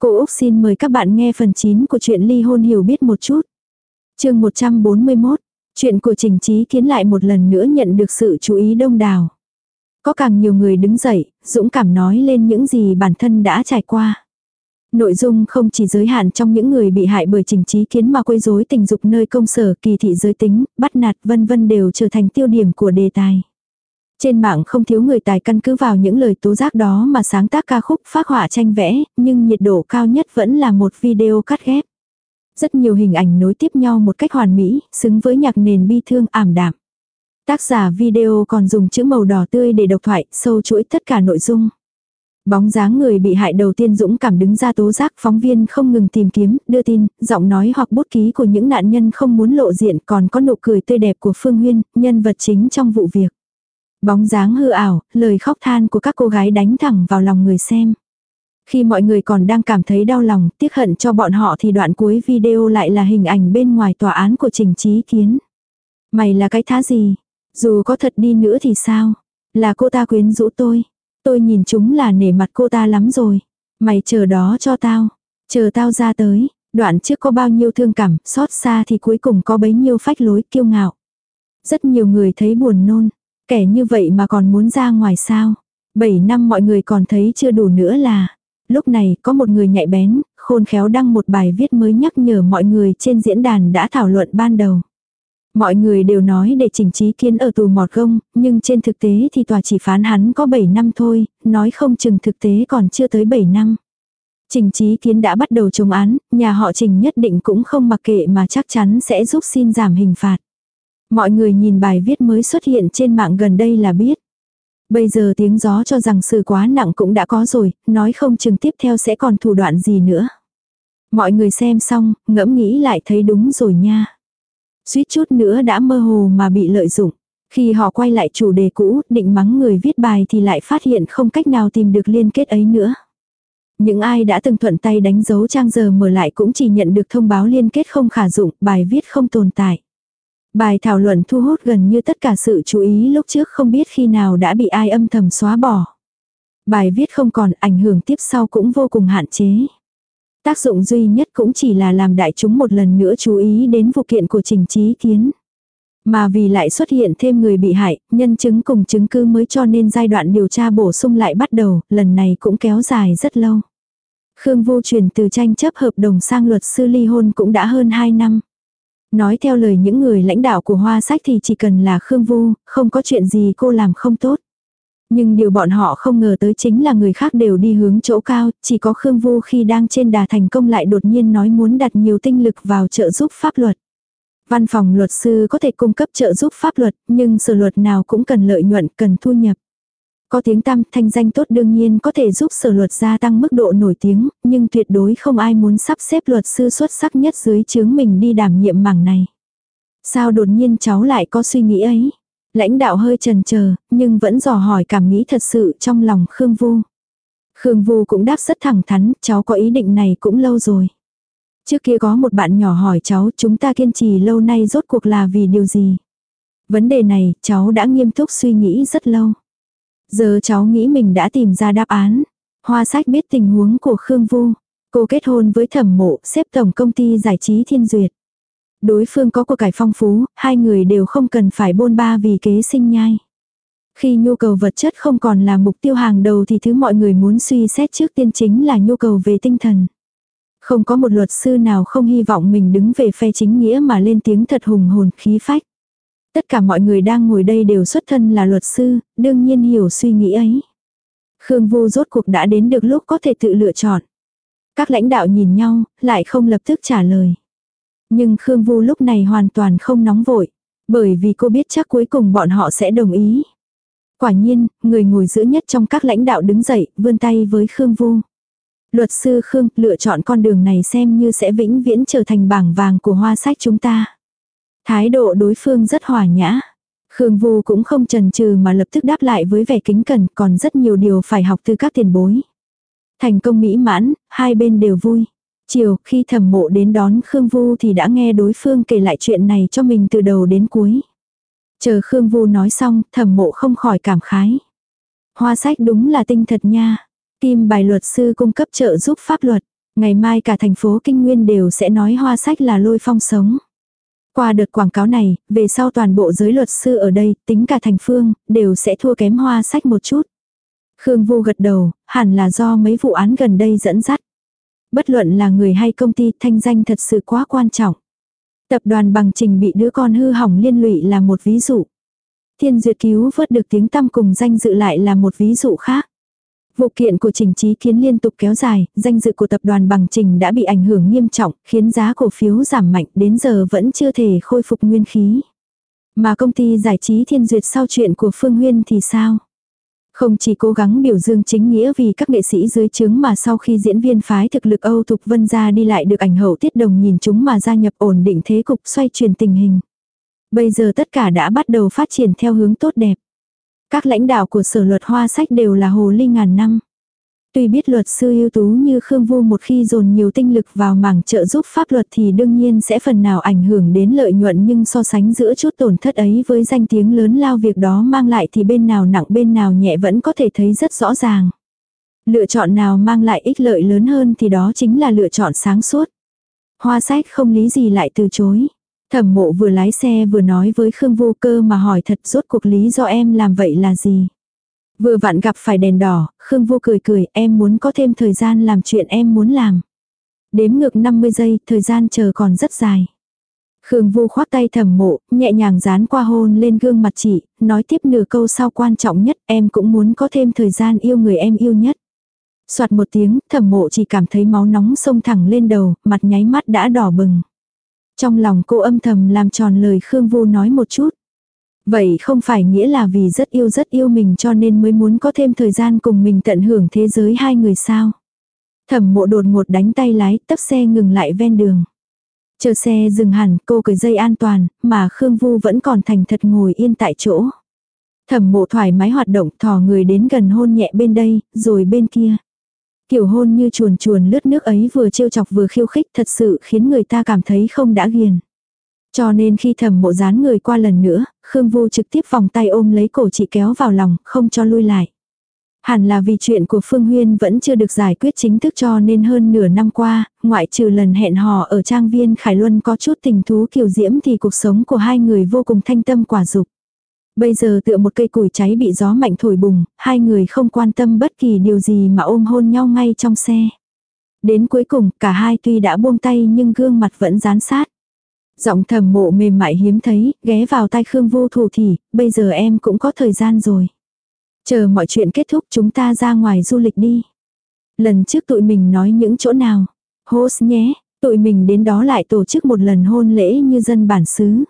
Cô Úc xin mời các bạn nghe phần 9 của truyện ly hôn hiểu biết một chút. chương 141, chuyện của Trình Trí Kiến lại một lần nữa nhận được sự chú ý đông đảo. Có càng nhiều người đứng dậy, dũng cảm nói lên những gì bản thân đã trải qua. Nội dung không chỉ giới hạn trong những người bị hại bởi trình trí kiến mà quấy rối tình dục nơi công sở, kỳ thị giới tính, bắt nạt vân vân đều trở thành tiêu điểm của đề tài. Trên mạng không thiếu người tài căn cứ vào những lời tố giác đó mà sáng tác ca khúc phát họa tranh vẽ, nhưng nhiệt độ cao nhất vẫn là một video cắt ghép. Rất nhiều hình ảnh nối tiếp nhau một cách hoàn mỹ, xứng với nhạc nền bi thương ảm đạm. Tác giả video còn dùng chữ màu đỏ tươi để độc thoại, sâu chuỗi tất cả nội dung. Bóng dáng người bị hại đầu tiên dũng cảm đứng ra tố giác phóng viên không ngừng tìm kiếm, đưa tin, giọng nói hoặc bút ký của những nạn nhân không muốn lộ diện còn có nụ cười tươi đẹp của Phương Huyên, nhân vật chính trong vụ việc. Bóng dáng hư ảo, lời khóc than của các cô gái đánh thẳng vào lòng người xem. Khi mọi người còn đang cảm thấy đau lòng, tiếc hận cho bọn họ thì đoạn cuối video lại là hình ảnh bên ngoài tòa án của Trình Trí Kiến. Mày là cái thá gì? Dù có thật đi nữa thì sao? Là cô ta quyến rũ tôi. Tôi nhìn chúng là nể mặt cô ta lắm rồi. Mày chờ đó cho tao. Chờ tao ra tới. Đoạn trước có bao nhiêu thương cảm, xót xa thì cuối cùng có bấy nhiêu phách lối kiêu ngạo. Rất nhiều người thấy buồn nôn. Kẻ như vậy mà còn muốn ra ngoài sao? Bảy năm mọi người còn thấy chưa đủ nữa là. Lúc này có một người nhạy bén, khôn khéo đăng một bài viết mới nhắc nhở mọi người trên diễn đàn đã thảo luận ban đầu. Mọi người đều nói để trình trí kiến ở tù mọt gông, nhưng trên thực tế thì tòa chỉ phán hắn có 7 năm thôi, nói không chừng thực tế còn chưa tới 7 năm. Trình trí kiến đã bắt đầu chống án, nhà họ trình nhất định cũng không mặc kệ mà chắc chắn sẽ giúp xin giảm hình phạt. Mọi người nhìn bài viết mới xuất hiện trên mạng gần đây là biết. Bây giờ tiếng gió cho rằng sự quá nặng cũng đã có rồi, nói không chừng tiếp theo sẽ còn thủ đoạn gì nữa. Mọi người xem xong, ngẫm nghĩ lại thấy đúng rồi nha suýt chút nữa đã mơ hồ mà bị lợi dụng. Khi họ quay lại chủ đề cũ, định mắng người viết bài thì lại phát hiện không cách nào tìm được liên kết ấy nữa. Những ai đã từng thuận tay đánh dấu trang giờ mở lại cũng chỉ nhận được thông báo liên kết không khả dụng, bài viết không tồn tại. Bài thảo luận thu hút gần như tất cả sự chú ý lúc trước không biết khi nào đã bị ai âm thầm xóa bỏ. Bài viết không còn ảnh hưởng tiếp sau cũng vô cùng hạn chế. Tác dụng duy nhất cũng chỉ là làm đại chúng một lần nữa chú ý đến vụ kiện của trình trí kiến. Mà vì lại xuất hiện thêm người bị hại, nhân chứng cùng chứng cứ mới cho nên giai đoạn điều tra bổ sung lại bắt đầu, lần này cũng kéo dài rất lâu. Khương Vô chuyển từ tranh chấp hợp đồng sang luật sư ly hôn cũng đã hơn 2 năm. Nói theo lời những người lãnh đạo của Hoa Sách thì chỉ cần là Khương Vu, không có chuyện gì cô làm không tốt. Nhưng điều bọn họ không ngờ tới chính là người khác đều đi hướng chỗ cao, chỉ có Khương Vu khi đang trên đà thành công lại đột nhiên nói muốn đặt nhiều tinh lực vào trợ giúp pháp luật. Văn phòng luật sư có thể cung cấp trợ giúp pháp luật, nhưng sở luật nào cũng cần lợi nhuận, cần thu nhập. Có tiếng tăm, thanh danh tốt đương nhiên có thể giúp sở luật gia tăng mức độ nổi tiếng, nhưng tuyệt đối không ai muốn sắp xếp luật sư xuất sắc nhất dưới chướng mình đi đảm nhiệm mảng này. Sao đột nhiên cháu lại có suy nghĩ ấy? Lãnh đạo hơi trần chờ nhưng vẫn dò hỏi cảm nghĩ thật sự trong lòng Khương Vu. Khương Vu cũng đáp rất thẳng thắn, cháu có ý định này cũng lâu rồi. Trước kia có một bạn nhỏ hỏi cháu chúng ta kiên trì lâu nay rốt cuộc là vì điều gì. Vấn đề này cháu đã nghiêm túc suy nghĩ rất lâu. Giờ cháu nghĩ mình đã tìm ra đáp án. Hoa sách biết tình huống của Khương Vu. Cô kết hôn với thẩm mộ, xếp tổng công ty giải trí thiên duyệt. Đối phương có của cải phong phú, hai người đều không cần phải bôn ba vì kế sinh nhai. Khi nhu cầu vật chất không còn là mục tiêu hàng đầu thì thứ mọi người muốn suy xét trước tiên chính là nhu cầu về tinh thần. Không có một luật sư nào không hy vọng mình đứng về phe chính nghĩa mà lên tiếng thật hùng hồn khí phách. Tất cả mọi người đang ngồi đây đều xuất thân là luật sư, đương nhiên hiểu suy nghĩ ấy. Khương Vô rốt cuộc đã đến được lúc có thể tự lựa chọn. Các lãnh đạo nhìn nhau, lại không lập tức trả lời. Nhưng Khương Vu lúc này hoàn toàn không nóng vội. Bởi vì cô biết chắc cuối cùng bọn họ sẽ đồng ý. Quả nhiên, người ngồi giữa nhất trong các lãnh đạo đứng dậy, vươn tay với Khương Vu. Luật sư Khương lựa chọn con đường này xem như sẽ vĩnh viễn trở thành bảng vàng của hoa sách chúng ta. Thái độ đối phương rất hòa nhã. Khương Vu cũng không chần chừ mà lập tức đáp lại với vẻ kính cẩn còn rất nhiều điều phải học từ các tiền bối. Thành công mỹ mãn, hai bên đều vui. Chiều, khi thẩm mộ đến đón Khương Vu thì đã nghe đối phương kể lại chuyện này cho mình từ đầu đến cuối. Chờ Khương Vu nói xong, thẩm mộ không khỏi cảm khái. Hoa sách đúng là tinh thật nha. Kim bài luật sư cung cấp trợ giúp pháp luật. Ngày mai cả thành phố Kinh Nguyên đều sẽ nói hoa sách là lôi phong sống. Qua đợt quảng cáo này, về sau toàn bộ giới luật sư ở đây, tính cả thành phương, đều sẽ thua kém hoa sách một chút. Khương Vu gật đầu, hẳn là do mấy vụ án gần đây dẫn dắt. Bất luận là người hay công ty, thanh danh thật sự quá quan trọng. Tập đoàn bằng trình bị đứa con hư hỏng liên lụy là một ví dụ. Thiên duyệt cứu vớt được tiếng tăm cùng danh dự lại là một ví dụ khác. Vụ kiện của Trình Trí Kiến liên tục kéo dài, danh dự của tập đoàn bằng Trình đã bị ảnh hưởng nghiêm trọng, khiến giá cổ phiếu giảm mạnh đến giờ vẫn chưa thể khôi phục nguyên khí. Mà công ty giải trí Thiên Duyệt sau chuyện của Phương Huyên thì sao? Không chỉ cố gắng biểu dương chính nghĩa vì các nghệ sĩ dưới chứng mà sau khi diễn viên phái thực lực Âu Thục Vân ra đi lại được ảnh hậu tiết đồng nhìn chúng mà gia nhập ổn định thế cục xoay chuyển tình hình. Bây giờ tất cả đã bắt đầu phát triển theo hướng tốt đẹp. Các lãnh đạo của sở luật hoa sách đều là hồ ly ngàn năm. Tuy biết luật sư ưu tú như Khương Vu một khi dồn nhiều tinh lực vào mảng trợ giúp pháp luật thì đương nhiên sẽ phần nào ảnh hưởng đến lợi nhuận nhưng so sánh giữa chút tổn thất ấy với danh tiếng lớn lao việc đó mang lại thì bên nào nặng bên nào nhẹ vẫn có thể thấy rất rõ ràng. Lựa chọn nào mang lại ích lợi lớn hơn thì đó chính là lựa chọn sáng suốt. Hoa sách không lý gì lại từ chối. Thẩm mộ vừa lái xe vừa nói với Khương Vô Cơ mà hỏi thật rốt cuộc lý do em làm vậy là gì. Vừa vặn gặp phải đèn đỏ, Khương Vô cười cười, em muốn có thêm thời gian làm chuyện em muốn làm. Đếm ngược 50 giây, thời gian chờ còn rất dài. Khương Vu khoác tay thẩm mộ, nhẹ nhàng dán qua hôn lên gương mặt chị, nói tiếp nửa câu sau quan trọng nhất, em cũng muốn có thêm thời gian yêu người em yêu nhất. Soạt một tiếng, thẩm mộ chỉ cảm thấy máu nóng sông thẳng lên đầu, mặt nháy mắt đã đỏ bừng. Trong lòng cô âm thầm làm tròn lời Khương Vu nói một chút. Vậy không phải nghĩa là vì rất yêu rất yêu mình cho nên mới muốn có thêm thời gian cùng mình tận hưởng thế giới hai người sao. Thẩm mộ đột ngột đánh tay lái, tấp xe ngừng lại ven đường. Chờ xe dừng hẳn, cô cởi dây an toàn, mà Khương Vu vẫn còn thành thật ngồi yên tại chỗ. Thẩm mộ thoải mái hoạt động, thò người đến gần hôn nhẹ bên đây, rồi bên kia. Kiểu hôn như chuồn chuồn lướt nước ấy vừa trêu chọc vừa khiêu khích thật sự khiến người ta cảm thấy không đã ghiền. Cho nên khi thẩm mộ dán người qua lần nữa, Khương Vu trực tiếp vòng tay ôm lấy cổ chị kéo vào lòng, không cho lui lại. Hẳn là vì chuyện của Phương Huyên vẫn chưa được giải quyết chính thức cho nên hơn nửa năm qua, ngoại trừ lần hẹn hò ở trang viên Khải Luân có chút tình thú kiều diễm thì cuộc sống của hai người vô cùng thanh tâm quả dục. Bây giờ tựa một cây củi cháy bị gió mạnh thổi bùng, hai người không quan tâm bất kỳ điều gì mà ôm hôn nhau ngay trong xe. Đến cuối cùng, cả hai tuy đã buông tay nhưng gương mặt vẫn dán sát. Giọng thầm mộ mềm mại hiếm thấy, ghé vào tai Khương vô thủ thì, bây giờ em cũng có thời gian rồi. Chờ mọi chuyện kết thúc chúng ta ra ngoài du lịch đi. Lần trước tụi mình nói những chỗ nào. Host nhé, tụi mình đến đó lại tổ chức một lần hôn lễ như dân bản xứ.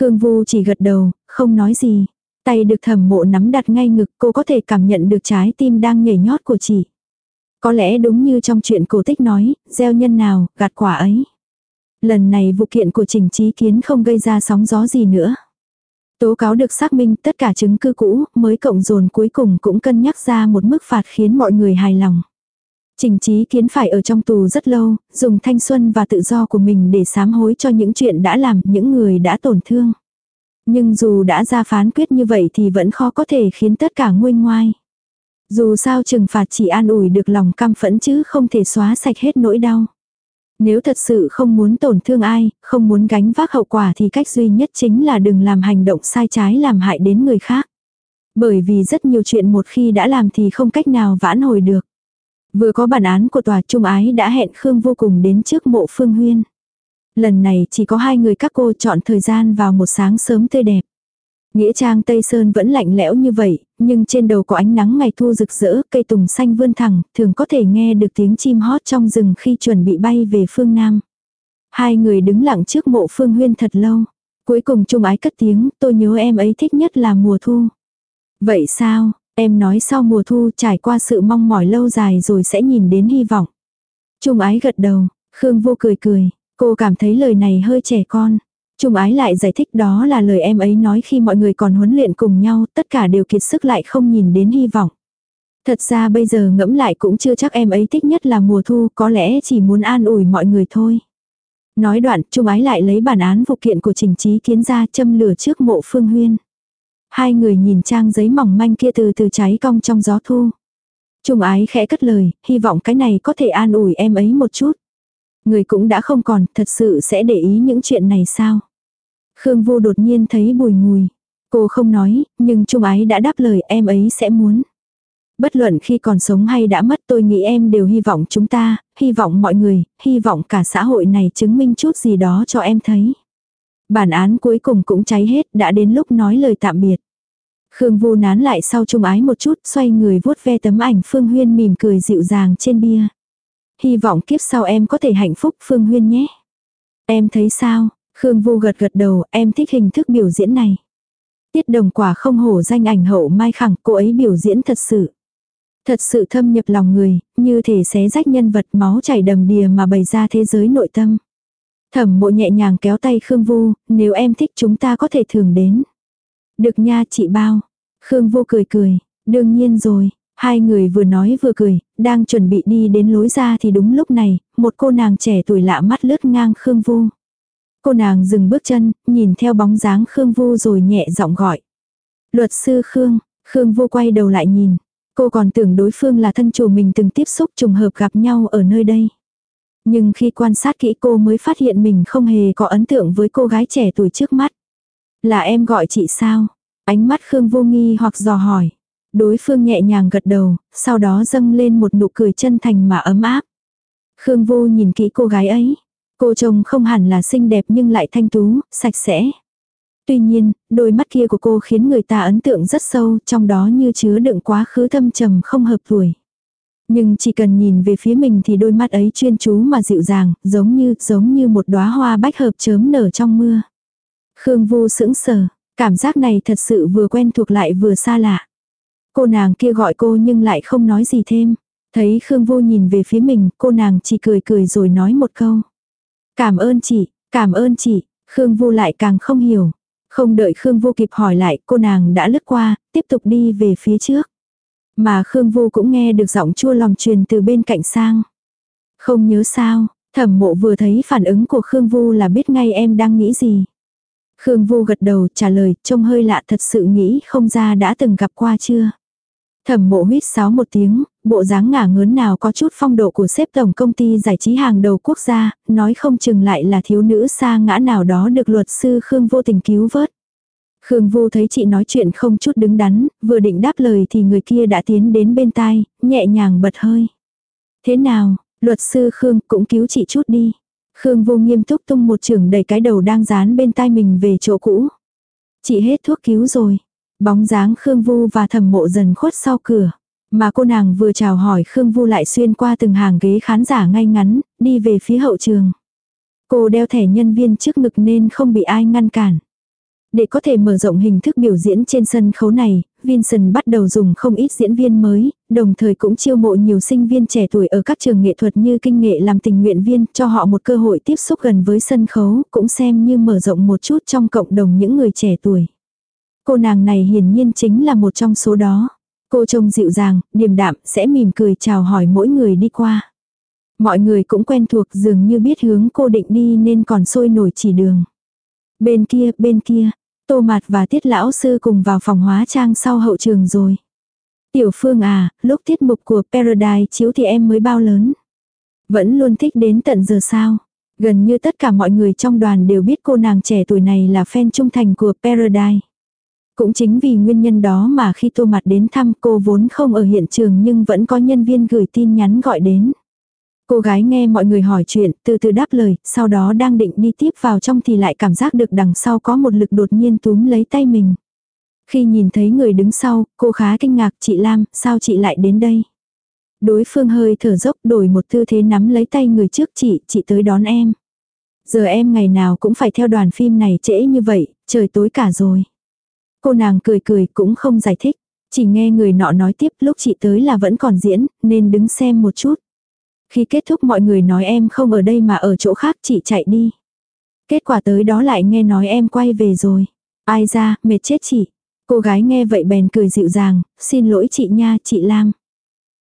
Khương Vu chỉ gật đầu, không nói gì. Tay được thẩm mộ nắm đặt ngay ngực cô có thể cảm nhận được trái tim đang nhảy nhót của chị. Có lẽ đúng như trong chuyện cổ tích nói, gieo nhân nào, gặt quả ấy. Lần này vụ kiện của Trình Trí Kiến không gây ra sóng gió gì nữa. Tố cáo được xác minh tất cả chứng cứ cũ mới cộng dồn cuối cùng cũng cân nhắc ra một mức phạt khiến mọi người hài lòng. Trình trí kiến phải ở trong tù rất lâu, dùng thanh xuân và tự do của mình để sám hối cho những chuyện đã làm, những người đã tổn thương. Nhưng dù đã ra phán quyết như vậy thì vẫn khó có thể khiến tất cả nguôi ngoai. Dù sao trừng phạt chỉ an ủi được lòng căm phẫn chứ không thể xóa sạch hết nỗi đau. Nếu thật sự không muốn tổn thương ai, không muốn gánh vác hậu quả thì cách duy nhất chính là đừng làm hành động sai trái làm hại đến người khác. Bởi vì rất nhiều chuyện một khi đã làm thì không cách nào vãn hồi được. Vừa có bản án của tòa trung ái đã hẹn Khương vô cùng đến trước mộ Phương Huyên. Lần này chỉ có hai người các cô chọn thời gian vào một sáng sớm tươi đẹp. Nghĩa trang Tây Sơn vẫn lạnh lẽo như vậy, nhưng trên đầu có ánh nắng ngày thu rực rỡ, cây tùng xanh vươn thẳng, thường có thể nghe được tiếng chim hót trong rừng khi chuẩn bị bay về phương Nam. Hai người đứng lặng trước mộ Phương Huyên thật lâu. Cuối cùng Trung Ái cất tiếng, tôi nhớ em ấy thích nhất là mùa thu. Vậy sao, em nói sau mùa thu trải qua sự mong mỏi lâu dài rồi sẽ nhìn đến hy vọng. Trung Ái gật đầu, Khương vô cười cười, cô cảm thấy lời này hơi trẻ con. Trung ái lại giải thích đó là lời em ấy nói khi mọi người còn huấn luyện cùng nhau, tất cả đều kiệt sức lại không nhìn đến hy vọng. Thật ra bây giờ ngẫm lại cũng chưa chắc em ấy thích nhất là mùa thu, có lẽ chỉ muốn an ủi mọi người thôi. Nói đoạn, Trung ái lại lấy bản án vụ kiện của trình trí kiến ra châm lửa trước mộ phương huyên. Hai người nhìn trang giấy mỏng manh kia từ từ cháy cong trong gió thu. Trung ái khẽ cất lời, hy vọng cái này có thể an ủi em ấy một chút. Người cũng đã không còn, thật sự sẽ để ý những chuyện này sao? Khương Vô đột nhiên thấy bùi ngùi. Cô không nói, nhưng Trung ái đã đáp lời em ấy sẽ muốn. Bất luận khi còn sống hay đã mất tôi nghĩ em đều hy vọng chúng ta, hy vọng mọi người, hy vọng cả xã hội này chứng minh chút gì đó cho em thấy. Bản án cuối cùng cũng cháy hết, đã đến lúc nói lời tạm biệt. Khương Vu nán lại sau trung ái một chút, xoay người vuốt ve tấm ảnh Phương Huyên mỉm cười dịu dàng trên bia. Hy vọng kiếp sau em có thể hạnh phúc Phương Huyên nhé. Em thấy sao? Khương Vu gật gật đầu, em thích hình thức biểu diễn này. Tiết đồng quả không hổ danh ảnh hậu mai khẳng, cô ấy biểu diễn thật sự. Thật sự thâm nhập lòng người, như thể xé rách nhân vật máu chảy đầm đìa mà bày ra thế giới nội tâm. Thẩm mộ nhẹ nhàng kéo tay Khương Vu, nếu em thích chúng ta có thể thường đến. Được nha chị bao. Khương Vu cười cười, đương nhiên rồi. Hai người vừa nói vừa cười, đang chuẩn bị đi đến lối ra thì đúng lúc này, một cô nàng trẻ tuổi lạ mắt lướt ngang Khương Vu. Cô nàng dừng bước chân, nhìn theo bóng dáng Khương Vu rồi nhẹ giọng gọi. Luật sư Khương, Khương Vu quay đầu lại nhìn. Cô còn tưởng đối phương là thân chủ mình từng tiếp xúc trùng hợp gặp nhau ở nơi đây. Nhưng khi quan sát kỹ cô mới phát hiện mình không hề có ấn tượng với cô gái trẻ tuổi trước mắt. Là em gọi chị sao? Ánh mắt Khương vô nghi hoặc dò hỏi. Đối phương nhẹ nhàng gật đầu, sau đó dâng lên một nụ cười chân thành mà ấm áp. Khương vô nhìn kỹ cô gái ấy. Cô trông không hẳn là xinh đẹp nhưng lại thanh tú, sạch sẽ. Tuy nhiên, đôi mắt kia của cô khiến người ta ấn tượng rất sâu, trong đó như chứa đựng quá khứ thâm trầm không hợp tuổi. Nhưng chỉ cần nhìn về phía mình thì đôi mắt ấy chuyên chú mà dịu dàng, giống như, giống như một đóa hoa bách hợp chớm nở trong mưa. Khương Vu sững sờ, cảm giác này thật sự vừa quen thuộc lại vừa xa lạ. Cô nàng kia gọi cô nhưng lại không nói gì thêm. Thấy Khương Vu nhìn về phía mình, cô nàng chỉ cười cười rồi nói một câu. Cảm ơn chị, cảm ơn chị, Khương Vu lại càng không hiểu. Không đợi Khương Vu kịp hỏi lại, cô nàng đã lướt qua, tiếp tục đi về phía trước. Mà Khương Vu cũng nghe được giọng chua lòng truyền từ bên cạnh sang. Không nhớ sao, thẩm mộ vừa thấy phản ứng của Khương Vu là biết ngay em đang nghĩ gì. Khương Vu gật đầu trả lời, trông hơi lạ thật sự nghĩ không ra đã từng gặp qua chưa. Thẩm mộ huyết sáo một tiếng, bộ dáng ngả ngớn nào có chút phong độ của xếp tổng công ty giải trí hàng đầu quốc gia, nói không chừng lại là thiếu nữ xa ngã nào đó được luật sư Khương vô tình cứu vớt. Khương Vu thấy chị nói chuyện không chút đứng đắn, vừa định đáp lời thì người kia đã tiến đến bên tai, nhẹ nhàng bật hơi. Thế nào, luật sư Khương cũng cứu chị chút đi. Khương Vu nghiêm túc tung một trường đầy cái đầu đang dán bên tai mình về chỗ cũ. Chị hết thuốc cứu rồi. Bóng dáng Khương Vu và thẩm mộ dần khuất sau cửa. Mà cô nàng vừa chào hỏi Khương Vu lại xuyên qua từng hàng ghế khán giả ngay ngắn, đi về phía hậu trường. Cô đeo thẻ nhân viên trước ngực nên không bị ai ngăn cản. Để có thể mở rộng hình thức biểu diễn trên sân khấu này, Vincent bắt đầu dùng không ít diễn viên mới, đồng thời cũng chiêu mộ nhiều sinh viên trẻ tuổi ở các trường nghệ thuật như kinh nghệ làm tình nguyện viên cho họ một cơ hội tiếp xúc gần với sân khấu, cũng xem như mở rộng một chút trong cộng đồng những người trẻ tuổi. Cô nàng này hiển nhiên chính là một trong số đó. Cô trông dịu dàng, điềm đạm, sẽ mỉm cười chào hỏi mỗi người đi qua. Mọi người cũng quen thuộc dường như biết hướng cô định đi nên còn sôi nổi chỉ đường. Bên kia, bên kia, Tô Mạt và Tiết Lão Sư cùng vào phòng hóa trang sau hậu trường rồi. Tiểu Phương à, lúc tiết mục của Paradise chiếu thì em mới bao lớn. Vẫn luôn thích đến tận giờ sao. Gần như tất cả mọi người trong đoàn đều biết cô nàng trẻ tuổi này là fan trung thành của Paradise. Cũng chính vì nguyên nhân đó mà khi Tô Mạt đến thăm cô vốn không ở hiện trường nhưng vẫn có nhân viên gửi tin nhắn gọi đến. Cô gái nghe mọi người hỏi chuyện, từ từ đáp lời, sau đó đang định đi tiếp vào trong thì lại cảm giác được đằng sau có một lực đột nhiên túm lấy tay mình. Khi nhìn thấy người đứng sau, cô khá kinh ngạc, chị Lam, sao chị lại đến đây? Đối phương hơi thở dốc đổi một tư thế nắm lấy tay người trước chị, chị tới đón em. Giờ em ngày nào cũng phải theo đoàn phim này trễ như vậy, trời tối cả rồi. Cô nàng cười cười cũng không giải thích, chỉ nghe người nọ nói tiếp lúc chị tới là vẫn còn diễn, nên đứng xem một chút. Khi kết thúc mọi người nói em không ở đây mà ở chỗ khác chị chạy đi. Kết quả tới đó lại nghe nói em quay về rồi. Ai ra, mệt chết chị. Cô gái nghe vậy bèn cười dịu dàng, xin lỗi chị nha, chị Lam.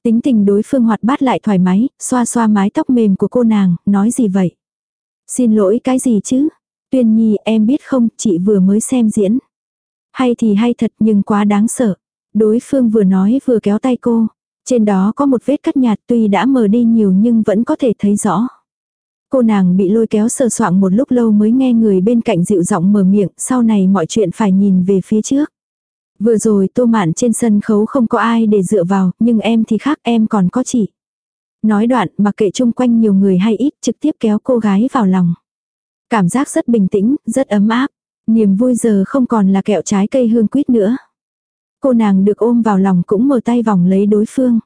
Tính tình đối phương hoạt bát lại thoải mái, xoa xoa mái tóc mềm của cô nàng, nói gì vậy? Xin lỗi cái gì chứ? Tuyên nhi em biết không, chị vừa mới xem diễn. Hay thì hay thật nhưng quá đáng sợ. Đối phương vừa nói vừa kéo tay cô. Trên đó có một vết cắt nhạt tuy đã mờ đi nhiều nhưng vẫn có thể thấy rõ. Cô nàng bị lôi kéo sờ soạng một lúc lâu mới nghe người bên cạnh dịu giọng mở miệng, sau này mọi chuyện phải nhìn về phía trước. Vừa rồi tô mạn trên sân khấu không có ai để dựa vào, nhưng em thì khác em còn có chị. Nói đoạn mặc kệ chung quanh nhiều người hay ít trực tiếp kéo cô gái vào lòng. Cảm giác rất bình tĩnh, rất ấm áp. Niềm vui giờ không còn là kẹo trái cây hương quýt nữa. Cô nàng được ôm vào lòng cũng mở tay vòng lấy đối phương.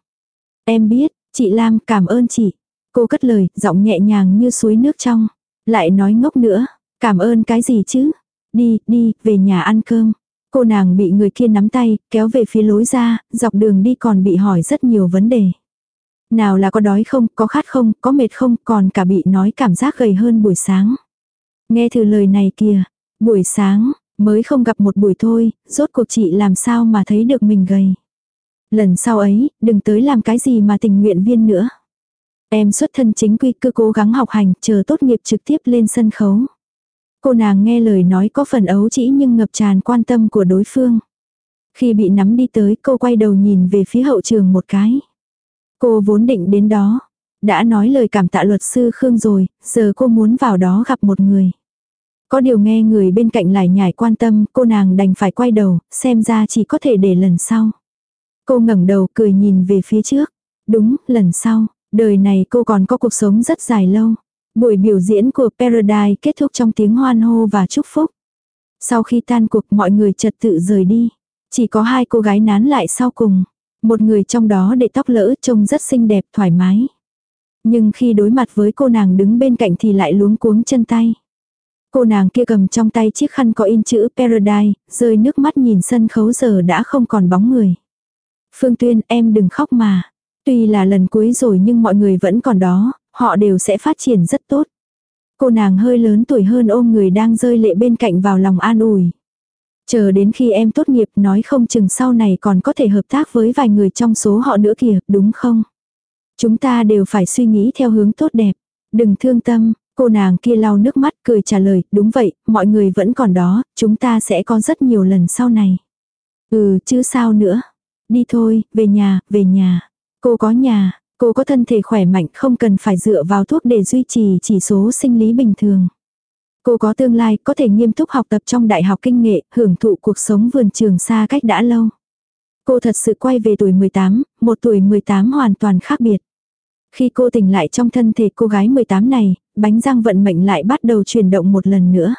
Em biết, chị Lam cảm ơn chị. Cô cất lời, giọng nhẹ nhàng như suối nước trong. Lại nói ngốc nữa, cảm ơn cái gì chứ? Đi, đi, về nhà ăn cơm. Cô nàng bị người kia nắm tay, kéo về phía lối ra, dọc đường đi còn bị hỏi rất nhiều vấn đề. Nào là có đói không, có khát không, có mệt không, còn cả bị nói cảm giác gầy hơn buổi sáng. Nghe thử lời này kìa, buổi sáng, mới không gặp một buổi thôi, rốt cuộc chị làm sao mà thấy được mình gầy. Lần sau ấy, đừng tới làm cái gì mà tình nguyện viên nữa. Em xuất thân chính quy cứ cố gắng học hành, chờ tốt nghiệp trực tiếp lên sân khấu. Cô nàng nghe lời nói có phần ấu chỉ nhưng ngập tràn quan tâm của đối phương. Khi bị nắm đi tới cô quay đầu nhìn về phía hậu trường một cái. Cô vốn định đến đó. Đã nói lời cảm tạ luật sư Khương rồi, giờ cô muốn vào đó gặp một người. Có điều nghe người bên cạnh lại nhảy quan tâm, cô nàng đành phải quay đầu, xem ra chỉ có thể để lần sau. Cô ngẩng đầu cười nhìn về phía trước. Đúng, lần sau, đời này cô còn có cuộc sống rất dài lâu. Buổi biểu diễn của Paradise kết thúc trong tiếng hoan hô và chúc phúc. Sau khi tan cuộc mọi người trật tự rời đi. Chỉ có hai cô gái nán lại sau cùng. Một người trong đó để tóc lỡ trông rất xinh đẹp thoải mái. Nhưng khi đối mặt với cô nàng đứng bên cạnh thì lại luống cuống chân tay. Cô nàng kia cầm trong tay chiếc khăn có in chữ Paradise, rơi nước mắt nhìn sân khấu giờ đã không còn bóng người. Phương Tuyên em đừng khóc mà. Tuy là lần cuối rồi nhưng mọi người vẫn còn đó, họ đều sẽ phát triển rất tốt. Cô nàng hơi lớn tuổi hơn ôm người đang rơi lệ bên cạnh vào lòng an ủi. Chờ đến khi em tốt nghiệp nói không chừng sau này còn có thể hợp tác với vài người trong số họ nữa kìa, đúng không? Chúng ta đều phải suy nghĩ theo hướng tốt đẹp. Đừng thương tâm, cô nàng kia lau nước mắt cười trả lời, đúng vậy, mọi người vẫn còn đó, chúng ta sẽ có rất nhiều lần sau này. Ừ, chứ sao nữa. Đi thôi, về nhà, về nhà. Cô có nhà, cô có thân thể khỏe mạnh không cần phải dựa vào thuốc để duy trì chỉ số sinh lý bình thường. Cô có tương lai có thể nghiêm túc học tập trong đại học kinh nghệ, hưởng thụ cuộc sống vườn trường xa cách đã lâu. Cô thật sự quay về tuổi 18, một tuổi 18 hoàn toàn khác biệt. Khi cô tỉnh lại trong thân thể cô gái 18 này, bánh răng vận mệnh lại bắt đầu chuyển động một lần nữa.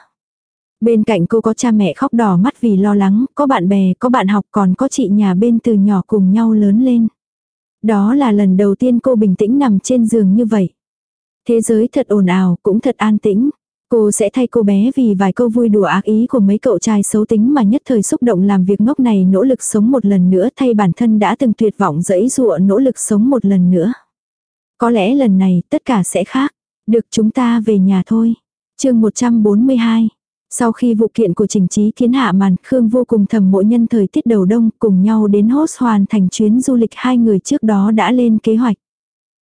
Bên cạnh cô có cha mẹ khóc đỏ mắt vì lo lắng, có bạn bè, có bạn học còn có chị nhà bên từ nhỏ cùng nhau lớn lên. Đó là lần đầu tiên cô bình tĩnh nằm trên giường như vậy. Thế giới thật ồn ào, cũng thật an tĩnh. Cô sẽ thay cô bé vì vài câu vui đùa ác ý của mấy cậu trai xấu tính mà nhất thời xúc động làm việc ngốc này nỗ lực sống một lần nữa thay bản thân đã từng tuyệt vọng dẫy dụa nỗ lực sống một lần nữa. Có lẽ lần này tất cả sẽ khác. Được chúng ta về nhà thôi. chương 142. Sau khi vụ kiện của trình trí kiến hạ màn, Khương vô cùng thầm mộ nhân thời tiết đầu đông cùng nhau đến host hoàn thành chuyến du lịch hai người trước đó đã lên kế hoạch.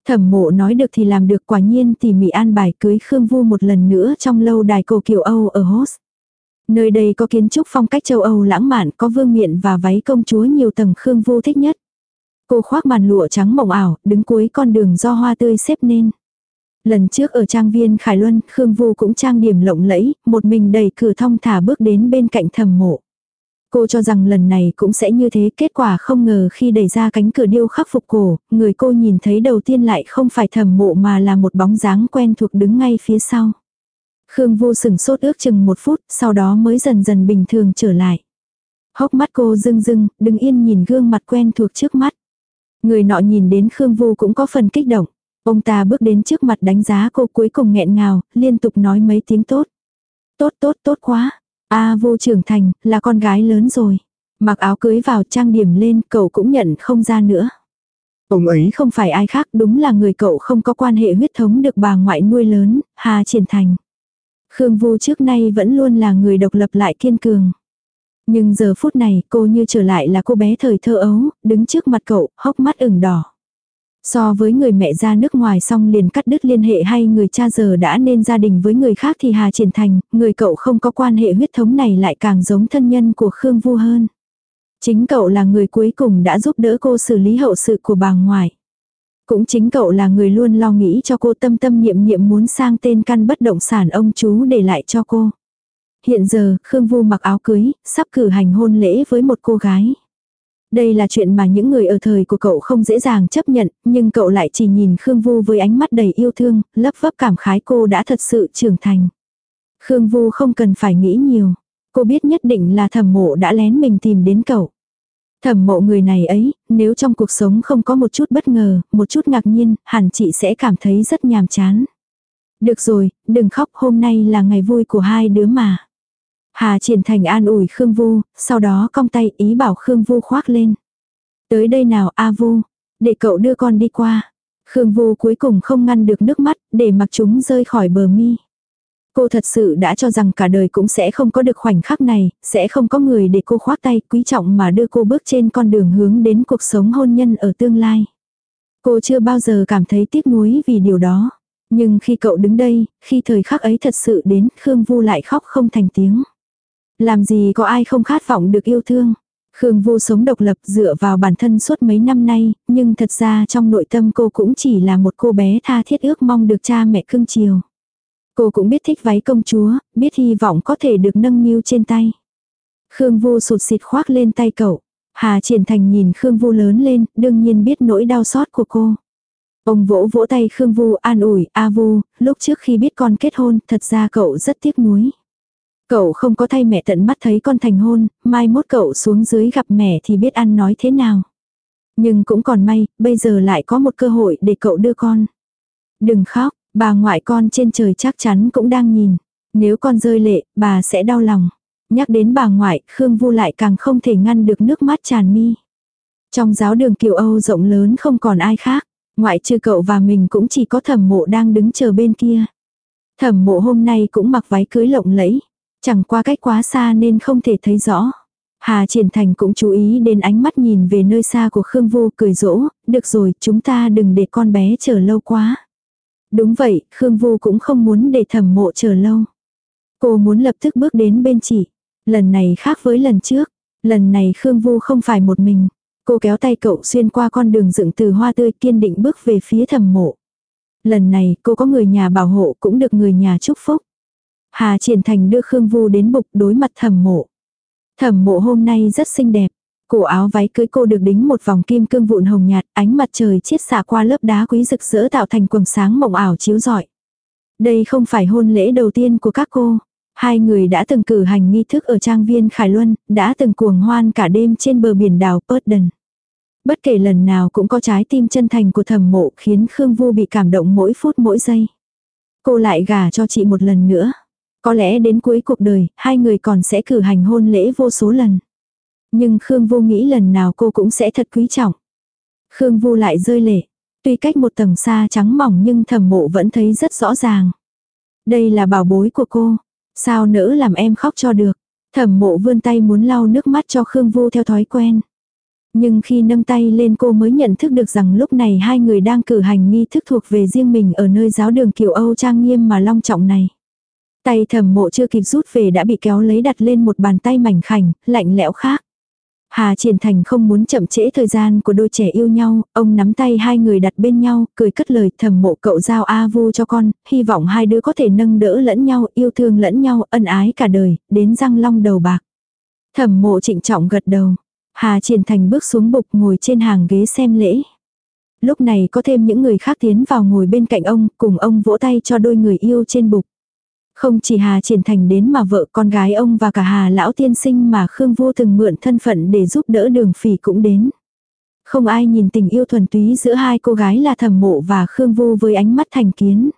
Thẩm mộ nói được thì làm được quả nhiên tỉ mỉ an bài cưới Khương Vu một lần nữa trong lâu đài cổ kiểu Âu ở host. Nơi đây có kiến trúc phong cách châu Âu lãng mạn có vương miện và váy công chúa nhiều tầng Khương Vu thích nhất. Cô khoác màn lụa trắng mộng ảo, đứng cuối con đường do hoa tươi xếp nên. Lần trước ở trang viên Khải Luân, Khương Vu cũng trang điểm lộng lẫy, một mình đẩy cửa thong thả bước đến bên cạnh thầm mộ. Cô cho rằng lần này cũng sẽ như thế, kết quả không ngờ khi đẩy ra cánh cửa điêu khắc phục cổ, người cô nhìn thấy đầu tiên lại không phải thầm mộ mà là một bóng dáng quen thuộc đứng ngay phía sau. Khương Vu sừng sốt ước chừng một phút, sau đó mới dần dần bình thường trở lại. Hốc mắt cô rưng rưng, đứng yên nhìn gương mặt quen thuộc trước mắt. Người nọ nhìn đến Khương Vu cũng có phần kích động. Ông ta bước đến trước mặt đánh giá cô cuối cùng nghẹn ngào, liên tục nói mấy tiếng tốt. Tốt tốt tốt quá. A vô trưởng thành, là con gái lớn rồi. Mặc áo cưới vào trang điểm lên, cậu cũng nhận không ra nữa. Ông ấy không phải ai khác, đúng là người cậu không có quan hệ huyết thống được bà ngoại nuôi lớn, Hà Triển Thành. Khương Vu trước nay vẫn luôn là người độc lập lại kiên cường. Nhưng giờ phút này cô như trở lại là cô bé thời thơ ấu, đứng trước mặt cậu, hốc mắt ửng đỏ. So với người mẹ ra nước ngoài xong liền cắt đứt liên hệ hay người cha giờ đã nên gia đình với người khác thì Hà Triển Thành, người cậu không có quan hệ huyết thống này lại càng giống thân nhân của Khương Vu hơn. Chính cậu là người cuối cùng đã giúp đỡ cô xử lý hậu sự của bà ngoại. Cũng chính cậu là người luôn lo nghĩ cho cô tâm tâm niệm niệm muốn sang tên căn bất động sản ông chú để lại cho cô. Hiện giờ, Khương Vu mặc áo cưới, sắp cử hành hôn lễ với một cô gái. Đây là chuyện mà những người ở thời của cậu không dễ dàng chấp nhận, nhưng cậu lại chỉ nhìn Khương Vu với ánh mắt đầy yêu thương, lấp vấp cảm khái cô đã thật sự trưởng thành. Khương Vu không cần phải nghĩ nhiều. Cô biết nhất định là thẩm mộ đã lén mình tìm đến cậu. Thẩm mộ người này ấy, nếu trong cuộc sống không có một chút bất ngờ, một chút ngạc nhiên, hẳn chị sẽ cảm thấy rất nhàm chán. Được rồi, đừng khóc, hôm nay là ngày vui của hai đứa mà. Hà triển thành an ủi Khương Vu, sau đó cong tay ý bảo Khương Vu khoác lên. Tới đây nào A Vu, để cậu đưa con đi qua. Khương Vu cuối cùng không ngăn được nước mắt, để mặc chúng rơi khỏi bờ mi. Cô thật sự đã cho rằng cả đời cũng sẽ không có được khoảnh khắc này, sẽ không có người để cô khoác tay quý trọng mà đưa cô bước trên con đường hướng đến cuộc sống hôn nhân ở tương lai. Cô chưa bao giờ cảm thấy tiếc nuối vì điều đó. Nhưng khi cậu đứng đây, khi thời khắc ấy thật sự đến, Khương Vu lại khóc không thành tiếng. Làm gì có ai không khát vọng được yêu thương. Khương Vu sống độc lập dựa vào bản thân suốt mấy năm nay, nhưng thật ra trong nội tâm cô cũng chỉ là một cô bé tha thiết ước mong được cha mẹ cưng chiều. Cô cũng biết thích váy công chúa, biết hy vọng có thể được nâng niu trên tay. Khương Vu sụt xịt khoác lên tay cậu. Hà Triển Thành nhìn Khương Vu lớn lên, đương nhiên biết nỗi đau xót của cô. Ông vỗ vỗ tay Khương Vu an ủi, A Vu, lúc trước khi biết con kết hôn, thật ra cậu rất tiếc nuối. Cậu không có thay mẹ tận mắt thấy con thành hôn, mai mốt cậu xuống dưới gặp mẹ thì biết ăn nói thế nào. Nhưng cũng còn may, bây giờ lại có một cơ hội để cậu đưa con. Đừng khóc, bà ngoại con trên trời chắc chắn cũng đang nhìn. Nếu con rơi lệ, bà sẽ đau lòng. Nhắc đến bà ngoại, Khương Vu lại càng không thể ngăn được nước mắt tràn mi. Trong giáo đường kiều Âu rộng lớn không còn ai khác. Ngoại trừ cậu và mình cũng chỉ có thẩm mộ đang đứng chờ bên kia. Thẩm mộ hôm nay cũng mặc váy cưới lộng lẫy. Chẳng qua cách quá xa nên không thể thấy rõ. Hà Triển Thành cũng chú ý đến ánh mắt nhìn về nơi xa của Khương Vô cười rỗ, được rồi, chúng ta đừng để con bé chờ lâu quá. Đúng vậy, Khương Vô cũng không muốn để thẩm mộ chờ lâu. Cô muốn lập tức bước đến bên chị. Lần này khác với lần trước. Lần này Khương Vô không phải một mình. Cô kéo tay cậu xuyên qua con đường dựng từ hoa tươi kiên định bước về phía thẩm mộ. Lần này cô có người nhà bảo hộ cũng được người nhà chúc phúc. Hà Triển Thành đưa Khương Vu đến bục đối mặt thẩm mộ. Thẩm mộ hôm nay rất xinh đẹp. Cổ áo váy cưới cô được đính một vòng kim cương vụn hồng nhạt, ánh mặt trời chiết xạ qua lớp đá quý rực rỡ tạo thành quầng sáng mộng ảo chiếu rọi. Đây không phải hôn lễ đầu tiên của các cô. Hai người đã từng cử hành nghi thức ở trang viên Khải Luân, đã từng cuồng hoan cả đêm trên bờ biển đảo Purden. Bất kể lần nào cũng có trái tim chân thành của thẩm mộ khiến Khương Vu bị cảm động mỗi phút mỗi giây. Cô lại gả cho chị một lần nữa. Có lẽ đến cuối cuộc đời, hai người còn sẽ cử hành hôn lễ vô số lần. Nhưng Khương Vô nghĩ lần nào cô cũng sẽ thật quý trọng. Khương Vô lại rơi lệ. Tuy cách một tầng xa trắng mỏng nhưng thầm mộ vẫn thấy rất rõ ràng. Đây là bảo bối của cô. Sao nỡ làm em khóc cho được. Thẩm mộ vươn tay muốn lau nước mắt cho Khương Vô theo thói quen. Nhưng khi nâng tay lên cô mới nhận thức được rằng lúc này hai người đang cử hành nghi thức thuộc về riêng mình ở nơi giáo đường kiểu Âu trang nghiêm mà long trọng này. Tay thẩm mộ chưa kịp rút về đã bị kéo lấy đặt lên một bàn tay mảnh khảnh, lạnh lẽo khác. Hà Triển Thành không muốn chậm trễ thời gian của đôi trẻ yêu nhau, ông nắm tay hai người đặt bên nhau, cười cất lời thầm mộ cậu giao A Vu cho con, hy vọng hai đứa có thể nâng đỡ lẫn nhau, yêu thương lẫn nhau, ân ái cả đời, đến răng long đầu bạc. Thẩm mộ trịnh trọng gật đầu. Hà Triển Thành bước xuống bục ngồi trên hàng ghế xem lễ. Lúc này có thêm những người khác tiến vào ngồi bên cạnh ông, cùng ông vỗ tay cho đôi người yêu trên bục. Không chỉ Hà Triển Thành đến mà vợ con gái ông và cả Hà Lão Tiên Sinh mà Khương Vô từng mượn thân phận để giúp đỡ đường phỉ cũng đến. Không ai nhìn tình yêu thuần túy giữa hai cô gái là thẩm mộ và Khương Vô với ánh mắt thành kiến.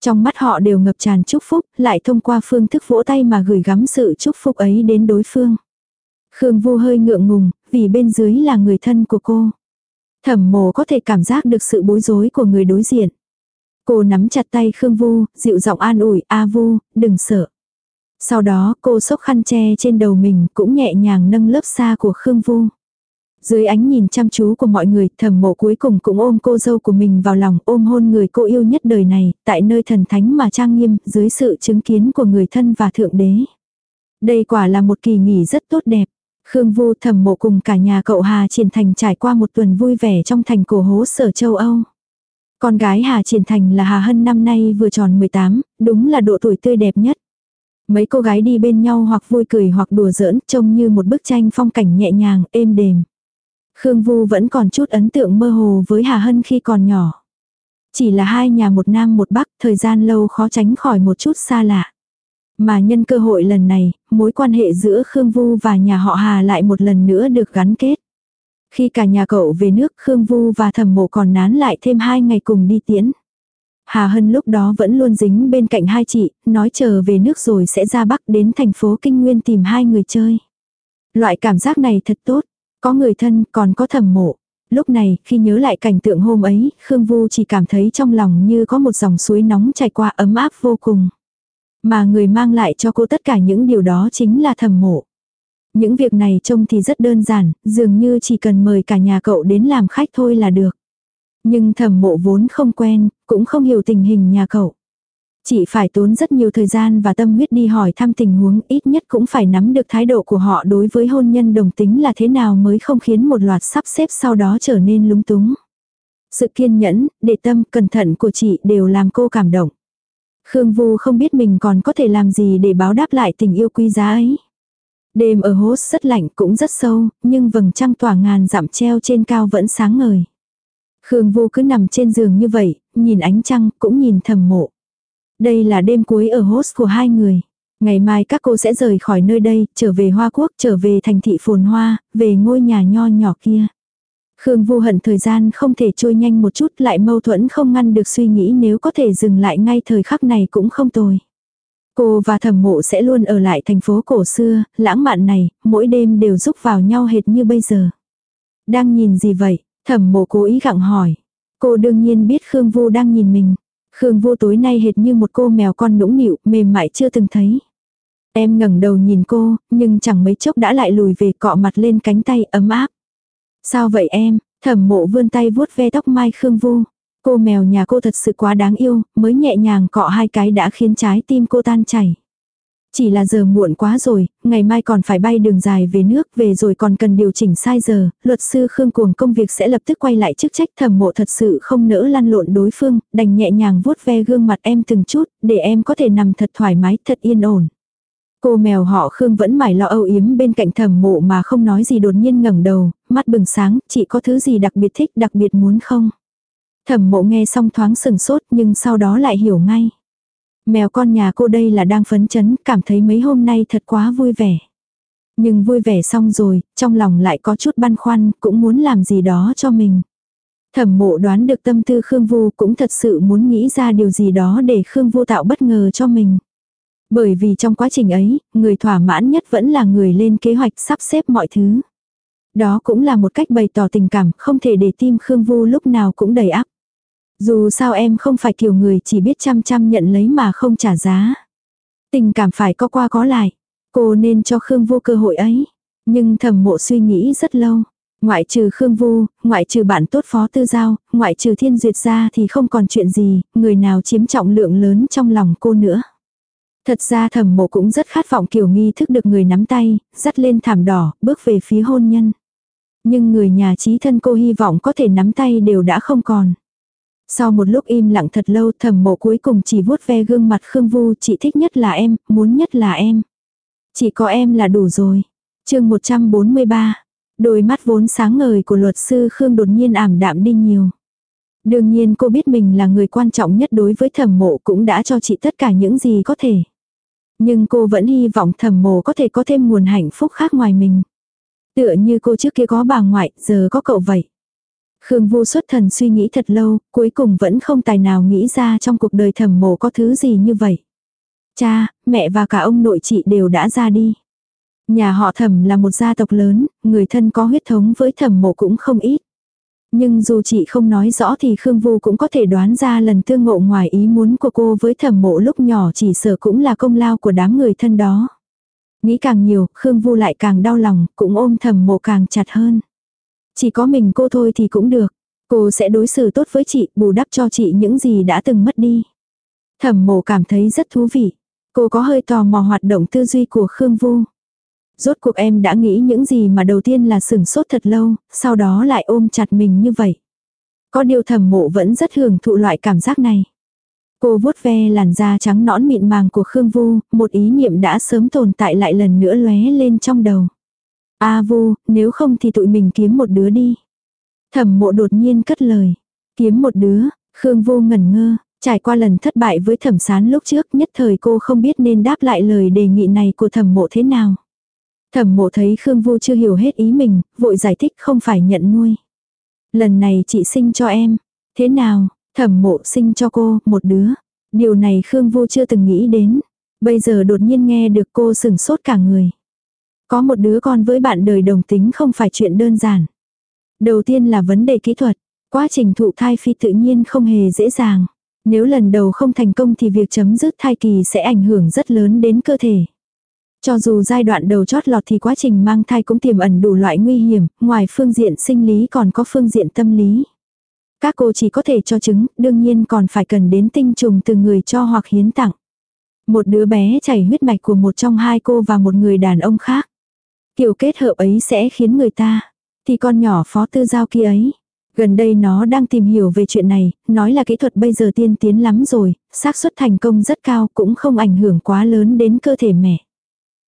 Trong mắt họ đều ngập tràn chúc phúc, lại thông qua phương thức vỗ tay mà gửi gắm sự chúc phúc ấy đến đối phương. Khương Vô hơi ngượng ngùng, vì bên dưới là người thân của cô. Thẩm mộ có thể cảm giác được sự bối rối của người đối diện. Cô nắm chặt tay Khương Vu, dịu giọng an ủi, A Vu, đừng sợ. Sau đó cô xốc khăn che trên đầu mình cũng nhẹ nhàng nâng lớp xa của Khương Vu. Dưới ánh nhìn chăm chú của mọi người, thẩm mộ cuối cùng cũng ôm cô dâu của mình vào lòng, ôm hôn người cô yêu nhất đời này, tại nơi thần thánh mà trang nghiêm, dưới sự chứng kiến của người thân và thượng đế. Đây quả là một kỳ nghỉ rất tốt đẹp. Khương Vu thầm mộ cùng cả nhà cậu Hà Triển Thành trải qua một tuần vui vẻ trong thành cổ hố sở châu Âu. Con gái Hà Triển Thành là Hà Hân năm nay vừa tròn 18, đúng là độ tuổi tươi đẹp nhất. Mấy cô gái đi bên nhau hoặc vui cười hoặc đùa giỡn trông như một bức tranh phong cảnh nhẹ nhàng, êm đềm. Khương Vu vẫn còn chút ấn tượng mơ hồ với Hà Hân khi còn nhỏ. Chỉ là hai nhà một nam một bắc, thời gian lâu khó tránh khỏi một chút xa lạ. Mà nhân cơ hội lần này, mối quan hệ giữa Khương Vu và nhà họ Hà lại một lần nữa được gắn kết. Khi cả nhà cậu về nước Khương Vu và thẩm mộ còn nán lại thêm hai ngày cùng đi tiễn. Hà Hân lúc đó vẫn luôn dính bên cạnh hai chị, nói chờ về nước rồi sẽ ra Bắc đến thành phố Kinh Nguyên tìm hai người chơi. Loại cảm giác này thật tốt, có người thân còn có thẩm mộ. Lúc này, khi nhớ lại cảnh tượng hôm ấy, Khương Vu chỉ cảm thấy trong lòng như có một dòng suối nóng chảy qua ấm áp vô cùng. Mà người mang lại cho cô tất cả những điều đó chính là thẩm mộ. Những việc này trông thì rất đơn giản, dường như chỉ cần mời cả nhà cậu đến làm khách thôi là được. Nhưng thẩm mộ vốn không quen, cũng không hiểu tình hình nhà cậu. Chỉ phải tốn rất nhiều thời gian và tâm huyết đi hỏi thăm tình huống ít nhất cũng phải nắm được thái độ của họ đối với hôn nhân đồng tính là thế nào mới không khiến một loạt sắp xếp sau đó trở nên lúng túng. Sự kiên nhẫn, để tâm, cẩn thận của chị đều làm cô cảm động. Khương Vu không biết mình còn có thể làm gì để báo đáp lại tình yêu quý giá ấy. Đêm ở hố rất lạnh cũng rất sâu, nhưng vầng trăng tỏa ngàn dặm treo trên cao vẫn sáng ngời. Khương Vu cứ nằm trên giường như vậy, nhìn ánh trăng, cũng nhìn thầm mộ. Đây là đêm cuối ở host của hai người. Ngày mai các cô sẽ rời khỏi nơi đây, trở về Hoa Quốc, trở về thành thị phồn hoa, về ngôi nhà nho nhỏ kia. Khương Vu hận thời gian không thể trôi nhanh một chút lại mâu thuẫn không ngăn được suy nghĩ nếu có thể dừng lại ngay thời khắc này cũng không tồi. Cô và thẩm mộ sẽ luôn ở lại thành phố cổ xưa, lãng mạn này, mỗi đêm đều giúp vào nhau hệt như bây giờ. Đang nhìn gì vậy? Thẩm mộ cố ý gặng hỏi. Cô đương nhiên biết Khương Vu đang nhìn mình. Khương Vu tối nay hệt như một cô mèo con nũng nịu, mềm mại chưa từng thấy. Em ngẩng đầu nhìn cô, nhưng chẳng mấy chốc đã lại lùi về cọ mặt lên cánh tay ấm áp. Sao vậy em? Thẩm mộ vươn tay vuốt ve tóc mai Khương Vu. Cô mèo nhà cô thật sự quá đáng yêu, mới nhẹ nhàng cọ hai cái đã khiến trái tim cô tan chảy. Chỉ là giờ muộn quá rồi, ngày mai còn phải bay đường dài về nước, về rồi còn cần điều chỉnh sai giờ, luật sư Khương Cuồng công việc sẽ lập tức quay lại chức trách thẩm mộ thật sự không nỡ lăn lộn đối phương, đành nhẹ nhàng vuốt ve gương mặt em từng chút, để em có thể nằm thật thoải mái, thật yên ổn. Cô mèo họ Khương vẫn mải lo âu yếm bên cạnh thẩm mộ mà không nói gì đột nhiên ngẩng đầu, mắt bừng sáng, chị có thứ gì đặc biệt thích đặc biệt muốn không? Thẩm mộ nghe xong thoáng sừng sốt nhưng sau đó lại hiểu ngay. Mèo con nhà cô đây là đang phấn chấn, cảm thấy mấy hôm nay thật quá vui vẻ. Nhưng vui vẻ xong rồi, trong lòng lại có chút băn khoăn, cũng muốn làm gì đó cho mình. Thẩm mộ đoán được tâm tư Khương Vu cũng thật sự muốn nghĩ ra điều gì đó để Khương Vu tạo bất ngờ cho mình. Bởi vì trong quá trình ấy, người thỏa mãn nhất vẫn là người lên kế hoạch sắp xếp mọi thứ. Đó cũng là một cách bày tỏ tình cảm, không thể để tim Khương Vu lúc nào cũng đầy áp. Dù sao em không phải kiểu người chỉ biết chăm chăm nhận lấy mà không trả giá. Tình cảm phải có qua có lại. Cô nên cho Khương Vu cơ hội ấy. Nhưng thầm mộ suy nghĩ rất lâu. Ngoại trừ Khương Vu, ngoại trừ bạn tốt phó tư giao, ngoại trừ thiên duyệt ra thì không còn chuyện gì, người nào chiếm trọng lượng lớn trong lòng cô nữa. Thật ra thầm mộ cũng rất khát vọng kiểu nghi thức được người nắm tay, dắt lên thảm đỏ, bước về phía hôn nhân. Nhưng người nhà trí thân cô hy vọng có thể nắm tay đều đã không còn. Sau một lúc im lặng thật lâu thầm mộ cuối cùng chỉ vuốt ve gương mặt Khương Vu chị thích nhất là em, muốn nhất là em. Chỉ có em là đủ rồi. chương 143. Đôi mắt vốn sáng ngời của luật sư Khương đột nhiên ảm đạm đi nhiều. Đương nhiên cô biết mình là người quan trọng nhất đối với thẩm mộ cũng đã cho chị tất cả những gì có thể. Nhưng cô vẫn hy vọng thẩm mộ có thể có thêm nguồn hạnh phúc khác ngoài mình. Tựa như cô trước kia có bà ngoại, giờ có cậu vậy. Khương Vu xuất thần suy nghĩ thật lâu, cuối cùng vẫn không tài nào nghĩ ra trong cuộc đời thẩm mộ có thứ gì như vậy. Cha, mẹ và cả ông nội chị đều đã ra đi. Nhà họ thẩm là một gia tộc lớn, người thân có huyết thống với thẩm mộ cũng không ít. Nhưng dù chị không nói rõ thì Khương Vu cũng có thể đoán ra lần tương ngộ ngoài ý muốn của cô với thẩm mộ lúc nhỏ chỉ sợ cũng là công lao của đám người thân đó. Nghĩ càng nhiều, Khương Vu lại càng đau lòng, cũng ôm thẩm mộ càng chặt hơn. Chỉ có mình cô thôi thì cũng được. Cô sẽ đối xử tốt với chị, bù đắp cho chị những gì đã từng mất đi. Thẩm mộ cảm thấy rất thú vị. Cô có hơi tò mò hoạt động tư duy của Khương Vu. Rốt cuộc em đã nghĩ những gì mà đầu tiên là sừng sốt thật lâu, sau đó lại ôm chặt mình như vậy. Có điều thẩm mộ vẫn rất hưởng thụ loại cảm giác này. Cô vuốt ve làn da trắng nõn mịn màng của Khương Vu, một ý niệm đã sớm tồn tại lại lần nữa lóe lên trong đầu. A Vu, nếu không thì tụi mình kiếm một đứa đi. Thẩm mộ đột nhiên cất lời. Kiếm một đứa, Khương Vu ngẩn ngơ, trải qua lần thất bại với thẩm sán lúc trước nhất thời cô không biết nên đáp lại lời đề nghị này của thẩm mộ thế nào. Thẩm mộ thấy Khương Vu chưa hiểu hết ý mình, vội giải thích không phải nhận nuôi. Lần này chị sinh cho em. Thế nào, thẩm mộ sinh cho cô, một đứa. Điều này Khương Vu chưa từng nghĩ đến. Bây giờ đột nhiên nghe được cô sừng sốt cả người. Có một đứa con với bạn đời đồng tính không phải chuyện đơn giản. Đầu tiên là vấn đề kỹ thuật. Quá trình thụ thai phi tự nhiên không hề dễ dàng. Nếu lần đầu không thành công thì việc chấm dứt thai kỳ sẽ ảnh hưởng rất lớn đến cơ thể. Cho dù giai đoạn đầu chót lọt thì quá trình mang thai cũng tiềm ẩn đủ loại nguy hiểm, ngoài phương diện sinh lý còn có phương diện tâm lý. Các cô chỉ có thể cho trứng, đương nhiên còn phải cần đến tinh trùng từ người cho hoặc hiến tặng. Một đứa bé chảy huyết mạch của một trong hai cô và một người đàn ông khác. Kiểu kết hợp ấy sẽ khiến người ta, thì con nhỏ phó tư giao kia ấy. Gần đây nó đang tìm hiểu về chuyện này, nói là kỹ thuật bây giờ tiên tiến lắm rồi, xác suất thành công rất cao cũng không ảnh hưởng quá lớn đến cơ thể mẹ.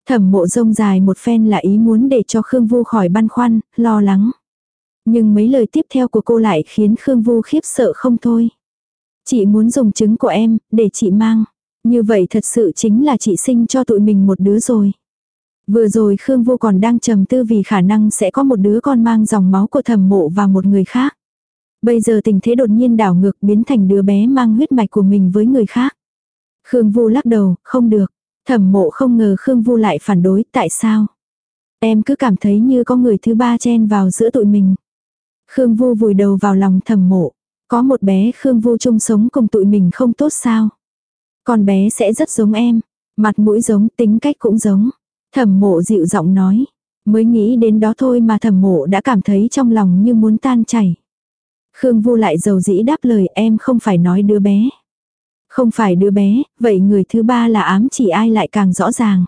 Thẩm mộ rông dài một phen là ý muốn để cho Khương Vu khỏi băn khoăn, lo lắng. Nhưng mấy lời tiếp theo của cô lại khiến Khương Vu khiếp sợ không thôi. Chị muốn dùng trứng của em, để chị mang. Như vậy thật sự chính là chị sinh cho tụi mình một đứa rồi. Vừa rồi Khương Vô còn đang trầm tư vì khả năng sẽ có một đứa con mang dòng máu của thẩm mộ và một người khác. Bây giờ tình thế đột nhiên đảo ngược biến thành đứa bé mang huyết mạch của mình với người khác. Khương Vu lắc đầu, không được. Thẩm mộ không ngờ Khương Vu lại phản đối, tại sao? Em cứ cảm thấy như có người thứ ba chen vào giữa tụi mình. Khương Vu vùi đầu vào lòng thẩm mộ. Có một bé Khương Vu chung sống cùng tụi mình không tốt sao? Con bé sẽ rất giống em. Mặt mũi giống, tính cách cũng giống. Thẩm mộ dịu giọng nói. Mới nghĩ đến đó thôi mà thẩm mộ đã cảm thấy trong lòng như muốn tan chảy. Khương Vu lại dầu dĩ đáp lời em không phải nói đứa bé. Không phải đứa bé, vậy người thứ ba là ám chỉ ai lại càng rõ ràng.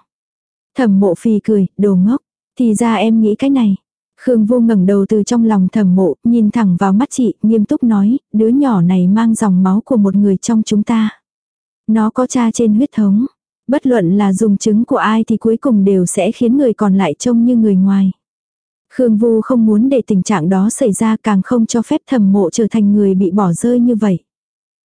Thẩm mộ phi cười, đồ ngốc. Thì ra em nghĩ cái này. Khương Vu ngẩng đầu từ trong lòng thẩm mộ, nhìn thẳng vào mắt chị, nghiêm túc nói, đứa nhỏ này mang dòng máu của một người trong chúng ta. Nó có cha trên huyết thống. Bất luận là dùng chứng của ai thì cuối cùng đều sẽ khiến người còn lại trông như người ngoài. Khương Vu không muốn để tình trạng đó xảy ra càng không cho phép thẩm mộ trở thành người bị bỏ rơi như vậy.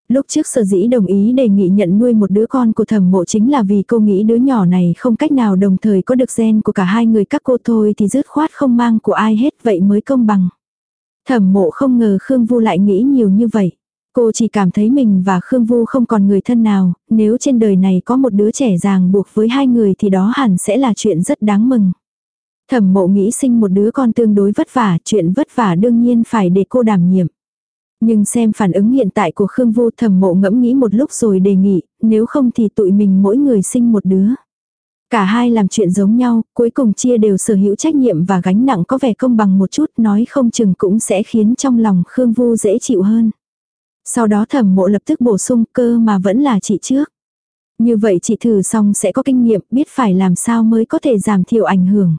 Lúc trước sở dĩ đồng ý đề nghị nhận nuôi một đứa con của thẩm mộ chính là vì cô nghĩ đứa nhỏ này không cách nào đồng thời có được gen của cả hai người các cô thôi thì dứt khoát không mang của ai hết, vậy mới công bằng. Thẩm mộ không ngờ Khương Vu lại nghĩ nhiều như vậy. Cô chỉ cảm thấy mình và Khương Vu không còn người thân nào, nếu trên đời này có một đứa trẻ ràng buộc với hai người thì đó hẳn sẽ là chuyện rất đáng mừng. Thẩm mộ nghĩ sinh một đứa con tương đối vất vả, chuyện vất vả đương nhiên phải để cô đảm nhiệm. Nhưng xem phản ứng hiện tại của Khương Vu thẩm mộ ngẫm nghĩ một lúc rồi đề nghị, nếu không thì tụi mình mỗi người sinh một đứa. Cả hai làm chuyện giống nhau, cuối cùng chia đều sở hữu trách nhiệm và gánh nặng có vẻ công bằng một chút nói không chừng cũng sẽ khiến trong lòng Khương Vu dễ chịu hơn. Sau đó thẩm mộ lập tức bổ sung cơ mà vẫn là chị trước. Như vậy chị thử xong sẽ có kinh nghiệm biết phải làm sao mới có thể giảm thiểu ảnh hưởng.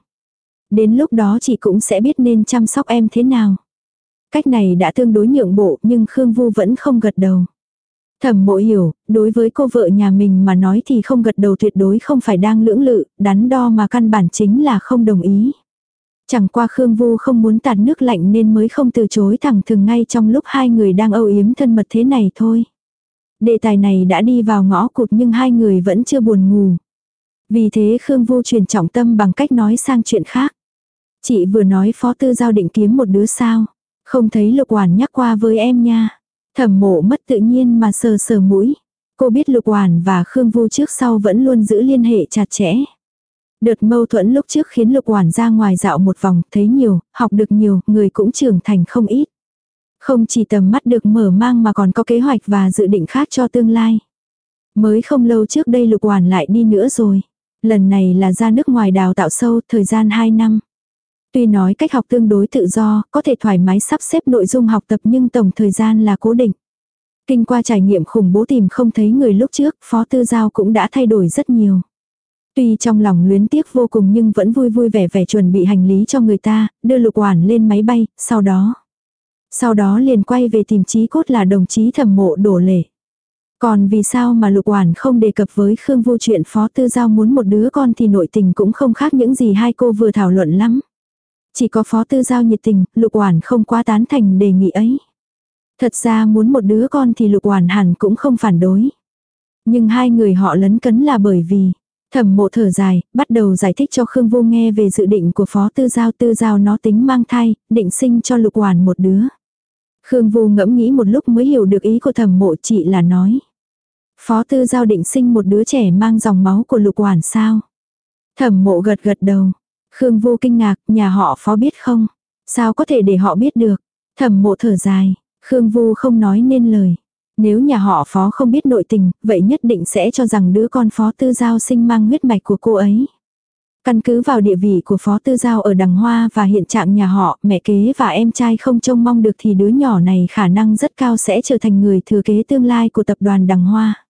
Đến lúc đó chị cũng sẽ biết nên chăm sóc em thế nào. Cách này đã tương đối nhượng bộ nhưng Khương Vu vẫn không gật đầu. Thẩm mộ hiểu, đối với cô vợ nhà mình mà nói thì không gật đầu tuyệt đối không phải đang lưỡng lự, đắn đo mà căn bản chính là không đồng ý. Chẳng qua Khương Vu không muốn tạt nước lạnh nên mới không từ chối thẳng thừng ngay trong lúc hai người đang âu yếm thân mật thế này thôi. Đề tài này đã đi vào ngõ cụt nhưng hai người vẫn chưa buồn ngủ. Vì thế Khương Vu truyền trọng tâm bằng cách nói sang chuyện khác. Chị vừa nói phó tư giao định kiếm một đứa sao. Không thấy lục hoàn nhắc qua với em nha. Thẩm mộ mất tự nhiên mà sờ sờ mũi. Cô biết lục hoàn và Khương Vu trước sau vẫn luôn giữ liên hệ chặt chẽ. Đợt mâu thuẫn lúc trước khiến lục hoàn ra ngoài dạo một vòng, thấy nhiều, học được nhiều, người cũng trưởng thành không ít. Không chỉ tầm mắt được mở mang mà còn có kế hoạch và dự định khác cho tương lai. Mới không lâu trước đây lục hoàn lại đi nữa rồi. Lần này là ra nước ngoài đào tạo sâu thời gian 2 năm. Tuy nói cách học tương đối tự do, có thể thoải mái sắp xếp nội dung học tập nhưng tổng thời gian là cố định. Kinh qua trải nghiệm khủng bố tìm không thấy người lúc trước, Phó Tư Giao cũng đã thay đổi rất nhiều. Tuy trong lòng luyến tiếc vô cùng nhưng vẫn vui vui vẻ vẻ chuẩn bị hành lý cho người ta, đưa lục quản lên máy bay, sau đó. Sau đó liền quay về tìm chí cốt là đồng chí thẩm mộ đổ lệ. Còn vì sao mà lục quản không đề cập với Khương vô chuyện phó tư giao muốn một đứa con thì nội tình cũng không khác những gì hai cô vừa thảo luận lắm. Chỉ có phó tư giao nhiệt tình, lục quản không quá tán thành đề nghị ấy. Thật ra muốn một đứa con thì lục quản hẳn cũng không phản đối. Nhưng hai người họ lấn cấn là bởi vì, thẩm mộ thở dài, bắt đầu giải thích cho Khương Vô nghe về dự định của phó tư giao tư giao nó tính mang thai, định sinh cho lục Hoàn một đứa. Khương Vô ngẫm nghĩ một lúc mới hiểu được ý của thẩm mộ chị là nói. Phó tư giao định sinh một đứa trẻ mang dòng máu của lục Hoàn sao. Thẩm mộ gật gật đầu. Khương Vô kinh ngạc, nhà họ phó biết không? Sao có thể để họ biết được? Thẩm mộ thở dài, Khương Vu không nói nên lời. Nếu nhà họ phó không biết nội tình, vậy nhất định sẽ cho rằng đứa con phó tư giao sinh mang huyết mạch của cô ấy. Căn cứ vào địa vị của phó tư giao ở đằng hoa và hiện trạng nhà họ, mẹ kế và em trai không trông mong được thì đứa nhỏ này khả năng rất cao sẽ trở thành người thừa kế tương lai của tập đoàn đằng hoa.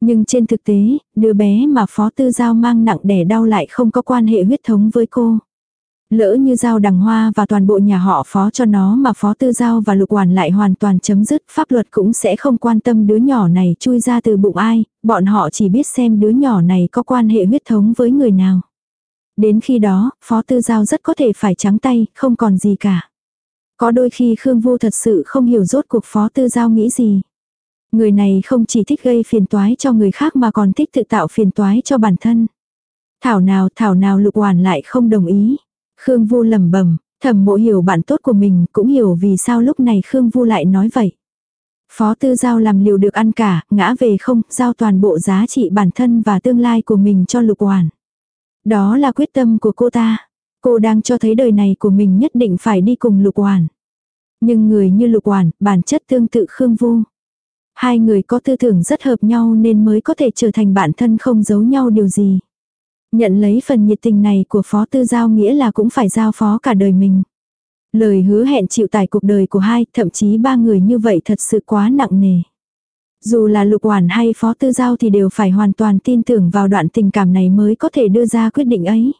Nhưng trên thực tế, đứa bé mà phó tư giao mang nặng đẻ đau lại không có quan hệ huyết thống với cô. Lỡ như giao đằng hoa và toàn bộ nhà họ phó cho nó mà phó tư giao và lục hoàn lại hoàn toàn chấm dứt, pháp luật cũng sẽ không quan tâm đứa nhỏ này chui ra từ bụng ai, bọn họ chỉ biết xem đứa nhỏ này có quan hệ huyết thống với người nào. Đến khi đó, phó tư giao rất có thể phải trắng tay, không còn gì cả. Có đôi khi Khương Vu thật sự không hiểu rốt cuộc phó tư giao nghĩ gì. Người này không chỉ thích gây phiền toái cho người khác mà còn thích tự tạo phiền toái cho bản thân. Thảo nào thảo nào lục hoàn lại không đồng ý. Khương Vu lẩm bẩm, thẩm mộ hiểu bạn tốt của mình cũng hiểu vì sao lúc này Khương Vu lại nói vậy. Phó tư giao làm liều được ăn cả, ngã về không, giao toàn bộ giá trị bản thân và tương lai của mình cho lục hoàn. Đó là quyết tâm của cô ta. Cô đang cho thấy đời này của mình nhất định phải đi cùng lục hoàn. Nhưng người như lục hoàn, bản chất tương tự Khương Vu. Hai người có tư tưởng rất hợp nhau nên mới có thể trở thành bạn thân không giấu nhau điều gì. Nhận lấy phần nhiệt tình này của phó tư giao nghĩa là cũng phải giao phó cả đời mình. Lời hứa hẹn chịu tải cuộc đời của hai, thậm chí ba người như vậy thật sự quá nặng nề. Dù là lục hoàn hay phó tư giao thì đều phải hoàn toàn tin tưởng vào đoạn tình cảm này mới có thể đưa ra quyết định ấy.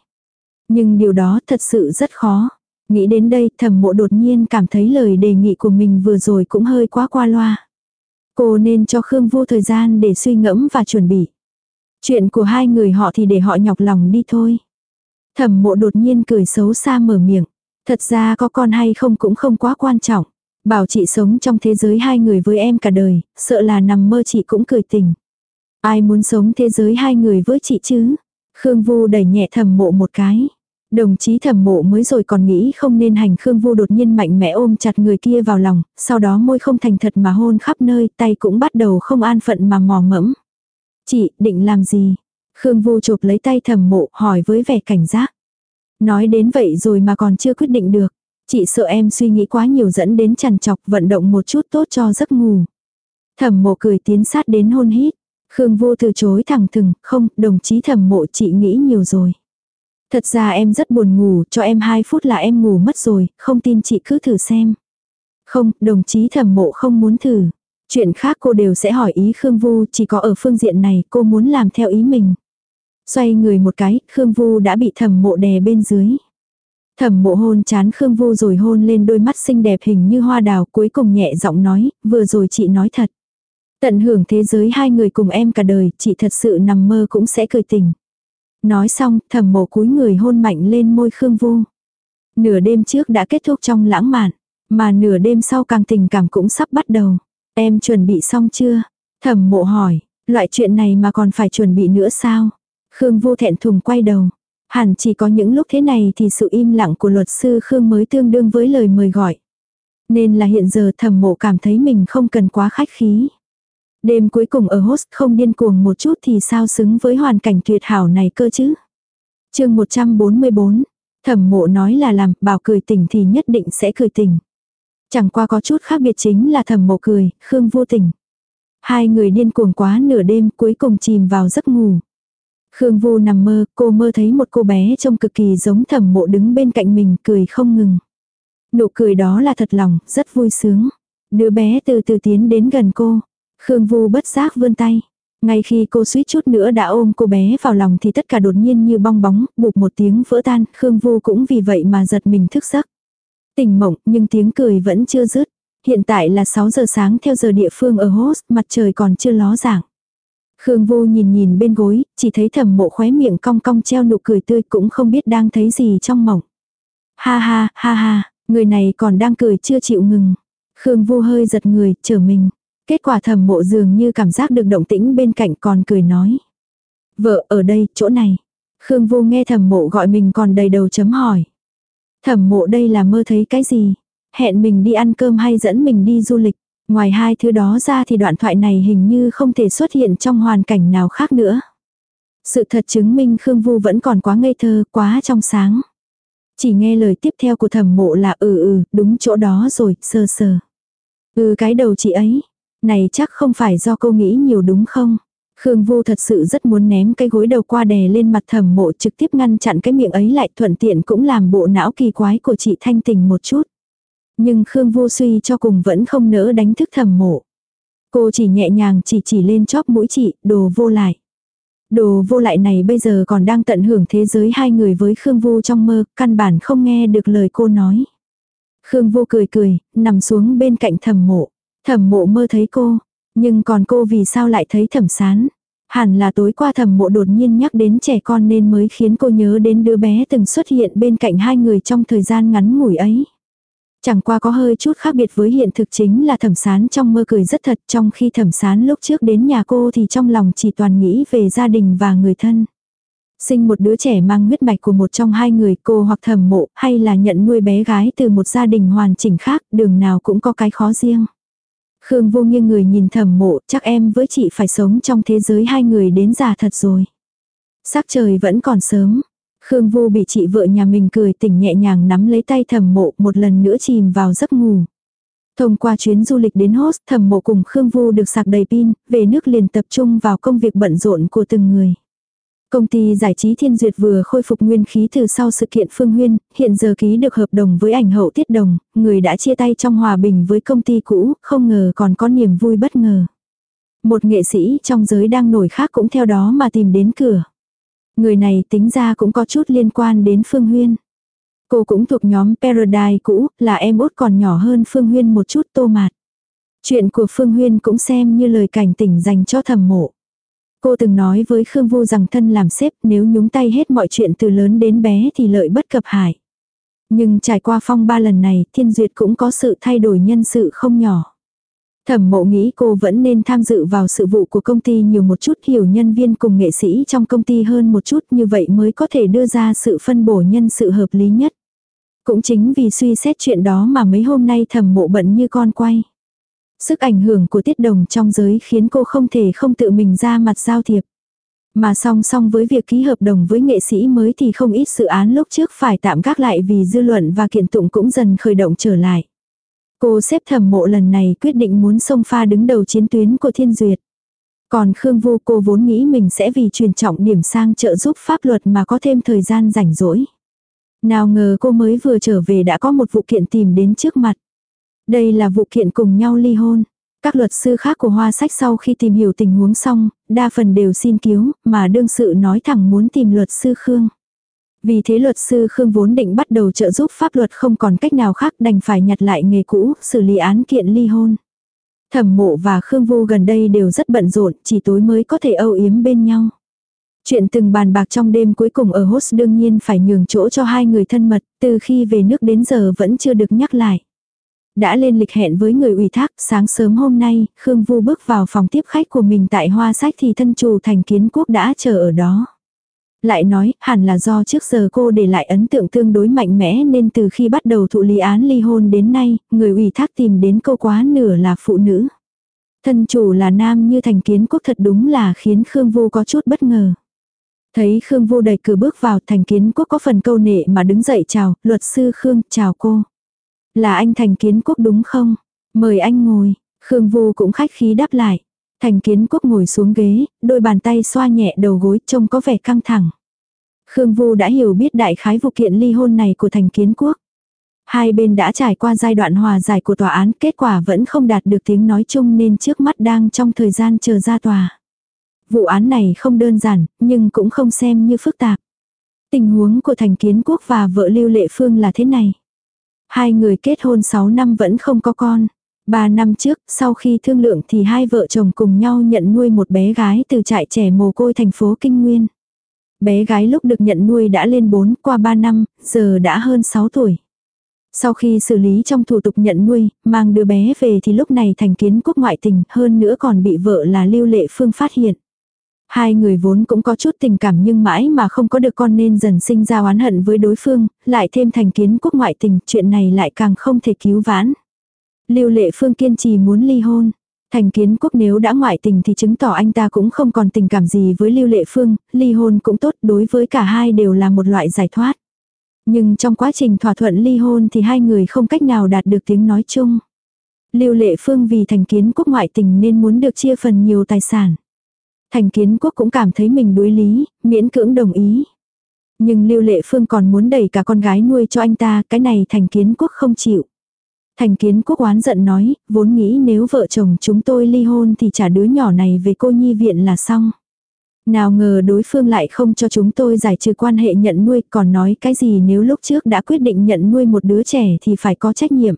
Nhưng điều đó thật sự rất khó. Nghĩ đến đây thẩm mộ đột nhiên cảm thấy lời đề nghị của mình vừa rồi cũng hơi quá qua loa. Cô nên cho Khương vô thời gian để suy ngẫm và chuẩn bị. Chuyện của hai người họ thì để họ nhọc lòng đi thôi. Thẩm mộ đột nhiên cười xấu xa mở miệng. Thật ra có con hay không cũng không quá quan trọng. Bảo chị sống trong thế giới hai người với em cả đời, sợ là nằm mơ chị cũng cười tình. Ai muốn sống thế giới hai người với chị chứ? Khương Vu đẩy nhẹ thẩm mộ một cái. Đồng chí thẩm mộ mới rồi còn nghĩ không nên hành Khương Vu đột nhiên mạnh mẽ ôm chặt người kia vào lòng, sau đó môi không thành thật mà hôn khắp nơi, tay cũng bắt đầu không an phận mà mò mẫm. Chị, định làm gì? Khương Vu chụp lấy tay thẩm mộ hỏi với vẻ cảnh giác. Nói đến vậy rồi mà còn chưa quyết định được. Chị sợ em suy nghĩ quá nhiều dẫn đến chằn chọc vận động một chút tốt cho giấc ngủ. Thẩm mộ cười tiến sát đến hôn hít. Khương Vu từ chối thẳng thừng, không, đồng chí thẩm mộ chị nghĩ nhiều rồi. Thật ra em rất buồn ngủ, cho em 2 phút là em ngủ mất rồi, không tin chị cứ thử xem. Không, đồng chí thẩm mộ không muốn thử. Chuyện khác cô đều sẽ hỏi ý Khương Vu, chỉ có ở phương diện này cô muốn làm theo ý mình. Xoay người một cái, Khương Vu đã bị thẩm mộ đè bên dưới. Thẩm mộ hôn chán Khương Vu rồi hôn lên đôi mắt xinh đẹp hình như hoa đào cuối cùng nhẹ giọng nói, vừa rồi chị nói thật. Tận hưởng thế giới hai người cùng em cả đời, chị thật sự nằm mơ cũng sẽ cười tình. Nói xong, thẩm mộ cúi người hôn mạnh lên môi Khương Vu. Nửa đêm trước đã kết thúc trong lãng mạn, mà nửa đêm sau càng tình cảm cũng sắp bắt đầu. Em chuẩn bị xong chưa? Thẩm mộ hỏi, loại chuyện này mà còn phải chuẩn bị nữa sao? Khương vô thẹn thùng quay đầu. Hẳn chỉ có những lúc thế này thì sự im lặng của luật sư Khương mới tương đương với lời mời gọi. Nên là hiện giờ thẩm mộ cảm thấy mình không cần quá khách khí. Đêm cuối cùng ở host không điên cuồng một chút thì sao xứng với hoàn cảnh tuyệt hảo này cơ chứ. chương 144, thẩm mộ nói là làm, bảo cười tỉnh thì nhất định sẽ cười tỉnh. Chẳng qua có chút khác biệt chính là thẩm mộ cười, Khương vô tình. Hai người điên cuồng quá nửa đêm cuối cùng chìm vào giấc ngủ. Khương vô nằm mơ, cô mơ thấy một cô bé trông cực kỳ giống thẩm mộ đứng bên cạnh mình cười không ngừng. Nụ cười đó là thật lòng, rất vui sướng. Đứa bé từ từ tiến đến gần cô. Khương Vu bất giác vươn tay. Ngay khi cô suýt chút nữa đã ôm cô bé vào lòng thì tất cả đột nhiên như bong bóng, bụp một tiếng vỡ tan, Khương Vu cũng vì vậy mà giật mình thức giấc. Tỉnh mộng nhưng tiếng cười vẫn chưa dứt. Hiện tại là 6 giờ sáng theo giờ địa phương ở host, mặt trời còn chưa ló dạng. Khương Vu nhìn nhìn bên gối, chỉ thấy thầm mộ khóe miệng cong cong treo nụ cười tươi cũng không biết đang thấy gì trong mộng. Ha ha, ha ha, người này còn đang cười chưa chịu ngừng. Khương Vu hơi giật người, trở mình. Kết quả thầm mộ dường như cảm giác được động tĩnh bên cạnh còn cười nói. Vợ ở đây, chỗ này. Khương Vu nghe thầm mộ gọi mình còn đầy đầu chấm hỏi. Thẩm mộ đây là mơ thấy cái gì? Hẹn mình đi ăn cơm hay dẫn mình đi du lịch? Ngoài hai thứ đó ra thì đoạn thoại này hình như không thể xuất hiện trong hoàn cảnh nào khác nữa. Sự thật chứng minh Khương Vu vẫn còn quá ngây thơ, quá trong sáng. Chỉ nghe lời tiếp theo của thẩm mộ là ừ ừ, đúng chỗ đó rồi, sơ sờ. Ừ cái đầu chị ấy. Này chắc không phải do cô nghĩ nhiều đúng không? Khương Vu thật sự rất muốn ném cái gối đầu qua đè lên mặt thẩm mộ trực tiếp ngăn chặn cái miệng ấy lại thuận tiện cũng làm bộ não kỳ quái của chị thanh tình một chút. Nhưng Khương Vu suy cho cùng vẫn không nỡ đánh thức thẩm mộ. Cô chỉ nhẹ nhàng chỉ chỉ lên chóp mũi chị, đồ vô lại. Đồ vô lại này bây giờ còn đang tận hưởng thế giới hai người với Khương Vu trong mơ, căn bản không nghe được lời cô nói. Khương Vu cười cười, nằm xuống bên cạnh thẩm mộ. Thẩm mộ mơ thấy cô, nhưng còn cô vì sao lại thấy thẩm sán? Hẳn là tối qua thẩm mộ đột nhiên nhắc đến trẻ con nên mới khiến cô nhớ đến đứa bé từng xuất hiện bên cạnh hai người trong thời gian ngắn ngủi ấy. Chẳng qua có hơi chút khác biệt với hiện thực chính là thẩm sán trong mơ cười rất thật, trong khi thẩm sán lúc trước đến nhà cô thì trong lòng chỉ toàn nghĩ về gia đình và người thân. Sinh một đứa trẻ mang huyết mạch của một trong hai người, cô hoặc thẩm mộ, hay là nhận nuôi bé gái từ một gia đình hoàn chỉnh khác, đường nào cũng có cái khó riêng. Khương vô nghiêng người nhìn thẩm mộ, chắc em với chị phải sống trong thế giới hai người đến già thật rồi. Sắc trời vẫn còn sớm. Khương vô bị chị vợ nhà mình cười tỉnh nhẹ nhàng nắm lấy tay thẩm mộ một lần nữa chìm vào giấc ngủ. Thông qua chuyến du lịch đến host, thẩm mộ cùng Khương Vu được sạc đầy pin, về nước liền tập trung vào công việc bận rộn của từng người. Công ty giải trí Thiên Duyệt vừa khôi phục nguyên khí từ sau sự kiện Phương Huyên, hiện giờ ký được hợp đồng với ảnh hậu Tiết Đồng, người đã chia tay trong hòa bình với công ty cũ, không ngờ còn có niềm vui bất ngờ. Một nghệ sĩ trong giới đang nổi khác cũng theo đó mà tìm đến cửa. Người này tính ra cũng có chút liên quan đến Phương Huyên. Cô cũng thuộc nhóm Paradise cũ, là em út còn nhỏ hơn Phương Huyên một chút tô mạt. Chuyện của Phương Huyên cũng xem như lời cảnh tỉnh dành cho thầm mộ. Cô từng nói với Khương Vu rằng thân làm sếp nếu nhúng tay hết mọi chuyện từ lớn đến bé thì lợi bất cập hại. Nhưng trải qua phong ba lần này, Thiên Duyệt cũng có sự thay đổi nhân sự không nhỏ. Thẩm mộ nghĩ cô vẫn nên tham dự vào sự vụ của công ty nhiều một chút hiểu nhân viên cùng nghệ sĩ trong công ty hơn một chút như vậy mới có thể đưa ra sự phân bổ nhân sự hợp lý nhất. Cũng chính vì suy xét chuyện đó mà mấy hôm nay thẩm mộ bận như con quay. Sức ảnh hưởng của tiết đồng trong giới khiến cô không thể không tự mình ra mặt giao thiệp. Mà song song với việc ký hợp đồng với nghệ sĩ mới thì không ít dự án lúc trước phải tạm gác lại vì dư luận và kiện tụng cũng dần khởi động trở lại. Cô xếp thẩm mộ lần này quyết định muốn xông pha đứng đầu chiến tuyến của thiên duyệt. Còn Khương Vu cô vốn nghĩ mình sẽ vì truyền trọng điểm sang trợ giúp pháp luật mà có thêm thời gian rảnh rỗi. Nào ngờ cô mới vừa trở về đã có một vụ kiện tìm đến trước mặt. Đây là vụ kiện cùng nhau ly hôn. Các luật sư khác của hoa sách sau khi tìm hiểu tình huống xong, đa phần đều xin cứu, mà đương sự nói thẳng muốn tìm luật sư Khương. Vì thế luật sư Khương vốn định bắt đầu trợ giúp pháp luật không còn cách nào khác đành phải nhặt lại nghề cũ, xử lý án kiện ly hôn. Thẩm mộ và Khương Vu gần đây đều rất bận rộn, chỉ tối mới có thể âu yếm bên nhau. Chuyện từng bàn bạc trong đêm cuối cùng ở host đương nhiên phải nhường chỗ cho hai người thân mật, từ khi về nước đến giờ vẫn chưa được nhắc lại. Đã lên lịch hẹn với người ủy thác, sáng sớm hôm nay, Khương Vu bước vào phòng tiếp khách của mình tại hoa sách thì thân chủ thành kiến quốc đã chờ ở đó. Lại nói, hẳn là do trước giờ cô để lại ấn tượng tương đối mạnh mẽ nên từ khi bắt đầu thụ lý án ly hôn đến nay, người ủy thác tìm đến cô quá nửa là phụ nữ. Thân chủ là nam như thành kiến quốc thật đúng là khiến Khương Vu có chút bất ngờ. Thấy Khương Vu đẩy cửa bước vào thành kiến quốc có phần câu nệ mà đứng dậy chào, luật sư Khương, chào cô. Là anh thành kiến quốc đúng không? Mời anh ngồi, Khương Vu cũng khách khí đáp lại. Thành kiến quốc ngồi xuống ghế, đôi bàn tay xoa nhẹ đầu gối trông có vẻ căng thẳng. Khương Vu đã hiểu biết đại khái vụ kiện ly hôn này của thành kiến quốc. Hai bên đã trải qua giai đoạn hòa giải của tòa án, kết quả vẫn không đạt được tiếng nói chung nên trước mắt đang trong thời gian chờ ra tòa. Vụ án này không đơn giản, nhưng cũng không xem như phức tạp. Tình huống của Thành Kiến Quốc và vợ Lưu Lệ Phương là thế này. Hai người kết hôn 6 năm vẫn không có con. 3 năm trước, sau khi thương lượng thì hai vợ chồng cùng nhau nhận nuôi một bé gái từ trại trẻ mồ côi thành phố Kinh Nguyên. Bé gái lúc được nhận nuôi đã lên 4 qua 3 năm, giờ đã hơn 6 tuổi. Sau khi xử lý trong thủ tục nhận nuôi, mang đứa bé về thì lúc này thành kiến quốc ngoại tình, hơn nữa còn bị vợ là Lưu Lệ Phương phát hiện. Hai người vốn cũng có chút tình cảm nhưng mãi mà không có được con nên dần sinh ra oán hận với đối phương, lại thêm thành kiến quốc ngoại tình, chuyện này lại càng không thể cứu vãn. Lưu Lệ Phương kiên trì muốn ly hôn. Thành kiến quốc nếu đã ngoại tình thì chứng tỏ anh ta cũng không còn tình cảm gì với Lưu Lệ Phương, ly hôn cũng tốt đối với cả hai đều là một loại giải thoát. Nhưng trong quá trình thỏa thuận ly hôn thì hai người không cách nào đạt được tiếng nói chung. Lưu Lệ Phương vì thành kiến quốc ngoại tình nên muốn được chia phần nhiều tài sản. Thành kiến quốc cũng cảm thấy mình đối lý, miễn cưỡng đồng ý. Nhưng Lưu Lệ Phương còn muốn đẩy cả con gái nuôi cho anh ta, cái này thành kiến quốc không chịu. Thành kiến quốc oán giận nói, vốn nghĩ nếu vợ chồng chúng tôi ly hôn thì trả đứa nhỏ này về cô nhi viện là xong. Nào ngờ đối phương lại không cho chúng tôi giải trừ quan hệ nhận nuôi còn nói cái gì nếu lúc trước đã quyết định nhận nuôi một đứa trẻ thì phải có trách nhiệm.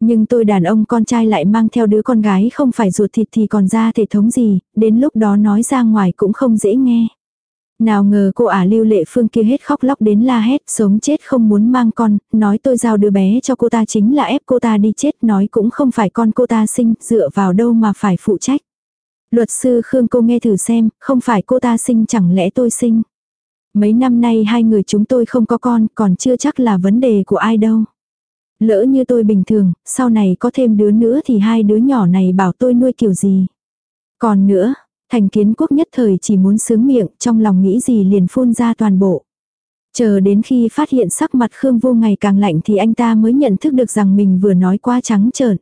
Nhưng tôi đàn ông con trai lại mang theo đứa con gái không phải ruột thịt thì còn ra thể thống gì, đến lúc đó nói ra ngoài cũng không dễ nghe. Nào ngờ cô ả lưu lệ phương kia hết khóc lóc đến la hét, sống chết không muốn mang con, nói tôi giao đứa bé cho cô ta chính là ép cô ta đi chết, nói cũng không phải con cô ta sinh, dựa vào đâu mà phải phụ trách. Luật sư Khương cô nghe thử xem, không phải cô ta sinh chẳng lẽ tôi sinh. Mấy năm nay hai người chúng tôi không có con, còn chưa chắc là vấn đề của ai đâu. Lỡ như tôi bình thường, sau này có thêm đứa nữa thì hai đứa nhỏ này bảo tôi nuôi kiểu gì. Còn nữa, thành kiến quốc nhất thời chỉ muốn sướng miệng, trong lòng nghĩ gì liền phun ra toàn bộ. Chờ đến khi phát hiện sắc mặt Khương vô ngày càng lạnh thì anh ta mới nhận thức được rằng mình vừa nói quá trắng trợn.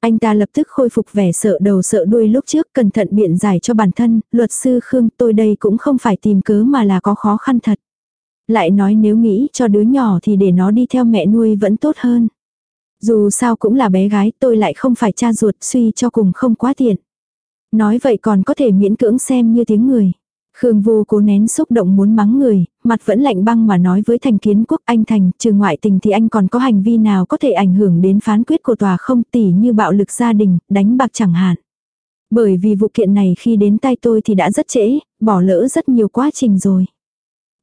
Anh ta lập tức khôi phục vẻ sợ đầu sợ đuôi lúc trước cẩn thận biện giải cho bản thân, luật sư Khương tôi đây cũng không phải tìm cớ mà là có khó khăn thật. Lại nói nếu nghĩ cho đứa nhỏ thì để nó đi theo mẹ nuôi vẫn tốt hơn. Dù sao cũng là bé gái tôi lại không phải cha ruột suy cho cùng không quá tiện. Nói vậy còn có thể miễn cưỡng xem như tiếng người. Khương Vô cố nén xúc động muốn mắng người, mặt vẫn lạnh băng mà nói với Thành Kiến Quốc anh Thành, trừ ngoại tình thì anh còn có hành vi nào có thể ảnh hưởng đến phán quyết của tòa không tỉ như bạo lực gia đình, đánh bạc chẳng hạn. Bởi vì vụ kiện này khi đến tay tôi thì đã rất trễ, bỏ lỡ rất nhiều quá trình rồi.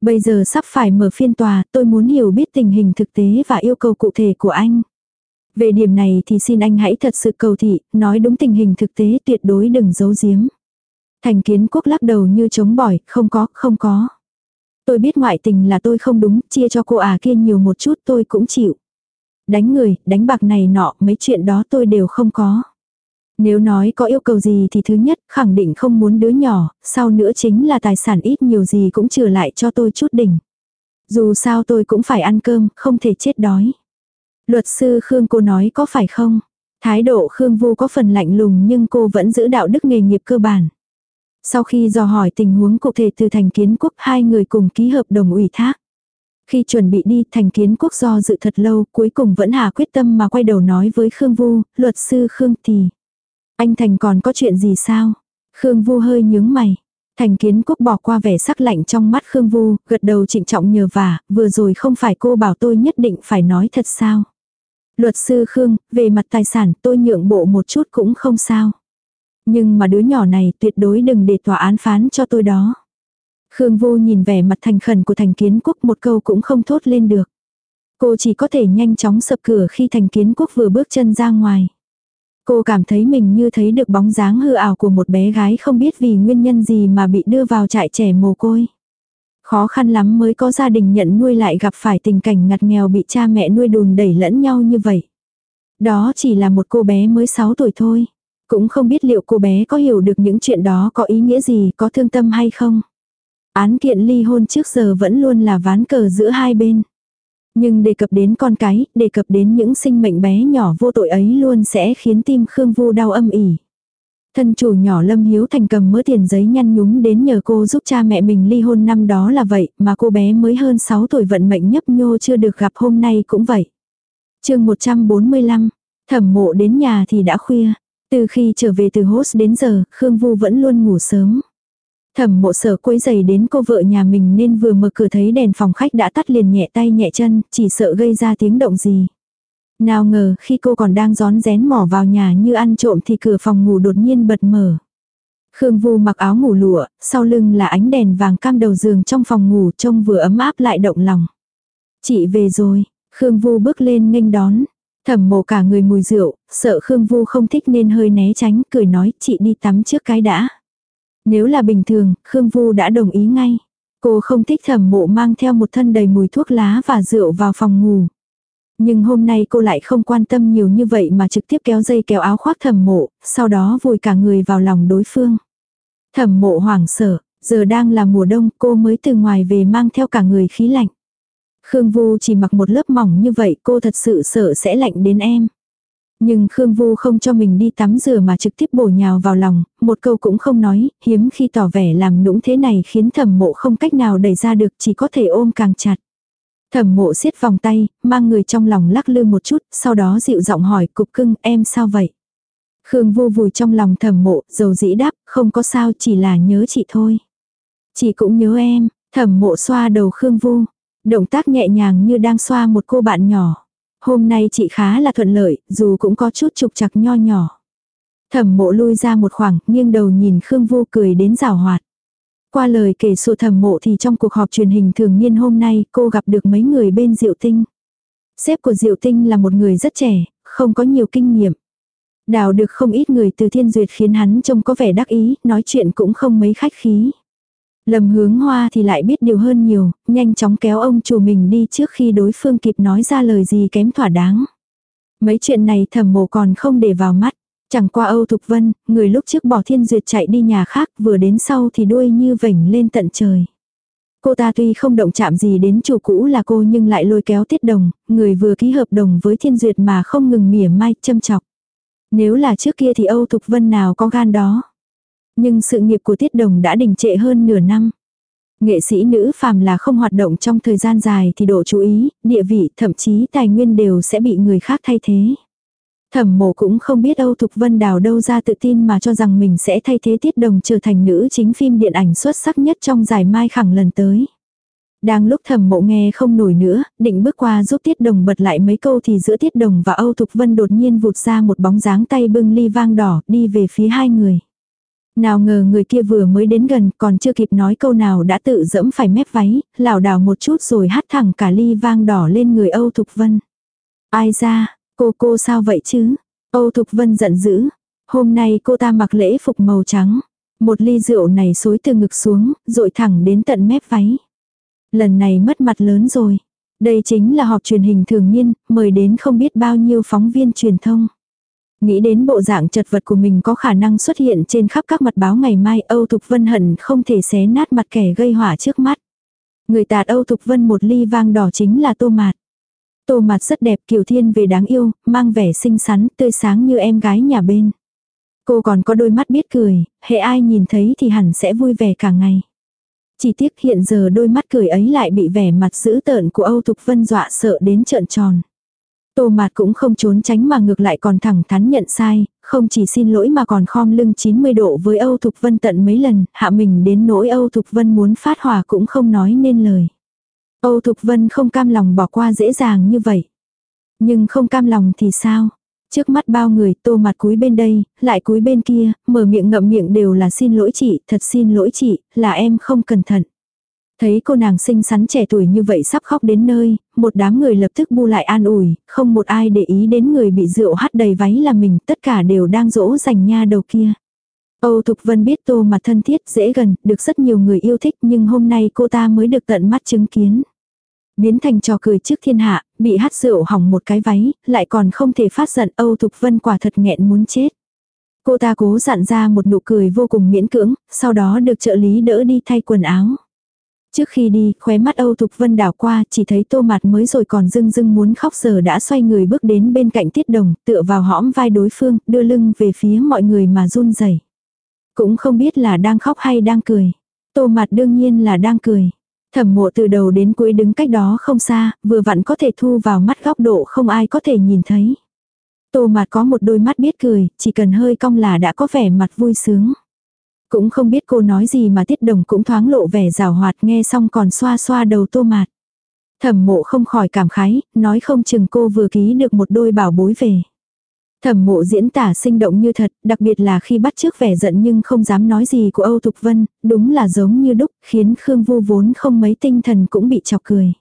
Bây giờ sắp phải mở phiên tòa, tôi muốn hiểu biết tình hình thực tế và yêu cầu cụ thể của anh. Về điểm này thì xin anh hãy thật sự cầu thị, nói đúng tình hình thực tế tuyệt đối đừng giấu giếm. Thành kiến quốc lắc đầu như chống bỏi, không có, không có. Tôi biết ngoại tình là tôi không đúng, chia cho cô à kia nhiều một chút tôi cũng chịu. Đánh người, đánh bạc này nọ, mấy chuyện đó tôi đều không có. Nếu nói có yêu cầu gì thì thứ nhất, khẳng định không muốn đứa nhỏ, sau nữa chính là tài sản ít nhiều gì cũng trừ lại cho tôi chút đỉnh. Dù sao tôi cũng phải ăn cơm, không thể chết đói. Luật sư Khương cô nói có phải không? Thái độ Khương Vu có phần lạnh lùng nhưng cô vẫn giữ đạo đức nghề nghiệp cơ bản. Sau khi dò hỏi tình huống cụ thể từ thành kiến quốc hai người cùng ký hợp đồng ủy thác. Khi chuẩn bị đi thành kiến quốc do dự thật lâu cuối cùng vẫn hà quyết tâm mà quay đầu nói với Khương Vu, luật sư Khương thì. Anh Thành còn có chuyện gì sao? Khương Vu hơi nhướng mày. Thành kiến quốc bỏ qua vẻ sắc lạnh trong mắt Khương Vu, gật đầu trịnh trọng nhờ vả, vừa rồi không phải cô bảo tôi nhất định phải nói thật sao. Luật sư Khương, về mặt tài sản tôi nhượng bộ một chút cũng không sao. Nhưng mà đứa nhỏ này tuyệt đối đừng để tòa án phán cho tôi đó. Khương vu nhìn vẻ mặt thành khẩn của thành kiến quốc một câu cũng không thốt lên được. Cô chỉ có thể nhanh chóng sập cửa khi thành kiến quốc vừa bước chân ra ngoài. Cô cảm thấy mình như thấy được bóng dáng hư ảo của một bé gái không biết vì nguyên nhân gì mà bị đưa vào trại trẻ mồ côi. Khó khăn lắm mới có gia đình nhận nuôi lại gặp phải tình cảnh ngặt nghèo bị cha mẹ nuôi đùn đẩy lẫn nhau như vậy. Đó chỉ là một cô bé mới 6 tuổi thôi. Cũng không biết liệu cô bé có hiểu được những chuyện đó có ý nghĩa gì, có thương tâm hay không. Án kiện ly hôn trước giờ vẫn luôn là ván cờ giữa hai bên. Nhưng đề cập đến con cái, đề cập đến những sinh mệnh bé nhỏ vô tội ấy luôn sẽ khiến tim Khương Vu đau âm ỉ. Thân chủ nhỏ Lâm Hiếu Thành cầm mớ tiền giấy nhăn nhúm đến nhờ cô giúp cha mẹ mình ly hôn năm đó là vậy, mà cô bé mới hơn 6 tuổi vận mệnh nhấp nhô chưa được gặp hôm nay cũng vậy. chương 145, thẩm mộ đến nhà thì đã khuya. Từ khi trở về từ host đến giờ, Khương Vu vẫn luôn ngủ sớm. Thẩm mộ sở quấy giày đến cô vợ nhà mình nên vừa mở cửa thấy đèn phòng khách đã tắt liền nhẹ tay nhẹ chân, chỉ sợ gây ra tiếng động gì. Nào ngờ khi cô còn đang gión rén mỏ vào nhà như ăn trộm thì cửa phòng ngủ đột nhiên bật mở. Khương Vu mặc áo ngủ lụa, sau lưng là ánh đèn vàng cam đầu giường trong phòng ngủ trông vừa ấm áp lại động lòng. Chị về rồi, Khương Vu bước lên nghênh đón. Thẩm mộ cả người mùi rượu, sợ Khương Vu không thích nên hơi né tránh, cười nói chị đi tắm trước cái đã. Nếu là bình thường, Khương Vu đã đồng ý ngay. Cô không thích thẩm mộ mang theo một thân đầy mùi thuốc lá và rượu vào phòng ngủ. Nhưng hôm nay cô lại không quan tâm nhiều như vậy mà trực tiếp kéo dây kéo áo khoác thẩm mộ, sau đó vùi cả người vào lòng đối phương. Thẩm mộ hoảng sợ, giờ đang là mùa đông cô mới từ ngoài về mang theo cả người khí lạnh. Khương Vu chỉ mặc một lớp mỏng như vậy cô thật sự sợ sẽ lạnh đến em. Nhưng Khương Vu không cho mình đi tắm rửa mà trực tiếp bổ nhào vào lòng, một câu cũng không nói, hiếm khi tỏ vẻ làm nũng thế này khiến thẩm mộ không cách nào đẩy ra được chỉ có thể ôm càng chặt. Thẩm mộ siết vòng tay, mang người trong lòng lắc lư một chút, sau đó dịu giọng hỏi cục cưng em sao vậy? Khương Vu vùi trong lòng thẩm mộ, dầu dĩ đáp, không có sao chỉ là nhớ chị thôi. Chị cũng nhớ em, thẩm mộ xoa đầu Khương Vu, động tác nhẹ nhàng như đang xoa một cô bạn nhỏ. Hôm nay chị khá là thuận lợi, dù cũng có chút trục chặt nho nhỏ. Thẩm mộ lui ra một khoảng, nghiêng đầu nhìn Khương Vu cười đến rào hoạt. Qua lời kể sự thẩm mộ thì trong cuộc họp truyền hình thường niên hôm nay cô gặp được mấy người bên Diệu Tinh. Sếp của Diệu Tinh là một người rất trẻ, không có nhiều kinh nghiệm. Đào được không ít người từ thiên duyệt khiến hắn trông có vẻ đắc ý, nói chuyện cũng không mấy khách khí. Lầm hướng hoa thì lại biết điều hơn nhiều, nhanh chóng kéo ông chủ mình đi trước khi đối phương kịp nói ra lời gì kém thỏa đáng. Mấy chuyện này thẩm mộ còn không để vào mắt. Chẳng qua Âu Thục Vân, người lúc trước bỏ thiên duyệt chạy đi nhà khác vừa đến sau thì đuôi như vảnh lên tận trời. Cô ta tuy không động chạm gì đến chủ cũ là cô nhưng lại lôi kéo tiết đồng, người vừa ký hợp đồng với thiên duyệt mà không ngừng mỉa mai châm chọc. Nếu là trước kia thì Âu Thục Vân nào có gan đó. Nhưng sự nghiệp của Tiết Đồng đã đình trệ hơn nửa năm. Nghệ sĩ nữ phàm là không hoạt động trong thời gian dài thì độ chú ý, địa vị, thậm chí tài nguyên đều sẽ bị người khác thay thế. Thẩm mộ cũng không biết Âu Thục Vân đào đâu ra tự tin mà cho rằng mình sẽ thay thế Tiết Đồng trở thành nữ chính phim điện ảnh xuất sắc nhất trong giải Mai Khẳng lần tới. Đang lúc thẩm mộ nghe không nổi nữa, định bước qua giúp Tiết Đồng bật lại mấy câu thì giữa Tiết Đồng và Âu Thục Vân đột nhiên vụt ra một bóng dáng tay bưng ly vang đỏ đi về phía hai người. Nào ngờ người kia vừa mới đến gần còn chưa kịp nói câu nào đã tự dẫm phải mép váy, lảo đảo một chút rồi hắt thẳng cả ly vang đỏ lên người Âu Thục Vân. Ai ra, cô cô sao vậy chứ? Âu Thục Vân giận dữ. Hôm nay cô ta mặc lễ phục màu trắng. Một ly rượu này xối từ ngực xuống, rội thẳng đến tận mép váy. Lần này mất mặt lớn rồi. Đây chính là họp truyền hình thường niên, mời đến không biết bao nhiêu phóng viên truyền thông. Nghĩ đến bộ dạng chật vật của mình có khả năng xuất hiện trên khắp các mặt báo ngày mai Âu Thục Vân hận không thể xé nát mặt kẻ gây hỏa trước mắt. Người tạt Âu Thục Vân một ly vang đỏ chính là tô mạt. Tô mạt rất đẹp kiều thiên về đáng yêu, mang vẻ xinh xắn, tươi sáng như em gái nhà bên. Cô còn có đôi mắt biết cười, hệ ai nhìn thấy thì hẳn sẽ vui vẻ cả ngày. Chỉ tiếc hiện giờ đôi mắt cười ấy lại bị vẻ mặt dữ tợn của Âu Thục Vân dọa sợ đến trợn tròn. Tô Mạt cũng không trốn tránh mà ngược lại còn thẳng thắn nhận sai, không chỉ xin lỗi mà còn khom lưng 90 độ với Âu Thục Vân tận mấy lần, hạ mình đến nỗi Âu Thục Vân muốn phát hỏa cũng không nói nên lời. Âu Thục Vân không cam lòng bỏ qua dễ dàng như vậy. Nhưng không cam lòng thì sao? Trước mắt bao người tô mặt cúi bên đây, lại cúi bên kia, mở miệng ngậm miệng đều là xin lỗi chị, thật xin lỗi chị, là em không cẩn thận. Thấy cô nàng xinh xắn trẻ tuổi như vậy sắp khóc đến nơi, một đám người lập tức bu lại an ủi, không một ai để ý đến người bị rượu hắt đầy váy là mình, tất cả đều đang dỗ dành nha đầu kia. Âu Thục Vân biết tô mà thân thiết, dễ gần, được rất nhiều người yêu thích nhưng hôm nay cô ta mới được tận mắt chứng kiến. Biến thành trò cười trước thiên hạ, bị hắt rượu hỏng một cái váy, lại còn không thể phát giận Âu Thục Vân quả thật nghẹn muốn chết. Cô ta cố dặn ra một nụ cười vô cùng miễn cưỡng, sau đó được trợ lý đỡ đi thay quần áo. Trước khi đi, khóe mắt Âu Thục Vân đảo qua, chỉ thấy tô mặt mới rồi còn dưng dưng muốn khóc giờ đã xoay người bước đến bên cạnh tiết đồng, tựa vào hõm vai đối phương, đưa lưng về phía mọi người mà run rẩy Cũng không biết là đang khóc hay đang cười. Tô mặt đương nhiên là đang cười. Thẩm mộ từ đầu đến cuối đứng cách đó không xa, vừa vặn có thể thu vào mắt góc độ không ai có thể nhìn thấy. Tô mặt có một đôi mắt biết cười, chỉ cần hơi cong là đã có vẻ mặt vui sướng. Cũng không biết cô nói gì mà tiết đồng cũng thoáng lộ vẻ rào hoạt nghe xong còn xoa xoa đầu tô mạt. Thẩm mộ không khỏi cảm khái, nói không chừng cô vừa ký được một đôi bảo bối về. Thẩm mộ diễn tả sinh động như thật, đặc biệt là khi bắt trước vẻ giận nhưng không dám nói gì của Âu Thục Vân, đúng là giống như đúc, khiến Khương Vu vốn không mấy tinh thần cũng bị chọc cười.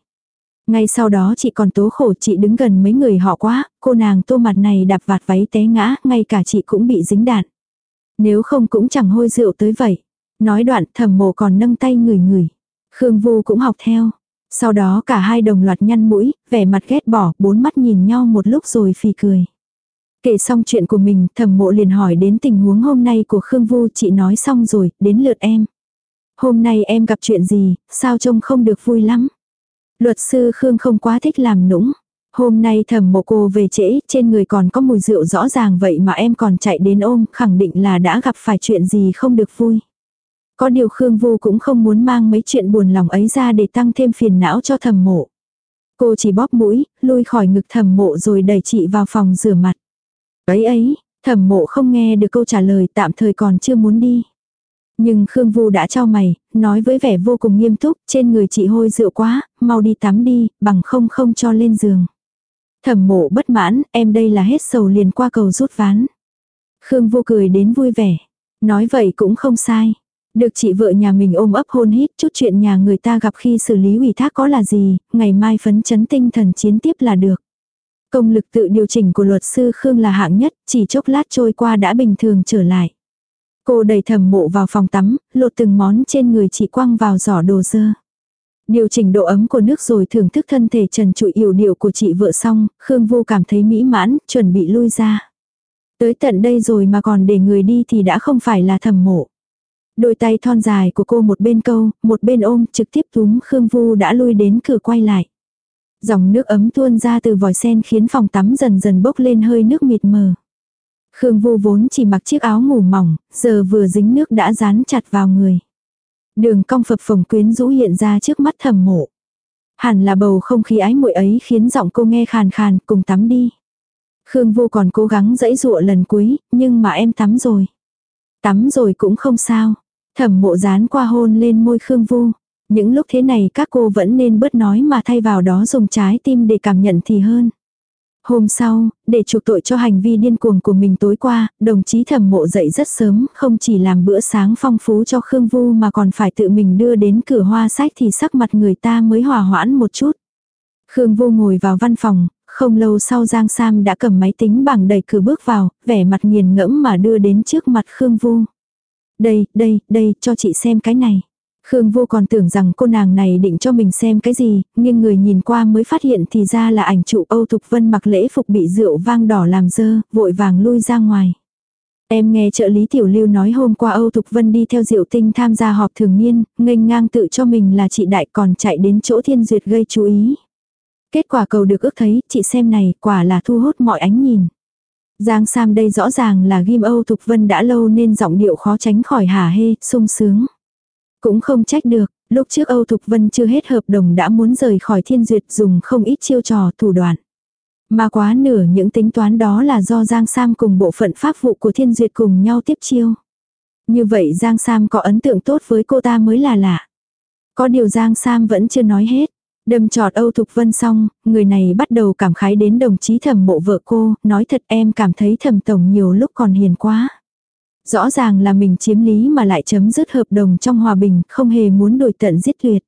Ngay sau đó chị còn tố khổ chị đứng gần mấy người họ quá, cô nàng tô mặt này đạp vạt váy té ngã, ngay cả chị cũng bị dính đạn. Nếu không cũng chẳng hôi rượu tới vậy. Nói đoạn thẩm mộ còn nâng tay người người. Khương Vu cũng học theo. Sau đó cả hai đồng loạt nhăn mũi, vẻ mặt ghét bỏ, bốn mắt nhìn nhau một lúc rồi phì cười. Kể xong chuyện của mình, thẩm mộ liền hỏi đến tình huống hôm nay của Khương Vu, chị nói xong rồi, đến lượt em. Hôm nay em gặp chuyện gì, sao trông không được vui lắm. Luật sư Khương không quá thích làm nũng. Hôm nay thẩm mộ cô về trễ, trên người còn có mùi rượu rõ ràng vậy mà em còn chạy đến ôm, khẳng định là đã gặp phải chuyện gì không được vui. Có điều Khương Vu cũng không muốn mang mấy chuyện buồn lòng ấy ra để tăng thêm phiền não cho thẩm mộ. Cô chỉ bóp mũi, lui khỏi ngực thẩm mộ rồi đẩy chị vào phòng rửa mặt. Ấy ấy, thẩm mộ không nghe được câu trả lời tạm thời còn chưa muốn đi. Nhưng Khương Vu đã cho mày, nói với vẻ vô cùng nghiêm túc, trên người chị hôi rượu quá, mau đi tắm đi, bằng không không cho lên giường. Thẩm mộ bất mãn, em đây là hết sầu liền qua cầu rút ván. Khương vô cười đến vui vẻ. Nói vậy cũng không sai. Được chị vợ nhà mình ôm ấp hôn hít chút chuyện nhà người ta gặp khi xử lý ủy thác có là gì, ngày mai phấn chấn tinh thần chiến tiếp là được. Công lực tự điều chỉnh của luật sư Khương là hạng nhất, chỉ chốc lát trôi qua đã bình thường trở lại. Cô đẩy thẩm mộ vào phòng tắm, lột từng món trên người chị quăng vào giỏ đồ dơ. Điều chỉnh độ ấm của nước rồi thưởng thức thân thể trần trụi yểu điệu của chị vợ xong, Khương vu cảm thấy mỹ mãn, chuẩn bị lui ra. Tới tận đây rồi mà còn để người đi thì đã không phải là thẩm mộ. Đôi tay thon dài của cô một bên câu, một bên ôm, trực tiếp túm Khương Vu đã lui đến cửa quay lại. Dòng nước ấm tuôn ra từ vòi sen khiến phòng tắm dần dần bốc lên hơi nước mịt mờ. Khương Vu vốn chỉ mặc chiếc áo ngủ mỏng, giờ vừa dính nước đã dán chặt vào người. Đường cong phập phồng quyến rũ hiện ra trước mắt thầm mộ. Hẳn là bầu không khí ái muội ấy khiến giọng cô nghe khàn khàn, cùng tắm đi. Khương Vu còn cố gắng dẫy dụa lần cuối, nhưng mà em tắm rồi. Tắm rồi cũng không sao. Thẩm mộ dán qua hôn lên môi Khương Vu. Những lúc thế này các cô vẫn nên bớt nói mà thay vào đó dùng trái tim để cảm nhận thì hơn. Hôm sau, để chuộc tội cho hành vi điên cuồng của mình tối qua, đồng chí thẩm mộ dậy rất sớm, không chỉ làm bữa sáng phong phú cho Khương Vu mà còn phải tự mình đưa đến cửa hoa sách thì sắc mặt người ta mới hòa hoãn một chút. Khương Vu ngồi vào văn phòng, không lâu sau Giang Sam đã cầm máy tính bảng đẩy cửa bước vào, vẻ mặt nghiền ngẫm mà đưa đến trước mặt Khương Vu. Đây, đây, đây, cho chị xem cái này. Khương Vô còn tưởng rằng cô nàng này định cho mình xem cái gì, nhưng người nhìn qua mới phát hiện thì ra là ảnh trụ Âu Thục Vân mặc lễ phục bị rượu vang đỏ làm dơ, vội vàng lui ra ngoài. Em nghe trợ lý Tiểu Lưu nói hôm qua Âu Thục Vân đi theo Diệu Tinh tham gia họp thường niên, nghênh ngang tự cho mình là chị đại còn chạy đến chỗ Thiên Duyệt gây chú ý. Kết quả cầu được ước thấy, chị xem này, quả là thu hút mọi ánh nhìn. Giang Sam đây rõ ràng là ghim Âu Thục Vân đã lâu nên giọng điệu khó tránh khỏi hả hê, sung sướng. Cũng không trách được, lúc trước Âu Thục Vân chưa hết hợp đồng đã muốn rời khỏi thiên duyệt dùng không ít chiêu trò thủ đoạn. Mà quá nửa những tính toán đó là do Giang Sam cùng bộ phận pháp vụ của thiên duyệt cùng nhau tiếp chiêu. Như vậy Giang Sam có ấn tượng tốt với cô ta mới là lạ. Có điều Giang Sam vẫn chưa nói hết. Đâm trọt Âu Thục Vân xong, người này bắt đầu cảm khái đến đồng chí thẩm mộ vợ cô, nói thật em cảm thấy thẩm tổng nhiều lúc còn hiền quá. Rõ ràng là mình chiếm lý mà lại chấm dứt hợp đồng trong hòa bình, không hề muốn đổi tận giết tuyệt.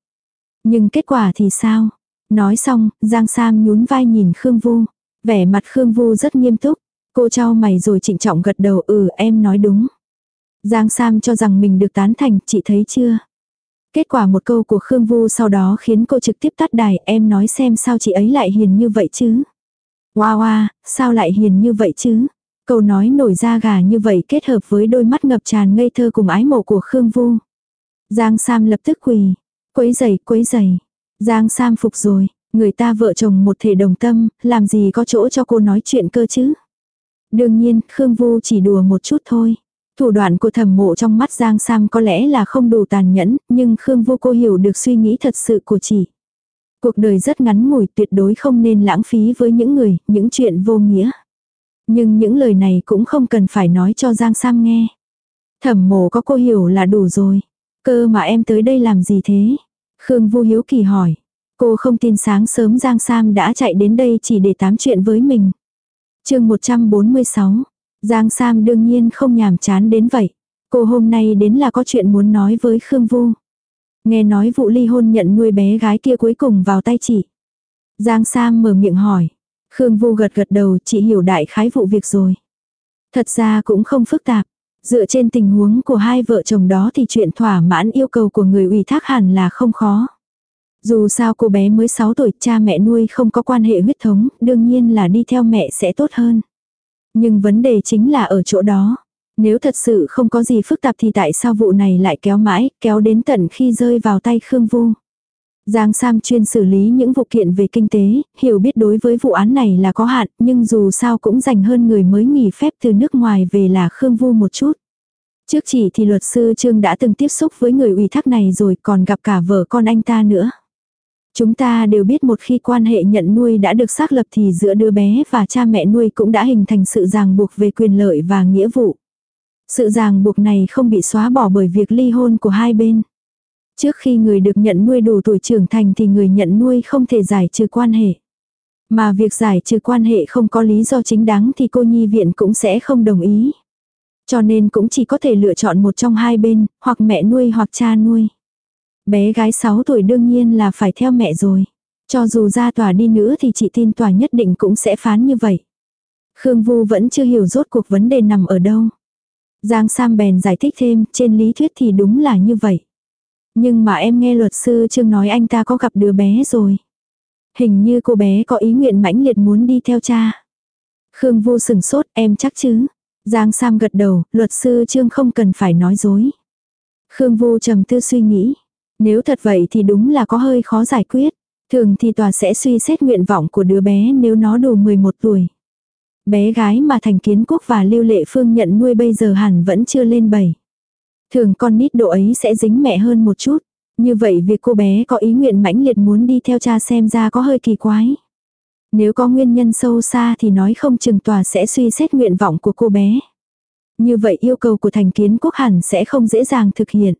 Nhưng kết quả thì sao? Nói xong, Giang Sam nhún vai nhìn Khương Vu. Vẻ mặt Khương Vu rất nghiêm túc. Cô trao mày rồi trịnh trọng gật đầu ừ em nói đúng. Giang Sam cho rằng mình được tán thành, chị thấy chưa? Kết quả một câu của Khương Vu sau đó khiến cô trực tiếp tắt đài em nói xem sao chị ấy lại hiền như vậy chứ. Wow, wow sao lại hiền như vậy chứ? Câu nói nổi da gà như vậy kết hợp với đôi mắt ngập tràn ngây thơ cùng ái mộ của Khương Vu. Giang Sam lập tức quỳ. Quấy giày, quấy giày. Giang Sam phục rồi. Người ta vợ chồng một thể đồng tâm, làm gì có chỗ cho cô nói chuyện cơ chứ. Đương nhiên, Khương Vu chỉ đùa một chút thôi. Thủ đoạn của thẩm mộ trong mắt Giang Sam có lẽ là không đủ tàn nhẫn, nhưng Khương Vu cô hiểu được suy nghĩ thật sự của chị. Cuộc đời rất ngắn ngủi tuyệt đối không nên lãng phí với những người, những chuyện vô nghĩa. Nhưng những lời này cũng không cần phải nói cho Giang Sam nghe. Thẩm mộ có cô hiểu là đủ rồi. Cơ mà em tới đây làm gì thế? Khương Vu Hiếu Kỳ hỏi. Cô không tin sáng sớm Giang Sam đã chạy đến đây chỉ để tám chuyện với mình. chương 146. Giang Sam đương nhiên không nhàm chán đến vậy. Cô hôm nay đến là có chuyện muốn nói với Khương Vu. Nghe nói vụ ly hôn nhận nuôi bé gái kia cuối cùng vào tay chị. Giang Sam mở miệng hỏi. Khương Vu gật gật đầu chị hiểu đại khái vụ việc rồi. Thật ra cũng không phức tạp. Dựa trên tình huống của hai vợ chồng đó thì chuyện thỏa mãn yêu cầu của người ủy thác hẳn là không khó. Dù sao cô bé mới 6 tuổi, cha mẹ nuôi không có quan hệ huyết thống, đương nhiên là đi theo mẹ sẽ tốt hơn. Nhưng vấn đề chính là ở chỗ đó. Nếu thật sự không có gì phức tạp thì tại sao vụ này lại kéo mãi, kéo đến tận khi rơi vào tay Khương Vu. Giang Sam chuyên xử lý những vụ kiện về kinh tế, hiểu biết đối với vụ án này là có hạn, nhưng dù sao cũng dành hơn người mới nghỉ phép từ nước ngoài về là Khương Vu một chút. Trước chỉ thì luật sư Trương đã từng tiếp xúc với người ủy thác này rồi còn gặp cả vợ con anh ta nữa. Chúng ta đều biết một khi quan hệ nhận nuôi đã được xác lập thì giữa đứa bé và cha mẹ nuôi cũng đã hình thành sự ràng buộc về quyền lợi và nghĩa vụ. Sự ràng buộc này không bị xóa bỏ bởi việc ly hôn của hai bên. Trước khi người được nhận nuôi đủ tuổi trưởng thành thì người nhận nuôi không thể giải trừ quan hệ. Mà việc giải trừ quan hệ không có lý do chính đáng thì cô nhi viện cũng sẽ không đồng ý. Cho nên cũng chỉ có thể lựa chọn một trong hai bên, hoặc mẹ nuôi hoặc cha nuôi. Bé gái 6 tuổi đương nhiên là phải theo mẹ rồi. Cho dù ra tòa đi nữa thì chị tin tòa nhất định cũng sẽ phán như vậy. Khương Vu vẫn chưa hiểu rốt cuộc vấn đề nằm ở đâu. Giang Sam bèn giải thích thêm, trên lý thuyết thì đúng là như vậy. Nhưng mà em nghe luật sư Trương nói anh ta có gặp đứa bé rồi. Hình như cô bé có ý nguyện mãnh liệt muốn đi theo cha. Khương Vu sừng sốt, em chắc chứ. Giang Sam gật đầu, luật sư Trương không cần phải nói dối. Khương Vu trầm tư suy nghĩ. Nếu thật vậy thì đúng là có hơi khó giải quyết. Thường thì tòa sẽ suy xét nguyện vọng của đứa bé nếu nó đủ 11 tuổi. Bé gái mà Thành Kiến Quốc và Lưu Lệ Phương nhận nuôi bây giờ hẳn vẫn chưa lên 7. Thường con nít độ ấy sẽ dính mẹ hơn một chút. Như vậy việc cô bé có ý nguyện mãnh liệt muốn đi theo cha xem ra có hơi kỳ quái. Nếu có nguyên nhân sâu xa thì nói không chừng tòa sẽ suy xét nguyện vọng của cô bé. Như vậy yêu cầu của thành kiến quốc hẳn sẽ không dễ dàng thực hiện.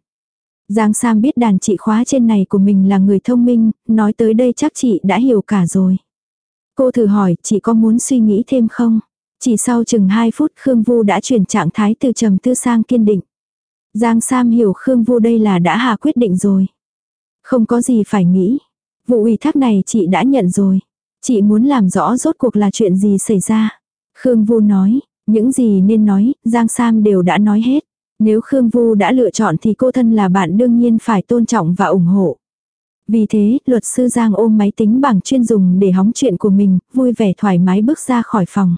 Giang Sam biết đàn chị khóa trên này của mình là người thông minh, nói tới đây chắc chị đã hiểu cả rồi. Cô thử hỏi chị có muốn suy nghĩ thêm không? Chỉ sau chừng 2 phút Khương Vu đã chuyển trạng thái từ trầm tư sang kiên định. Giang Sam hiểu Khương Vu đây là đã hạ quyết định rồi. Không có gì phải nghĩ. Vụ ủy thác này chị đã nhận rồi. Chị muốn làm rõ rốt cuộc là chuyện gì xảy ra. Khương Vu nói, những gì nên nói, Giang Sam đều đã nói hết. Nếu Khương Vu đã lựa chọn thì cô thân là bạn đương nhiên phải tôn trọng và ủng hộ. Vì thế, luật sư Giang ôm máy tính bảng chuyên dùng để hóng chuyện của mình, vui vẻ thoải mái bước ra khỏi phòng.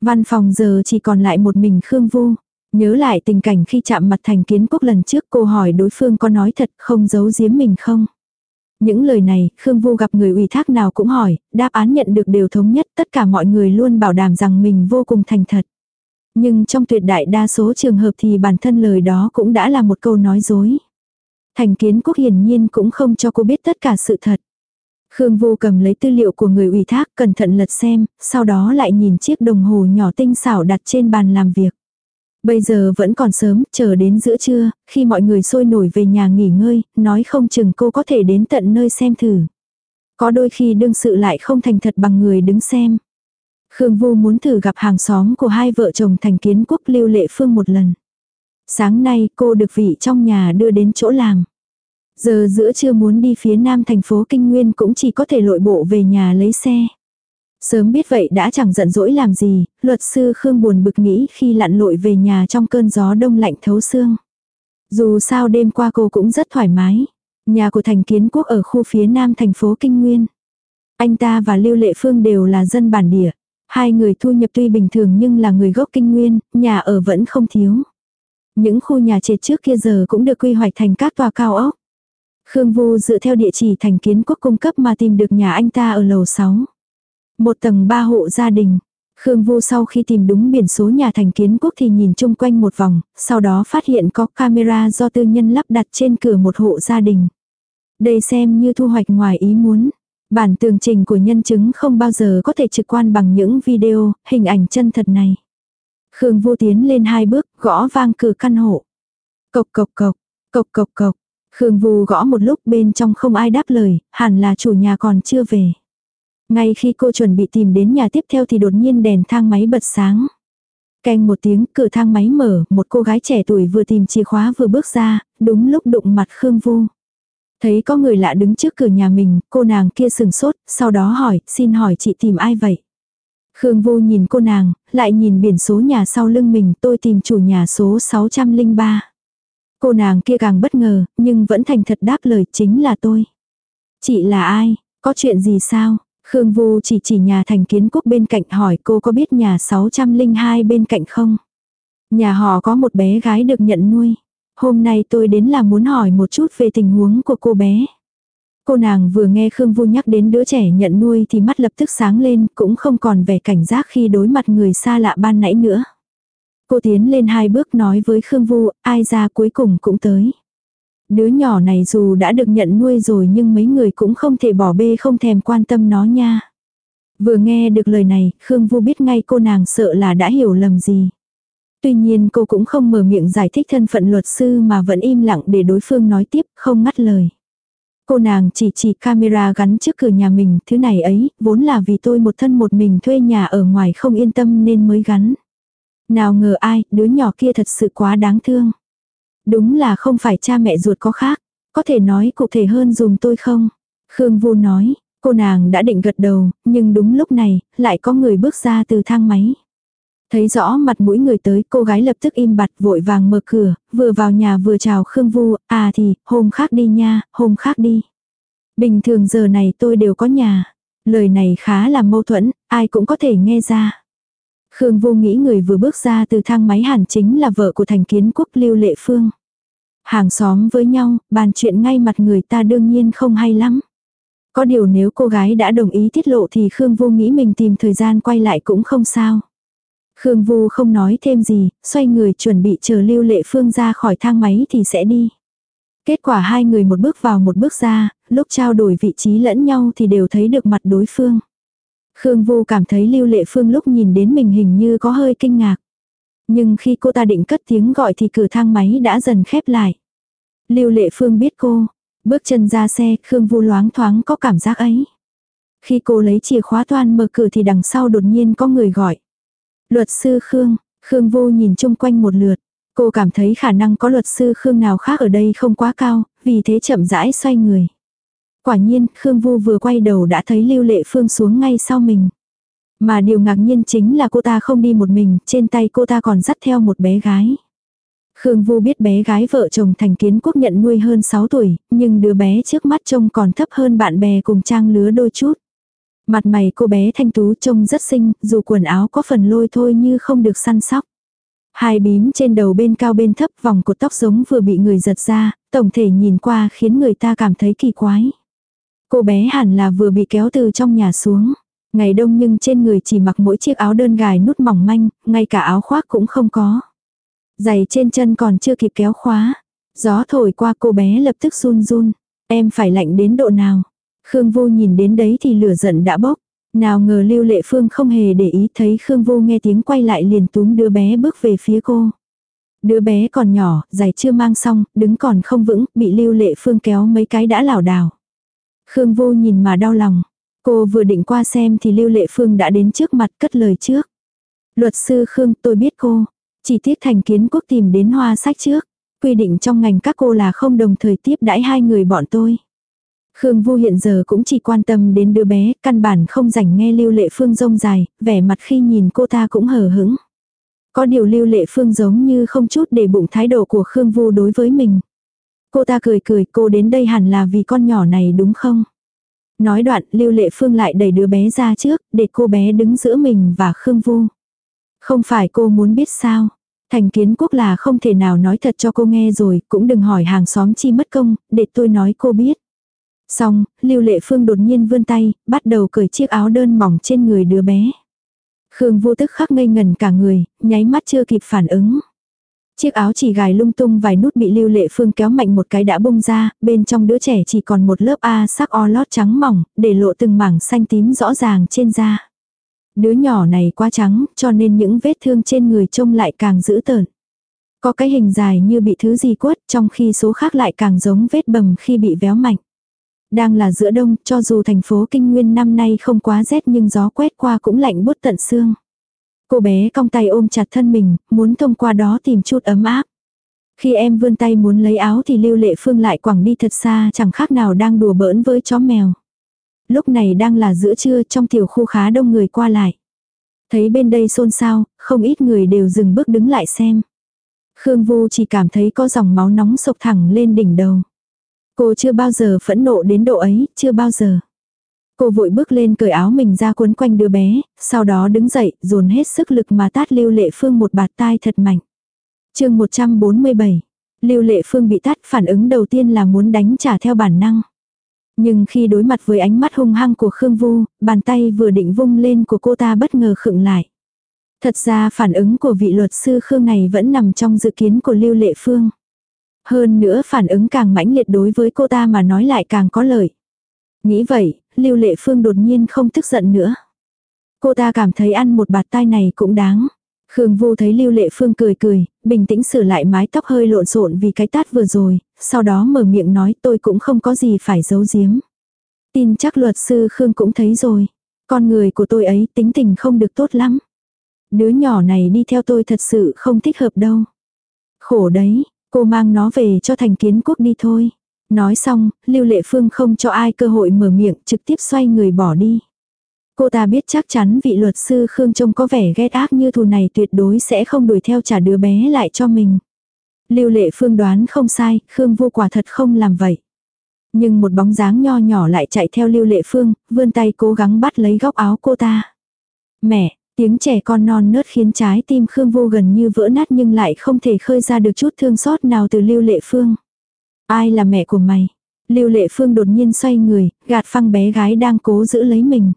Văn phòng giờ chỉ còn lại một mình Khương Vu. Nhớ lại tình cảnh khi chạm mặt thành kiến quốc lần trước cô hỏi đối phương có nói thật không giấu giếm mình không. Những lời này, Khương Vu gặp người ủy thác nào cũng hỏi, đáp án nhận được đều thống nhất, tất cả mọi người luôn bảo đảm rằng mình vô cùng thành thật. Nhưng trong tuyệt đại đa số trường hợp thì bản thân lời đó cũng đã là một câu nói dối. Thành kiến quốc hiển nhiên cũng không cho cô biết tất cả sự thật. Khương Vu cầm lấy tư liệu của người ủy thác cẩn thận lật xem, sau đó lại nhìn chiếc đồng hồ nhỏ tinh xảo đặt trên bàn làm việc. Bây giờ vẫn còn sớm, chờ đến giữa trưa, khi mọi người sôi nổi về nhà nghỉ ngơi, nói không chừng cô có thể đến tận nơi xem thử. Có đôi khi đương sự lại không thành thật bằng người đứng xem. Khương Vu muốn thử gặp hàng xóm của hai vợ chồng thành kiến quốc lưu lệ phương một lần. Sáng nay cô được vị trong nhà đưa đến chỗ làm. Giờ giữa trưa muốn đi phía nam thành phố Kinh Nguyên cũng chỉ có thể lội bộ về nhà lấy xe. Sớm biết vậy đã chẳng giận dỗi làm gì, luật sư Khương buồn bực nghĩ khi lặn lội về nhà trong cơn gió đông lạnh thấu xương. Dù sao đêm qua cô cũng rất thoải mái. Nhà của Thành Kiến Quốc ở khu phía nam thành phố Kinh Nguyên. Anh ta và Lưu Lệ Phương đều là dân bản địa. Hai người thu nhập tuy bình thường nhưng là người gốc Kinh Nguyên, nhà ở vẫn không thiếu. Những khu nhà trệt trước kia giờ cũng được quy hoạch thành các tòa cao ốc. Khương Vu dựa theo địa chỉ Thành Kiến Quốc cung cấp mà tìm được nhà anh ta ở lầu 6. Một tầng ba hộ gia đình. Khương Vu sau khi tìm đúng biển số nhà thành kiến quốc thì nhìn chung quanh một vòng, sau đó phát hiện có camera do tư nhân lắp đặt trên cửa một hộ gia đình. Đây xem như thu hoạch ngoài ý muốn. Bản tường trình của nhân chứng không bao giờ có thể trực quan bằng những video, hình ảnh chân thật này. Khương Vu tiến lên hai bước, gõ vang cửa căn hộ. Cộc cộc cộc, cộc cộc cộc. Khương Vu gõ một lúc bên trong không ai đáp lời, hẳn là chủ nhà còn chưa về. Ngay khi cô chuẩn bị tìm đến nhà tiếp theo thì đột nhiên đèn thang máy bật sáng. Canh một tiếng, cửa thang máy mở, một cô gái trẻ tuổi vừa tìm chìa khóa vừa bước ra, đúng lúc đụng mặt Khương Vu. Thấy có người lạ đứng trước cửa nhà mình, cô nàng kia sừng sốt, sau đó hỏi, xin hỏi chị tìm ai vậy? Khương Vu nhìn cô nàng, lại nhìn biển số nhà sau lưng mình, tôi tìm chủ nhà số 603. Cô nàng kia càng bất ngờ, nhưng vẫn thành thật đáp lời chính là tôi. Chị là ai? Có chuyện gì sao? Khương Vu chỉ chỉ nhà thành kiến quốc bên cạnh hỏi cô có biết nhà 602 bên cạnh không? Nhà họ có một bé gái được nhận nuôi. Hôm nay tôi đến là muốn hỏi một chút về tình huống của cô bé. Cô nàng vừa nghe Khương Vu nhắc đến đứa trẻ nhận nuôi thì mắt lập tức sáng lên, cũng không còn vẻ cảnh giác khi đối mặt người xa lạ ban nãy nữa. Cô tiến lên hai bước nói với Khương Vu, ai ra cuối cùng cũng tới. Đứa nhỏ này dù đã được nhận nuôi rồi nhưng mấy người cũng không thể bỏ bê không thèm quan tâm nó nha. Vừa nghe được lời này, Khương Vu biết ngay cô nàng sợ là đã hiểu lầm gì. Tuy nhiên cô cũng không mở miệng giải thích thân phận luật sư mà vẫn im lặng để đối phương nói tiếp, không ngắt lời. Cô nàng chỉ chỉ camera gắn trước cửa nhà mình, thứ này ấy, vốn là vì tôi một thân một mình thuê nhà ở ngoài không yên tâm nên mới gắn. Nào ngờ ai, đứa nhỏ kia thật sự quá đáng thương. Đúng là không phải cha mẹ ruột có khác. Có thể nói cụ thể hơn dùm tôi không? Khương Vu nói, cô nàng đã định gật đầu, nhưng đúng lúc này, lại có người bước ra từ thang máy. Thấy rõ mặt mũi người tới, cô gái lập tức im bặt vội vàng mở cửa, vừa vào nhà vừa chào Khương Vu, à thì, hôm khác đi nha, hôm khác đi. Bình thường giờ này tôi đều có nhà. Lời này khá là mâu thuẫn, ai cũng có thể nghe ra. Khương Vô nghĩ người vừa bước ra từ thang máy hẳn chính là vợ của thành kiến quốc Lưu Lệ Phương. Hàng xóm với nhau, bàn chuyện ngay mặt người ta đương nhiên không hay lắm. Có điều nếu cô gái đã đồng ý tiết lộ thì Khương Vô nghĩ mình tìm thời gian quay lại cũng không sao. Khương Vu không nói thêm gì, xoay người chuẩn bị chờ Lưu Lệ Phương ra khỏi thang máy thì sẽ đi. Kết quả hai người một bước vào một bước ra, lúc trao đổi vị trí lẫn nhau thì đều thấy được mặt đối phương. Khương Vu cảm thấy Lưu Lệ Phương lúc nhìn đến mình hình như có hơi kinh ngạc. Nhưng khi cô ta định cất tiếng gọi thì cửa thang máy đã dần khép lại. Lưu Lệ Phương biết cô, bước chân ra xe, Khương Vu loáng thoáng có cảm giác ấy. Khi cô lấy chìa khóa toan mở cửa thì đằng sau đột nhiên có người gọi. Luật sư Khương, Khương Vu nhìn chung quanh một lượt. Cô cảm thấy khả năng có luật sư Khương nào khác ở đây không quá cao, vì thế chậm rãi xoay người. Quả nhiên, Khương Vu vừa quay đầu đã thấy Lưu Lệ Phương xuống ngay sau mình. Mà điều ngạc nhiên chính là cô ta không đi một mình, trên tay cô ta còn dắt theo một bé gái. Khương Vu biết bé gái vợ chồng thành kiến quốc nhận nuôi hơn 6 tuổi, nhưng đứa bé trước mắt trông còn thấp hơn bạn bè cùng trang lứa đôi chút. Mặt mày cô bé thanh tú trông rất xinh, dù quần áo có phần lôi thôi như không được săn sóc. Hai bím trên đầu bên cao bên thấp vòng cột tóc giống vừa bị người giật ra, tổng thể nhìn qua khiến người ta cảm thấy kỳ quái. Cô bé hẳn là vừa bị kéo từ trong nhà xuống. Ngày đông nhưng trên người chỉ mặc mỗi chiếc áo đơn gài nút mỏng manh, ngay cả áo khoác cũng không có. Giày trên chân còn chưa kịp kéo khóa. Gió thổi qua cô bé lập tức run run. Em phải lạnh đến độ nào? Khương Vô nhìn đến đấy thì lửa giận đã bốc. Nào ngờ Lưu Lệ Phương không hề để ý thấy Khương Vô nghe tiếng quay lại liền túm đứa bé bước về phía cô. Đứa bé còn nhỏ, giày chưa mang xong, đứng còn không vững, bị Lưu Lệ Phương kéo mấy cái đã lảo đảo. Khương Vô nhìn mà đau lòng. Cô vừa định qua xem thì Lưu Lệ Phương đã đến trước mặt cất lời trước. Luật sư Khương tôi biết cô. Chỉ tiếc thành kiến quốc tìm đến hoa sách trước. Quy định trong ngành các cô là không đồng thời tiếp đãi hai người bọn tôi. Khương Vu hiện giờ cũng chỉ quan tâm đến đứa bé, căn bản không rảnh nghe Lưu Lệ Phương rông dài, vẻ mặt khi nhìn cô ta cũng hờ hững. Có điều Lưu Lệ Phương giống như không chút để bụng thái độ của Khương Vu đối với mình. Cô ta cười cười cô đến đây hẳn là vì con nhỏ này đúng không? Nói đoạn Lưu Lệ Phương lại đẩy đứa bé ra trước để cô bé đứng giữa mình và Khương Vu. Không phải cô muốn biết sao? Thành kiến quốc là không thể nào nói thật cho cô nghe rồi, cũng đừng hỏi hàng xóm chi mất công, để tôi nói cô biết. Xong, Lưu Lệ Phương đột nhiên vươn tay, bắt đầu cởi chiếc áo đơn mỏng trên người đứa bé. Khương vô tức khắc ngây ngần cả người, nháy mắt chưa kịp phản ứng. Chiếc áo chỉ gài lung tung vài nút bị Lưu Lệ Phương kéo mạnh một cái đã bung ra, bên trong đứa trẻ chỉ còn một lớp A sắc o lót trắng mỏng, để lộ từng mảng xanh tím rõ ràng trên da. Đứa nhỏ này quá trắng, cho nên những vết thương trên người trông lại càng dữ tợn. Có cái hình dài như bị thứ gì quất, trong khi số khác lại càng giống vết bầm khi bị véo mạnh. Đang là giữa đông, cho dù thành phố Kinh Nguyên năm nay không quá rét nhưng gió quét qua cũng lạnh bút tận xương. Cô bé cong tay ôm chặt thân mình, muốn thông qua đó tìm chút ấm áp. Khi em vươn tay muốn lấy áo thì Lưu Lệ Phương lại quẳng đi thật xa chẳng khác nào đang đùa bỡn với chó mèo. Lúc này đang là giữa trưa trong tiểu khu khá đông người qua lại. Thấy bên đây xôn xao, không ít người đều dừng bước đứng lại xem. Khương Vu chỉ cảm thấy có dòng máu nóng sộc thẳng lên đỉnh đầu. Cô chưa bao giờ phẫn nộ đến độ ấy, chưa bao giờ. Cô vội bước lên cởi áo mình ra cuốn quanh đứa bé, sau đó đứng dậy, dồn hết sức lực mà tát Lưu Lệ Phương một bạt tai thật mạnh. chương 147. Lưu Lệ Phương bị tát phản ứng đầu tiên là muốn đánh trả theo bản năng. Nhưng khi đối mặt với ánh mắt hung hăng của Khương Vu, bàn tay vừa định vung lên của cô ta bất ngờ khựng lại. Thật ra phản ứng của vị luật sư Khương này vẫn nằm trong dự kiến của Lưu Lệ Phương. Hơn nữa phản ứng càng mãnh liệt đối với cô ta mà nói lại càng có lợi. Nghĩ vậy, Lưu Lệ Phương đột nhiên không tức giận nữa. Cô ta cảm thấy ăn một bạt tai này cũng đáng. Khương Vu thấy Lưu Lệ Phương cười cười, bình tĩnh sửa lại mái tóc hơi lộn xộn vì cái tát vừa rồi, sau đó mở miệng nói tôi cũng không có gì phải giấu giếm. Tin chắc luật sư Khương cũng thấy rồi. Con người của tôi ấy tính tình không được tốt lắm. Đứa nhỏ này đi theo tôi thật sự không thích hợp đâu. Khổ đấy, cô mang nó về cho thành kiến quốc đi thôi. Nói xong, Lưu Lệ Phương không cho ai cơ hội mở miệng trực tiếp xoay người bỏ đi. Cô ta biết chắc chắn vị luật sư Khương trông có vẻ ghét ác như thù này tuyệt đối sẽ không đuổi theo trả đứa bé lại cho mình. Lưu Lệ Phương đoán không sai, Khương vô quả thật không làm vậy. Nhưng một bóng dáng nho nhỏ lại chạy theo Lưu Lệ Phương, vươn tay cố gắng bắt lấy góc áo cô ta. Mẹ, tiếng trẻ con non nớt khiến trái tim Khương vô gần như vỡ nát nhưng lại không thể khơi ra được chút thương xót nào từ Lưu Lệ Phương. Ai là mẹ của mày? Lưu Lệ Phương đột nhiên xoay người, gạt phăng bé gái đang cố giữ lấy mình.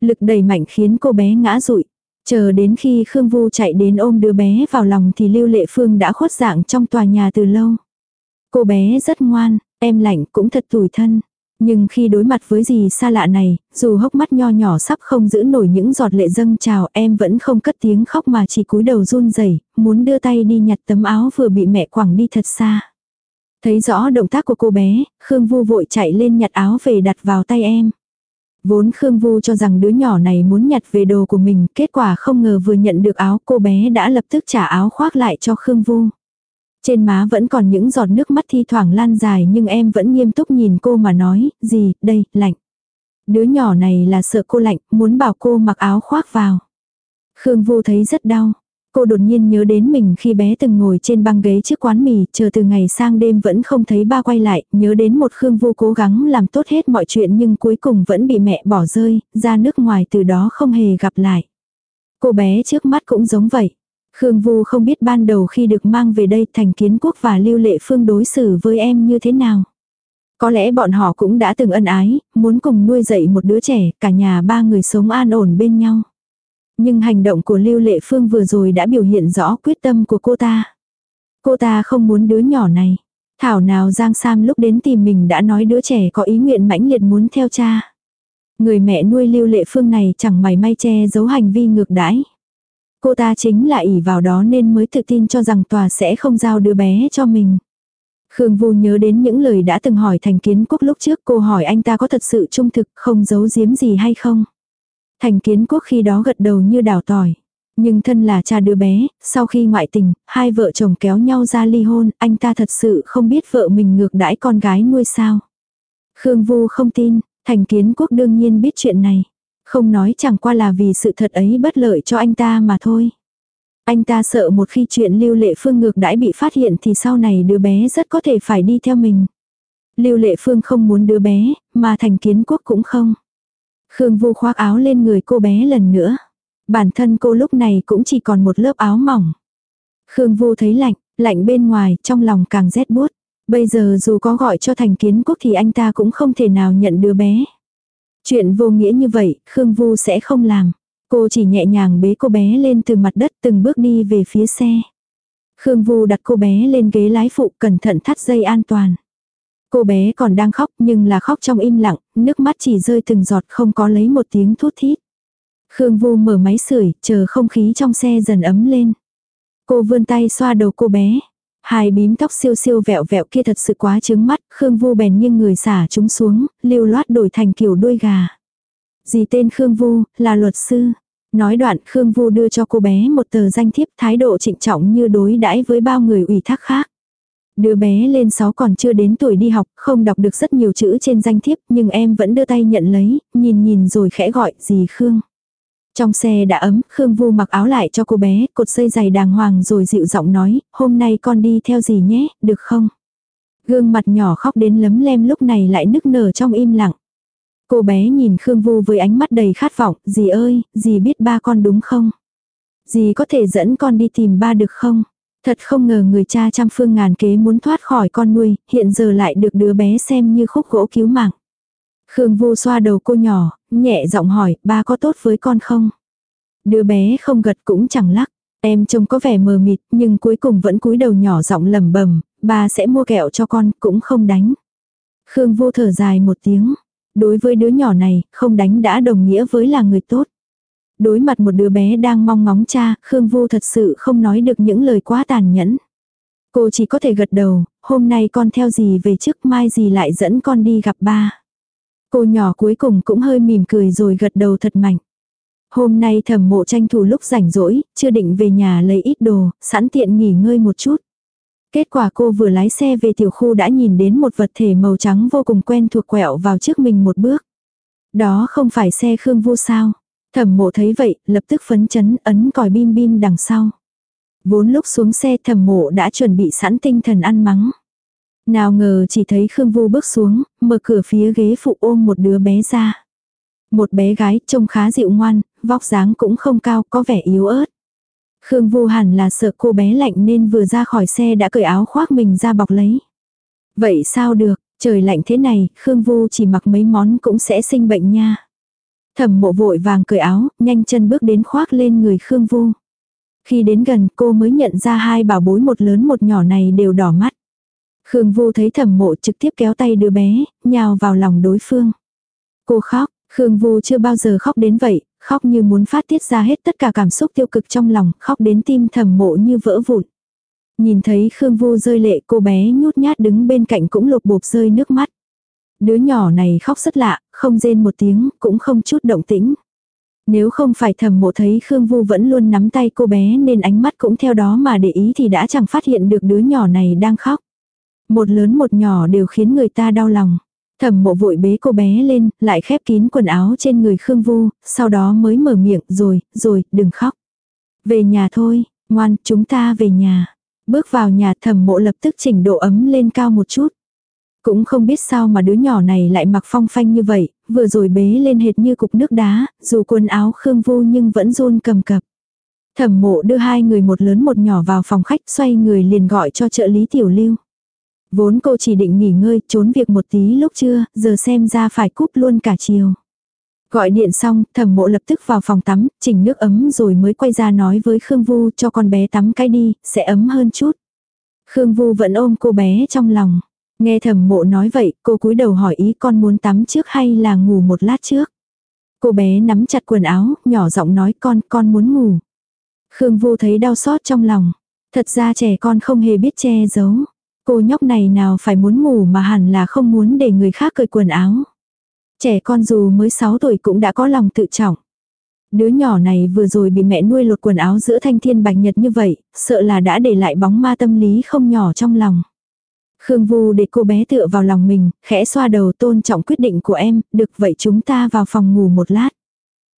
Lực đẩy mạnh khiến cô bé ngã rụi. Chờ đến khi Khương Vu chạy đến ôm đứa bé vào lòng thì Lưu Lệ Phương đã khuất dạng trong tòa nhà từ lâu. Cô bé rất ngoan, em lạnh cũng thật tủi thân. Nhưng khi đối mặt với gì xa lạ này, dù hốc mắt nho nhỏ sắp không giữ nổi những giọt lệ dâng trào em vẫn không cất tiếng khóc mà chỉ cúi đầu run rẩy muốn đưa tay đi nhặt tấm áo vừa bị mẹ quẳng đi thật xa. Thấy rõ động tác của cô bé, Khương Vu vội chạy lên nhặt áo về đặt vào tay em. Vốn Khương Vu cho rằng đứa nhỏ này muốn nhặt về đồ của mình, kết quả không ngờ vừa nhận được áo cô bé đã lập tức trả áo khoác lại cho Khương Vu. Trên má vẫn còn những giọt nước mắt thi thoảng lan dài nhưng em vẫn nghiêm túc nhìn cô mà nói, gì, đây, lạnh. Đứa nhỏ này là sợ cô lạnh, muốn bảo cô mặc áo khoác vào. Khương Vu thấy rất đau. Cô đột nhiên nhớ đến mình khi bé từng ngồi trên băng ghế trước quán mì, chờ từ ngày sang đêm vẫn không thấy ba quay lại, nhớ đến một Khương Vu cố gắng làm tốt hết mọi chuyện nhưng cuối cùng vẫn bị mẹ bỏ rơi, ra nước ngoài từ đó không hề gặp lại. Cô bé trước mắt cũng giống vậy. Khương Vu không biết ban đầu khi được mang về đây thành kiến quốc và lưu lệ phương đối xử với em như thế nào. Có lẽ bọn họ cũng đã từng ân ái, muốn cùng nuôi dạy một đứa trẻ, cả nhà ba người sống an ổn bên nhau. Nhưng hành động của Lưu Lệ Phương vừa rồi đã biểu hiện rõ quyết tâm của cô ta. Cô ta không muốn đứa nhỏ này. Thảo nào Giang Sam lúc đến tìm mình đã nói đứa trẻ có ý nguyện mãnh liệt muốn theo cha. Người mẹ nuôi Lưu Lệ Phương này chẳng mày may che giấu hành vi ngược đãi. Cô ta chính là ỷ vào đó nên mới tự tin cho rằng tòa sẽ không giao đứa bé cho mình. Khương Vu nhớ đến những lời đã từng hỏi thành kiến quốc lúc trước, cô hỏi anh ta có thật sự trung thực, không giấu giếm gì hay không. Thành kiến quốc khi đó gật đầu như đảo tỏi. Nhưng thân là cha đứa bé, sau khi ngoại tình, hai vợ chồng kéo nhau ra ly hôn, anh ta thật sự không biết vợ mình ngược đãi con gái nuôi sao. Khương Vu không tin, thành kiến quốc đương nhiên biết chuyện này. Không nói chẳng qua là vì sự thật ấy bất lợi cho anh ta mà thôi. Anh ta sợ một khi chuyện lưu lệ phương ngược đãi bị phát hiện thì sau này đứa bé rất có thể phải đi theo mình. Lưu lệ phương không muốn đứa bé, mà thành kiến quốc cũng không. Khương Vu khoác áo lên người cô bé lần nữa. Bản thân cô lúc này cũng chỉ còn một lớp áo mỏng. Khương Vu thấy lạnh, lạnh bên ngoài, trong lòng càng rét buốt. Bây giờ dù có gọi cho thành kiến quốc thì anh ta cũng không thể nào nhận đứa bé. Chuyện vô nghĩa như vậy, Khương Vu sẽ không làm. Cô chỉ nhẹ nhàng bế cô bé lên từ mặt đất từng bước đi về phía xe. Khương Vu đặt cô bé lên ghế lái phụ cẩn thận thắt dây an toàn. Cô bé còn đang khóc nhưng là khóc trong im lặng, nước mắt chỉ rơi từng giọt không có lấy một tiếng thút thít. Khương Vu mở máy sưởi, chờ không khí trong xe dần ấm lên. Cô vươn tay xoa đầu cô bé. Hai bím tóc siêu siêu vẹo vẹo kia thật sự quá trứng mắt, Khương Vu bèn nghiêng người xả chúng xuống, lưu loát đổi thành kiểu đuôi gà. Gì tên Khương Vu, là luật sư. Nói đoạn Khương Vu đưa cho cô bé một tờ danh thiếp thái độ trịnh trọng như đối đãi với bao người ủy thác khác. Đứa bé lên 6 còn chưa đến tuổi đi học, không đọc được rất nhiều chữ trên danh thiếp, nhưng em vẫn đưa tay nhận lấy, nhìn nhìn rồi khẽ gọi, gì Khương. Trong xe đã ấm, Khương Vu mặc áo lại cho cô bé, cột dây giày đàng hoàng rồi dịu giọng nói, hôm nay con đi theo gì nhé, được không? Gương mặt nhỏ khóc đến lấm lem lúc này lại nức nở trong im lặng. Cô bé nhìn Khương Vu với ánh mắt đầy khát vọng, dì ơi, dì biết ba con đúng không? Dì có thể dẫn con đi tìm ba được không? Thật không ngờ người cha trăm phương ngàn kế muốn thoát khỏi con nuôi, hiện giờ lại được đứa bé xem như khúc gỗ cứu mạng. Khương Vu xoa đầu cô nhỏ, nhẹ giọng hỏi, ba có tốt với con không? Đứa bé không gật cũng chẳng lắc. Em trông có vẻ mờ mịt, nhưng cuối cùng vẫn cúi đầu nhỏ giọng lẩm bẩm, ba sẽ mua kẹo cho con, cũng không đánh. Khương Vu thở dài một tiếng. Đối với đứa nhỏ này, không đánh đã đồng nghĩa với là người tốt. Đối mặt một đứa bé đang mong ngóng cha, Khương Vu thật sự không nói được những lời quá tàn nhẫn. Cô chỉ có thể gật đầu, hôm nay con theo gì về trước mai gì lại dẫn con đi gặp ba. Cô nhỏ cuối cùng cũng hơi mỉm cười rồi gật đầu thật mạnh. Hôm nay thẩm mộ tranh thủ lúc rảnh rỗi, chưa định về nhà lấy ít đồ, sẵn tiện nghỉ ngơi một chút. Kết quả cô vừa lái xe về tiểu khu đã nhìn đến một vật thể màu trắng vô cùng quen thuộc quẹo vào trước mình một bước. Đó không phải xe Khương Vu sao. Thẩm mộ thấy vậy, lập tức phấn chấn ấn còi bim bim đằng sau. Vốn lúc xuống xe thẩm mộ đã chuẩn bị sẵn tinh thần ăn mắng. Nào ngờ chỉ thấy Khương Vu bước xuống, mở cửa phía ghế phụ ôm một đứa bé ra. Một bé gái trông khá dịu ngoan, vóc dáng cũng không cao, có vẻ yếu ớt. Khương Vu hẳn là sợ cô bé lạnh nên vừa ra khỏi xe đã cởi áo khoác mình ra bọc lấy. Vậy sao được, trời lạnh thế này, Khương Vu chỉ mặc mấy món cũng sẽ sinh bệnh nha. Thẩm mộ vội vàng cởi áo, nhanh chân bước đến khoác lên người Khương Vu. Khi đến gần cô mới nhận ra hai bảo bối một lớn một nhỏ này đều đỏ mắt. Khương Vu thấy thẩm mộ trực tiếp kéo tay đứa bé, nhào vào lòng đối phương. Cô khóc, Khương Vu chưa bao giờ khóc đến vậy, khóc như muốn phát tiết ra hết tất cả cảm xúc tiêu cực trong lòng, khóc đến tim thẩm mộ như vỡ vụn. Nhìn thấy Khương Vu rơi lệ cô bé nhút nhát đứng bên cạnh cũng lục bộp rơi nước mắt. Đứa nhỏ này khóc rất lạ, không rên một tiếng, cũng không chút động tĩnh. Nếu không phải thầm mộ thấy Khương Vu vẫn luôn nắm tay cô bé nên ánh mắt cũng theo đó mà để ý thì đã chẳng phát hiện được đứa nhỏ này đang khóc. Một lớn một nhỏ đều khiến người ta đau lòng. Thẩm mộ vội bế cô bé lên, lại khép kín quần áo trên người Khương Vu, sau đó mới mở miệng, rồi, rồi, đừng khóc. Về nhà thôi, ngoan, chúng ta về nhà. Bước vào nhà thẩm mộ lập tức chỉnh độ ấm lên cao một chút. Cũng không biết sao mà đứa nhỏ này lại mặc phong phanh như vậy, vừa rồi bế lên hệt như cục nước đá, dù quần áo Khương Vu nhưng vẫn run cầm cập. Thẩm mộ đưa hai người một lớn một nhỏ vào phòng khách xoay người liền gọi cho trợ lý tiểu lưu. Vốn cô chỉ định nghỉ ngơi, trốn việc một tí lúc trưa, giờ xem ra phải cúp luôn cả chiều. Gọi điện xong, thẩm mộ lập tức vào phòng tắm, chỉnh nước ấm rồi mới quay ra nói với Khương Vu cho con bé tắm cái đi, sẽ ấm hơn chút. Khương Vu vẫn ôm cô bé trong lòng. Nghe thẩm mộ nói vậy, cô cúi đầu hỏi ý con muốn tắm trước hay là ngủ một lát trước. Cô bé nắm chặt quần áo, nhỏ giọng nói con, con muốn ngủ. Khương Vu thấy đau xót trong lòng. Thật ra trẻ con không hề biết che giấu. Cô nhóc này nào phải muốn ngủ mà hẳn là không muốn để người khác cởi quần áo. Trẻ con dù mới 6 tuổi cũng đã có lòng tự trọng. Đứa nhỏ này vừa rồi bị mẹ nuôi lột quần áo giữa thanh thiên bạch nhật như vậy, sợ là đã để lại bóng ma tâm lý không nhỏ trong lòng. Khương Vu để cô bé tựa vào lòng mình, khẽ xoa đầu tôn trọng quyết định của em, được vậy chúng ta vào phòng ngủ một lát.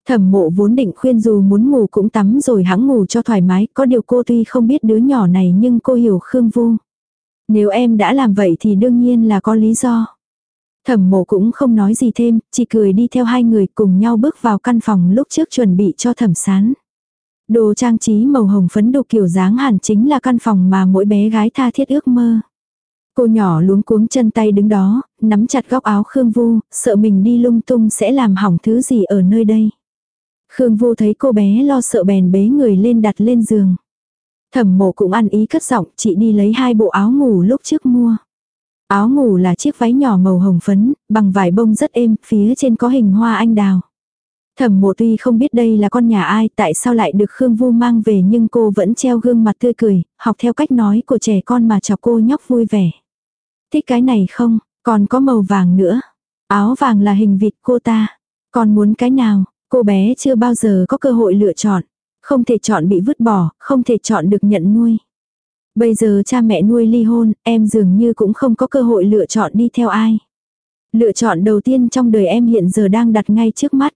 Thẩm mộ vốn định khuyên dù muốn ngủ cũng tắm rồi hãng ngủ cho thoải mái, có điều cô tuy không biết đứa nhỏ này nhưng cô hiểu Khương Vu. Nếu em đã làm vậy thì đương nhiên là có lý do. Thẩm mộ cũng không nói gì thêm, chỉ cười đi theo hai người cùng nhau bước vào căn phòng lúc trước chuẩn bị cho thẩm sán. Đồ trang trí màu hồng phấn đồ kiểu dáng hẳn chính là căn phòng mà mỗi bé gái tha thiết ước mơ. Cô nhỏ luống cuống chân tay đứng đó, nắm chặt góc áo Khương Vu, sợ mình đi lung tung sẽ làm hỏng thứ gì ở nơi đây. Khương Vu thấy cô bé lo sợ bèn bế người lên đặt lên giường. Thẩm mộ cũng ăn ý cất giọng, chị đi lấy hai bộ áo ngủ lúc trước mua. Áo ngủ là chiếc váy nhỏ màu hồng phấn, bằng vải bông rất êm, phía trên có hình hoa anh đào. Thẩm mộ tuy không biết đây là con nhà ai, tại sao lại được Khương Vu mang về nhưng cô vẫn treo gương mặt tươi cười, học theo cách nói của trẻ con mà chọc cô nhóc vui vẻ. Thích cái này không, còn có màu vàng nữa. Áo vàng là hình vịt cô ta. Còn muốn cái nào, cô bé chưa bao giờ có cơ hội lựa chọn. Không thể chọn bị vứt bỏ, không thể chọn được nhận nuôi. Bây giờ cha mẹ nuôi ly hôn, em dường như cũng không có cơ hội lựa chọn đi theo ai. Lựa chọn đầu tiên trong đời em hiện giờ đang đặt ngay trước mắt.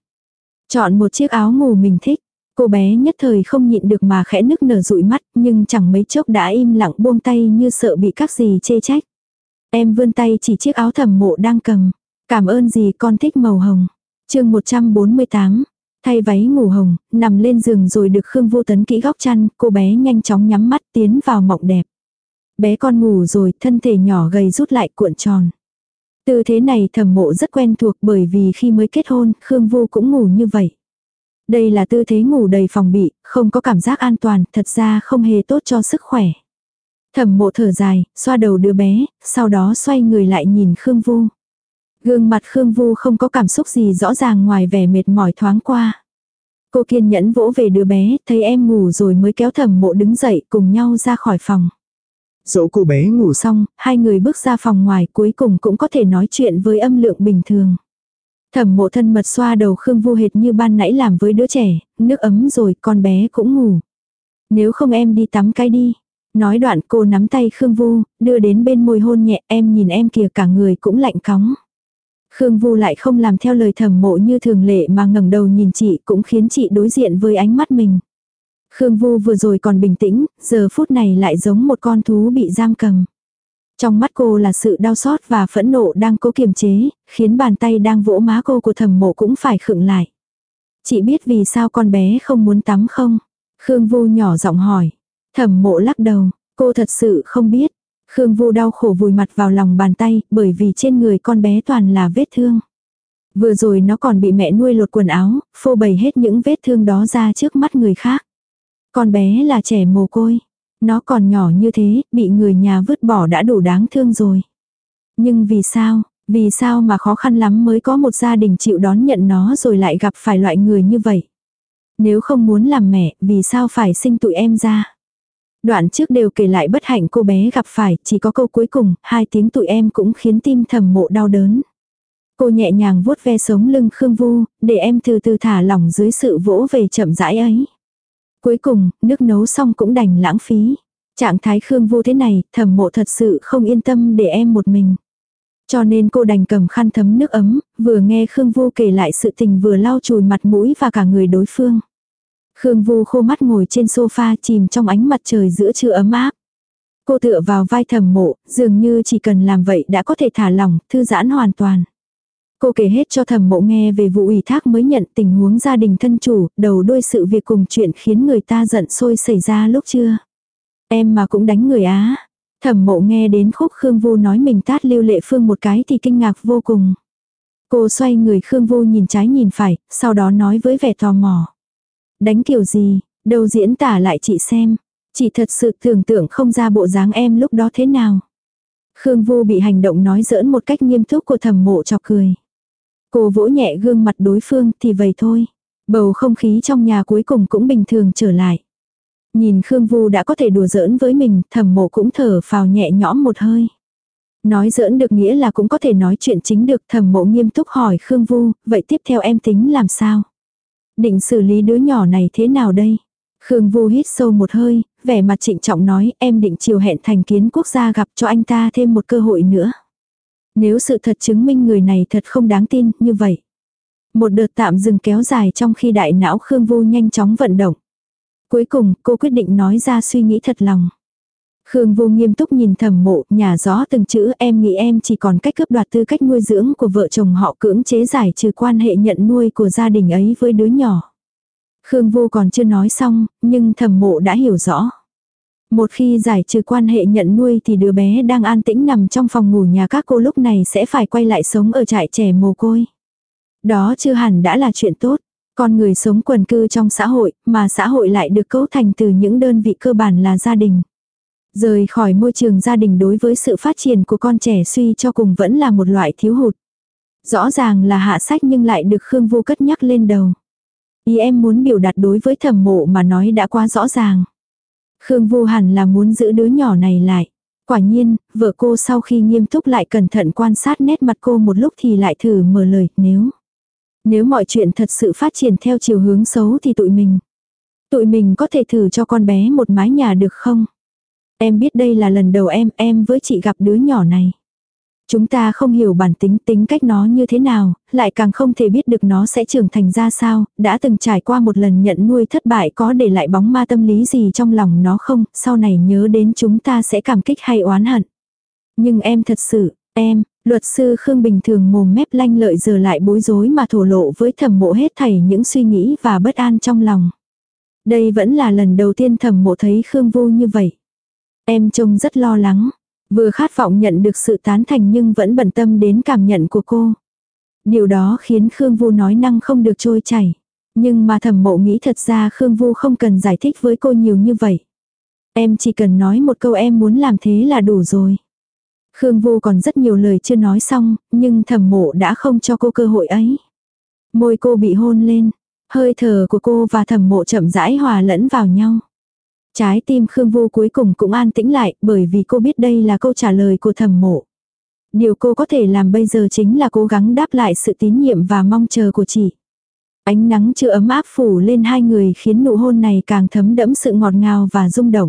Chọn một chiếc áo ngủ mình thích. Cô bé nhất thời không nhịn được mà khẽ nức nở dụi mắt, nhưng chẳng mấy chốc đã im lặng buông tay như sợ bị các gì chê trách. Em vươn tay chỉ chiếc áo thẩm mộ đang cầm. Cảm ơn gì con thích màu hồng. chương 148. Thay váy ngủ hồng, nằm lên giường rồi được Khương Vô Tấn kỹ góc chăn, cô bé nhanh chóng nhắm mắt tiến vào mộng đẹp. Bé con ngủ rồi, thân thể nhỏ gầy rút lại cuộn tròn. Tư thế này thẩm mộ rất quen thuộc bởi vì khi mới kết hôn, Khương Vô cũng ngủ như vậy. Đây là tư thế ngủ đầy phòng bị, không có cảm giác an toàn, thật ra không hề tốt cho sức khỏe. Thẩm mộ thở dài, xoa đầu đứa bé, sau đó xoay người lại nhìn Khương Vu. Gương mặt Khương Vu không có cảm xúc gì rõ ràng ngoài vẻ mệt mỏi thoáng qua. Cô kiên nhẫn vỗ về đứa bé, thấy em ngủ rồi mới kéo thẩm mộ đứng dậy cùng nhau ra khỏi phòng. Dỗ cô bé ngủ xong, hai người bước ra phòng ngoài cuối cùng cũng có thể nói chuyện với âm lượng bình thường. Thẩm mộ thân mật xoa đầu Khương Vu hệt như ban nãy làm với đứa trẻ, nước ấm rồi con bé cũng ngủ. Nếu không em đi tắm cái đi. Nói đoạn cô nắm tay Khương Vu, đưa đến bên môi hôn nhẹ em nhìn em kìa cả người cũng lạnh cóng. Khương Vu lại không làm theo lời thẩm mộ như thường lệ mà ngẩng đầu nhìn chị cũng khiến chị đối diện với ánh mắt mình. Khương Vu vừa rồi còn bình tĩnh, giờ phút này lại giống một con thú bị giam cầm. Trong mắt cô là sự đau xót và phẫn nộ đang cố kiềm chế, khiến bàn tay đang vỗ má cô của thẩm mộ cũng phải khựng lại. Chị biết vì sao con bé không muốn tắm không? Khương Vu nhỏ giọng hỏi. Thẩm mộ lắc đầu, cô thật sự không biết. Khương Vu đau khổ vùi mặt vào lòng bàn tay, bởi vì trên người con bé toàn là vết thương. Vừa rồi nó còn bị mẹ nuôi lột quần áo, phô bày hết những vết thương đó ra trước mắt người khác. Con bé là trẻ mồ côi. Nó còn nhỏ như thế, bị người nhà vứt bỏ đã đủ đáng thương rồi. Nhưng vì sao, vì sao mà khó khăn lắm mới có một gia đình chịu đón nhận nó rồi lại gặp phải loại người như vậy. Nếu không muốn làm mẹ, vì sao phải sinh tụi em ra? Đoạn trước đều kể lại bất hạnh cô bé gặp phải, chỉ có câu cuối cùng, hai tiếng tụi em cũng khiến tim thầm mộ đau đớn. Cô nhẹ nhàng vuốt ve sống lưng Khương Vu, để em từ từ thả lỏng dưới sự vỗ về chậm rãi ấy. Cuối cùng, nước nấu xong cũng đành lãng phí. Trạng thái Khương Vu thế này, thầm mộ thật sự không yên tâm để em một mình. Cho nên cô đành cầm khăn thấm nước ấm, vừa nghe Khương Vu kể lại sự tình vừa lau chùi mặt mũi và cả người đối phương. Khương Vu khô mắt ngồi trên sofa chìm trong ánh mặt trời giữa trưa ấm áp. Cô tựa vào vai thầm mộ, dường như chỉ cần làm vậy đã có thể thả lỏng, thư giãn hoàn toàn. Cô kể hết cho thầm mộ nghe về vụ ủy thác mới nhận tình huống gia đình thân chủ, đầu đuôi sự việc cùng chuyện khiến người ta giận sôi xảy ra lúc chưa. Em mà cũng đánh người á. Thẩm mộ nghe đến khúc Khương Vu nói mình tát lưu lệ phương một cái thì kinh ngạc vô cùng. Cô xoay người Khương Vu nhìn trái nhìn phải, sau đó nói với vẻ tò mò. Đánh kiểu gì, đâu diễn tả lại chị xem. Chị thật sự tưởng tượng không ra bộ dáng em lúc đó thế nào. Khương Vu bị hành động nói giỡn một cách nghiêm túc của thẩm mộ chọc cười. Cô vỗ nhẹ gương mặt đối phương thì vậy thôi. Bầu không khí trong nhà cuối cùng cũng bình thường trở lại. Nhìn Khương Vu đã có thể đùa giỡn với mình, thẩm mộ cũng thở phào nhẹ nhõm một hơi. Nói giỡn được nghĩa là cũng có thể nói chuyện chính được thẩm mộ nghiêm túc hỏi Khương Vu, vậy tiếp theo em tính làm sao? Định xử lý đứa nhỏ này thế nào đây? Khương Vu hít sâu một hơi, vẻ mặt trịnh trọng nói em định chiều hẹn thành kiến quốc gia gặp cho anh ta thêm một cơ hội nữa. Nếu sự thật chứng minh người này thật không đáng tin như vậy. Một đợt tạm dừng kéo dài trong khi đại não Khương Vu nhanh chóng vận động. Cuối cùng cô quyết định nói ra suy nghĩ thật lòng. Khương Vô nghiêm túc nhìn thẩm mộ, nhà gió từng chữ em nghĩ em chỉ còn cách cướp đoạt tư cách nuôi dưỡng của vợ chồng họ cưỡng chế giải trừ quan hệ nhận nuôi của gia đình ấy với đứa nhỏ. Khương Vô còn chưa nói xong, nhưng thẩm mộ đã hiểu rõ. Một khi giải trừ quan hệ nhận nuôi thì đứa bé đang an tĩnh nằm trong phòng ngủ nhà các cô lúc này sẽ phải quay lại sống ở trại trẻ mồ côi. Đó chưa hẳn đã là chuyện tốt. Con người sống quần cư trong xã hội, mà xã hội lại được cấu thành từ những đơn vị cơ bản là gia đình. Rời khỏi môi trường gia đình đối với sự phát triển của con trẻ suy cho cùng vẫn là một loại thiếu hụt. Rõ ràng là hạ sách nhưng lại được Khương Vô cất nhắc lên đầu. Ý em muốn biểu đạt đối với thẩm mộ mà nói đã quá rõ ràng. Khương Vu hẳn là muốn giữ đứa nhỏ này lại. Quả nhiên, vợ cô sau khi nghiêm túc lại cẩn thận quan sát nét mặt cô một lúc thì lại thử mở lời, nếu. Nếu mọi chuyện thật sự phát triển theo chiều hướng xấu thì tụi mình. Tụi mình có thể thử cho con bé một mái nhà được không? Em biết đây là lần đầu em, em với chị gặp đứa nhỏ này. Chúng ta không hiểu bản tính tính cách nó như thế nào, lại càng không thể biết được nó sẽ trưởng thành ra sao, đã từng trải qua một lần nhận nuôi thất bại có để lại bóng ma tâm lý gì trong lòng nó không, sau này nhớ đến chúng ta sẽ cảm kích hay oán hận. Nhưng em thật sự, em, luật sư Khương bình thường mồm mép lanh lợi giờ lại bối rối mà thổ lộ với thẩm mộ hết thảy những suy nghĩ và bất an trong lòng. Đây vẫn là lần đầu tiên thẩm mộ thấy Khương vô như vậy. Em trông rất lo lắng, Vừa khát vọng nhận được sự tán thành nhưng vẫn bận tâm đến cảm nhận của cô. Điều đó khiến Khương Vu nói năng không được trôi chảy. Nhưng mà thẩm mộ nghĩ thật ra Khương Vu không cần giải thích với cô nhiều như vậy. Em chỉ cần nói một câu em muốn làm thế là đủ rồi. Khương Vu còn rất nhiều lời chưa nói xong, nhưng thẩm mộ đã không cho cô cơ hội ấy. Môi cô bị hôn lên, hơi thở của cô và thẩm mộ chậm rãi hòa lẫn vào nhau. Trái tim Khương vu cuối cùng cũng an tĩnh lại bởi vì cô biết đây là câu trả lời của thẩm mộ. Điều cô có thể làm bây giờ chính là cố gắng đáp lại sự tín nhiệm và mong chờ của chị. Ánh nắng chưa ấm áp phủ lên hai người khiến nụ hôn này càng thấm đẫm sự ngọt ngào và rung động.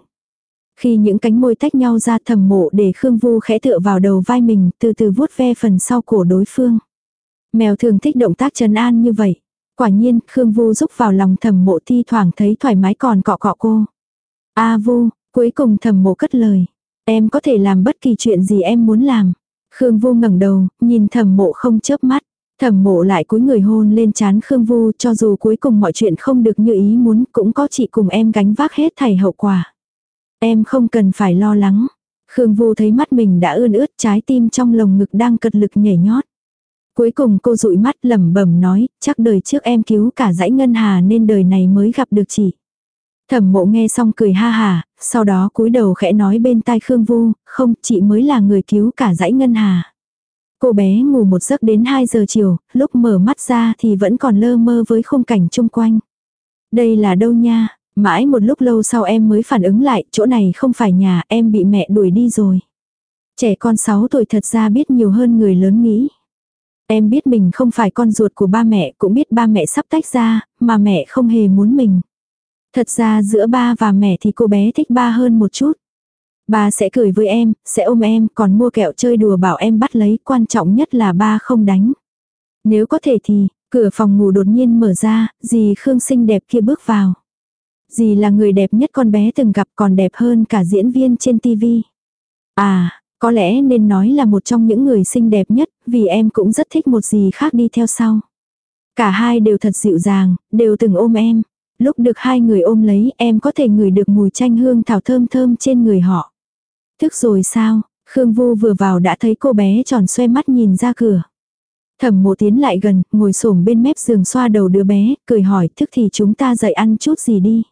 Khi những cánh môi tách nhau ra thầm mộ để Khương Vu khẽ tựa vào đầu vai mình từ từ vuốt ve phần sau cổ đối phương. Mèo thường thích động tác trấn an như vậy. Quả nhiên, Khương Vu rúc vào lòng thầm mộ thi thoảng thấy thoải mái còn cọ cọ cô. A Vu, cuối cùng thầm mộ cất lời. Em có thể làm bất kỳ chuyện gì em muốn làm. Khương Vu ngẩng đầu, nhìn thầm mộ không chớp mắt. Thẩm mộ lại cúi người hôn lên chán Khương Vu cho dù cuối cùng mọi chuyện không được như ý muốn cũng có chị cùng em gánh vác hết thảy hậu quả. Em không cần phải lo lắng. Khương Vu thấy mắt mình đã ươn ướt trái tim trong lồng ngực đang cật lực nhảy nhót. Cuối cùng cô dụi mắt lẩm bẩm nói, chắc đời trước em cứu cả dãy ngân hà nên đời này mới gặp được chị. Thẩm mộ nghe xong cười ha hà, sau đó cúi đầu khẽ nói bên tai Khương Vu, không, chị mới là người cứu cả dãy ngân hà. Cô bé ngủ một giấc đến 2 giờ chiều, lúc mở mắt ra thì vẫn còn lơ mơ với khung cảnh chung quanh. Đây là đâu nha, mãi một lúc lâu sau em mới phản ứng lại, chỗ này không phải nhà, em bị mẹ đuổi đi rồi. Trẻ con 6 tuổi thật ra biết nhiều hơn người lớn nghĩ. Em biết mình không phải con ruột của ba mẹ, cũng biết ba mẹ sắp tách ra, mà mẹ không hề muốn mình. Thật ra giữa ba và mẹ thì cô bé thích ba hơn một chút. Ba sẽ cười với em, sẽ ôm em, còn mua kẹo chơi đùa bảo em bắt lấy, quan trọng nhất là ba không đánh. Nếu có thể thì, cửa phòng ngủ đột nhiên mở ra, dì Khương xinh đẹp kia bước vào. Dì là người đẹp nhất con bé từng gặp còn đẹp hơn cả diễn viên trên tivi. À, có lẽ nên nói là một trong những người xinh đẹp nhất, vì em cũng rất thích một dì khác đi theo sau. Cả hai đều thật dịu dàng, đều từng ôm em. Lúc được hai người ôm lấy em có thể ngửi được mùi chanh hương thảo thơm thơm trên người họ. Thức rồi sao? Khương Vu vừa vào đã thấy cô bé tròn xoay mắt nhìn ra cửa. Thẩm mộ tiến lại gần, ngồi xổm bên mép giường xoa đầu đứa bé, cười hỏi thức thì chúng ta dậy ăn chút gì đi.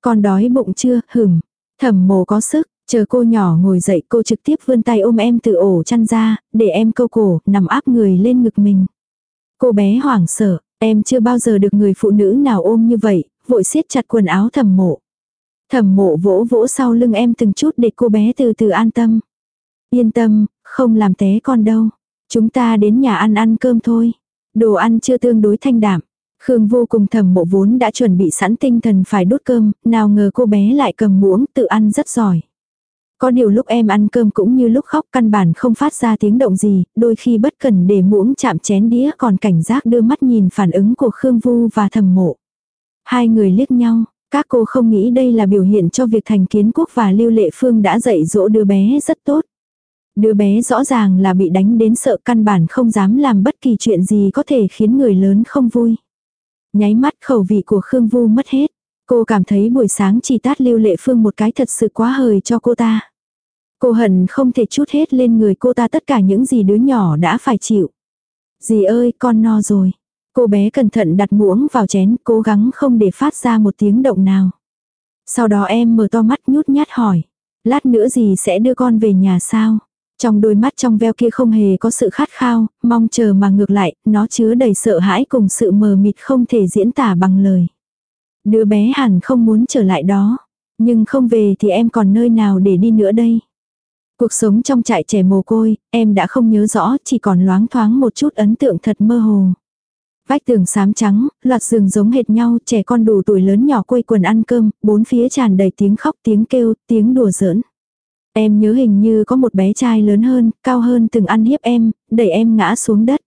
Con đói bụng chưa, hửm. Thẩm mộ có sức, chờ cô nhỏ ngồi dậy cô trực tiếp vươn tay ôm em từ ổ chăn ra, để em câu cổ, nằm áp người lên ngực mình. Cô bé hoảng sợ, Em chưa bao giờ được người phụ nữ nào ôm như vậy, vội siết chặt quần áo thầm mộ. Thầm mộ vỗ vỗ sau lưng em từng chút để cô bé từ từ an tâm. Yên tâm, không làm té con đâu. Chúng ta đến nhà ăn ăn cơm thôi. Đồ ăn chưa tương đối thanh đạm. Khương vô cùng thầm mộ vốn đã chuẩn bị sẵn tinh thần phải đốt cơm, nào ngờ cô bé lại cầm muỗng tự ăn rất giỏi. Có điều lúc em ăn cơm cũng như lúc khóc căn bản không phát ra tiếng động gì, đôi khi bất cần để muỗng chạm chén đĩa còn cảnh giác đưa mắt nhìn phản ứng của Khương Vu và thầm mộ. Hai người liếc nhau, các cô không nghĩ đây là biểu hiện cho việc thành kiến quốc và lưu lệ phương đã dạy dỗ đứa bé rất tốt. Đứa bé rõ ràng là bị đánh đến sợ căn bản không dám làm bất kỳ chuyện gì có thể khiến người lớn không vui. Nháy mắt khẩu vị của Khương Vu mất hết. Cô cảm thấy buổi sáng chỉ tát lưu lệ phương một cái thật sự quá hời cho cô ta. Cô hận không thể chút hết lên người cô ta tất cả những gì đứa nhỏ đã phải chịu. Dì ơi con no rồi. Cô bé cẩn thận đặt muỗng vào chén cố gắng không để phát ra một tiếng động nào. Sau đó em mở to mắt nhút nhát hỏi. Lát nữa dì sẽ đưa con về nhà sao? Trong đôi mắt trong veo kia không hề có sự khát khao, mong chờ mà ngược lại, nó chứa đầy sợ hãi cùng sự mờ mịt không thể diễn tả bằng lời. Đứa bé hẳn không muốn trở lại đó. Nhưng không về thì em còn nơi nào để đi nữa đây. Cuộc sống trong trại trẻ mồ côi, em đã không nhớ rõ, chỉ còn loáng thoáng một chút ấn tượng thật mơ hồ. Vách tường xám trắng, loạt giường giống hệt nhau, trẻ con đủ tuổi lớn nhỏ quây quần ăn cơm, bốn phía tràn đầy tiếng khóc, tiếng kêu, tiếng đùa giỡn. Em nhớ hình như có một bé trai lớn hơn, cao hơn từng ăn hiếp em, đẩy em ngã xuống đất.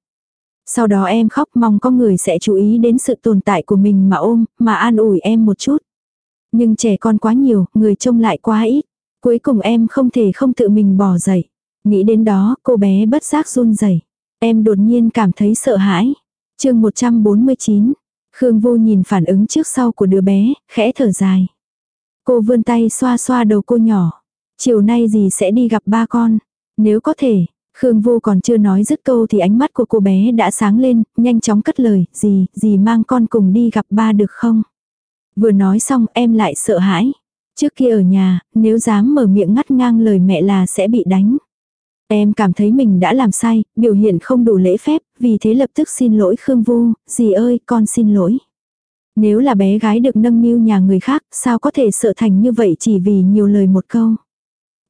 Sau đó em khóc mong có người sẽ chú ý đến sự tồn tại của mình mà ôm, mà an ủi em một chút. Nhưng trẻ con quá nhiều, người trông lại quá ít. Cuối cùng em không thể không tự mình bỏ dậy. Nghĩ đến đó, cô bé bất giác run rẩy. Em đột nhiên cảm thấy sợ hãi. chương 149. Khương Vô nhìn phản ứng trước sau của đứa bé, khẽ thở dài. Cô vươn tay xoa xoa đầu cô nhỏ. Chiều nay gì sẽ đi gặp ba con? Nếu có thể, Khương Vô còn chưa nói dứt câu thì ánh mắt của cô bé đã sáng lên, nhanh chóng cất lời, gì, gì mang con cùng đi gặp ba được không? Vừa nói xong em lại sợ hãi. Trước kia ở nhà, nếu dám mở miệng ngắt ngang lời mẹ là sẽ bị đánh. Em cảm thấy mình đã làm sai, biểu hiện không đủ lễ phép, vì thế lập tức xin lỗi Khương Vu, dì ơi, con xin lỗi. Nếu là bé gái được nâng niu nhà người khác, sao có thể sợ thành như vậy chỉ vì nhiều lời một câu.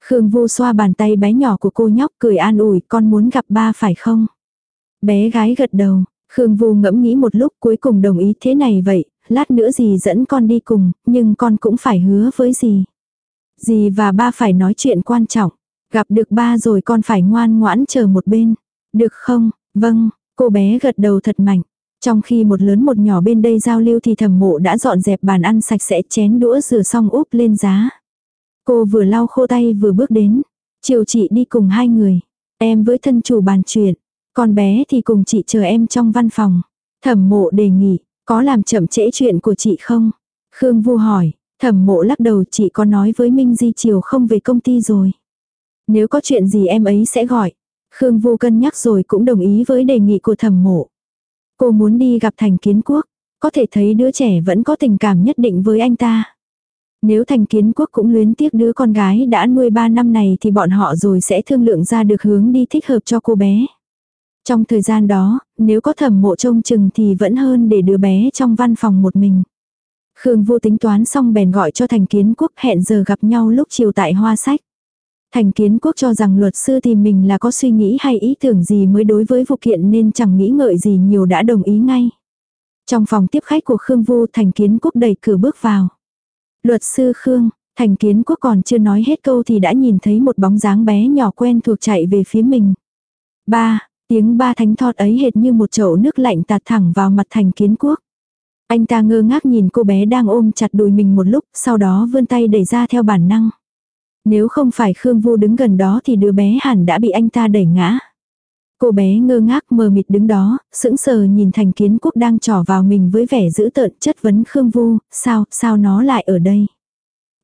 Khương Vu xoa bàn tay bé nhỏ của cô nhóc cười an ủi, con muốn gặp ba phải không? Bé gái gật đầu, Khương Vu ngẫm nghĩ một lúc cuối cùng đồng ý thế này vậy, lát nữa dì dẫn con đi cùng, nhưng con cũng phải hứa với dì. Dì và ba phải nói chuyện quan trọng. Gặp được ba rồi con phải ngoan ngoãn chờ một bên. Được không? Vâng, cô bé gật đầu thật mạnh. Trong khi một lớn một nhỏ bên đây giao lưu thì thẩm mộ đã dọn dẹp bàn ăn sạch sẽ chén đũa rửa xong úp lên giá. Cô vừa lau khô tay vừa bước đến. Chiều chị đi cùng hai người. Em với thân chủ bàn chuyện. Con bé thì cùng chị chờ em trong văn phòng. Thẩm mộ đề nghị. Có làm chậm trễ chuyện của chị không? Khương Vu hỏi, thẩm mộ lắc đầu chị có nói với Minh Di chiều không về công ty rồi. Nếu có chuyện gì em ấy sẽ gọi. Khương Vu cân nhắc rồi cũng đồng ý với đề nghị của thẩm mộ. Cô muốn đi gặp Thành Kiến Quốc, có thể thấy đứa trẻ vẫn có tình cảm nhất định với anh ta. Nếu Thành Kiến Quốc cũng luyến tiếc đứa con gái đã nuôi 3 năm này thì bọn họ rồi sẽ thương lượng ra được hướng đi thích hợp cho cô bé. Trong thời gian đó, nếu có thẩm mộ trông chừng thì vẫn hơn để đứa bé trong văn phòng một mình. Khương vô tính toán xong bèn gọi cho thành kiến quốc hẹn giờ gặp nhau lúc chiều tại hoa sách. Thành kiến quốc cho rằng luật sư tìm mình là có suy nghĩ hay ý tưởng gì mới đối với vụ kiện nên chẳng nghĩ ngợi gì nhiều đã đồng ý ngay. Trong phòng tiếp khách của Khương Vu thành kiến quốc đẩy cửa bước vào. Luật sư Khương, thành kiến quốc còn chưa nói hết câu thì đã nhìn thấy một bóng dáng bé nhỏ quen thuộc chạy về phía mình. Ba, Tiếng ba thánh thọt ấy hệt như một chậu nước lạnh tạt thẳng vào mặt thành kiến quốc. Anh ta ngơ ngác nhìn cô bé đang ôm chặt đùi mình một lúc, sau đó vươn tay đẩy ra theo bản năng. Nếu không phải Khương Vu đứng gần đó thì đứa bé hẳn đã bị anh ta đẩy ngã. Cô bé ngơ ngác mờ mịt đứng đó, sững sờ nhìn thành kiến quốc đang trỏ vào mình với vẻ dữ tợn chất vấn Khương Vu, sao, sao nó lại ở đây.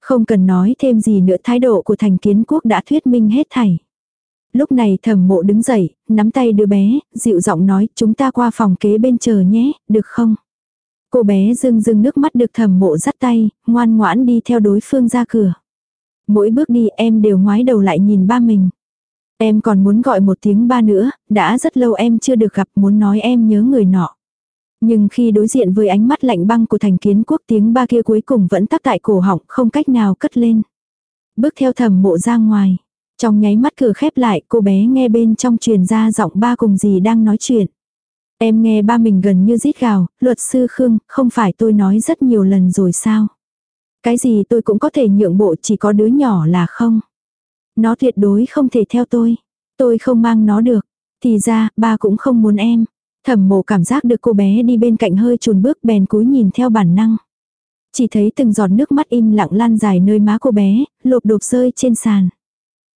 Không cần nói thêm gì nữa thái độ của thành kiến quốc đã thuyết minh hết thảy. Lúc này thẩm mộ đứng dậy, nắm tay đứa bé, dịu giọng nói chúng ta qua phòng kế bên chờ nhé, được không? Cô bé rưng rưng nước mắt được thẩm mộ dắt tay, ngoan ngoãn đi theo đối phương ra cửa. Mỗi bước đi em đều ngoái đầu lại nhìn ba mình. Em còn muốn gọi một tiếng ba nữa, đã rất lâu em chưa được gặp muốn nói em nhớ người nọ. Nhưng khi đối diện với ánh mắt lạnh băng của thành kiến quốc tiếng ba kia cuối cùng vẫn tắc tại cổ họng không cách nào cất lên. Bước theo thẩm mộ ra ngoài. Trong nháy mắt cửa khép lại, cô bé nghe bên trong truyền ra giọng ba cùng gì đang nói chuyện. Em nghe ba mình gần như rít gào, luật sư Khương, không phải tôi nói rất nhiều lần rồi sao? Cái gì tôi cũng có thể nhượng bộ chỉ có đứa nhỏ là không. Nó tuyệt đối không thể theo tôi. Tôi không mang nó được. Thì ra, ba cũng không muốn em. Thẩm mộ cảm giác được cô bé đi bên cạnh hơi chùn bước bèn cúi nhìn theo bản năng. Chỉ thấy từng giọt nước mắt im lặng lan dài nơi má cô bé, lột đột rơi trên sàn.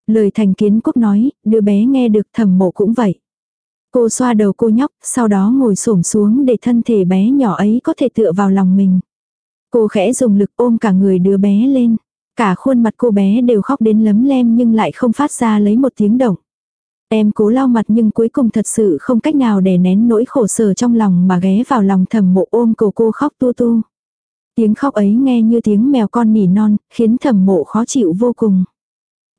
Lời thành kiến quốc nói, đứa bé nghe được thẩm mộ cũng vậy. Cô xoa đầu cô nhóc, sau đó ngồi xổm xuống để thân thể bé nhỏ ấy có thể tựa vào lòng mình. Cô khẽ dùng lực ôm cả người đứa bé lên. Cả khuôn mặt cô bé đều khóc đến lấm lem nhưng lại không phát ra lấy một tiếng động. Em cố lau mặt nhưng cuối cùng thật sự không cách nào để nén nỗi khổ sở trong lòng mà ghé vào lòng thầm mộ ôm cổ cô khóc tu tu. Tiếng khóc ấy nghe như tiếng mèo con nỉ non, khiến thầm mộ khó chịu vô cùng.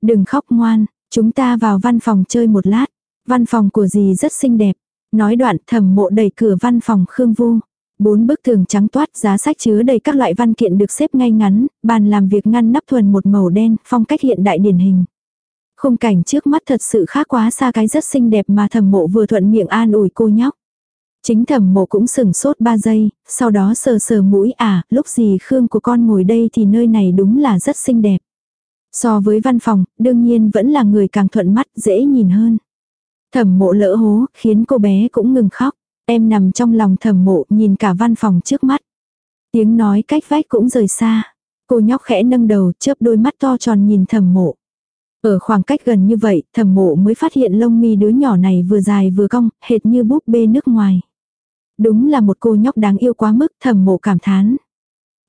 Đừng khóc ngoan, chúng ta vào văn phòng chơi một lát. Văn phòng của dì rất xinh đẹp. Nói đoạn thầm mộ đẩy cửa văn phòng Khương Vu. Bốn bức tường trắng toát giá sách chứa đầy các loại văn kiện được xếp ngay ngắn, bàn làm việc ngăn nắp thuần một màu đen, phong cách hiện đại điển hình. Khung cảnh trước mắt thật sự khác quá xa cái rất xinh đẹp mà thẩm mộ vừa thuận miệng an ủi cô nhóc. Chính thẩm mộ cũng sừng sốt ba giây, sau đó sờ sờ mũi à, lúc gì Khương của con ngồi đây thì nơi này đúng là rất xinh đẹp. So với văn phòng, đương nhiên vẫn là người càng thuận mắt, dễ nhìn hơn. Thẩm mộ lỡ hố, khiến cô bé cũng ngừng khóc. Em nằm trong lòng thầm mộ nhìn cả văn phòng trước mắt. Tiếng nói cách vách cũng rời xa. Cô nhóc khẽ nâng đầu chớp đôi mắt to tròn nhìn thầm mộ. Ở khoảng cách gần như vậy, thầm mộ mới phát hiện lông mi đứa nhỏ này vừa dài vừa cong, hệt như búp bê nước ngoài. Đúng là một cô nhóc đáng yêu quá mức thầm mộ cảm thán.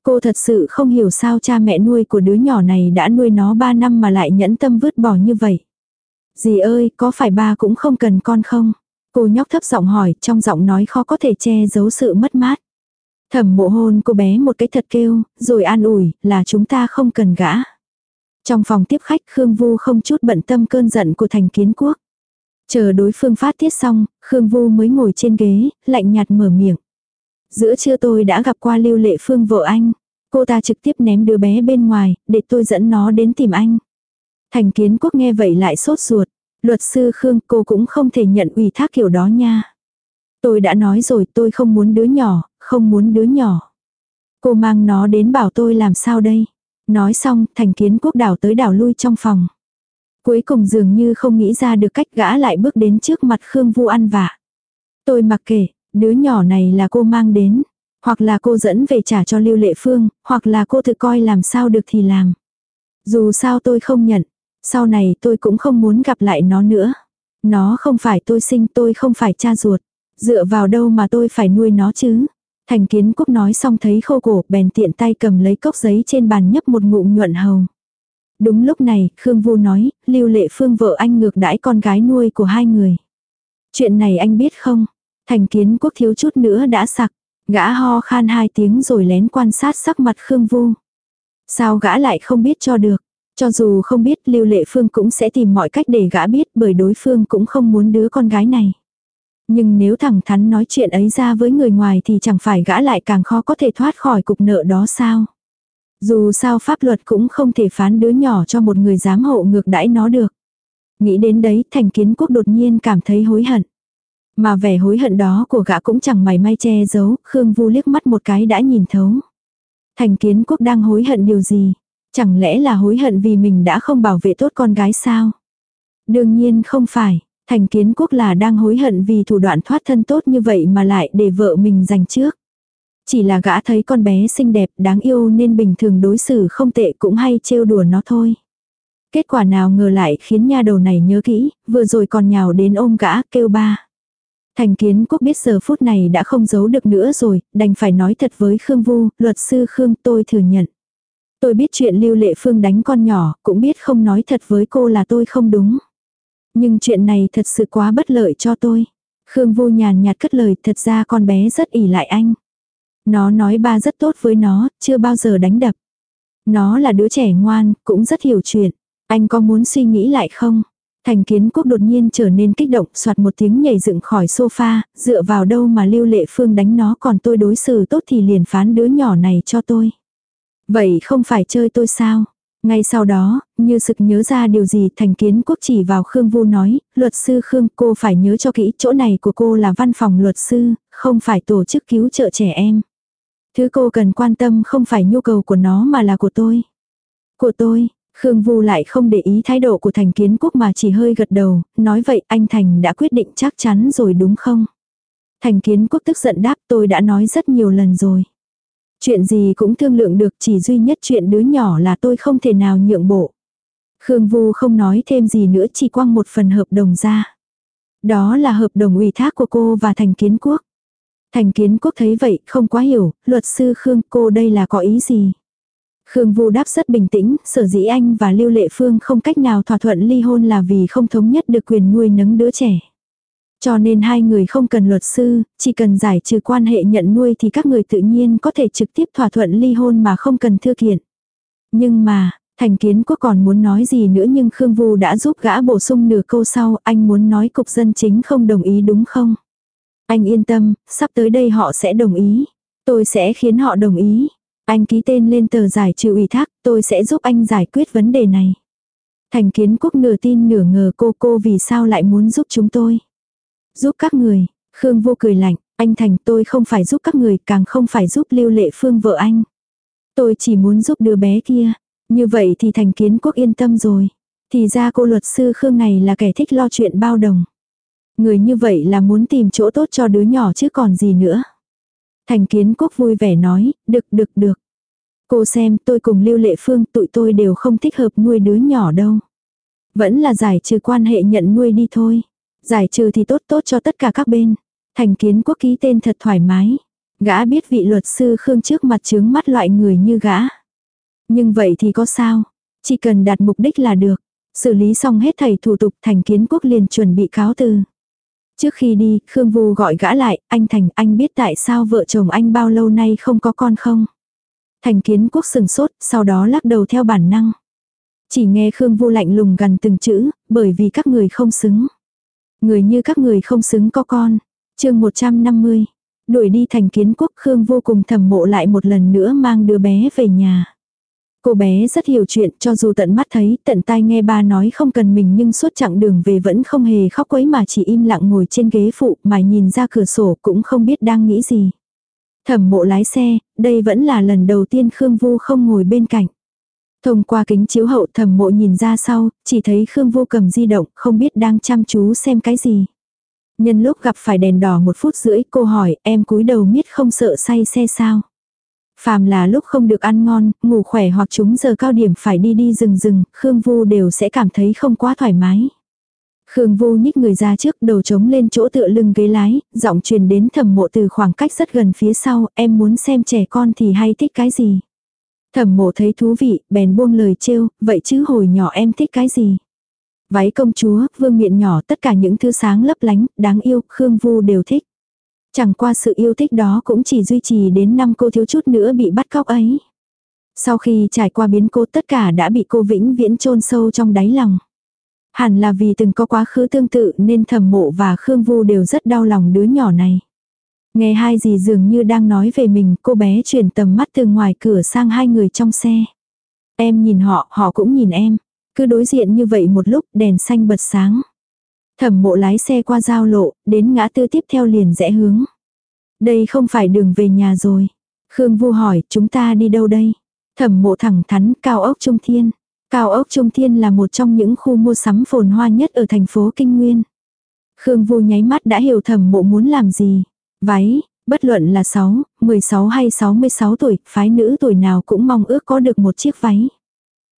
Cô thật sự không hiểu sao cha mẹ nuôi của đứa nhỏ này đã nuôi nó 3 năm mà lại nhẫn tâm vứt bỏ như vậy. Dì ơi, có phải ba cũng không cần con không? Cô nhóc thấp giọng hỏi, trong giọng nói khó có thể che giấu sự mất mát. Thẩm mộ hôn cô bé một cái thật kêu, rồi an ủi, là chúng ta không cần gã. Trong phòng tiếp khách Khương Vu không chút bận tâm cơn giận của thành kiến quốc. Chờ đối phương phát tiết xong, Khương Vu mới ngồi trên ghế, lạnh nhạt mở miệng. Giữa trưa tôi đã gặp qua Lưu Lệ Phương vợ anh. Cô ta trực tiếp ném đứa bé bên ngoài, để tôi dẫn nó đến tìm anh. Thành kiến quốc nghe vậy lại sốt ruột. Luật sư Khương cô cũng không thể nhận ủy thác kiểu đó nha. Tôi đã nói rồi tôi không muốn đứa nhỏ, không muốn đứa nhỏ. Cô mang nó đến bảo tôi làm sao đây. Nói xong thành kiến quốc đảo tới đảo lui trong phòng. Cuối cùng dường như không nghĩ ra được cách gã lại bước đến trước mặt Khương Vu ăn vạ. Tôi mặc kệ, đứa nhỏ này là cô mang đến. Hoặc là cô dẫn về trả cho Lưu Lệ Phương, hoặc là cô tự coi làm sao được thì làm. Dù sao tôi không nhận, sau này tôi cũng không muốn gặp lại nó nữa. Nó không phải tôi sinh tôi không phải cha ruột. Dựa vào đâu mà tôi phải nuôi nó chứ. Thành kiến quốc nói xong thấy khô cổ bèn tiện tay cầm lấy cốc giấy trên bàn nhấp một ngụm nhuận hầu. Đúng lúc này, Khương Vu nói, Lưu Lệ Phương vợ anh ngược đãi con gái nuôi của hai người. Chuyện này anh biết không? Thành kiến quốc thiếu chút nữa đã sặc. Gã ho khan hai tiếng rồi lén quan sát sắc mặt Khương Vu. Sao gã lại không biết cho được? Cho dù không biết Lưu Lệ Phương cũng sẽ tìm mọi cách để gã biết bởi đối phương cũng không muốn đứa con gái này. Nhưng nếu thẳng thắn nói chuyện ấy ra với người ngoài thì chẳng phải gã lại càng khó có thể thoát khỏi cục nợ đó sao. Dù sao pháp luật cũng không thể phán đứa nhỏ cho một người dám hộ ngược đãi nó được. Nghĩ đến đấy thành kiến quốc đột nhiên cảm thấy hối hận. Mà vẻ hối hận đó của gã cũng chẳng mày may che giấu, Khương Vu liếc mắt một cái đã nhìn thấu. Thành kiến quốc đang hối hận điều gì? Chẳng lẽ là hối hận vì mình đã không bảo vệ tốt con gái sao? Đương nhiên không phải, thành kiến quốc là đang hối hận vì thủ đoạn thoát thân tốt như vậy mà lại để vợ mình giành trước. Chỉ là gã thấy con bé xinh đẹp đáng yêu nên bình thường đối xử không tệ cũng hay trêu đùa nó thôi. Kết quả nào ngờ lại khiến nha đầu này nhớ kỹ, vừa rồi còn nhào đến ôm gã kêu ba. Thành kiến quốc biết giờ phút này đã không giấu được nữa rồi, đành phải nói thật với Khương Vu, luật sư Khương tôi thừa nhận. Tôi biết chuyện Lưu Lệ Phương đánh con nhỏ, cũng biết không nói thật với cô là tôi không đúng. Nhưng chuyện này thật sự quá bất lợi cho tôi. Khương Vu nhàn nhạt cất lời, thật ra con bé rất ỉ lại anh. Nó nói ba rất tốt với nó, chưa bao giờ đánh đập. Nó là đứa trẻ ngoan, cũng rất hiểu chuyện. Anh có muốn suy nghĩ lại không? Thành kiến quốc đột nhiên trở nên kích động, soạt một tiếng nhảy dựng khỏi sofa, dựa vào đâu mà lưu lệ phương đánh nó còn tôi đối xử tốt thì liền phán đứa nhỏ này cho tôi. Vậy không phải chơi tôi sao? Ngay sau đó, như sực nhớ ra điều gì thành kiến quốc chỉ vào Khương Vu nói, luật sư Khương cô phải nhớ cho kỹ chỗ này của cô là văn phòng luật sư, không phải tổ chức cứu trợ trẻ em. Thứ cô cần quan tâm không phải nhu cầu của nó mà là của tôi. Của tôi, Khương Vu lại không để ý thái độ của Thành Kiến Quốc mà chỉ hơi gật đầu, nói vậy anh Thành đã quyết định chắc chắn rồi đúng không? Thành Kiến Quốc tức giận đáp tôi đã nói rất nhiều lần rồi. Chuyện gì cũng thương lượng được chỉ duy nhất chuyện đứa nhỏ là tôi không thể nào nhượng bộ. Khương Vu không nói thêm gì nữa chỉ quăng một phần hợp đồng ra. Đó là hợp đồng ủy thác của cô và Thành Kiến Quốc. Thành Kiến Quốc thấy vậy không quá hiểu, luật sư Khương cô đây là có ý gì? Khương Vu đáp rất bình tĩnh, sở dĩ anh và Lưu Lệ Phương không cách nào thỏa thuận ly hôn là vì không thống nhất được quyền nuôi nấng đứa trẻ. Cho nên hai người không cần luật sư, chỉ cần giải trừ quan hệ nhận nuôi thì các người tự nhiên có thể trực tiếp thỏa thuận ly hôn mà không cần thư kiện. Nhưng mà, Thành kiến quốc còn muốn nói gì nữa nhưng Khương Vu đã giúp gã bổ sung nửa câu sau, anh muốn nói cục dân chính không đồng ý đúng không? Anh yên tâm, sắp tới đây họ sẽ đồng ý. Tôi sẽ khiến họ đồng ý. Anh ký tên lên tờ giải trừ ủy thác, tôi sẽ giúp anh giải quyết vấn đề này. Thành kiến quốc nửa tin nửa ngờ cô cô vì sao lại muốn giúp chúng tôi. Giúp các người, Khương vô cười lạnh, anh Thành tôi không phải giúp các người càng không phải giúp lưu lệ phương vợ anh. Tôi chỉ muốn giúp đứa bé kia. Như vậy thì thành kiến quốc yên tâm rồi. Thì ra cô luật sư Khương này là kẻ thích lo chuyện bao đồng. Người như vậy là muốn tìm chỗ tốt cho đứa nhỏ chứ còn gì nữa. Thành kiến quốc vui vẻ nói, được được được. Cô xem tôi cùng Lưu Lệ Phương tụi tôi đều không thích hợp nuôi đứa nhỏ đâu. Vẫn là giải trừ quan hệ nhận nuôi đi thôi. Giải trừ thì tốt tốt cho tất cả các bên. Thành kiến quốc ký tên thật thoải mái. Gã biết vị luật sư Khương trước mặt chướng mắt loại người như gã. Nhưng vậy thì có sao? Chỉ cần đạt mục đích là được. Xử lý xong hết thầy thủ tục thành kiến quốc liền chuẩn bị cáo từ. Trước khi đi, Khương Vu gọi gã lại, anh Thành, anh biết tại sao vợ chồng anh bao lâu nay không có con không? Thành kiến quốc sừng sốt, sau đó lắc đầu theo bản năng. Chỉ nghe Khương Vu lạnh lùng gần từng chữ, bởi vì các người không xứng. Người như các người không xứng có con. chương 150. Đuổi đi thành kiến quốc Khương vô cùng thầm mộ lại một lần nữa mang đứa bé về nhà. Cô bé rất hiểu chuyện cho dù tận mắt thấy, tận tai nghe ba nói không cần mình nhưng suốt chặng đường về vẫn không hề khóc quấy mà chỉ im lặng ngồi trên ghế phụ mà nhìn ra cửa sổ cũng không biết đang nghĩ gì. Thẩm mộ lái xe, đây vẫn là lần đầu tiên Khương Vu không ngồi bên cạnh. Thông qua kính chiếu hậu thẩm mộ nhìn ra sau, chỉ thấy Khương Vu cầm di động, không biết đang chăm chú xem cái gì. Nhân lúc gặp phải đèn đỏ một phút rưỡi, cô hỏi, em cúi đầu miết không sợ say xe sao? Phàm là lúc không được ăn ngon, ngủ khỏe hoặc chúng giờ cao điểm phải đi đi rừng rừng, Khương Vu đều sẽ cảm thấy không quá thoải mái. Khương Vu nhích người ra trước đầu trống lên chỗ tựa lưng ghế lái, giọng truyền đến thẩm mộ từ khoảng cách rất gần phía sau, em muốn xem trẻ con thì hay thích cái gì. Thẩm mộ thấy thú vị, bèn buông lời trêu, vậy chứ hồi nhỏ em thích cái gì. Váy công chúa, vương miện nhỏ tất cả những thứ sáng lấp lánh, đáng yêu, Khương Vu đều thích. Chẳng qua sự yêu thích đó cũng chỉ duy trì đến năm cô thiếu chút nữa bị bắt cóc ấy. Sau khi trải qua biến cố tất cả đã bị cô vĩnh viễn chôn sâu trong đáy lòng. Hẳn là vì từng có quá khứ tương tự nên thẩm mộ và Khương Vu đều rất đau lòng đứa nhỏ này. Nghe hai gì dường như đang nói về mình, cô bé chuyển tầm mắt từ ngoài cửa sang hai người trong xe. Em nhìn họ, họ cũng nhìn em. Cứ đối diện như vậy một lúc, đèn xanh bật sáng. Thẩm mộ lái xe qua giao lộ, đến ngã tư tiếp theo liền rẽ hướng. Đây không phải đường về nhà rồi. Khương Vu hỏi, chúng ta đi đâu đây? Thẩm mộ thẳng thắn, cao ốc Trung Thiên. Cao ốc Trung Thiên là một trong những khu mua sắm phồn hoa nhất ở thành phố Kinh Nguyên. Khương Vu nháy mắt đã hiểu thẩm mộ muốn làm gì. Váy, bất luận là 6, 16 hay 66 tuổi, phái nữ tuổi nào cũng mong ước có được một chiếc váy.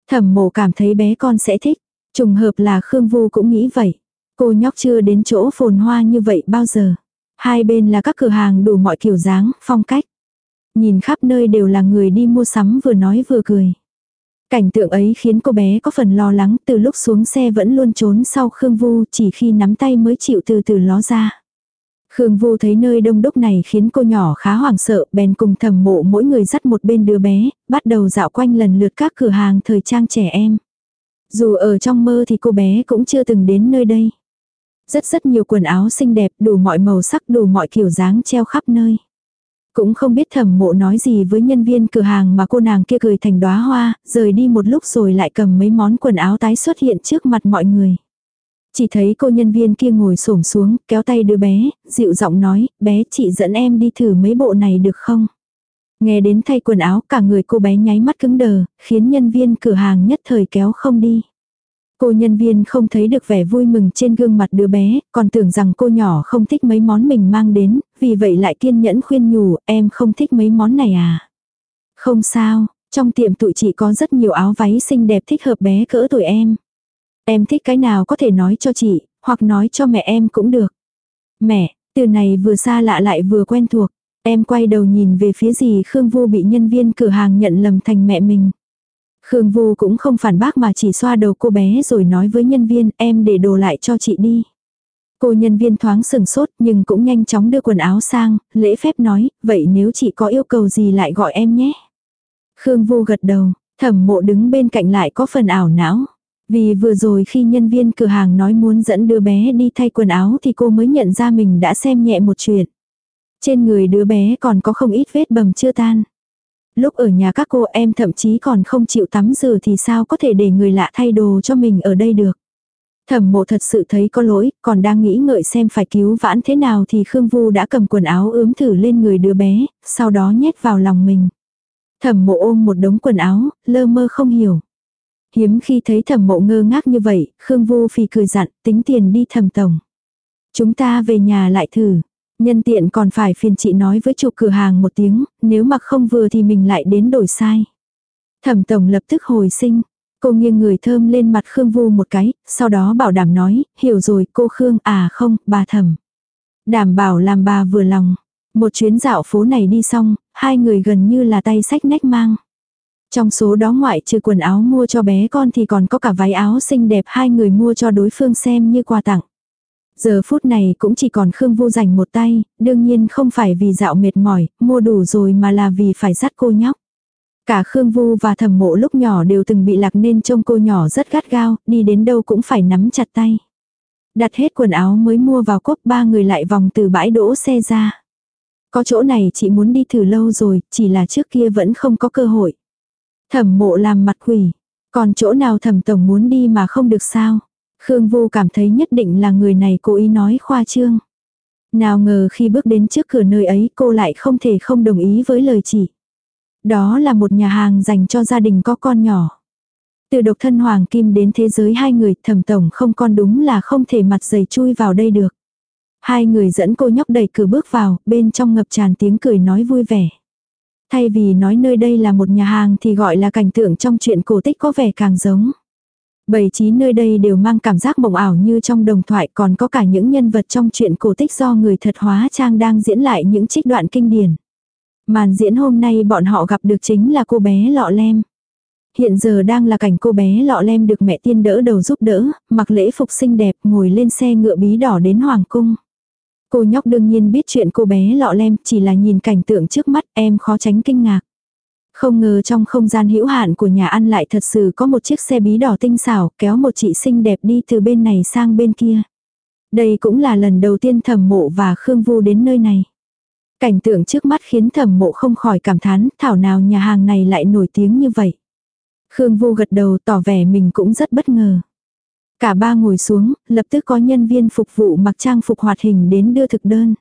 Thẩm mộ cảm thấy bé con sẽ thích. Trùng hợp là Khương Vu cũng nghĩ vậy. Cô nhóc chưa đến chỗ phồn hoa như vậy bao giờ. Hai bên là các cửa hàng đủ mọi kiểu dáng, phong cách. Nhìn khắp nơi đều là người đi mua sắm vừa nói vừa cười. Cảnh tượng ấy khiến cô bé có phần lo lắng từ lúc xuống xe vẫn luôn trốn sau Khương Vu chỉ khi nắm tay mới chịu từ từ ló ra. Khương Vu thấy nơi đông đúc này khiến cô nhỏ khá hoảng sợ, bèn cùng thầm mộ mỗi người dắt một bên đứa bé, bắt đầu dạo quanh lần lượt các cửa hàng thời trang trẻ em. Dù ở trong mơ thì cô bé cũng chưa từng đến nơi đây. Rất rất nhiều quần áo xinh đẹp, đủ mọi màu sắc, đủ mọi kiểu dáng treo khắp nơi. Cũng không biết thẩm mộ nói gì với nhân viên cửa hàng mà cô nàng kia cười thành đóa hoa, rời đi một lúc rồi lại cầm mấy món quần áo tái xuất hiện trước mặt mọi người. Chỉ thấy cô nhân viên kia ngồi xổm xuống, kéo tay đứa bé, dịu giọng nói, bé chị dẫn em đi thử mấy bộ này được không? Nghe đến thay quần áo cả người cô bé nháy mắt cứng đờ, khiến nhân viên cửa hàng nhất thời kéo không đi. Cô nhân viên không thấy được vẻ vui mừng trên gương mặt đứa bé, còn tưởng rằng cô nhỏ không thích mấy món mình mang đến, vì vậy lại kiên nhẫn khuyên nhủ, em không thích mấy món này à. Không sao, trong tiệm tụi chị có rất nhiều áo váy xinh đẹp thích hợp bé cỡ tuổi em. Em thích cái nào có thể nói cho chị, hoặc nói cho mẹ em cũng được. Mẹ, từ này vừa xa lạ lại vừa quen thuộc. Em quay đầu nhìn về phía gì Khương Vu bị nhân viên cửa hàng nhận lầm thành mẹ mình. Khương Vu cũng không phản bác mà chỉ xoa đầu cô bé rồi nói với nhân viên em để đồ lại cho chị đi. Cô nhân viên thoáng sừng sốt nhưng cũng nhanh chóng đưa quần áo sang, lễ phép nói, vậy nếu chị có yêu cầu gì lại gọi em nhé. Khương Vu gật đầu, Thẩm mộ đứng bên cạnh lại có phần ảo não. Vì vừa rồi khi nhân viên cửa hàng nói muốn dẫn đứa bé đi thay quần áo thì cô mới nhận ra mình đã xem nhẹ một chuyện. Trên người đứa bé còn có không ít vết bầm chưa tan. Lúc ở nhà các cô em thậm chí còn không chịu tắm rửa thì sao có thể để người lạ thay đồ cho mình ở đây được. Thẩm mộ thật sự thấy có lỗi, còn đang nghĩ ngợi xem phải cứu vãn thế nào thì Khương Vu đã cầm quần áo ướm thử lên người đứa bé, sau đó nhét vào lòng mình. Thẩm mộ ôm một đống quần áo, lơ mơ không hiểu. Hiếm khi thấy thẩm mộ ngơ ngác như vậy, Khương Vu phì cười dặn, tính tiền đi thẩm tổng. Chúng ta về nhà lại thử. Nhân tiện còn phải phiền chị nói với chủ cửa hàng một tiếng, nếu mặc không vừa thì mình lại đến đổi sai. Thẩm tổng lập tức hồi sinh. Cô nghiêng người thơm lên mặt Khương Vu một cái, sau đó bảo đảm nói, hiểu rồi cô Khương à không, bà thẩm. Đảm bảo làm bà vừa lòng. Một chuyến dạo phố này đi xong, hai người gần như là tay sách nách mang. Trong số đó ngoại trừ quần áo mua cho bé con thì còn có cả váy áo xinh đẹp hai người mua cho đối phương xem như quà tặng. Giờ phút này cũng chỉ còn Khương vu dành một tay, đương nhiên không phải vì dạo mệt mỏi, mua đủ rồi mà là vì phải dắt cô nhóc. Cả Khương Vu và thẩm mộ lúc nhỏ đều từng bị lạc nên trông cô nhỏ rất gắt gao, đi đến đâu cũng phải nắm chặt tay. Đặt hết quần áo mới mua vào cốp ba người lại vòng từ bãi đỗ xe ra. Có chỗ này chị muốn đi thử lâu rồi, chỉ là trước kia vẫn không có cơ hội. Thẩm mộ làm mặt quỷ. Còn chỗ nào thẩm tổng muốn đi mà không được sao? Khương Vu cảm thấy nhất định là người này cố ý nói khoa trương. Nào ngờ khi bước đến trước cửa nơi ấy cô lại không thể không đồng ý với lời chỉ. Đó là một nhà hàng dành cho gia đình có con nhỏ. Từ độc thân hoàng kim đến thế giới hai người thẩm tổng không con đúng là không thể mặt dày chui vào đây được. Hai người dẫn cô nhóc đẩy cửa bước vào, bên trong ngập tràn tiếng cười nói vui vẻ. Thay vì nói nơi đây là một nhà hàng thì gọi là cảnh tượng trong chuyện cổ tích có vẻ càng giống. Bảy trí nơi đây đều mang cảm giác mộng ảo như trong đồng thoại còn có cả những nhân vật trong chuyện cổ tích do người thật hóa trang đang diễn lại những trích đoạn kinh điển. Màn diễn hôm nay bọn họ gặp được chính là cô bé lọ lem. Hiện giờ đang là cảnh cô bé lọ lem được mẹ tiên đỡ đầu giúp đỡ, mặc lễ phục xinh đẹp ngồi lên xe ngựa bí đỏ đến Hoàng Cung. Cô nhóc đương nhiên biết chuyện cô bé lọ lem, chỉ là nhìn cảnh tượng trước mắt, em khó tránh kinh ngạc. Không ngờ trong không gian hữu hạn của nhà ăn lại thật sự có một chiếc xe bí đỏ tinh xảo, kéo một chị xinh đẹp đi từ bên này sang bên kia. Đây cũng là lần đầu tiên thẩm mộ và Khương Vu đến nơi này. Cảnh tượng trước mắt khiến thẩm mộ không khỏi cảm thán, thảo nào nhà hàng này lại nổi tiếng như vậy. Khương Vu gật đầu, tỏ vẻ mình cũng rất bất ngờ. Cả ba ngồi xuống, lập tức có nhân viên phục vụ mặc trang phục hoạt hình đến đưa thực đơn.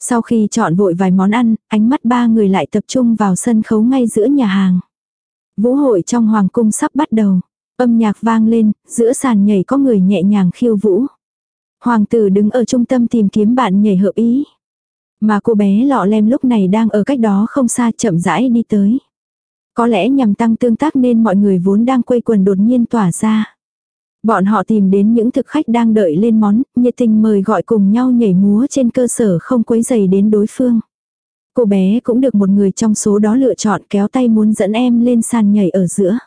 Sau khi chọn vội vài món ăn, ánh mắt ba người lại tập trung vào sân khấu ngay giữa nhà hàng. Vũ hội trong hoàng cung sắp bắt đầu. Âm nhạc vang lên, giữa sàn nhảy có người nhẹ nhàng khiêu vũ. Hoàng tử đứng ở trung tâm tìm kiếm bạn nhảy hợp ý. Mà cô bé lọ lem lúc này đang ở cách đó không xa chậm rãi đi tới. Có lẽ nhằm tăng tương tác nên mọi người vốn đang quây quần đột nhiên tỏa ra. Bọn họ tìm đến những thực khách đang đợi lên món, nhiệt tình mời gọi cùng nhau nhảy múa trên cơ sở không quấy dày đến đối phương. Cô bé cũng được một người trong số đó lựa chọn kéo tay muốn dẫn em lên sàn nhảy ở giữa.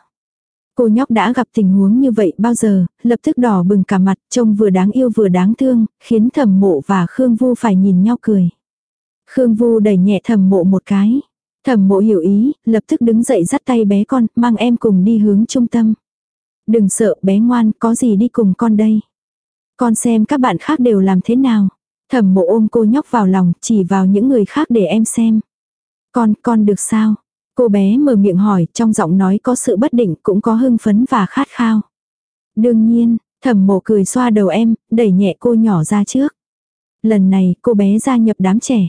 Cô nhóc đã gặp tình huống như vậy bao giờ, lập tức đỏ bừng cả mặt, trông vừa đáng yêu vừa đáng thương, khiến thẩm mộ và Khương Vu phải nhìn nhau cười. Khương Vu đẩy nhẹ thẩm mộ một cái. Thẩm mộ hiểu ý, lập tức đứng dậy dắt tay bé con, mang em cùng đi hướng trung tâm. Đừng sợ bé ngoan, có gì đi cùng con đây. Con xem các bạn khác đều làm thế nào. Thẩm mộ ôm cô nhóc vào lòng, chỉ vào những người khác để em xem. Con, con được sao? Cô bé mở miệng hỏi, trong giọng nói có sự bất định, cũng có hưng phấn và khát khao. Đương nhiên, thẩm mộ cười xoa đầu em, đẩy nhẹ cô nhỏ ra trước. Lần này, cô bé gia nhập đám trẻ.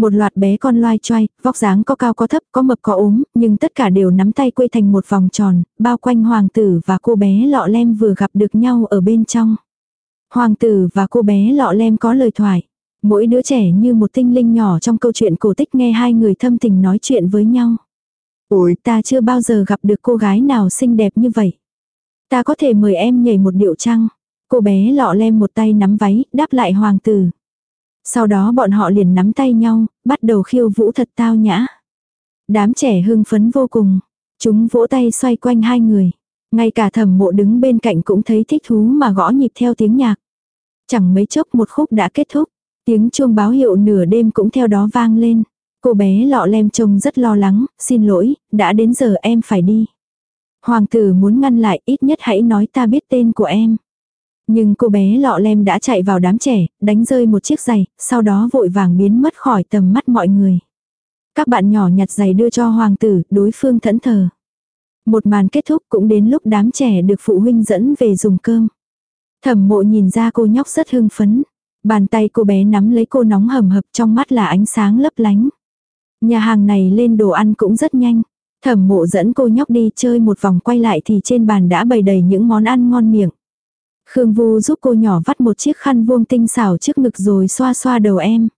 Một loạt bé con loai choai, vóc dáng có cao có thấp, có mập có ốm, nhưng tất cả đều nắm tay quây thành một vòng tròn, bao quanh hoàng tử và cô bé lọ lem vừa gặp được nhau ở bên trong. Hoàng tử và cô bé lọ lem có lời thoại. Mỗi đứa trẻ như một tinh linh nhỏ trong câu chuyện cổ tích nghe hai người thâm tình nói chuyện với nhau. Ôi, ta chưa bao giờ gặp được cô gái nào xinh đẹp như vậy. Ta có thể mời em nhảy một điệu trăng. Cô bé lọ lem một tay nắm váy, đáp lại hoàng tử. Sau đó bọn họ liền nắm tay nhau, bắt đầu khiêu vũ thật tao nhã. Đám trẻ hưng phấn vô cùng. Chúng vỗ tay xoay quanh hai người. Ngay cả thẩm mộ đứng bên cạnh cũng thấy thích thú mà gõ nhịp theo tiếng nhạc. Chẳng mấy chốc một khúc đã kết thúc. Tiếng chuông báo hiệu nửa đêm cũng theo đó vang lên. Cô bé lọ lem trông rất lo lắng, xin lỗi, đã đến giờ em phải đi. Hoàng tử muốn ngăn lại ít nhất hãy nói ta biết tên của em. Nhưng cô bé lọ lem đã chạy vào đám trẻ, đánh rơi một chiếc giày, sau đó vội vàng biến mất khỏi tầm mắt mọi người. Các bạn nhỏ nhặt giày đưa cho hoàng tử, đối phương thẫn thờ. Một màn kết thúc cũng đến lúc đám trẻ được phụ huynh dẫn về dùng cơm. Thẩm mộ nhìn ra cô nhóc rất hưng phấn. Bàn tay cô bé nắm lấy cô nóng hầm hập trong mắt là ánh sáng lấp lánh. Nhà hàng này lên đồ ăn cũng rất nhanh. Thẩm mộ dẫn cô nhóc đi chơi một vòng quay lại thì trên bàn đã bày đầy những món ăn ngon miệng. Khương Vu giúp cô nhỏ vắt một chiếc khăn vuông tinh xảo trước ngực rồi xoa xoa đầu em.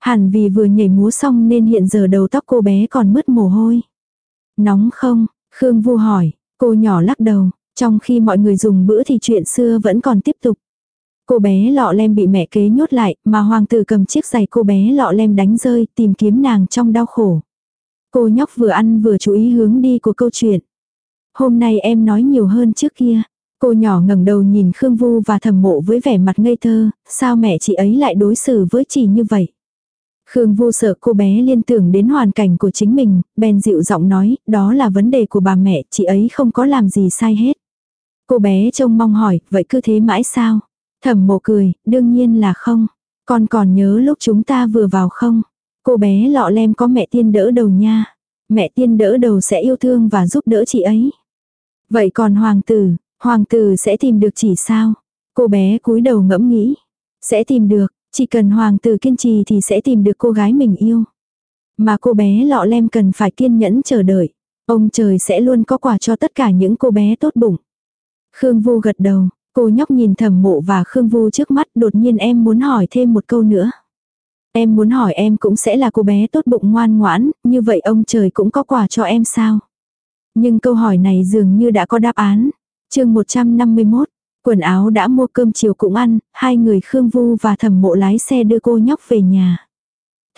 Hẳn vì vừa nhảy múa xong nên hiện giờ đầu tóc cô bé còn mứt mồ hôi. Nóng không? Khương Vu hỏi, cô nhỏ lắc đầu, trong khi mọi người dùng bữa thì chuyện xưa vẫn còn tiếp tục. Cô bé lọ lem bị mẹ kế nhốt lại, mà hoàng tử cầm chiếc giày cô bé lọ lem đánh rơi, tìm kiếm nàng trong đau khổ. Cô nhóc vừa ăn vừa chú ý hướng đi của câu chuyện. Hôm nay em nói nhiều hơn trước kia. Cô nhỏ ngẩng đầu nhìn Khương Vu và thầm mộ với vẻ mặt ngây thơ, sao mẹ chị ấy lại đối xử với chị như vậy. Khương Vu sợ cô bé liên tưởng đến hoàn cảnh của chính mình, bèn dịu giọng nói, đó là vấn đề của bà mẹ, chị ấy không có làm gì sai hết. Cô bé trông mong hỏi, vậy cứ thế mãi sao? Thẩm mộ cười, đương nhiên là không. Con còn nhớ lúc chúng ta vừa vào không? Cô bé lọ lem có mẹ tiên đỡ đầu nha. Mẹ tiên đỡ đầu sẽ yêu thương và giúp đỡ chị ấy. Vậy còn hoàng tử, hoàng tử sẽ tìm được chỉ sao? Cô bé cúi đầu ngẫm nghĩ. Sẽ tìm được, chỉ cần hoàng tử kiên trì thì sẽ tìm được cô gái mình yêu. Mà cô bé lọ lem cần phải kiên nhẫn chờ đợi. Ông trời sẽ luôn có quà cho tất cả những cô bé tốt bụng. Khương Vu gật đầu, cô nhóc nhìn thẩm mộ và Khương Vu trước mắt đột nhiên em muốn hỏi thêm một câu nữa. Em muốn hỏi em cũng sẽ là cô bé tốt bụng ngoan ngoãn, như vậy ông trời cũng có quà cho em sao? Nhưng câu hỏi này dường như đã có đáp án chương 151, quần áo đã mua cơm chiều cũng ăn, hai người Khương Vu và thẩm mộ lái xe đưa cô nhóc về nhà.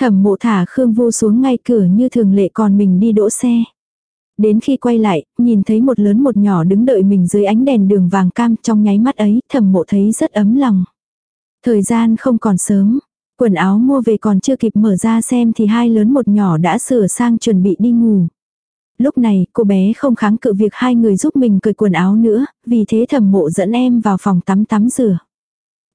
Thẩm mộ thả Khương Vu xuống ngay cửa như thường lệ còn mình đi đỗ xe. Đến khi quay lại, nhìn thấy một lớn một nhỏ đứng đợi mình dưới ánh đèn đường vàng cam trong nháy mắt ấy thẩm mộ thấy rất ấm lòng. Thời gian không còn sớm, quần áo mua về còn chưa kịp mở ra xem thì hai lớn một nhỏ đã sửa sang chuẩn bị đi ngủ. Lúc này cô bé không kháng cự việc hai người giúp mình cởi quần áo nữa, vì thế thẩm mộ dẫn em vào phòng tắm tắm rửa.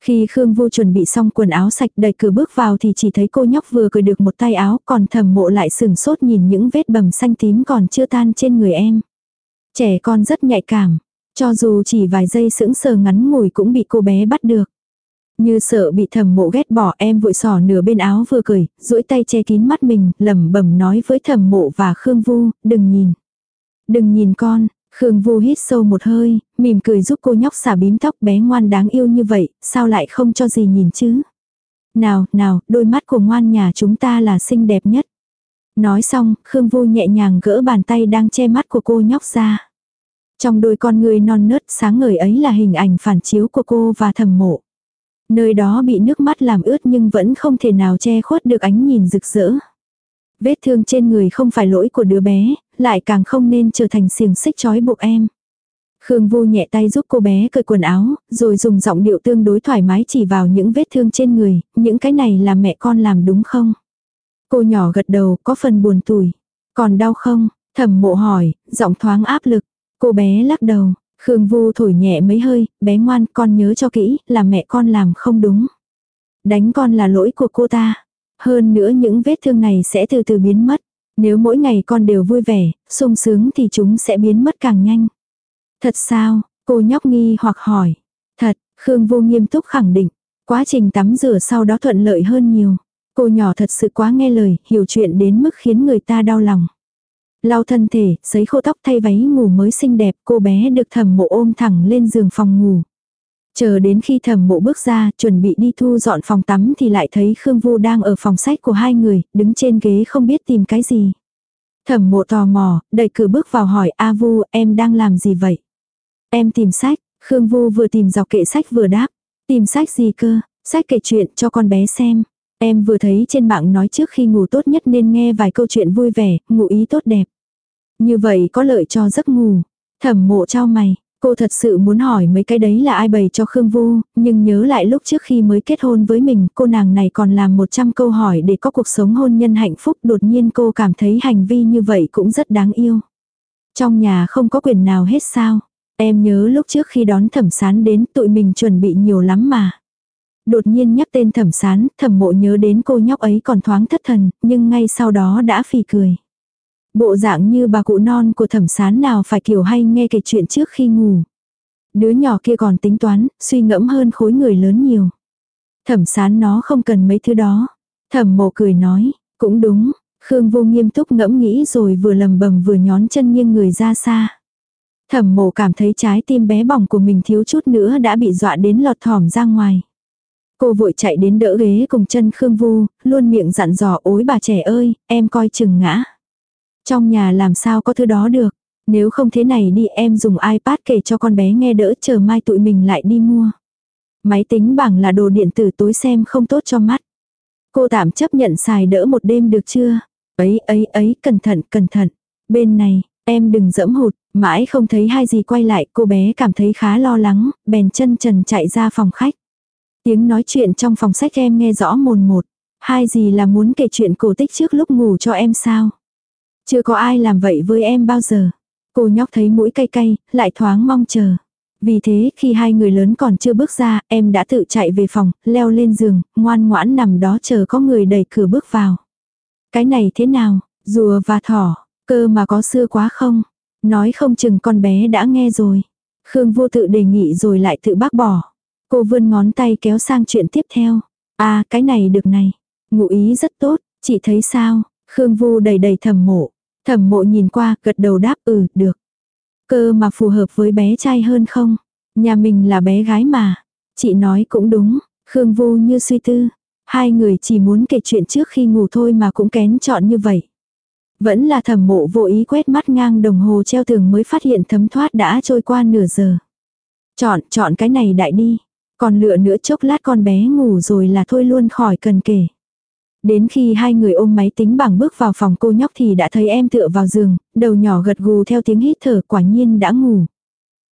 Khi Khương Vu chuẩn bị xong quần áo sạch đẩy cửa bước vào thì chỉ thấy cô nhóc vừa cởi được một tay áo còn thầm mộ lại sừng sốt nhìn những vết bầm xanh tím còn chưa tan trên người em. Trẻ con rất nhạy cảm, cho dù chỉ vài giây sững sờ ngắn ngủi cũng bị cô bé bắt được. Như sợ bị thẩm mộ ghét bỏ em vội sỏ nửa bên áo vừa cười, duỗi tay che kín mắt mình, lẩm bẩm nói với thẩm mộ và Khương Vu, đừng nhìn. Đừng nhìn con, Khương Vu hít sâu một hơi, mỉm cười giúp cô nhóc xả bím tóc bé ngoan đáng yêu như vậy, sao lại không cho gì nhìn chứ? Nào, nào, đôi mắt của ngoan nhà chúng ta là xinh đẹp nhất. Nói xong, Khương Vu nhẹ nhàng gỡ bàn tay đang che mắt của cô nhóc ra. Trong đôi con người non nớt sáng ngời ấy là hình ảnh phản chiếu của cô và thầm mộ. Nơi đó bị nước mắt làm ướt nhưng vẫn không thể nào che khuất được ánh nhìn rực rỡ. Vết thương trên người không phải lỗi của đứa bé, lại càng không nên trở thành xiềng xích trói buộc em. Khương Vu nhẹ tay giúp cô bé cởi quần áo, rồi dùng giọng điệu tương đối thoải mái chỉ vào những vết thương trên người, những cái này là mẹ con làm đúng không? Cô nhỏ gật đầu, có phần buồn tủi. Còn đau không? Thẩm mộ hỏi, giọng thoáng áp lực. Cô bé lắc đầu, Khương Vu thổi nhẹ mấy hơi, bé ngoan, con nhớ cho kỹ, là mẹ con làm không đúng. Đánh con là lỗi của cô ta. Hơn nữa những vết thương này sẽ từ từ biến mất. Nếu mỗi ngày con đều vui vẻ, sung sướng thì chúng sẽ biến mất càng nhanh. Thật sao? Cô nhóc nghi hoặc hỏi. Thật, Khương Vô nghiêm túc khẳng định. Quá trình tắm rửa sau đó thuận lợi hơn nhiều. Cô nhỏ thật sự quá nghe lời, hiểu chuyện đến mức khiến người ta đau lòng. Lau thân thể, sấy khô tóc thay váy ngủ mới xinh đẹp, cô bé được thẩm mộ ôm thẳng lên giường phòng ngủ. Chờ đến khi thẩm mộ bước ra, chuẩn bị đi thu dọn phòng tắm thì lại thấy Khương Vu đang ở phòng sách của hai người, đứng trên ghế không biết tìm cái gì. Thẩm mộ tò mò, đẩy cửa bước vào hỏi A Vu, em đang làm gì vậy? Em tìm sách, Khương Vu vừa tìm dọc kệ sách vừa đáp. Tìm sách gì cơ? Sách kể chuyện cho con bé xem. Em vừa thấy trên mạng nói trước khi ngủ tốt nhất nên nghe vài câu chuyện vui vẻ, ngủ ý tốt đẹp. Như vậy có lợi cho giấc ngủ. Thẩm mộ trao mày, cô thật sự muốn hỏi mấy cái đấy là ai bày cho Khương Vu, nhưng nhớ lại lúc trước khi mới kết hôn với mình, cô nàng này còn làm 100 câu hỏi để có cuộc sống hôn nhân hạnh phúc, đột nhiên cô cảm thấy hành vi như vậy cũng rất đáng yêu. Trong nhà không có quyền nào hết sao. Em nhớ lúc trước khi đón thẩm sán đến tụi mình chuẩn bị nhiều lắm mà. Đột nhiên nhắc tên thẩm sán, thẩm mộ nhớ đến cô nhóc ấy còn thoáng thất thần, nhưng ngay sau đó đã phì cười. Bộ dạng như bà cụ non của thẩm sán nào phải kiểu hay nghe kể chuyện trước khi ngủ. Đứa nhỏ kia còn tính toán, suy ngẫm hơn khối người lớn nhiều. Thẩm sán nó không cần mấy thứ đó. Thẩm mộ cười nói, cũng đúng, Khương vô nghiêm túc ngẫm nghĩ rồi vừa lầm bầm vừa nhón chân nghiêng người ra xa. Thẩm mộ cảm thấy trái tim bé bỏng của mình thiếu chút nữa đã bị dọa đến lọt thỏm ra ngoài. Cô vội chạy đến đỡ ghế cùng chân Khương Vu, luôn miệng dặn dò ối bà trẻ ơi, em coi chừng ngã. Trong nhà làm sao có thứ đó được, nếu không thế này đi em dùng iPad kể cho con bé nghe đỡ chờ mai tụi mình lại đi mua. Máy tính bảng là đồ điện tử tối xem không tốt cho mắt. Cô tạm chấp nhận xài đỡ một đêm được chưa? Ấy ấy ấy, cẩn thận, cẩn thận. Bên này, em đừng dẫm hụt, mãi không thấy hai gì quay lại, cô bé cảm thấy khá lo lắng, bèn chân trần chạy ra phòng khách. Tiếng nói chuyện trong phòng sách em nghe rõ mồn một. Hai gì là muốn kể chuyện cổ tích trước lúc ngủ cho em sao? Chưa có ai làm vậy với em bao giờ. Cô nhóc thấy mũi cay cay, lại thoáng mong chờ. Vì thế, khi hai người lớn còn chưa bước ra, em đã tự chạy về phòng, leo lên giường, ngoan ngoãn nằm đó chờ có người đẩy cửa bước vào. Cái này thế nào, rùa và thỏ, cơ mà có xưa quá không? Nói không chừng con bé đã nghe rồi. Khương vô tự đề nghị rồi lại tự bác bỏ. Cô vươn ngón tay kéo sang chuyện tiếp theo. À, cái này được này. Ngụ ý rất tốt, chị thấy sao? Khương Vu đầy đầy thầm mộ. Thẩm mộ nhìn qua, gật đầu đáp ừ, được. Cơ mà phù hợp với bé trai hơn không? Nhà mình là bé gái mà. Chị nói cũng đúng, Khương Vu như suy tư. Hai người chỉ muốn kể chuyện trước khi ngủ thôi mà cũng kén chọn như vậy. Vẫn là thẩm mộ vô ý quét mắt ngang đồng hồ treo tường mới phát hiện thấm thoát đã trôi qua nửa giờ. Chọn, chọn cái này đại đi. Còn lựa nữa chốc lát con bé ngủ rồi là thôi luôn khỏi cần kể. Đến khi hai người ôm máy tính bảng bước vào phòng cô nhóc thì đã thấy em tựa vào giường, đầu nhỏ gật gù theo tiếng hít thở quả nhiên đã ngủ.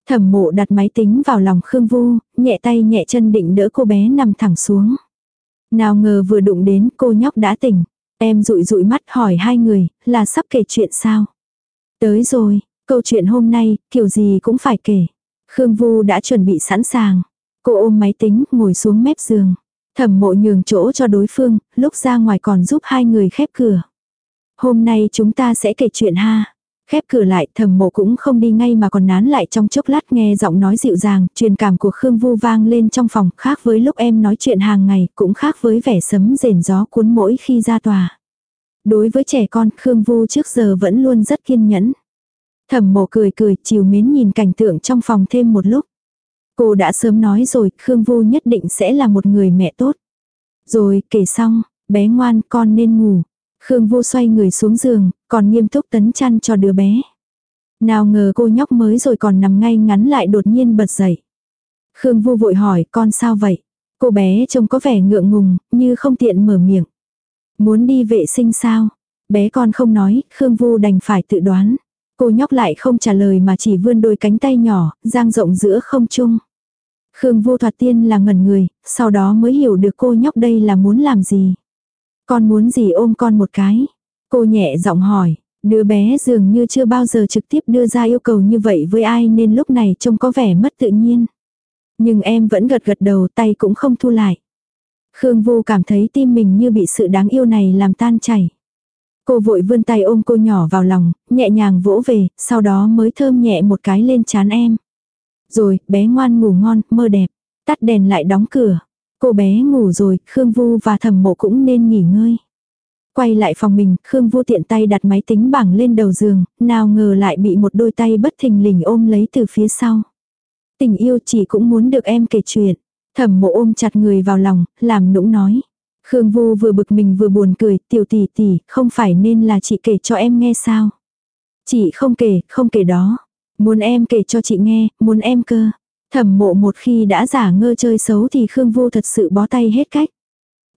Thẩm mộ đặt máy tính vào lòng Khương Vu, nhẹ tay nhẹ chân định đỡ cô bé nằm thẳng xuống. Nào ngờ vừa đụng đến cô nhóc đã tỉnh. Em rụi rụi mắt hỏi hai người, là sắp kể chuyện sao? Tới rồi, câu chuyện hôm nay, kiểu gì cũng phải kể. Khương Vu đã chuẩn bị sẵn sàng. Cô ôm máy tính, ngồi xuống mép giường. Thẩm mộ nhường chỗ cho đối phương, lúc ra ngoài còn giúp hai người khép cửa. Hôm nay chúng ta sẽ kể chuyện ha. Khép cửa lại, thẩm mộ cũng không đi ngay mà còn nán lại trong chốc lát nghe giọng nói dịu dàng, truyền cảm của Khương Vu vang lên trong phòng, khác với lúc em nói chuyện hàng ngày, cũng khác với vẻ sấm rền gió cuốn mỗi khi ra tòa. Đối với trẻ con, Khương Vu trước giờ vẫn luôn rất kiên nhẫn. Thẩm mộ cười cười, chiều mến nhìn cảnh tượng trong phòng thêm một lúc. Cô đã sớm nói rồi, Khương Vu nhất định sẽ là một người mẹ tốt. Rồi, kể xong, bé ngoan, con nên ngủ. Khương Vu xoay người xuống giường, còn nghiêm túc tấn chăn cho đứa bé. Nào ngờ cô nhóc mới rồi còn nằm ngay ngắn lại đột nhiên bật dậy. Khương Vu vội hỏi con sao vậy? Cô bé trông có vẻ ngượng ngùng, như không tiện mở miệng. Muốn đi vệ sinh sao? Bé con không nói, Khương Vu đành phải tự đoán. Cô nhóc lại không trả lời mà chỉ vươn đôi cánh tay nhỏ, giang rộng giữa không trung. Khương vô thoạt tiên là ngẩn người, sau đó mới hiểu được cô nhóc đây là muốn làm gì. Con muốn gì ôm con một cái. Cô nhẹ giọng hỏi, đứa bé dường như chưa bao giờ trực tiếp đưa ra yêu cầu như vậy với ai nên lúc này trông có vẻ mất tự nhiên. Nhưng em vẫn gật gật đầu tay cũng không thu lại. Khương vô cảm thấy tim mình như bị sự đáng yêu này làm tan chảy. Cô vội vươn tay ôm cô nhỏ vào lòng, nhẹ nhàng vỗ về, sau đó mới thơm nhẹ một cái lên chán em. Rồi, bé ngoan ngủ ngon, mơ đẹp. Tắt đèn lại đóng cửa. Cô bé ngủ rồi, Khương Vu và thẩm mộ cũng nên nghỉ ngơi. Quay lại phòng mình, Khương Vu tiện tay đặt máy tính bảng lên đầu giường, nào ngờ lại bị một đôi tay bất thình lình ôm lấy từ phía sau. Tình yêu chỉ cũng muốn được em kể chuyện. Thẩm mộ ôm chặt người vào lòng, làm nũng nói. Khương Vu vừa bực mình vừa buồn cười, tiểu tỷ tỷ, không phải nên là chị kể cho em nghe sao? Chị không kể, không kể đó. Muốn em kể cho chị nghe, muốn em cơ. Thẩm mộ một khi đã giả ngơ chơi xấu thì Khương Vu thật sự bó tay hết cách.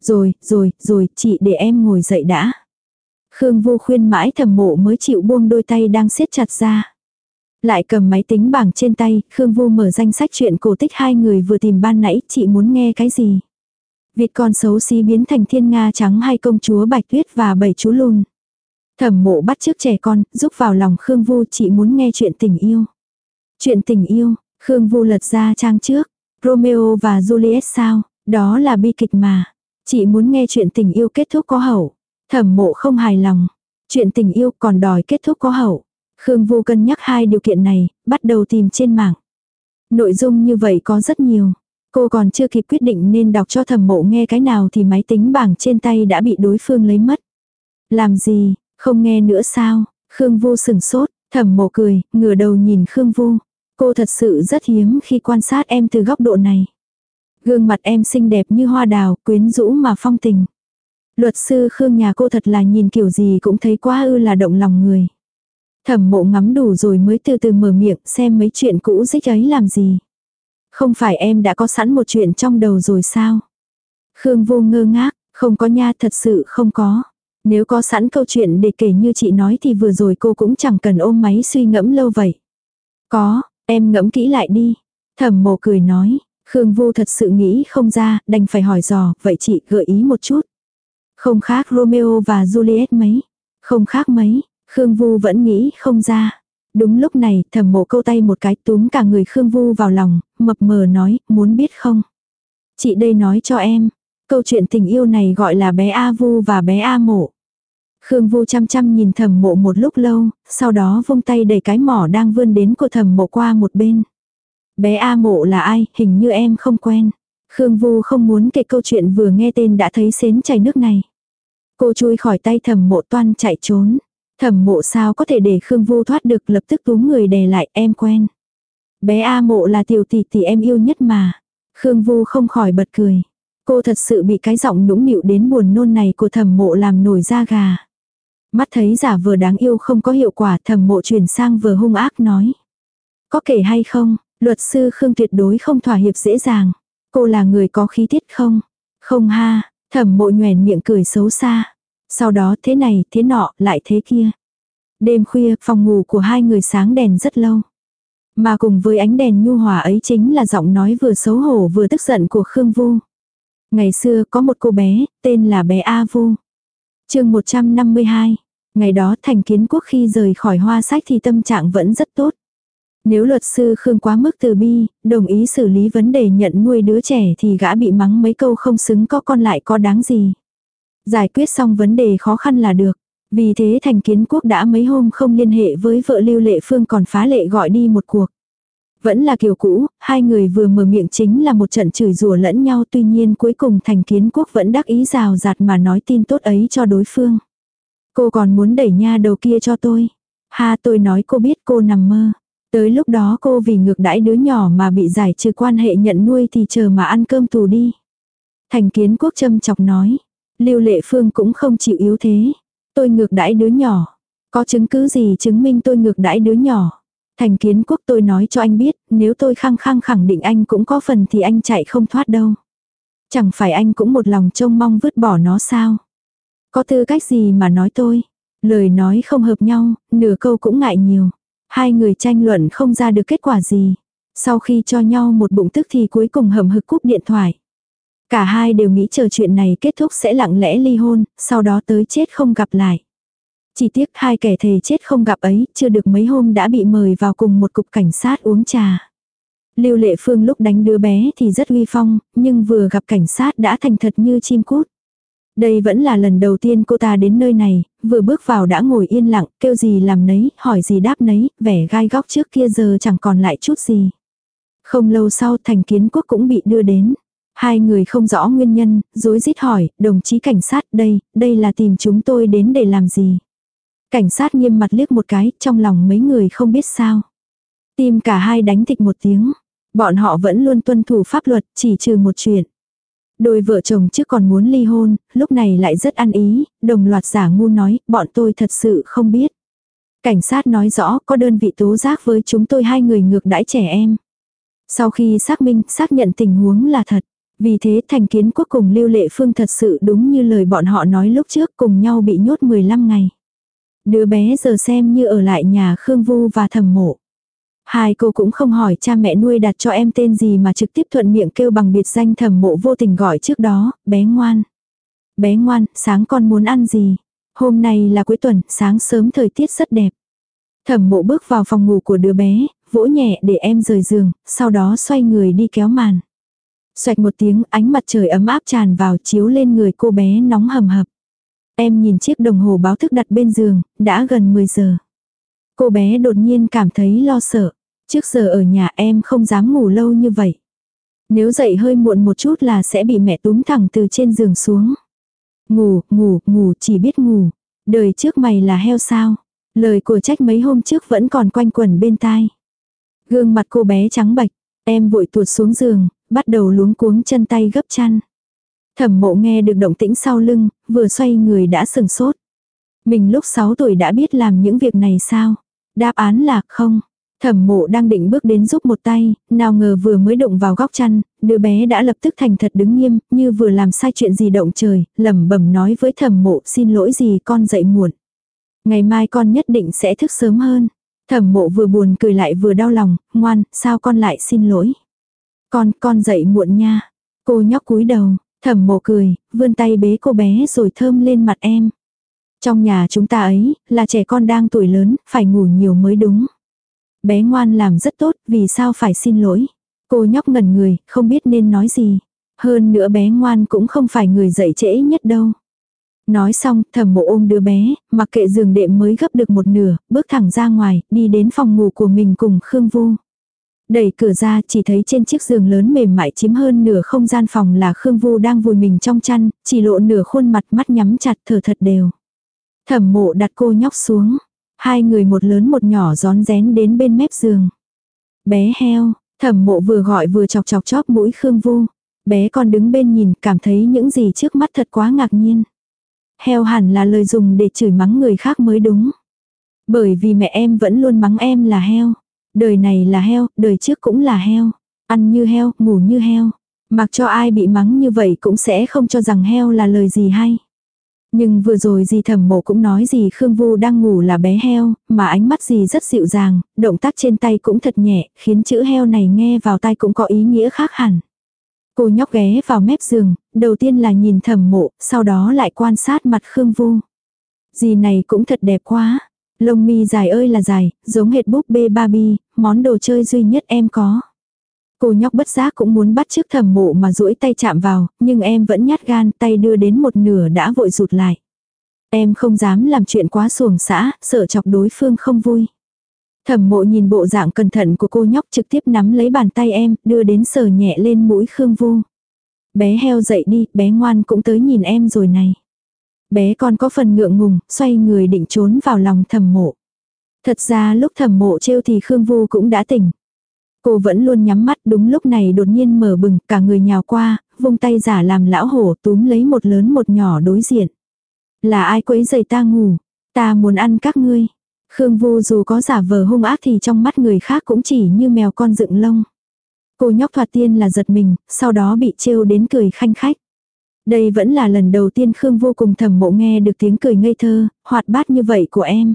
Rồi, rồi, rồi, chị để em ngồi dậy đã. Khương Vu khuyên mãi thẩm mộ mới chịu buông đôi tay đang siết chặt ra. Lại cầm máy tính bảng trên tay, Khương Vu mở danh sách chuyện cổ tích hai người vừa tìm ban nãy, chị muốn nghe cái gì? Vịt con xấu xí biến thành thiên nga trắng hay công chúa bạch tuyết và bảy chú lùn. Thẩm mộ bắt trước trẻ con, giúp vào lòng Khương Vu chị muốn nghe chuyện tình yêu. Chuyện tình yêu, Khương Vu lật ra trang trước. Romeo và Juliet sao, đó là bi kịch mà. Chị muốn nghe chuyện tình yêu kết thúc có hậu. Thẩm mộ không hài lòng. Chuyện tình yêu còn đòi kết thúc có hậu. Khương Vu cân nhắc hai điều kiện này, bắt đầu tìm trên mạng. Nội dung như vậy có rất nhiều. Cô còn chưa kịp quyết định nên đọc cho thẩm mộ nghe cái nào thì máy tính bảng trên tay đã bị đối phương lấy mất. Làm gì, không nghe nữa sao? Khương Vu sừng sốt, thẩm mộ cười, ngửa đầu nhìn Khương Vu. Cô thật sự rất hiếm khi quan sát em từ góc độ này. Gương mặt em xinh đẹp như hoa đào, quyến rũ mà phong tình. Luật sư Khương nhà cô thật là nhìn kiểu gì cũng thấy quá ư là động lòng người. Thẩm mộ ngắm đủ rồi mới từ từ mở miệng xem mấy chuyện cũ dích ấy làm gì. Không phải em đã có sẵn một chuyện trong đầu rồi sao? Khương vô ngơ ngác, không có nha thật sự không có. Nếu có sẵn câu chuyện để kể như chị nói thì vừa rồi cô cũng chẳng cần ôm máy suy ngẫm lâu vậy. Có, em ngẫm kỹ lại đi. Thẩm mộ cười nói, Khương vô thật sự nghĩ không ra, đành phải hỏi dò, vậy chị gợi ý một chút. Không khác Romeo và Juliet mấy. Không khác mấy, Khương Vu vẫn nghĩ không ra. Đúng lúc này, thẩm mộ câu tay một cái túm cả người Khương Vu vào lòng, mập mờ nói, muốn biết không? Chị đây nói cho em, câu chuyện tình yêu này gọi là bé A Vu và bé A Mộ. Khương Vu chăm chăm nhìn thẩm mộ một lúc lâu, sau đó vung tay đẩy cái mỏ đang vươn đến của thẩm mộ qua một bên. Bé A Mộ là ai, hình như em không quen. Khương Vu không muốn kể câu chuyện vừa nghe tên đã thấy xến chảy nước này. Cô chui khỏi tay thẩm mộ toan chạy trốn. Thẩm mộ sao có thể để Khương Vu thoát được lập tức túm người đè lại em quen. Bé A mộ là tiểu tỷ tỷ em yêu nhất mà. Khương Vu không khỏi bật cười. Cô thật sự bị cái giọng nũng nịu đến buồn nôn này của thẩm mộ làm nổi da gà. Mắt thấy giả vừa đáng yêu không có hiệu quả thẩm mộ chuyển sang vừa hung ác nói. Có kể hay không, luật sư Khương tuyệt đối không thỏa hiệp dễ dàng. Cô là người có khí tiết không? Không ha, thẩm mộ nhoèn miệng cười xấu xa. Sau đó thế này, thế nọ, lại thế kia. Đêm khuya, phòng ngủ của hai người sáng đèn rất lâu. Mà cùng với ánh đèn nhu hòa ấy chính là giọng nói vừa xấu hổ vừa tức giận của Khương Vu. Ngày xưa có một cô bé, tên là bé A Vu. chương 152. Ngày đó thành kiến quốc khi rời khỏi hoa sách thì tâm trạng vẫn rất tốt. Nếu luật sư Khương quá mức từ bi, đồng ý xử lý vấn đề nhận nuôi đứa trẻ thì gã bị mắng mấy câu không xứng có con lại có đáng gì. Giải quyết xong vấn đề khó khăn là được. Vì thế thành kiến quốc đã mấy hôm không liên hệ với vợ lưu lệ phương còn phá lệ gọi đi một cuộc. Vẫn là kiểu cũ, hai người vừa mở miệng chính là một trận chửi rủa lẫn nhau tuy nhiên cuối cùng thành kiến quốc vẫn đắc ý rào rạt mà nói tin tốt ấy cho đối phương. Cô còn muốn đẩy nha đầu kia cho tôi. Ha tôi nói cô biết cô nằm mơ. Tới lúc đó cô vì ngược đãi đứa nhỏ mà bị giải trừ quan hệ nhận nuôi thì chờ mà ăn cơm tù đi. Thành kiến quốc châm chọc nói. Lưu Lệ Phương cũng không chịu yếu thế. Tôi ngược đãi đứa nhỏ. Có chứng cứ gì chứng minh tôi ngược đãi đứa nhỏ. Thành kiến quốc tôi nói cho anh biết, nếu tôi khăng khăng khẳng định anh cũng có phần thì anh chạy không thoát đâu. Chẳng phải anh cũng một lòng trông mong vứt bỏ nó sao. Có tư cách gì mà nói tôi. Lời nói không hợp nhau, nửa câu cũng ngại nhiều. Hai người tranh luận không ra được kết quả gì. Sau khi cho nhau một bụng tức thì cuối cùng hầm hực cúp điện thoại. Cả hai đều nghĩ chờ chuyện này kết thúc sẽ lặng lẽ ly hôn, sau đó tới chết không gặp lại. Chỉ tiếc hai kẻ thề chết không gặp ấy, chưa được mấy hôm đã bị mời vào cùng một cục cảnh sát uống trà. Lưu Lệ Phương lúc đánh đứa bé thì rất uy phong, nhưng vừa gặp cảnh sát đã thành thật như chim cút. Đây vẫn là lần đầu tiên cô ta đến nơi này, vừa bước vào đã ngồi yên lặng, kêu gì làm nấy, hỏi gì đáp nấy, vẻ gai góc trước kia giờ chẳng còn lại chút gì. Không lâu sau thành kiến quốc cũng bị đưa đến. Hai người không rõ nguyên nhân, dối rít hỏi, đồng chí cảnh sát đây, đây là tìm chúng tôi đến để làm gì. Cảnh sát nghiêm mặt liếc một cái, trong lòng mấy người không biết sao. Tim cả hai đánh thịch một tiếng. Bọn họ vẫn luôn tuân thủ pháp luật, chỉ trừ một chuyện. Đôi vợ chồng trước còn muốn ly hôn, lúc này lại rất ăn ý, đồng loạt giả ngu nói, bọn tôi thật sự không biết. Cảnh sát nói rõ có đơn vị tố giác với chúng tôi hai người ngược đãi trẻ em. Sau khi xác minh, xác nhận tình huống là thật. Vì thế thành kiến quốc cùng lưu lệ phương thật sự đúng như lời bọn họ nói lúc trước cùng nhau bị nhốt 15 ngày. Đứa bé giờ xem như ở lại nhà Khương Vu và thầm mộ. Hai cô cũng không hỏi cha mẹ nuôi đặt cho em tên gì mà trực tiếp thuận miệng kêu bằng biệt danh thầm mộ vô tình gọi trước đó, bé ngoan. Bé ngoan, sáng con muốn ăn gì? Hôm nay là cuối tuần, sáng sớm thời tiết rất đẹp. Thẩm mộ bước vào phòng ngủ của đứa bé, vỗ nhẹ để em rời giường, sau đó xoay người đi kéo màn. Xoạch một tiếng ánh mặt trời ấm áp tràn vào chiếu lên người cô bé nóng hầm hập. Em nhìn chiếc đồng hồ báo thức đặt bên giường, đã gần 10 giờ. Cô bé đột nhiên cảm thấy lo sợ. Trước giờ ở nhà em không dám ngủ lâu như vậy. Nếu dậy hơi muộn một chút là sẽ bị mẹ túm thẳng từ trên giường xuống. Ngủ, ngủ, ngủ, chỉ biết ngủ. Đời trước mày là heo sao. Lời của trách mấy hôm trước vẫn còn quanh quẩn bên tai. Gương mặt cô bé trắng bạch, em vội tuột xuống giường, bắt đầu luống cuống chân tay gấp chăn. Thẩm mộ nghe được động tĩnh sau lưng, vừa xoay người đã sừng sốt. Mình lúc 6 tuổi đã biết làm những việc này sao? Đáp án là không. Thẩm mộ đang định bước đến giúp một tay, nào ngờ vừa mới động vào góc chăn, đứa bé đã lập tức thành thật đứng nghiêm, như vừa làm sai chuyện gì động trời, lẩm bẩm nói với thẩm mộ xin lỗi gì con dậy muộn. Ngày mai con nhất định sẽ thức sớm hơn. Thẩm mộ vừa buồn cười lại vừa đau lòng, ngoan, sao con lại xin lỗi. Con, con dậy muộn nha. Cô nhóc cúi đầu, thẩm mộ cười, vươn tay bế cô bé rồi thơm lên mặt em. Trong nhà chúng ta ấy, là trẻ con đang tuổi lớn, phải ngủ nhiều mới đúng. Bé ngoan làm rất tốt, vì sao phải xin lỗi. Cô nhóc ngẩn người, không biết nên nói gì. Hơn nữa bé ngoan cũng không phải người dậy trễ nhất đâu. Nói xong, thẩm mộ ôm đứa bé, mặc kệ giường đệm mới gấp được một nửa, bước thẳng ra ngoài, đi đến phòng ngủ của mình cùng Khương Vu. Đẩy cửa ra chỉ thấy trên chiếc giường lớn mềm mại chiếm hơn nửa không gian phòng là Khương Vu đang vùi mình trong chăn, chỉ lộ nửa khuôn mặt mắt nhắm chặt thở thật đều. Thẩm mộ đặt cô nhóc xuống. Hai người một lớn một nhỏ gión rén đến bên mép giường. Bé heo, thẩm mộ vừa gọi vừa chọc chọc chóp mũi Khương Vu. Bé con đứng bên nhìn cảm thấy những gì trước mắt thật quá ngạc nhiên. Heo hẳn là lời dùng để chửi mắng người khác mới đúng. Bởi vì mẹ em vẫn luôn mắng em là heo. Đời này là heo, đời trước cũng là heo. Ăn như heo, ngủ như heo. Mặc cho ai bị mắng như vậy cũng sẽ không cho rằng heo là lời gì hay. Nhưng vừa rồi dì thẩm mộ cũng nói gì Khương Vu đang ngủ là bé heo, mà ánh mắt dì rất dịu dàng, động tác trên tay cũng thật nhẹ, khiến chữ heo này nghe vào tay cũng có ý nghĩa khác hẳn. Cô nhóc ghé vào mép giường, đầu tiên là nhìn thẩm mộ, sau đó lại quan sát mặt Khương Vu. gì này cũng thật đẹp quá. Lông mi dài ơi là dài, giống hệt búp bê Barbie, món đồ chơi duy nhất em có. Cô nhóc bất giác cũng muốn bắt chiếc thẩm mộ mà duỗi tay chạm vào, nhưng em vẫn nhát gan tay đưa đến một nửa đã vội rụt lại. Em không dám làm chuyện quá xuồng xã, sợ chọc đối phương không vui. Thẩm mộ nhìn bộ dạng cẩn thận của cô nhóc trực tiếp nắm lấy bàn tay em, đưa đến sờ nhẹ lên mũi Khương Vu. Bé heo dậy đi, bé ngoan cũng tới nhìn em rồi này. Bé con có phần ngượng ngùng, xoay người định trốn vào lòng thẩm mộ. Thật ra lúc thẩm mộ trêu thì Khương Vu cũng đã tỉnh. Cô vẫn luôn nhắm mắt đúng lúc này đột nhiên mở bừng, cả người nhào qua, vung tay giả làm lão hổ túm lấy một lớn một nhỏ đối diện. Là ai quấy giày ta ngủ, ta muốn ăn các ngươi. Khương Vu dù có giả vờ hung ác thì trong mắt người khác cũng chỉ như mèo con dựng lông. Cô nhóc thoạt tiên là giật mình, sau đó bị trêu đến cười khanh khách. Đây vẫn là lần đầu tiên Khương vô cùng thầm mộ nghe được tiếng cười ngây thơ, hoạt bát như vậy của em.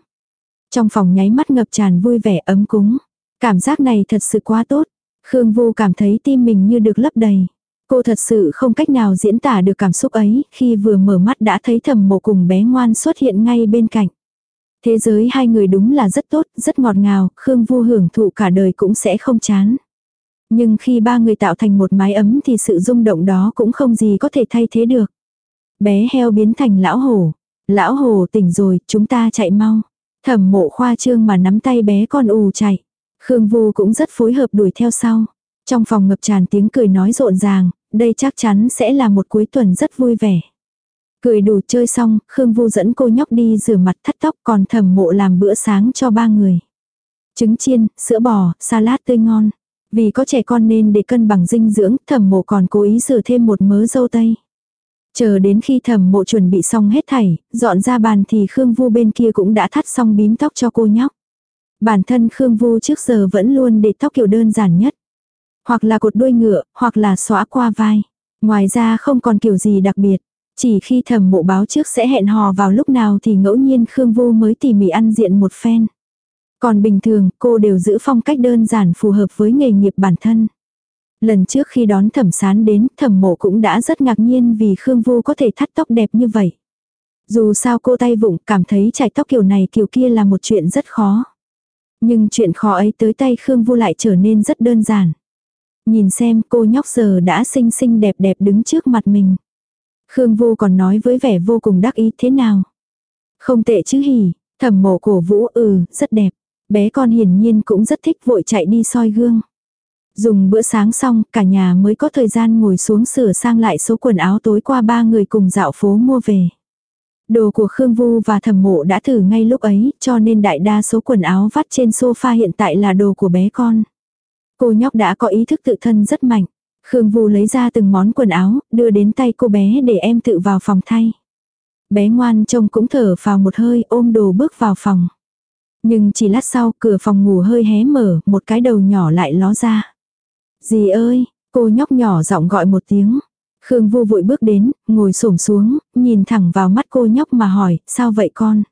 Trong phòng nháy mắt ngập tràn vui vẻ ấm cúng. Cảm giác này thật sự quá tốt. Khương Vu cảm thấy tim mình như được lấp đầy. Cô thật sự không cách nào diễn tả được cảm xúc ấy, khi vừa mở mắt đã thấy thầm mộ cùng bé ngoan xuất hiện ngay bên cạnh. Thế giới hai người đúng là rất tốt, rất ngọt ngào, Khương Vu hưởng thụ cả đời cũng sẽ không chán. Nhưng khi ba người tạo thành một mái ấm thì sự rung động đó cũng không gì có thể thay thế được. Bé heo biến thành lão hổ. Lão hổ tỉnh rồi, chúng ta chạy mau. Thẩm mộ khoa trương mà nắm tay bé con ù chạy. Khương Vu cũng rất phối hợp đuổi theo sau. Trong phòng ngập tràn tiếng cười nói rộn ràng, đây chắc chắn sẽ là một cuối tuần rất vui vẻ. Cười đủ chơi xong, Khương Vu dẫn cô nhóc đi rửa mặt thắt tóc còn thẩm mộ làm bữa sáng cho ba người. Trứng chiên, sữa bò, salad tươi ngon. Vì có trẻ con nên để cân bằng dinh dưỡng, thẩm mộ còn cố ý rửa thêm một mớ dâu tây. Chờ đến khi thẩm mộ chuẩn bị xong hết thảy, dọn ra bàn thì Khương Vu bên kia cũng đã thắt xong bím tóc cho cô nhóc. Bản thân Khương Vu trước giờ vẫn luôn để tóc kiểu đơn giản nhất. Hoặc là cột đuôi ngựa, hoặc là xóa qua vai. Ngoài ra không còn kiểu gì đặc biệt. Chỉ khi thẩm mộ báo trước sẽ hẹn hò vào lúc nào thì ngẫu nhiên Khương Vu mới tỉ mỉ ăn diện một phen. Còn bình thường, cô đều giữ phong cách đơn giản phù hợp với nghề nghiệp bản thân. Lần trước khi đón thẩm sán đến, thẩm mộ cũng đã rất ngạc nhiên vì Khương Vu có thể thắt tóc đẹp như vậy. Dù sao cô tay vụng, cảm thấy chải tóc kiểu này kiểu kia là một chuyện rất khó. Nhưng chuyện khó ấy tới tay Khương Vu lại trở nên rất đơn giản. Nhìn xem, cô nhóc giờ đã xinh xinh đẹp đẹp đứng trước mặt mình. Khương Vu còn nói với vẻ vô cùng đắc ý thế nào. Không tệ chứ hỉ, thẩm mộ cổ vũ ừ, rất đẹp. Bé con hiển nhiên cũng rất thích vội chạy đi soi gương. Dùng bữa sáng xong, cả nhà mới có thời gian ngồi xuống sửa sang lại số quần áo tối qua ba người cùng dạo phố mua về. Đồ của Khương Vu và thẩm mộ đã thử ngay lúc ấy, cho nên đại đa số quần áo vắt trên sofa hiện tại là đồ của bé con. Cô nhóc đã có ý thức tự thân rất mạnh. Khương Vu lấy ra từng món quần áo, đưa đến tay cô bé để em tự vào phòng thay. Bé ngoan trông cũng thở vào một hơi ôm đồ bước vào phòng. Nhưng chỉ lát sau cửa phòng ngủ hơi hé mở, một cái đầu nhỏ lại ló ra. Dì ơi, cô nhóc nhỏ giọng gọi một tiếng. Khương Vu vội bước đến, ngồi xổm xuống, nhìn thẳng vào mắt cô nhóc mà hỏi, sao vậy con?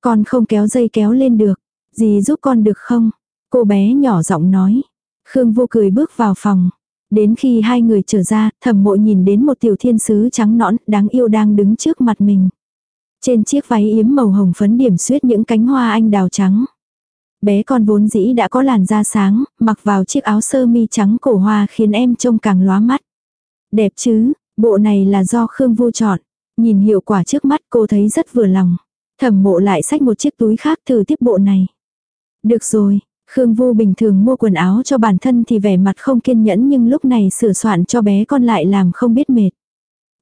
Con không kéo dây kéo lên được, dì giúp con được không? Cô bé nhỏ giọng nói. Khương Vu cười bước vào phòng. Đến khi hai người trở ra, thẩm mộ nhìn đến một tiểu thiên sứ trắng nõn, đáng yêu đang đứng trước mặt mình. Trên chiếc váy yếm màu hồng phấn điểm xuyết những cánh hoa anh đào trắng. Bé con vốn dĩ đã có làn da sáng, mặc vào chiếc áo sơ mi trắng cổ hoa khiến em trông càng lóa mắt. Đẹp chứ, bộ này là do Khương Vu chọn. Nhìn hiệu quả trước mắt cô thấy rất vừa lòng. Thẩm mộ lại xách một chiếc túi khác thử tiếp bộ này. Được rồi, Khương Vu bình thường mua quần áo cho bản thân thì vẻ mặt không kiên nhẫn nhưng lúc này sửa soạn cho bé con lại làm không biết mệt.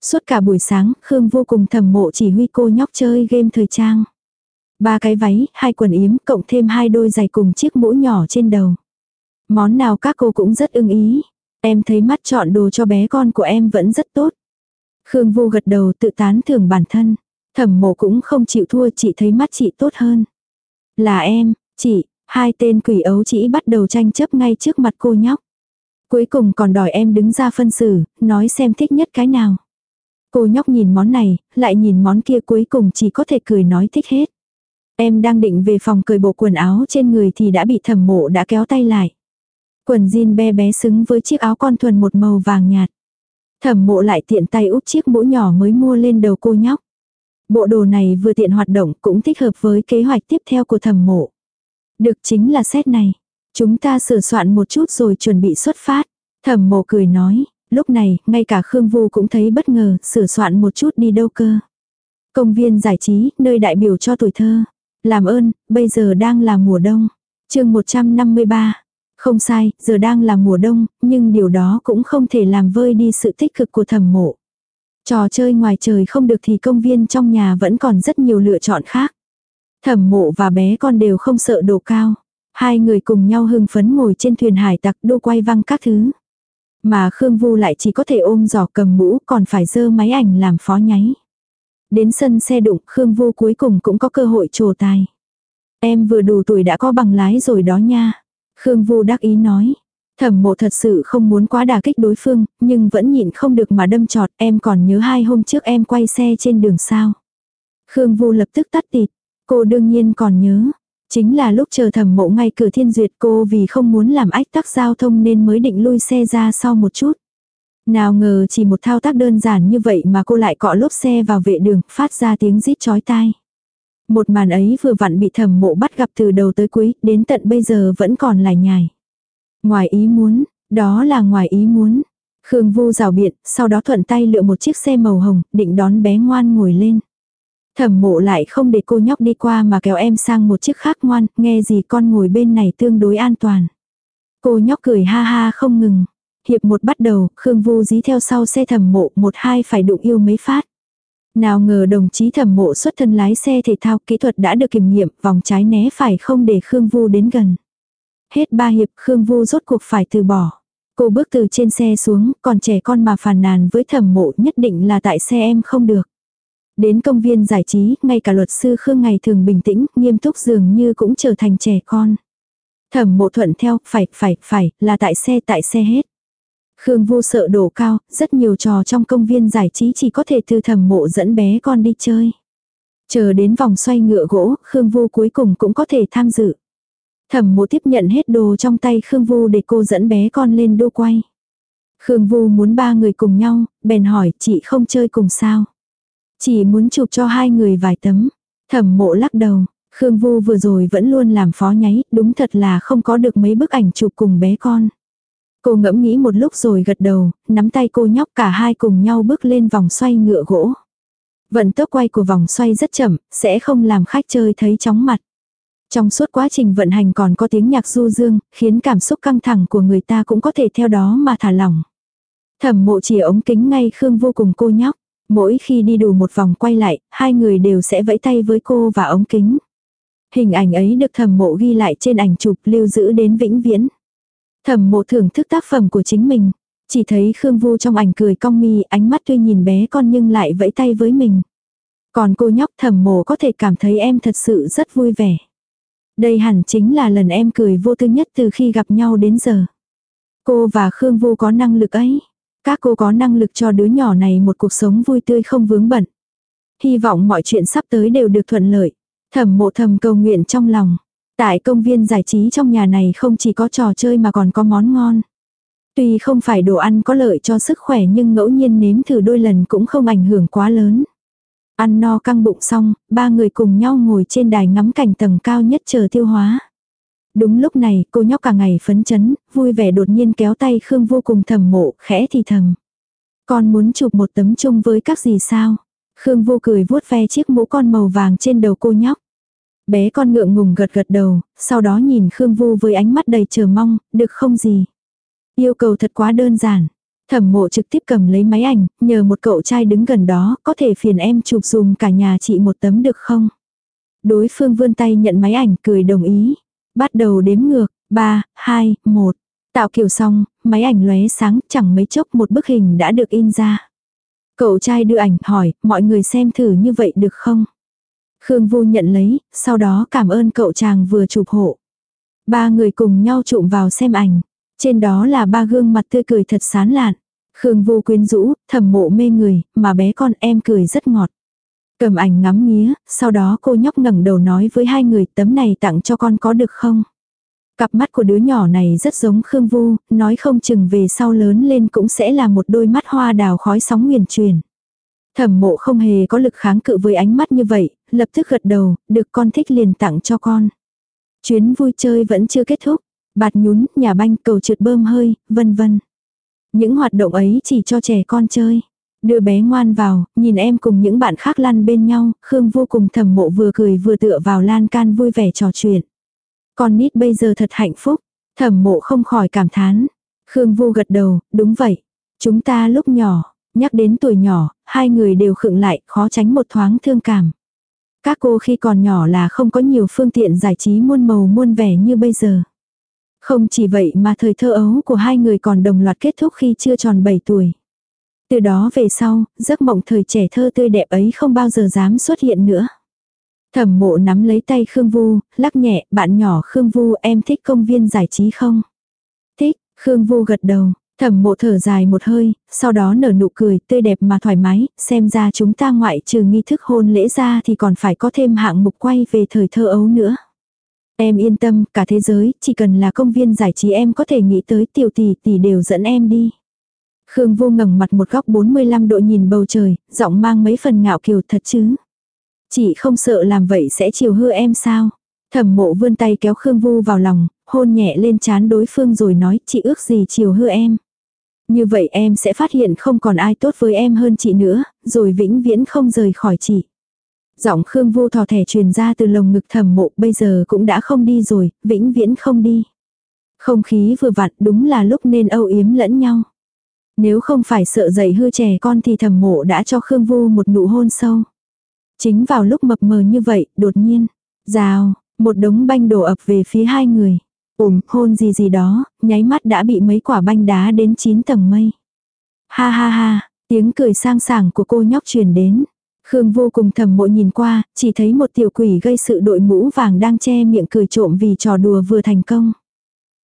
Suốt cả buổi sáng, Khương vô cùng thầm mộ chỉ huy cô nhóc chơi game thời trang. Ba cái váy, hai quần yếm, cộng thêm hai đôi giày cùng chiếc mũ nhỏ trên đầu. Món nào các cô cũng rất ưng ý. Em thấy mắt chọn đồ cho bé con của em vẫn rất tốt. Khương vô gật đầu tự tán thưởng bản thân. Thẩm mộ cũng không chịu thua chị thấy mắt chị tốt hơn. Là em, chị, hai tên quỷ ấu chỉ bắt đầu tranh chấp ngay trước mặt cô nhóc. Cuối cùng còn đòi em đứng ra phân xử, nói xem thích nhất cái nào. Cô nhóc nhìn món này, lại nhìn món kia cuối cùng chỉ có thể cười nói thích hết. Em đang định về phòng cởi bộ quần áo trên người thì đã bị thẩm mộ đã kéo tay lại. Quần jean be bé xứng với chiếc áo con thuần một màu vàng nhạt. Thẩm mộ lại tiện tay úp chiếc mũ nhỏ mới mua lên đầu cô nhóc. Bộ đồ này vừa tiện hoạt động cũng thích hợp với kế hoạch tiếp theo của thẩm mộ. Được chính là xét này. Chúng ta sửa soạn một chút rồi chuẩn bị xuất phát. Thẩm mộ cười nói, lúc này, ngay cả Khương Vu cũng thấy bất ngờ, sửa soạn một chút đi đâu cơ. Công viên giải trí, nơi đại biểu cho tuổi thơ. Làm ơn, bây giờ đang là mùa đông. chương 153. Không sai, giờ đang là mùa đông, nhưng điều đó cũng không thể làm vơi đi sự tích cực của thẩm mộ. Trò chơi ngoài trời không được thì công viên trong nhà vẫn còn rất nhiều lựa chọn khác. Thẩm mộ và bé con đều không sợ độ cao. Hai người cùng nhau hưng phấn ngồi trên thuyền hải tặc đô quay văng các thứ. Mà Khương Vu lại chỉ có thể ôm giỏ cầm mũ còn phải dơ máy ảnh làm phó nháy. Đến sân xe đụng Khương Vu cuối cùng cũng có cơ hội trổ tài. Em vừa đủ tuổi đã có bằng lái rồi đó nha. Khương Vu đắc ý nói. Thẩm mộ thật sự không muốn quá đả kích đối phương, nhưng vẫn nhịn không được mà đâm trọt em còn nhớ hai hôm trước em quay xe trên đường sao. Khương Vu lập tức tắt tịt. Cô đương nhiên còn nhớ. Chính là lúc chờ thẩm mộ ngay cửa thiên duyệt cô vì không muốn làm ách tắc giao thông nên mới định lui xe ra sau một chút. Nào ngờ chỉ một thao tác đơn giản như vậy mà cô lại cọ lốp xe vào vệ đường, phát ra tiếng rít chói tai. Một màn ấy vừa vặn bị thẩm mộ bắt gặp từ đầu tới cuối, đến tận bây giờ vẫn còn lải nhải. Ngoài ý muốn, đó là ngoài ý muốn. Khương Vu rào biện, sau đó thuận tay lựa một chiếc xe màu hồng, định đón bé ngoan ngồi lên. Thẩm mộ lại không để cô nhóc đi qua mà kéo em sang một chiếc khác ngoan, nghe gì con ngồi bên này tương đối an toàn. Cô nhóc cười ha ha không ngừng. Hiệp một bắt đầu, Khương Vu dí theo sau xe thẩm mộ, một hai phải đụng yêu mấy phát. Nào ngờ đồng chí thẩm mộ xuất thân lái xe thể thao kỹ thuật đã được kiểm nghiệm, vòng trái né phải không để Khương Vu đến gần. Hết ba hiệp Khương Vu rốt cuộc phải từ bỏ. Cô bước từ trên xe xuống, còn trẻ con mà phàn nàn với thẩm mộ nhất định là tại xe em không được. Đến công viên giải trí, ngay cả luật sư Khương ngày thường bình tĩnh, nghiêm túc dường như cũng trở thành trẻ con. Thẩm mộ thuận theo, phải, phải, phải, là tại xe, tại xe hết. Khương Vu sợ đổ cao, rất nhiều trò trong công viên giải trí chỉ có thể từ thẩm mộ dẫn bé con đi chơi. Chờ đến vòng xoay ngựa gỗ, Khương Vu cuối cùng cũng có thể tham dự. Thẩm mộ tiếp nhận hết đồ trong tay Khương Vu để cô dẫn bé con lên đô quay. Khương Vu muốn ba người cùng nhau, bèn hỏi chị không chơi cùng sao. Chỉ muốn chụp cho hai người vài tấm. Thẩm mộ lắc đầu, Khương Vu vừa rồi vẫn luôn làm phó nháy, đúng thật là không có được mấy bức ảnh chụp cùng bé con. Cô ngẫm nghĩ một lúc rồi gật đầu, nắm tay cô nhóc cả hai cùng nhau bước lên vòng xoay ngựa gỗ. Vận tốc quay của vòng xoay rất chậm, sẽ không làm khách chơi thấy chóng mặt. Trong suốt quá trình vận hành còn có tiếng nhạc du dương, khiến cảm xúc căng thẳng của người ta cũng có thể theo đó mà thả lỏng. Thẩm mộ chỉ ống kính ngay Khương vô cùng cô nhóc. Mỗi khi đi đủ một vòng quay lại, hai người đều sẽ vẫy tay với cô và ống kính. Hình ảnh ấy được thẩm mộ ghi lại trên ảnh chụp lưu giữ đến vĩnh viễn. Thẩm mộ thưởng thức tác phẩm của chính mình. Chỉ thấy Khương Vu trong ảnh cười cong mi ánh mắt tuy nhìn bé con nhưng lại vẫy tay với mình. Còn cô nhóc thẩm mộ có thể cảm thấy em thật sự rất vui vẻ. Đây hẳn chính là lần em cười vô tư nhất từ khi gặp nhau đến giờ. Cô và Khương Vu có năng lực ấy. Các cô có năng lực cho đứa nhỏ này một cuộc sống vui tươi không vướng bận. Hy vọng mọi chuyện sắp tới đều được thuận lợi. Thẩm mộ thầm cầu nguyện trong lòng. Tại công viên giải trí trong nhà này không chỉ có trò chơi mà còn có món ngon. Tuy không phải đồ ăn có lợi cho sức khỏe nhưng ngẫu nhiên nếm thử đôi lần cũng không ảnh hưởng quá lớn. Ăn no căng bụng xong, ba người cùng nhau ngồi trên đài ngắm cảnh tầng cao nhất chờ tiêu hóa. Đúng lúc này, cô nhóc cả ngày phấn chấn, vui vẻ đột nhiên kéo tay Khương vô cùng thầm mộ, khẽ thì thầm. Con muốn chụp một tấm chung với các gì sao? Khương vô cười vuốt ve chiếc mũ con màu vàng trên đầu cô nhóc. Bé con ngượng ngùng gật gật đầu, sau đó nhìn Khương Vu với ánh mắt đầy chờ mong, được không gì. Yêu cầu thật quá đơn giản. Thẩm mộ trực tiếp cầm lấy máy ảnh, nhờ một cậu trai đứng gần đó, có thể phiền em chụp dùm cả nhà chị một tấm được không? Đối phương vươn tay nhận máy ảnh cười đồng ý. Bắt đầu đếm ngược, 3, 2, 1. Tạo kiểu xong, máy ảnh lóe sáng chẳng mấy chốc một bức hình đã được in ra. Cậu trai đưa ảnh hỏi, mọi người xem thử như vậy được không? Khương Vu nhận lấy, sau đó cảm ơn cậu chàng vừa chụp hộ. Ba người cùng nhau chụm vào xem ảnh. Trên đó là ba gương mặt tươi cười thật sán lạn. Khương Vu quyến rũ, thầm mộ mê người, mà bé con em cười rất ngọt. Cầm ảnh ngắm nghía, sau đó cô nhóc ngẩng đầu nói với hai người tấm này tặng cho con có được không? Cặp mắt của đứa nhỏ này rất giống Khương Vu, nói không chừng về sau lớn lên cũng sẽ là một đôi mắt hoa đào khói sóng nguyền truyền. Thẩm mộ không hề có lực kháng cự với ánh mắt như vậy, lập tức gật đầu, được con thích liền tặng cho con. Chuyến vui chơi vẫn chưa kết thúc, bạt nhún, nhà banh, cầu trượt bơm hơi, vân vân. Những hoạt động ấy chỉ cho trẻ con chơi. Đưa bé ngoan vào, nhìn em cùng những bạn khác lăn bên nhau, Khương vô cùng thầm mộ vừa cười vừa tựa vào lan can vui vẻ trò chuyện. Con nít bây giờ thật hạnh phúc, thầm mộ không khỏi cảm thán. Khương vô gật đầu, đúng vậy. Chúng ta lúc nhỏ, nhắc đến tuổi nhỏ, hai người đều khựng lại, khó tránh một thoáng thương cảm. Các cô khi còn nhỏ là không có nhiều phương tiện giải trí muôn màu muôn vẻ như bây giờ. Không chỉ vậy mà thời thơ ấu của hai người còn đồng loạt kết thúc khi chưa tròn 7 tuổi. Từ đó về sau, giấc mộng thời trẻ thơ tươi đẹp ấy không bao giờ dám xuất hiện nữa. Thẩm mộ nắm lấy tay Khương Vu, lắc nhẹ, bạn nhỏ Khương Vu em thích công viên giải trí không? Thích, Khương Vu gật đầu, thẩm mộ thở dài một hơi, sau đó nở nụ cười tươi đẹp mà thoải mái, xem ra chúng ta ngoại trừ nghi thức hôn lễ ra thì còn phải có thêm hạng mục quay về thời thơ ấu nữa. Em yên tâm, cả thế giới, chỉ cần là công viên giải trí em có thể nghĩ tới tiểu tỷ tỷ đều dẫn em đi. Khương vô ngẩng mặt một góc 45 độ nhìn bầu trời, giọng mang mấy phần ngạo kiều thật chứ. Chị không sợ làm vậy sẽ chiều hư em sao? Thẩm mộ vươn tay kéo Khương Vu vào lòng, hôn nhẹ lên chán đối phương rồi nói chị ước gì chiều hư em. Như vậy em sẽ phát hiện không còn ai tốt với em hơn chị nữa, rồi vĩnh viễn không rời khỏi chị. Giọng Khương Vu thò thẻ truyền ra từ lồng ngực thẩm mộ bây giờ cũng đã không đi rồi, vĩnh viễn không đi. Không khí vừa vặn đúng là lúc nên âu yếm lẫn nhau. Nếu không phải sợ dậy hư trẻ con thì thẩm mộ đã cho Khương Vu một nụ hôn sâu. Chính vào lúc mập mờ như vậy, đột nhiên, rào, một đống banh đổ ập về phía hai người. Ủm, hôn gì gì đó, nháy mắt đã bị mấy quả banh đá đến 9 tầng mây. Ha ha ha, tiếng cười sang sảng của cô nhóc truyền đến. Khương vô cùng thầm mộ nhìn qua, chỉ thấy một tiểu quỷ gây sự đội mũ vàng đang che miệng cười trộm vì trò đùa vừa thành công.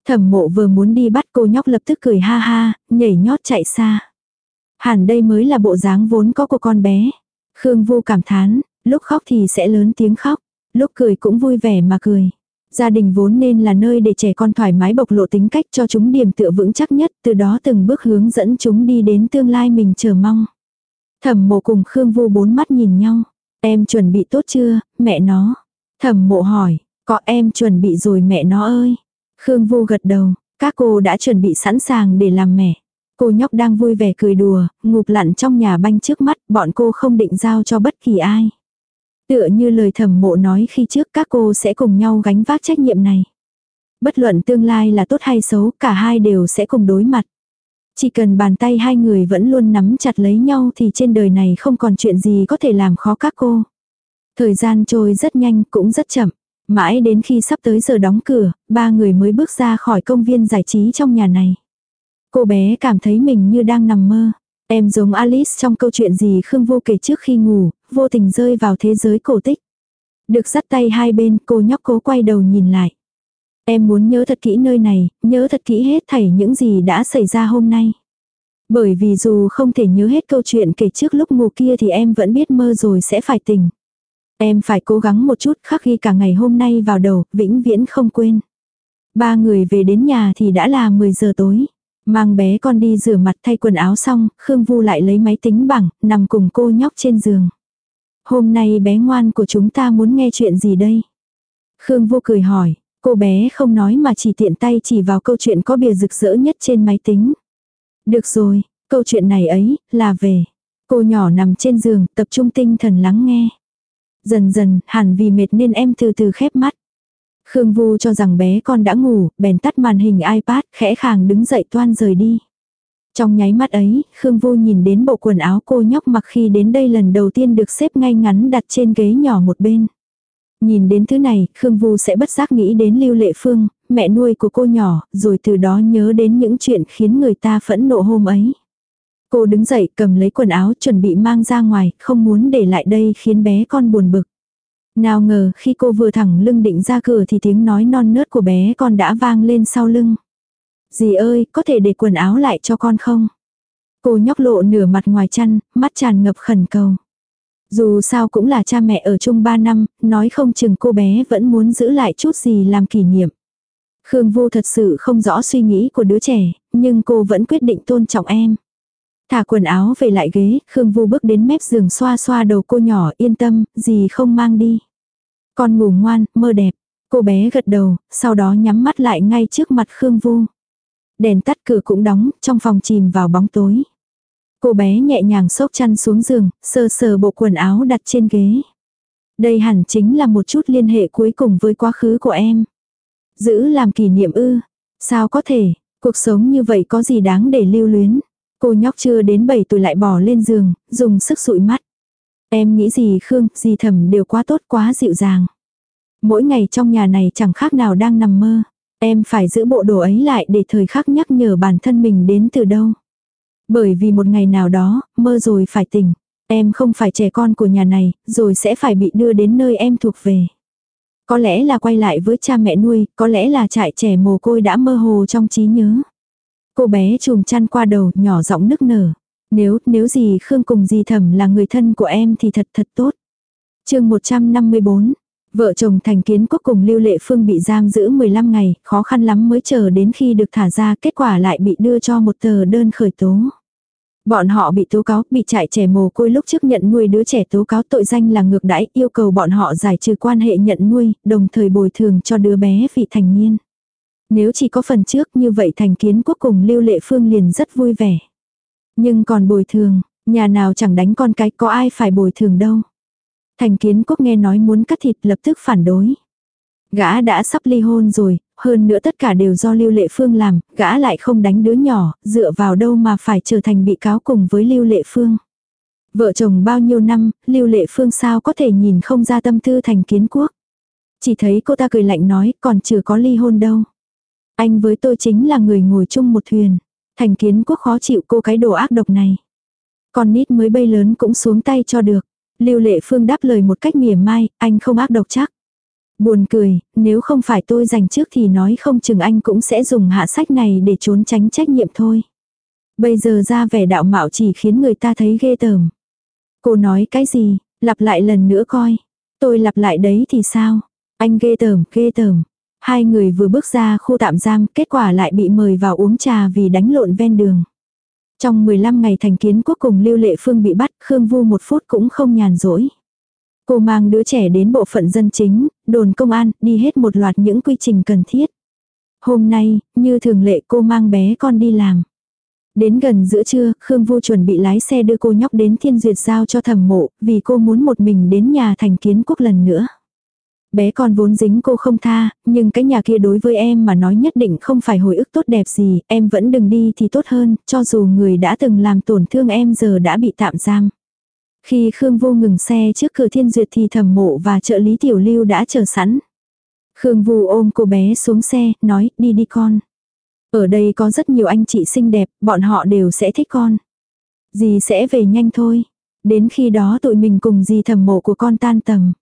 Thẩm mộ vừa muốn đi bắt cô nhóc lập tức cười ha ha, nhảy nhót chạy xa. Hẳn đây mới là bộ dáng vốn có của con bé. Khương vu cảm thán, lúc khóc thì sẽ lớn tiếng khóc, lúc cười cũng vui vẻ mà cười. Gia đình vốn nên là nơi để trẻ con thoải mái bộc lộ tính cách cho chúng điểm tựa vững chắc nhất, từ đó từng bước hướng dẫn chúng đi đến tương lai mình chờ mong. Thẩm mộ cùng Khương Vu bốn mắt nhìn nhau. Em chuẩn bị tốt chưa, mẹ nó? Thẩm mộ hỏi, có em chuẩn bị rồi mẹ nó ơi. Khương Vu gật đầu, các cô đã chuẩn bị sẵn sàng để làm mẹ. Cô nhóc đang vui vẻ cười đùa, ngụp lặn trong nhà banh trước mắt, bọn cô không định giao cho bất kỳ ai. Tựa như lời thẩm mộ nói khi trước các cô sẽ cùng nhau gánh vác trách nhiệm này. Bất luận tương lai là tốt hay xấu, cả hai đều sẽ cùng đối mặt. Chỉ cần bàn tay hai người vẫn luôn nắm chặt lấy nhau thì trên đời này không còn chuyện gì có thể làm khó các cô. Thời gian trôi rất nhanh cũng rất chậm. Mãi đến khi sắp tới giờ đóng cửa, ba người mới bước ra khỏi công viên giải trí trong nhà này. Cô bé cảm thấy mình như đang nằm mơ. Em giống Alice trong câu chuyện gì Khương Vô kể trước khi ngủ, vô tình rơi vào thế giới cổ tích. Được dắt tay hai bên, cô nhóc cố quay đầu nhìn lại. Em muốn nhớ thật kỹ nơi này, nhớ thật kỹ hết thảy những gì đã xảy ra hôm nay. Bởi vì dù không thể nhớ hết câu chuyện kể trước lúc ngủ kia thì em vẫn biết mơ rồi sẽ phải tỉnh. Em phải cố gắng một chút khắc ghi cả ngày hôm nay vào đầu, vĩnh viễn không quên. Ba người về đến nhà thì đã là 10 giờ tối. Mang bé con đi rửa mặt thay quần áo xong, Khương Vu lại lấy máy tính bảng, nằm cùng cô nhóc trên giường. Hôm nay bé ngoan của chúng ta muốn nghe chuyện gì đây? Khương Vu cười hỏi, cô bé không nói mà chỉ tiện tay chỉ vào câu chuyện có bìa rực rỡ nhất trên máy tính. Được rồi, câu chuyện này ấy, là về. Cô nhỏ nằm trên giường, tập trung tinh thần lắng nghe. Dần dần, hẳn vì mệt nên em từ từ khép mắt. Khương Vu cho rằng bé con đã ngủ, bèn tắt màn hình iPad, khẽ khàng đứng dậy toan rời đi. Trong nháy mắt ấy, Khương Vu nhìn đến bộ quần áo cô nhóc mặc khi đến đây lần đầu tiên được xếp ngay ngắn đặt trên ghế nhỏ một bên. Nhìn đến thứ này, Khương Vu sẽ bất giác nghĩ đến Lưu Lệ Phương, mẹ nuôi của cô nhỏ, rồi từ đó nhớ đến những chuyện khiến người ta phẫn nộ hôm ấy. Cô đứng dậy cầm lấy quần áo chuẩn bị mang ra ngoài, không muốn để lại đây khiến bé con buồn bực. Nào ngờ khi cô vừa thẳng lưng định ra cửa thì tiếng nói non nớt của bé con đã vang lên sau lưng. Dì ơi, có thể để quần áo lại cho con không? Cô nhóc lộ nửa mặt ngoài chăn, mắt tràn ngập khẩn cầu. Dù sao cũng là cha mẹ ở chung 3 năm, nói không chừng cô bé vẫn muốn giữ lại chút gì làm kỷ niệm. Khương Vô thật sự không rõ suy nghĩ của đứa trẻ, nhưng cô vẫn quyết định tôn trọng em. Thả quần áo về lại ghế, Khương Vu bước đến mép giường xoa xoa đầu cô nhỏ yên tâm, gì không mang đi. Con ngủ ngoan, mơ đẹp. Cô bé gật đầu, sau đó nhắm mắt lại ngay trước mặt Khương Vu. Đèn tắt cửa cũng đóng, trong phòng chìm vào bóng tối. Cô bé nhẹ nhàng xốc chăn xuống giường, sờ sờ bộ quần áo đặt trên ghế. Đây hẳn chính là một chút liên hệ cuối cùng với quá khứ của em. Giữ làm kỷ niệm ư. Sao có thể, cuộc sống như vậy có gì đáng để lưu luyến. Cô nhóc chưa đến 7 tuổi lại bỏ lên giường, dùng sức sụi mắt. Em nghĩ gì Khương, gì thầm đều quá tốt quá dịu dàng. Mỗi ngày trong nhà này chẳng khác nào đang nằm mơ. Em phải giữ bộ đồ ấy lại để thời khắc nhắc nhở bản thân mình đến từ đâu. Bởi vì một ngày nào đó, mơ rồi phải tỉnh. Em không phải trẻ con của nhà này, rồi sẽ phải bị đưa đến nơi em thuộc về. Có lẽ là quay lại với cha mẹ nuôi, có lẽ là trại trẻ mồ côi đã mơ hồ trong trí nhớ. Cô bé chùm chăn qua đầu, nhỏ giọng nức nở. Nếu, nếu gì Khương cùng gì thẩm là người thân của em thì thật thật tốt. chương 154, vợ chồng thành kiến quốc cùng Lưu Lệ Phương bị giam giữ 15 ngày, khó khăn lắm mới chờ đến khi được thả ra, kết quả lại bị đưa cho một tờ đơn khởi tố. Bọn họ bị tố cáo, bị trại trẻ mồ côi lúc trước nhận nuôi đứa trẻ tố cáo tội danh là ngược đãi, yêu cầu bọn họ giải trừ quan hệ nhận nuôi, đồng thời bồi thường cho đứa bé vị thành niên. Nếu chỉ có phần trước như vậy thành kiến quốc cùng Lưu Lệ Phương liền rất vui vẻ. Nhưng còn bồi thường, nhà nào chẳng đánh con cái có ai phải bồi thường đâu. Thành kiến quốc nghe nói muốn cắt thịt lập tức phản đối. Gã đã sắp ly hôn rồi, hơn nữa tất cả đều do Lưu Lệ Phương làm, gã lại không đánh đứa nhỏ, dựa vào đâu mà phải trở thành bị cáo cùng với Lưu Lệ Phương. Vợ chồng bao nhiêu năm, Lưu Lệ Phương sao có thể nhìn không ra tâm tư thành kiến quốc. Chỉ thấy cô ta cười lạnh nói còn chưa có ly hôn đâu. Anh với tôi chính là người ngồi chung một thuyền. Thành kiến quốc khó chịu cô cái đồ ác độc này. Con nít mới bay lớn cũng xuống tay cho được. Lưu Lệ Phương đáp lời một cách mỉa mai, anh không ác độc chắc. Buồn cười, nếu không phải tôi giành trước thì nói không chừng anh cũng sẽ dùng hạ sách này để trốn tránh trách nhiệm thôi. Bây giờ ra vẻ đạo mạo chỉ khiến người ta thấy ghê tởm. Cô nói cái gì, lặp lại lần nữa coi. Tôi lặp lại đấy thì sao? Anh ghê tởm, ghê tởm. Hai người vừa bước ra khu tạm giam, kết quả lại bị mời vào uống trà vì đánh lộn ven đường. Trong 15 ngày thành kiến quốc cùng Lưu Lệ Phương bị bắt, Khương Vu một phút cũng không nhàn rỗi. Cô mang đứa trẻ đến bộ phận dân chính, đồn công an, đi hết một loạt những quy trình cần thiết. Hôm nay, như thường lệ cô mang bé con đi làm. Đến gần giữa trưa, Khương Vu chuẩn bị lái xe đưa cô nhóc đến thiên duyệt giao cho thẩm mộ, vì cô muốn một mình đến nhà thành kiến quốc lần nữa. Bé con vốn dính cô không tha, nhưng cái nhà kia đối với em mà nói nhất định không phải hồi ức tốt đẹp gì, em vẫn đừng đi thì tốt hơn, cho dù người đã từng làm tổn thương em giờ đã bị tạm giam. Khi Khương Vô ngừng xe trước cửa thiên duyệt thì thẩm mộ và trợ lý tiểu lưu đã chờ sẵn. Khương Vu ôm cô bé xuống xe, nói, đi đi con. Ở đây có rất nhiều anh chị xinh đẹp, bọn họ đều sẽ thích con. Dì sẽ về nhanh thôi. Đến khi đó tụi mình cùng dì thẩm mộ của con tan tầm.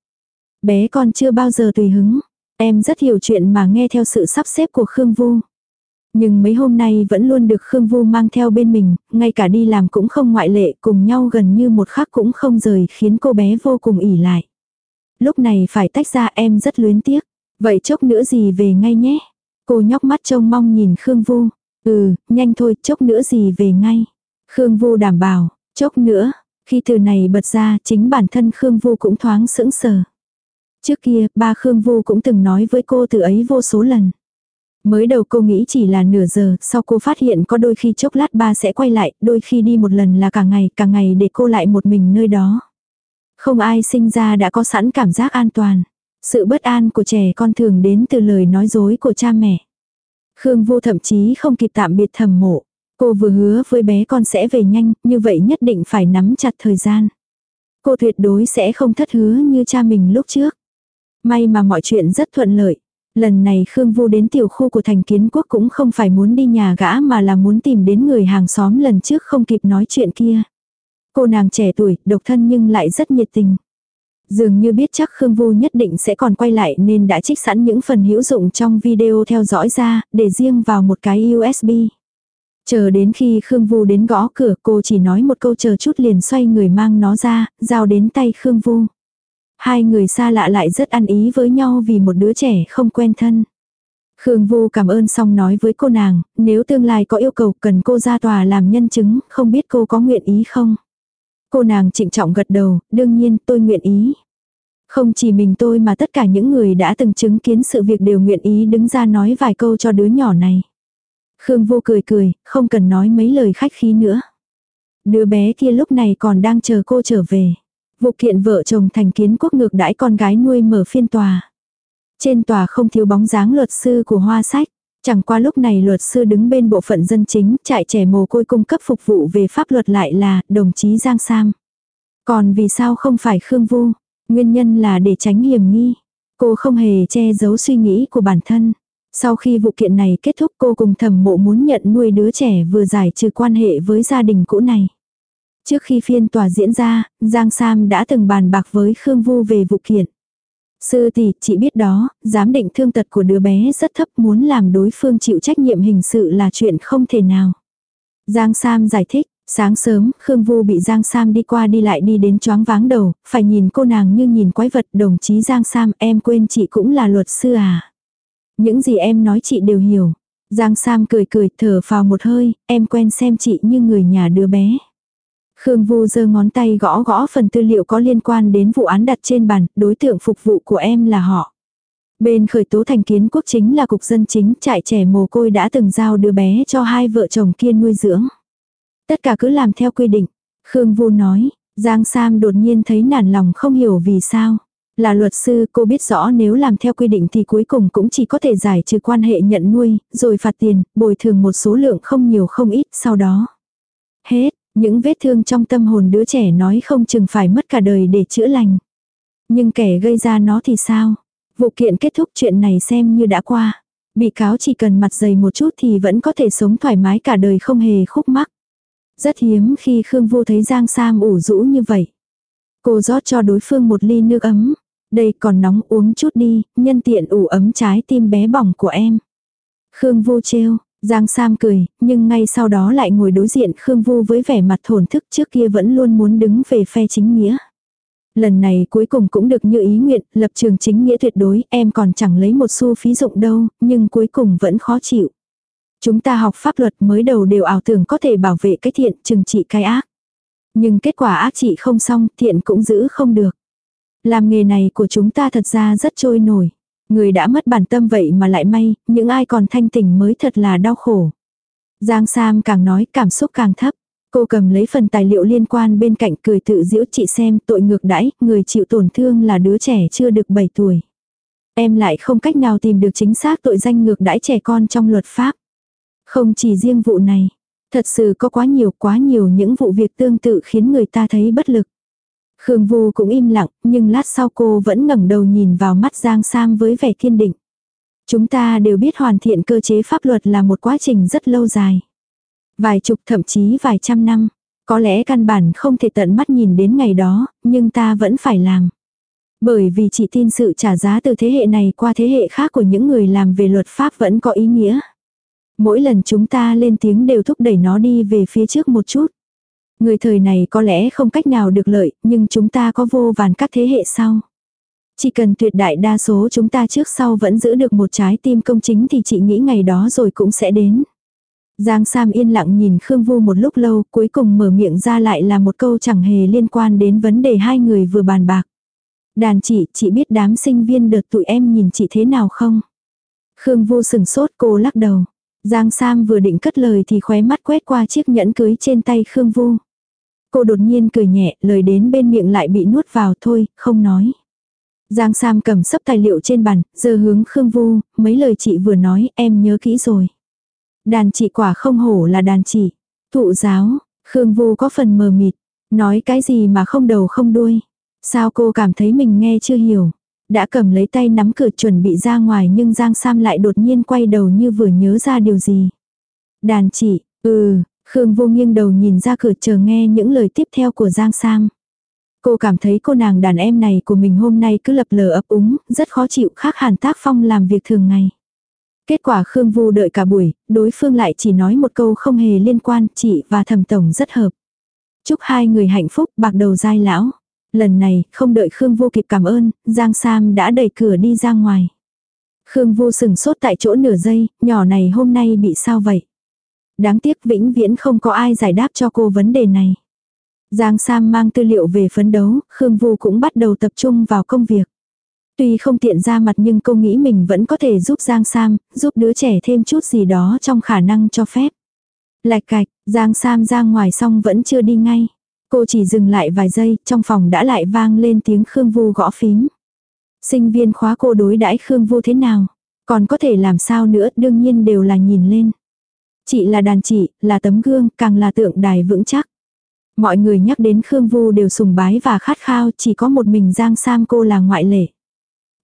Bé con chưa bao giờ tùy hứng. Em rất hiểu chuyện mà nghe theo sự sắp xếp của Khương Vu. Nhưng mấy hôm nay vẫn luôn được Khương Vu mang theo bên mình, ngay cả đi làm cũng không ngoại lệ, cùng nhau gần như một khắc cũng không rời khiến cô bé vô cùng ỉ lại. Lúc này phải tách ra em rất luyến tiếc. Vậy chốc nữa gì về ngay nhé. Cô nhóc mắt trông mong nhìn Khương Vu. Ừ, nhanh thôi, chốc nữa gì về ngay. Khương Vu đảm bảo, chốc nữa. Khi từ này bật ra, chính bản thân Khương Vu cũng thoáng sững sờ. Trước kia, ba Khương Vu cũng từng nói với cô từ ấy vô số lần. Mới đầu cô nghĩ chỉ là nửa giờ, sau cô phát hiện có đôi khi chốc lát ba sẽ quay lại, đôi khi đi một lần là cả ngày, cả ngày để cô lại một mình nơi đó. Không ai sinh ra đã có sẵn cảm giác an toàn. Sự bất an của trẻ con thường đến từ lời nói dối của cha mẹ. Khương Vô thậm chí không kịp tạm biệt thầm mộ. Cô vừa hứa với bé con sẽ về nhanh, như vậy nhất định phải nắm chặt thời gian. Cô tuyệt đối sẽ không thất hứa như cha mình lúc trước. May mà mọi chuyện rất thuận lợi. Lần này Khương Vu đến tiểu khu của thành kiến quốc cũng không phải muốn đi nhà gã mà là muốn tìm đến người hàng xóm lần trước không kịp nói chuyện kia. Cô nàng trẻ tuổi, độc thân nhưng lại rất nhiệt tình. Dường như biết chắc Khương Vu nhất định sẽ còn quay lại nên đã trích sẵn những phần hữu dụng trong video theo dõi ra, để riêng vào một cái USB. Chờ đến khi Khương Vu đến gõ cửa cô chỉ nói một câu chờ chút liền xoay người mang nó ra, giao đến tay Khương Vu. Hai người xa lạ lại rất ăn ý với nhau vì một đứa trẻ không quen thân. Khương Vu cảm ơn xong nói với cô nàng, nếu tương lai có yêu cầu cần cô ra tòa làm nhân chứng, không biết cô có nguyện ý không? Cô nàng trịnh trọng gật đầu, đương nhiên tôi nguyện ý. Không chỉ mình tôi mà tất cả những người đã từng chứng kiến sự việc đều nguyện ý đứng ra nói vài câu cho đứa nhỏ này. Khương vô cười cười, không cần nói mấy lời khách khí nữa. Đứa bé kia lúc này còn đang chờ cô trở về. Vụ kiện vợ chồng thành kiến quốc ngược đãi con gái nuôi mở phiên tòa. Trên tòa không thiếu bóng dáng luật sư của hoa sách. Chẳng qua lúc này luật sư đứng bên bộ phận dân chính, trại trẻ mồ côi cung cấp phục vụ về pháp luật lại là đồng chí Giang Sam. Còn vì sao không phải Khương Vu? Nguyên nhân là để tránh hiểm nghi. Cô không hề che giấu suy nghĩ của bản thân. Sau khi vụ kiện này kết thúc cô cùng thẩm mộ muốn nhận nuôi đứa trẻ vừa giải trừ quan hệ với gia đình cũ này. Trước khi phiên tòa diễn ra, Giang Sam đã từng bàn bạc với Khương Vu về vụ kiện. Sư tỷ, chị biết đó, giám định thương tật của đứa bé rất thấp muốn làm đối phương chịu trách nhiệm hình sự là chuyện không thể nào. Giang Sam giải thích, sáng sớm, Khương Vu bị Giang Sam đi qua đi lại đi đến choáng váng đầu, phải nhìn cô nàng như nhìn quái vật đồng chí Giang Sam em quên chị cũng là luật sư à. Những gì em nói chị đều hiểu. Giang Sam cười cười thở vào một hơi, em quen xem chị như người nhà đứa bé. Khương Vu giơ ngón tay gõ gõ phần tư liệu có liên quan đến vụ án đặt trên bàn, đối tượng phục vụ của em là họ. Bên khởi tố thành kiến quốc chính là cục dân chính trại trẻ mồ côi đã từng giao đứa bé cho hai vợ chồng kia nuôi dưỡng. Tất cả cứ làm theo quy định. Khương Vu nói, Giang Sam đột nhiên thấy nản lòng không hiểu vì sao. Là luật sư cô biết rõ nếu làm theo quy định thì cuối cùng cũng chỉ có thể giải trừ quan hệ nhận nuôi, rồi phạt tiền, bồi thường một số lượng không nhiều không ít sau đó. Hết, những vết thương trong tâm hồn đứa trẻ nói không chừng phải mất cả đời để chữa lành. Nhưng kẻ gây ra nó thì sao? Vụ kiện kết thúc chuyện này xem như đã qua. Bị cáo chỉ cần mặt dày một chút thì vẫn có thể sống thoải mái cả đời không hề khúc mắc. Rất hiếm khi Khương Vô thấy Giang Sam ủ rũ như vậy. Cô rót cho đối phương một ly nước ấm. Đây còn nóng uống chút đi, nhân tiện ủ ấm trái tim bé bỏng của em. Khương Vô trêu, Giang Sam cười, nhưng ngay sau đó lại ngồi đối diện Khương Vu với vẻ mặt thổn thức trước kia vẫn luôn muốn đứng về phe chính nghĩa. Lần này cuối cùng cũng được như ý nguyện, lập trường chính nghĩa tuyệt đối, em còn chẳng lấy một xu phí dụng đâu, nhưng cuối cùng vẫn khó chịu. Chúng ta học pháp luật mới đầu đều ảo tưởng có thể bảo vệ cái thiện, trừng trị cái ác. Nhưng kết quả ác trị không xong, thiện cũng giữ không được. Làm nghề này của chúng ta thật ra rất trôi nổi. Người đã mất bản tâm vậy mà lại may, những ai còn thanh tỉnh mới thật là đau khổ. Giang Sam càng nói cảm xúc càng thấp. Cô cầm lấy phần tài liệu liên quan bên cạnh cười tự giễu chị xem tội ngược đãi, người chịu tổn thương là đứa trẻ chưa được 7 tuổi. Em lại không cách nào tìm được chính xác tội danh ngược đãi trẻ con trong luật pháp. Không chỉ riêng vụ này, thật sự có quá nhiều quá nhiều những vụ việc tương tự khiến người ta thấy bất lực. Khương Vu cũng im lặng, nhưng lát sau cô vẫn ngẩng đầu nhìn vào mắt Giang Sam với vẻ kiên định. Chúng ta đều biết hoàn thiện cơ chế pháp luật là một quá trình rất lâu dài. Vài chục thậm chí vài trăm năm. Có lẽ căn bản không thể tận mắt nhìn đến ngày đó, nhưng ta vẫn phải làm. Bởi vì chỉ tin sự trả giá từ thế hệ này qua thế hệ khác của những người làm về luật pháp vẫn có ý nghĩa. Mỗi lần chúng ta lên tiếng đều thúc đẩy nó đi về phía trước một chút. Người thời này có lẽ không cách nào được lợi, nhưng chúng ta có vô vàn các thế hệ sau. Chỉ cần tuyệt đại đa số chúng ta trước sau vẫn giữ được một trái tim công chính thì chị nghĩ ngày đó rồi cũng sẽ đến. Giang Sam yên lặng nhìn Khương Vu một lúc lâu, cuối cùng mở miệng ra lại là một câu chẳng hề liên quan đến vấn đề hai người vừa bàn bạc. Đàn chị, chị biết đám sinh viên đợt tụi em nhìn chị thế nào không? Khương Vu sừng sốt cô lắc đầu. Giang Sam vừa định cất lời thì khóe mắt quét qua chiếc nhẫn cưới trên tay Khương Vu. Cô đột nhiên cười nhẹ, lời đến bên miệng lại bị nuốt vào thôi, không nói. Giang Sam cầm sấp tài liệu trên bàn, giờ hướng Khương Vu, mấy lời chị vừa nói em nhớ kỹ rồi. Đàn chị quả không hổ là đàn chị. Thụ giáo, Khương Vu có phần mờ mịt. Nói cái gì mà không đầu không đuôi. Sao cô cảm thấy mình nghe chưa hiểu. Đã cầm lấy tay nắm cửa chuẩn bị ra ngoài nhưng Giang Sam lại đột nhiên quay đầu như vừa nhớ ra điều gì. Đàn chị, ừ, Khương Vô nghiêng đầu nhìn ra cửa chờ nghe những lời tiếp theo của Giang Sam. Cô cảm thấy cô nàng đàn em này của mình hôm nay cứ lập lờ ấp úng, rất khó chịu khác hẳn tác phong làm việc thường ngày. Kết quả Khương Vu đợi cả buổi, đối phương lại chỉ nói một câu không hề liên quan, chị và thẩm tổng rất hợp. Chúc hai người hạnh phúc, bạc đầu dai lão. Lần này, không đợi Khương Vu kịp cảm ơn, Giang Sam đã đẩy cửa đi ra ngoài. Khương Vu sừng sốt tại chỗ nửa giây, nhỏ này hôm nay bị sao vậy? Đáng tiếc vĩnh viễn không có ai giải đáp cho cô vấn đề này. Giang Sam mang tư liệu về phấn đấu, Khương Vu cũng bắt đầu tập trung vào công việc. Tuy không tiện ra mặt nhưng cô nghĩ mình vẫn có thể giúp Giang Sam, giúp đứa trẻ thêm chút gì đó trong khả năng cho phép. Lạch cạch, Giang Sam ra ngoài xong vẫn chưa đi ngay. Cô chỉ dừng lại vài giây, trong phòng đã lại vang lên tiếng Khương Vu gõ phím. Sinh viên khóa cô đối đãi Khương Vu thế nào? Còn có thể làm sao nữa, đương nhiên đều là nhìn lên. Chị là đàn chị, là tấm gương, càng là tượng đài vững chắc. Mọi người nhắc đến Khương Vu đều sùng bái và khát khao, chỉ có một mình Giang Sam cô là ngoại lệ.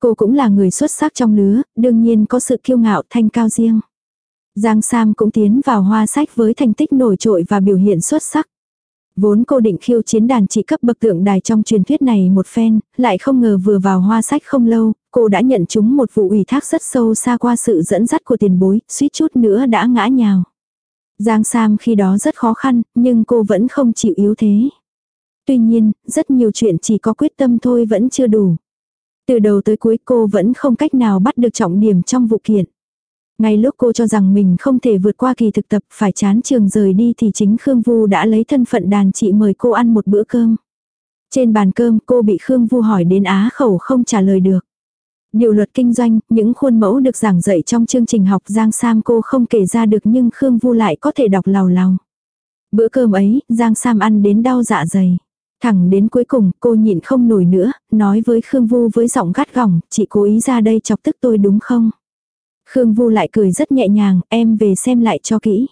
Cô cũng là người xuất sắc trong lứa, đương nhiên có sự kiêu ngạo thanh cao riêng. Giang Sam cũng tiến vào hoa sách với thành tích nổi trội và biểu hiện xuất sắc. Vốn cô định khiêu chiến đàn chị cấp bậc tượng đài trong truyền thuyết này một phen, lại không ngờ vừa vào hoa sách không lâu, cô đã nhận chúng một vụ ủy thác rất sâu xa qua sự dẫn dắt của tiền bối, suýt chút nữa đã ngã nhào. Giang Sam khi đó rất khó khăn, nhưng cô vẫn không chịu yếu thế. Tuy nhiên, rất nhiều chuyện chỉ có quyết tâm thôi vẫn chưa đủ. Từ đầu tới cuối cô vẫn không cách nào bắt được trọng điểm trong vụ kiện. Ngay lúc cô cho rằng mình không thể vượt qua kỳ thực tập phải chán trường rời đi thì chính Khương Vu đã lấy thân phận đàn chị mời cô ăn một bữa cơm. Trên bàn cơm cô bị Khương Vu hỏi đến á khẩu không trả lời được. Điều luật kinh doanh, những khuôn mẫu được giảng dạy trong chương trình học Giang Sam cô không kể ra được nhưng Khương Vu lại có thể đọc lào lào. Bữa cơm ấy, Giang Sam ăn đến đau dạ dày. Thẳng đến cuối cùng, cô nhịn không nổi nữa, nói với Khương Vu với giọng gắt gỏng, chị cố ý ra đây chọc tức tôi đúng không? Khương Vu lại cười rất nhẹ nhàng, em về xem lại cho kỹ.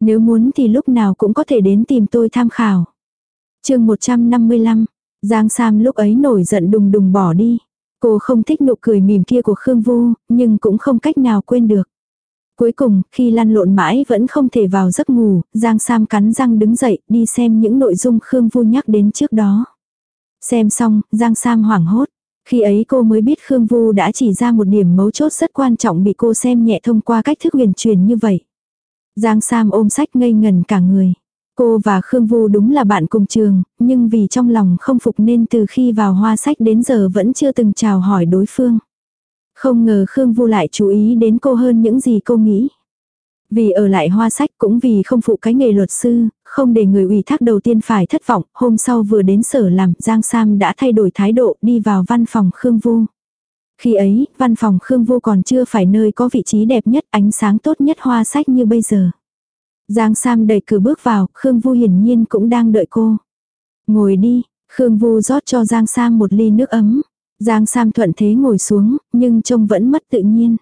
Nếu muốn thì lúc nào cũng có thể đến tìm tôi tham khảo. chương 155, Giang Sam lúc ấy nổi giận đùng đùng bỏ đi. Cô không thích nụ cười mỉm kia của Khương Vu, nhưng cũng không cách nào quên được. Cuối cùng, khi lăn lộn mãi vẫn không thể vào giấc ngủ, Giang Sam cắn răng đứng dậy, đi xem những nội dung Khương Vu nhắc đến trước đó. Xem xong, Giang Sam hoảng hốt. Khi ấy cô mới biết Khương Vu đã chỉ ra một điểm mấu chốt rất quan trọng bị cô xem nhẹ thông qua cách thức huyền truyền như vậy. Giang Sam ôm sách ngây ngần cả người. Cô và Khương Vu đúng là bạn cùng trường, nhưng vì trong lòng không phục nên từ khi vào hoa sách đến giờ vẫn chưa từng chào hỏi đối phương. Không ngờ Khương Vu lại chú ý đến cô hơn những gì cô nghĩ. Vì ở lại hoa sách cũng vì không phụ cái nghề luật sư, không để người ủy thác đầu tiên phải thất vọng, hôm sau vừa đến sở làm, Giang Sam đã thay đổi thái độ đi vào văn phòng Khương Vu. Khi ấy, văn phòng Khương Vu còn chưa phải nơi có vị trí đẹp nhất, ánh sáng tốt nhất hoa sách như bây giờ. Giang Sam đẩy cửa bước vào, Khương Vu hiển nhiên cũng đang đợi cô. Ngồi đi, Khương Vu rót cho Giang Sam một ly nước ấm. Giang Sam thuận thế ngồi xuống, nhưng trông vẫn mất tự nhiên.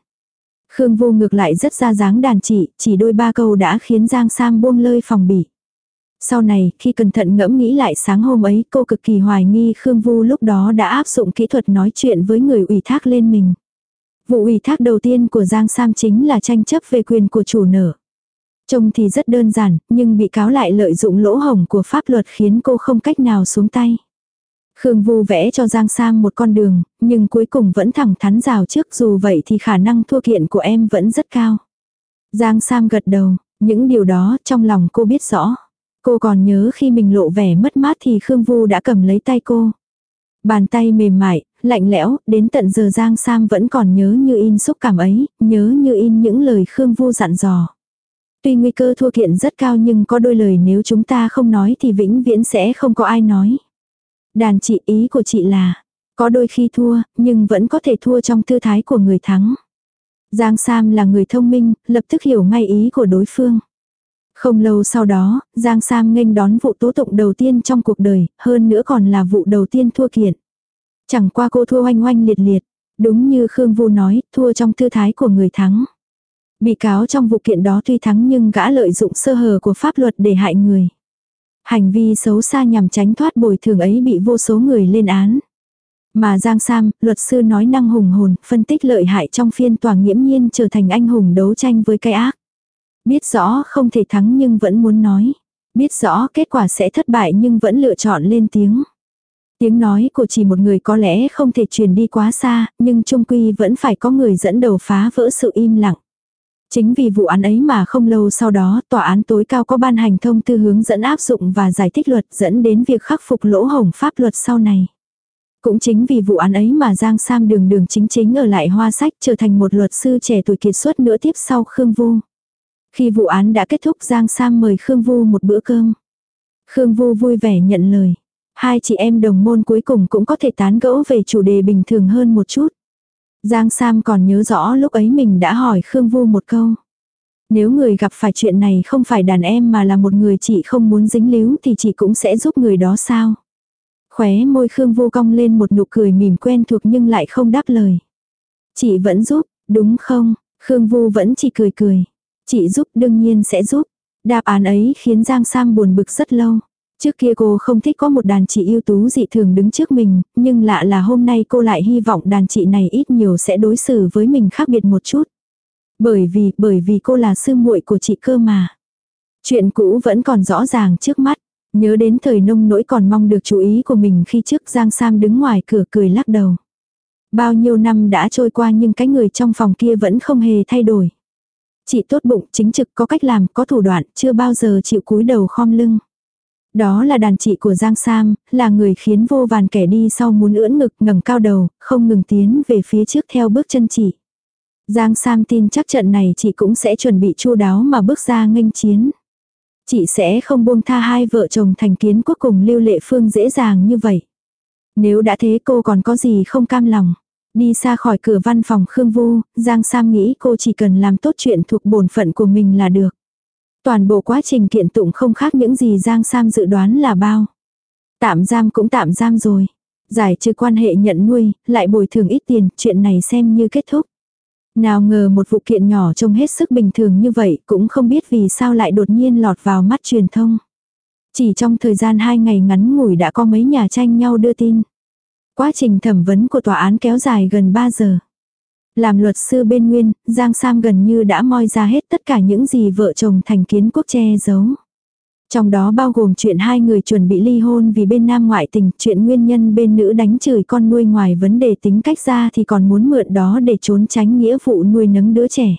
Khương Vu ngược lại rất ra dáng đàn chị, chỉ đôi ba câu đã khiến Giang Sam buông lơi phòng bỉ. Sau này, khi cẩn thận ngẫm nghĩ lại sáng hôm ấy, cô cực kỳ hoài nghi Khương Vu lúc đó đã áp dụng kỹ thuật nói chuyện với người ủy thác lên mình. Vụ ủy thác đầu tiên của Giang Sam chính là tranh chấp về quyền của chủ nở. Trông thì rất đơn giản, nhưng bị cáo lại lợi dụng lỗ hổng của pháp luật khiến cô không cách nào xuống tay. Khương Vu vẽ cho Giang Sam một con đường, nhưng cuối cùng vẫn thẳng thắn rào trước dù vậy thì khả năng thua kiện của em vẫn rất cao. Giang Sam gật đầu, những điều đó trong lòng cô biết rõ. Cô còn nhớ khi mình lộ vẻ mất mát thì Khương Vu đã cầm lấy tay cô. Bàn tay mềm mại, lạnh lẽo, đến tận giờ Giang Sam vẫn còn nhớ như in xúc cảm ấy, nhớ như in những lời Khương Vu dặn dò. Tuy nguy cơ thua kiện rất cao nhưng có đôi lời nếu chúng ta không nói thì vĩnh viễn sẽ không có ai nói. Đàn chị ý của chị là, có đôi khi thua, nhưng vẫn có thể thua trong tư thái của người thắng. Giang Sam là người thông minh, lập tức hiểu ngay ý của đối phương. Không lâu sau đó, Giang Sam nghênh đón vụ tố tụng đầu tiên trong cuộc đời, hơn nữa còn là vụ đầu tiên thua kiện. Chẳng qua cô thua oanh oanh liệt liệt, đúng như Khương Vu nói, thua trong tư thái của người thắng. Bị cáo trong vụ kiện đó tuy thắng nhưng gã lợi dụng sơ hở của pháp luật để hại người. Hành vi xấu xa nhằm tránh thoát bồi thường ấy bị vô số người lên án. Mà Giang Sam, luật sư nói năng hùng hồn, phân tích lợi hại trong phiên tòa nghiễm nhiên trở thành anh hùng đấu tranh với cái ác. Biết rõ không thể thắng nhưng vẫn muốn nói. Biết rõ kết quả sẽ thất bại nhưng vẫn lựa chọn lên tiếng. Tiếng nói của chỉ một người có lẽ không thể truyền đi quá xa, nhưng trung quy vẫn phải có người dẫn đầu phá vỡ sự im lặng. Chính vì vụ án ấy mà không lâu sau đó, tòa án tối cao có ban hành thông tư hướng dẫn áp dụng và giải thích luật dẫn đến việc khắc phục lỗ hổng pháp luật sau này. Cũng chính vì vụ án ấy mà Giang Sam đường đường chính chính ở lại hoa sách trở thành một luật sư trẻ tuổi kiệt xuất nữa tiếp sau Khương Vu. Khi vụ án đã kết thúc Giang Sam mời Khương Vu một bữa cơm. Khương Vu vui vẻ nhận lời. Hai chị em đồng môn cuối cùng cũng có thể tán gẫu về chủ đề bình thường hơn một chút. Giang Sam còn nhớ rõ lúc ấy mình đã hỏi Khương Vu một câu. Nếu người gặp phải chuyện này không phải đàn em mà là một người chị không muốn dính líu thì chị cũng sẽ giúp người đó sao? Khóe môi Khương Vu cong lên một nụ cười mỉm quen thuộc nhưng lại không đáp lời. Chị vẫn giúp, đúng không? Khương Vu vẫn chỉ cười cười. Chị giúp đương nhiên sẽ giúp. Đáp án ấy khiến Giang Sam buồn bực rất lâu. Trước kia cô không thích có một đàn chị ưu tú dị thường đứng trước mình, nhưng lạ là hôm nay cô lại hy vọng đàn chị này ít nhiều sẽ đối xử với mình khác biệt một chút. Bởi vì, bởi vì cô là sư muội của chị cơ mà. Chuyện cũ vẫn còn rõ ràng trước mắt. Nhớ đến thời nông nỗi còn mong được chú ý của mình khi trước Giang Sam đứng ngoài cửa cười lắc đầu. Bao nhiêu năm đã trôi qua nhưng cái người trong phòng kia vẫn không hề thay đổi. Chị tốt bụng, chính trực, có cách làm, có thủ đoạn, chưa bao giờ chịu cúi đầu khom lưng. Đó là đàn chị của Giang Sam, là người khiến vô vàn kẻ đi sau muốn ưỡn ngực ngẩng cao đầu, không ngừng tiến về phía trước theo bước chân chị. Giang Sam tin chắc trận này chị cũng sẽ chuẩn bị chu đáo mà bước ra nghênh chiến. Chị sẽ không buông tha hai vợ chồng thành kiến cuối cùng lưu lệ phương dễ dàng như vậy. Nếu đã thế cô còn có gì không cam lòng. Đi xa khỏi cửa văn phòng Khương Vu, Giang Sam nghĩ cô chỉ cần làm tốt chuyện thuộc bổn phận của mình là được. Toàn bộ quá trình kiện tụng không khác những gì Giang Sam dự đoán là bao. Tạm giam cũng tạm giam rồi. Giải trừ quan hệ nhận nuôi, lại bồi thường ít tiền, chuyện này xem như kết thúc. Nào ngờ một vụ kiện nhỏ trông hết sức bình thường như vậy, cũng không biết vì sao lại đột nhiên lọt vào mắt truyền thông. Chỉ trong thời gian hai ngày ngắn ngủi đã có mấy nhà tranh nhau đưa tin. Quá trình thẩm vấn của tòa án kéo dài gần 3 giờ. Làm luật sư bên Nguyên, Giang Sam gần như đã moi ra hết tất cả những gì vợ chồng thành kiến quốc che giấu. Trong đó bao gồm chuyện hai người chuẩn bị ly hôn vì bên nam ngoại tình, chuyện nguyên nhân bên nữ đánh chửi con nuôi ngoài vấn đề tính cách ra thì còn muốn mượn đó để trốn tránh nghĩa vụ nuôi nấng đứa trẻ.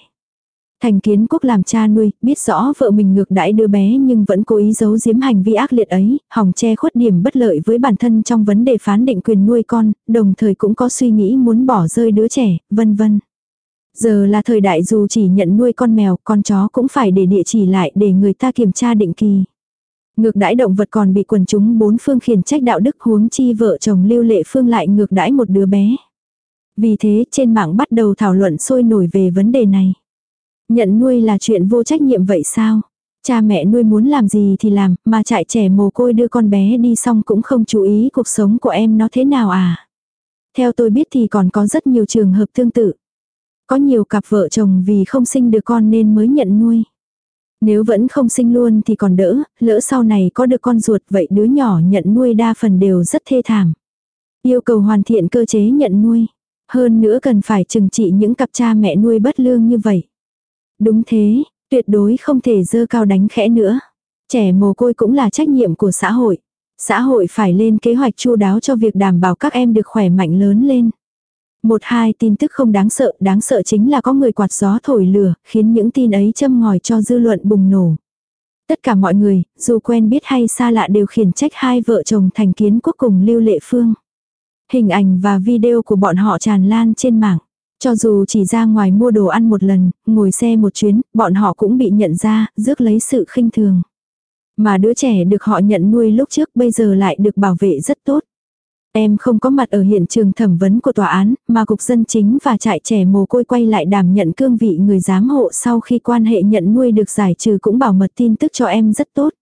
Thành kiến quốc làm cha nuôi, biết rõ vợ mình ngược đãi đứa bé nhưng vẫn cố ý giấu giếm hành vi ác liệt ấy, hòng che khuất điểm bất lợi với bản thân trong vấn đề phán định quyền nuôi con, đồng thời cũng có suy nghĩ muốn bỏ rơi đứa trẻ, vân vân. Giờ là thời đại dù chỉ nhận nuôi con mèo, con chó cũng phải để địa chỉ lại để người ta kiểm tra định kỳ. Ngược đãi động vật còn bị quần chúng bốn phương khiển trách đạo đức huống chi vợ chồng lưu lệ phương lại ngược đãi một đứa bé. Vì thế trên mạng bắt đầu thảo luận sôi nổi về vấn đề này. Nhận nuôi là chuyện vô trách nhiệm vậy sao? Cha mẹ nuôi muốn làm gì thì làm, mà chạy trẻ mồ côi đưa con bé đi xong cũng không chú ý cuộc sống của em nó thế nào à? Theo tôi biết thì còn có rất nhiều trường hợp tương tự. Có nhiều cặp vợ chồng vì không sinh được con nên mới nhận nuôi. Nếu vẫn không sinh luôn thì còn đỡ, lỡ sau này có được con ruột vậy đứa nhỏ nhận nuôi đa phần đều rất thê thảm. Yêu cầu hoàn thiện cơ chế nhận nuôi. Hơn nữa cần phải trừng trị những cặp cha mẹ nuôi bất lương như vậy. Đúng thế, tuyệt đối không thể dơ cao đánh khẽ nữa. Trẻ mồ côi cũng là trách nhiệm của xã hội. Xã hội phải lên kế hoạch chu đáo cho việc đảm bảo các em được khỏe mạnh lớn lên. Một hai tin tức không đáng sợ, đáng sợ chính là có người quạt gió thổi lửa, khiến những tin ấy châm ngòi cho dư luận bùng nổ. Tất cả mọi người, dù quen biết hay xa lạ đều khiển trách hai vợ chồng thành kiến quốc cùng lưu lệ phương. Hình ảnh và video của bọn họ tràn lan trên mạng. Cho dù chỉ ra ngoài mua đồ ăn một lần, ngồi xe một chuyến, bọn họ cũng bị nhận ra, rước lấy sự khinh thường. Mà đứa trẻ được họ nhận nuôi lúc trước bây giờ lại được bảo vệ rất tốt. Em không có mặt ở hiện trường thẩm vấn của tòa án, mà cục dân chính và trại trẻ mồ côi quay lại đảm nhận cương vị người giám hộ sau khi quan hệ nhận nuôi được giải trừ cũng bảo mật tin tức cho em rất tốt.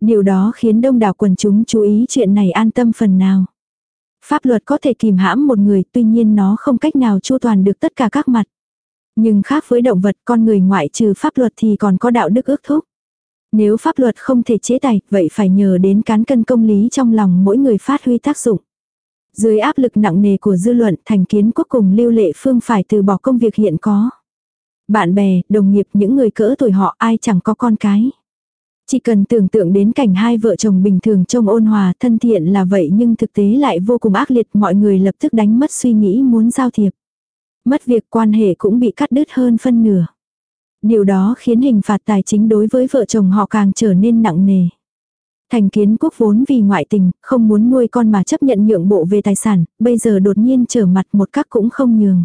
Điều đó khiến đông đảo quần chúng chú ý chuyện này an tâm phần nào. Pháp luật có thể kìm hãm một người tuy nhiên nó không cách nào chu toàn được tất cả các mặt. Nhưng khác với động vật con người ngoại trừ pháp luật thì còn có đạo đức ước thúc. Nếu pháp luật không thể chế tài, vậy phải nhờ đến cán cân công lý trong lòng mỗi người phát huy tác dụng. Dưới áp lực nặng nề của dư luận, thành kiến cuối cùng lưu lệ phương phải từ bỏ công việc hiện có. Bạn bè, đồng nghiệp, những người cỡ tuổi họ ai chẳng có con cái. Chỉ cần tưởng tượng đến cảnh hai vợ chồng bình thường trông ôn hòa thân thiện là vậy nhưng thực tế lại vô cùng ác liệt mọi người lập tức đánh mất suy nghĩ muốn giao thiệp. Mất việc quan hệ cũng bị cắt đứt hơn phân nửa. Điều đó khiến hình phạt tài chính đối với vợ chồng họ càng trở nên nặng nề. Thành kiến quốc vốn vì ngoại tình, không muốn nuôi con mà chấp nhận nhượng bộ về tài sản, bây giờ đột nhiên trở mặt một cách cũng không nhường.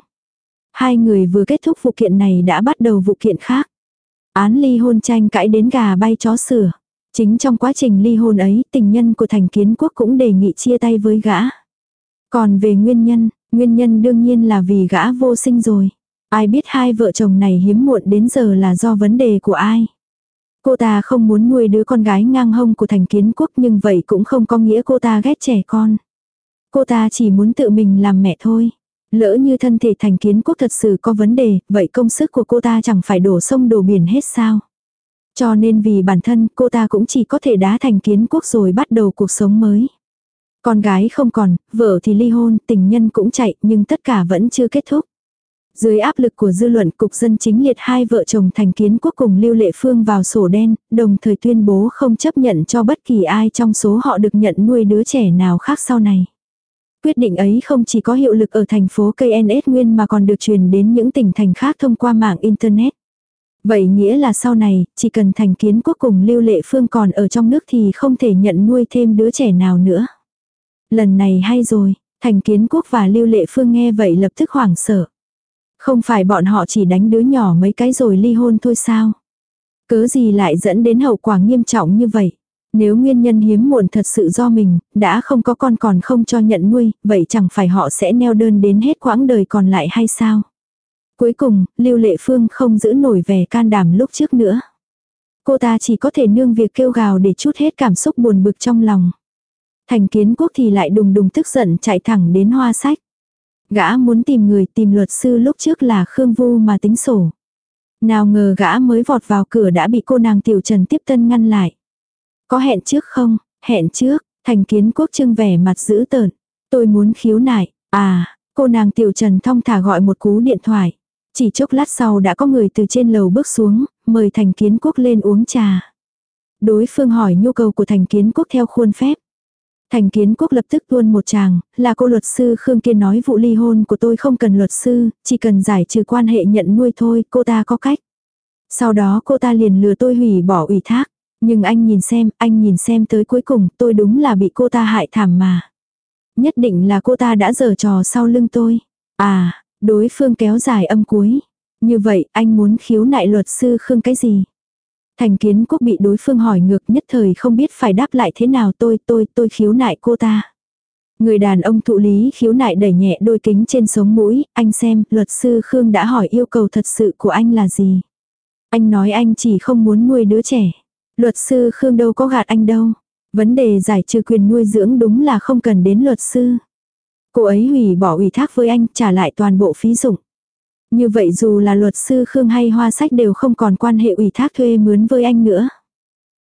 Hai người vừa kết thúc vụ kiện này đã bắt đầu vụ kiện khác. Án ly hôn tranh cãi đến gà bay chó sửa. Chính trong quá trình ly hôn ấy, tình nhân của thành kiến quốc cũng đề nghị chia tay với gã. Còn về nguyên nhân, nguyên nhân đương nhiên là vì gã vô sinh rồi. Ai biết hai vợ chồng này hiếm muộn đến giờ là do vấn đề của ai. Cô ta không muốn nuôi đứa con gái ngang hông của thành kiến quốc nhưng vậy cũng không có nghĩa cô ta ghét trẻ con. Cô ta chỉ muốn tự mình làm mẹ thôi. Lỡ như thân thể thành kiến quốc thật sự có vấn đề, vậy công sức của cô ta chẳng phải đổ sông đổ biển hết sao. Cho nên vì bản thân cô ta cũng chỉ có thể đá thành kiến quốc rồi bắt đầu cuộc sống mới. Con gái không còn, vợ thì ly hôn, tình nhân cũng chạy nhưng tất cả vẫn chưa kết thúc. Dưới áp lực của dư luận cục dân chính liệt hai vợ chồng thành kiến quốc cùng Lưu Lệ Phương vào sổ đen, đồng thời tuyên bố không chấp nhận cho bất kỳ ai trong số họ được nhận nuôi đứa trẻ nào khác sau này. Quyết định ấy không chỉ có hiệu lực ở thành phố KNS Nguyên mà còn được truyền đến những tỉnh thành khác thông qua mạng Internet. Vậy nghĩa là sau này, chỉ cần thành kiến quốc cùng Lưu Lệ Phương còn ở trong nước thì không thể nhận nuôi thêm đứa trẻ nào nữa. Lần này hay rồi, thành kiến quốc và Lưu Lệ Phương nghe vậy lập tức hoảng sợ. Không phải bọn họ chỉ đánh đứa nhỏ mấy cái rồi ly hôn thôi sao? Cớ gì lại dẫn đến hậu quả nghiêm trọng như vậy? Nếu nguyên nhân hiếm muộn thật sự do mình, đã không có con còn không cho nhận nuôi, vậy chẳng phải họ sẽ neo đơn đến hết quãng đời còn lại hay sao? Cuối cùng, Lưu Lệ Phương không giữ nổi vẻ can đảm lúc trước nữa. Cô ta chỉ có thể nương việc kêu gào để chút hết cảm xúc buồn bực trong lòng. Thành kiến quốc thì lại đùng đùng tức giận chạy thẳng đến hoa sách. Gã muốn tìm người tìm luật sư lúc trước là Khương Vu mà tính sổ. Nào ngờ gã mới vọt vào cửa đã bị cô nàng Tiểu Trần tiếp tân ngăn lại. Có hẹn trước không? Hẹn trước, thành kiến quốc trưng vẻ mặt dữ tợn. Tôi muốn khiếu nại. À, cô nàng Tiểu Trần thong thả gọi một cú điện thoại. Chỉ chốc lát sau đã có người từ trên lầu bước xuống, mời thành kiến quốc lên uống trà. Đối phương hỏi nhu cầu của thành kiến quốc theo khuôn phép. Thành kiến quốc lập tức tuôn một chàng, là cô luật sư Khương Kiên nói vụ ly hôn của tôi không cần luật sư, chỉ cần giải trừ quan hệ nhận nuôi thôi, cô ta có cách. Sau đó cô ta liền lừa tôi hủy bỏ ủy thác. Nhưng anh nhìn xem, anh nhìn xem tới cuối cùng, tôi đúng là bị cô ta hại thảm mà. Nhất định là cô ta đã giở trò sau lưng tôi. À, đối phương kéo dài âm cuối. Như vậy, anh muốn khiếu nại luật sư Khương cái gì? Thành kiến quốc bị đối phương hỏi ngược nhất thời không biết phải đáp lại thế nào tôi, tôi, tôi khiếu nại cô ta. Người đàn ông thụ lý khiếu nại đẩy nhẹ đôi kính trên sống mũi, anh xem, luật sư Khương đã hỏi yêu cầu thật sự của anh là gì. Anh nói anh chỉ không muốn nuôi đứa trẻ. Luật sư Khương đâu có gạt anh đâu. Vấn đề giải trừ quyền nuôi dưỡng đúng là không cần đến luật sư. Cô ấy hủy bỏ ủy thác với anh, trả lại toàn bộ phí dụng. Như vậy dù là luật sư Khương hay Hoa Sách đều không còn quan hệ ủy thác thuê mướn với anh nữa.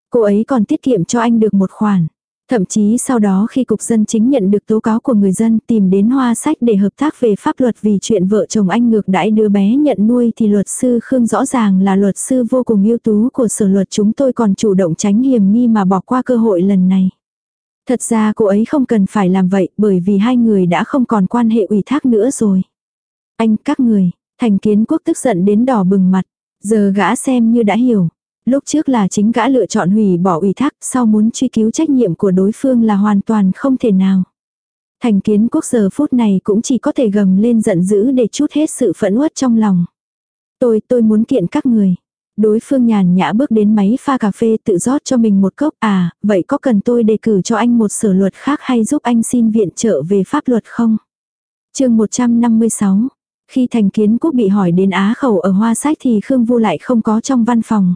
Cô ấy còn tiết kiệm cho anh được một khoản. Thậm chí sau đó khi Cục Dân Chính nhận được tố cáo của người dân tìm đến Hoa Sách để hợp tác về pháp luật vì chuyện vợ chồng anh ngược đãi đứa bé nhận nuôi thì luật sư Khương rõ ràng là luật sư vô cùng ưu tú của sở luật chúng tôi còn chủ động tránh hiểm nghi mà bỏ qua cơ hội lần này. Thật ra cô ấy không cần phải làm vậy bởi vì hai người đã không còn quan hệ ủy thác nữa rồi. Anh các người, thành kiến quốc tức giận đến đỏ bừng mặt, giờ gã xem như đã hiểu. Lúc trước là chính gã lựa chọn hủy bỏ ủy thác, sau muốn truy cứu trách nhiệm của đối phương là hoàn toàn không thể nào. Thành kiến quốc giờ phút này cũng chỉ có thể gầm lên giận dữ để chút hết sự phẫn uất trong lòng. Tôi, tôi muốn kiện các người. Đối phương nhàn nhã bước đến máy pha cà phê tự rót cho mình một cốc à, vậy có cần tôi đề cử cho anh một sở luật khác hay giúp anh xin viện trợ về pháp luật không? chương 156 Khi thành kiến quốc bị hỏi đến á khẩu ở hoa sách thì Khương Vu lại không có trong văn phòng.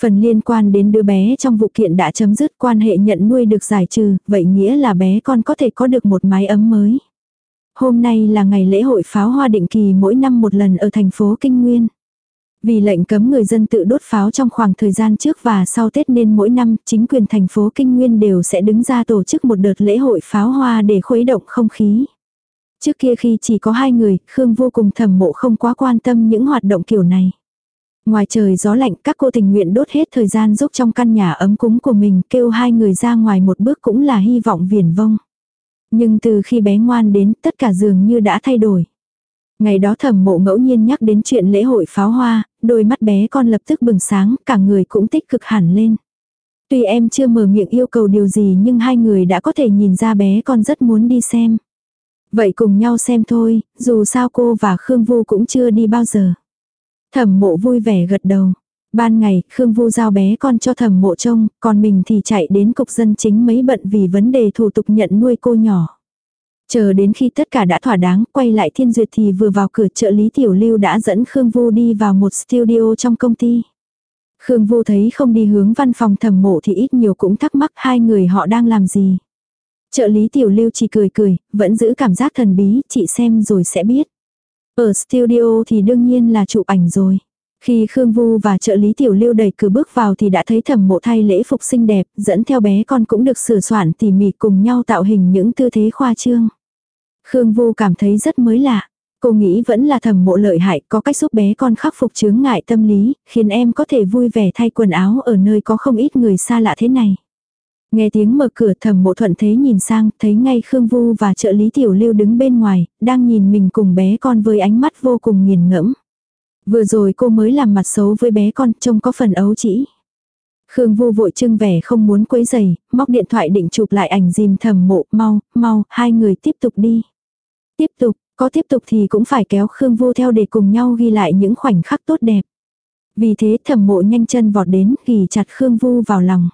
Phần liên quan đến đứa bé trong vụ kiện đã chấm dứt quan hệ nhận nuôi được giải trừ, vậy nghĩa là bé con có thể có được một mái ấm mới. Hôm nay là ngày lễ hội pháo hoa định kỳ mỗi năm một lần ở thành phố Kinh Nguyên. Vì lệnh cấm người dân tự đốt pháo trong khoảng thời gian trước và sau Tết nên mỗi năm chính quyền thành phố Kinh Nguyên đều sẽ đứng ra tổ chức một đợt lễ hội pháo hoa để khuấy động không khí. Trước kia khi chỉ có hai người, Khương vô cùng thầm mộ không quá quan tâm những hoạt động kiểu này. Ngoài trời gió lạnh các cô tình nguyện đốt hết thời gian giúp trong căn nhà ấm cúng của mình kêu hai người ra ngoài một bước cũng là hy vọng viển vông. Nhưng từ khi bé ngoan đến tất cả dường như đã thay đổi. Ngày đó thẩm mộ ngẫu nhiên nhắc đến chuyện lễ hội pháo hoa, đôi mắt bé con lập tức bừng sáng, cả người cũng tích cực hẳn lên. Tuy em chưa mở miệng yêu cầu điều gì nhưng hai người đã có thể nhìn ra bé con rất muốn đi xem. Vậy cùng nhau xem thôi, dù sao cô và Khương Vu cũng chưa đi bao giờ. Thẩm mộ vui vẻ gật đầu. Ban ngày, Khương Vu giao bé con cho thẩm mộ trông, còn mình thì chạy đến cục dân chính mấy bận vì vấn đề thủ tục nhận nuôi cô nhỏ. Chờ đến khi tất cả đã thỏa đáng, quay lại thiên duyệt thì vừa vào cửa trợ lý tiểu lưu đã dẫn Khương Vu đi vào một studio trong công ty. Khương Vu thấy không đi hướng văn phòng thẩm mộ thì ít nhiều cũng thắc mắc hai người họ đang làm gì. Trợ lý tiểu lưu chỉ cười cười, vẫn giữ cảm giác thần bí, chị xem rồi sẽ biết. Ở studio thì đương nhiên là chụp ảnh rồi. Khi Khương Vu và trợ lý tiểu lưu đẩy cửa bước vào thì đã thấy thẩm mộ thay lễ phục xinh đẹp, dẫn theo bé con cũng được sửa soạn tỉ mỉ cùng nhau tạo hình những tư thế khoa trương. Khương Vu cảm thấy rất mới lạ. Cô nghĩ vẫn là thẩm mộ lợi hại có cách giúp bé con khắc phục chướng ngại tâm lý, khiến em có thể vui vẻ thay quần áo ở nơi có không ít người xa lạ thế này. Nghe tiếng mở cửa thẩm mộ thuận thế nhìn sang, thấy ngay Khương Vu và trợ lý tiểu lưu đứng bên ngoài, đang nhìn mình cùng bé con với ánh mắt vô cùng nghiền ngẫm. Vừa rồi cô mới làm mặt xấu với bé con, trông có phần ấu chỉ. Khương Vu vội trưng vẻ không muốn quấy giày, móc điện thoại định chụp lại ảnh dìm thầm mộ, mau, mau, hai người tiếp tục đi. Tiếp tục, có tiếp tục thì cũng phải kéo Khương Vu theo để cùng nhau ghi lại những khoảnh khắc tốt đẹp. Vì thế thầm mộ nhanh chân vọt đến, ghi chặt Khương Vu vào lòng.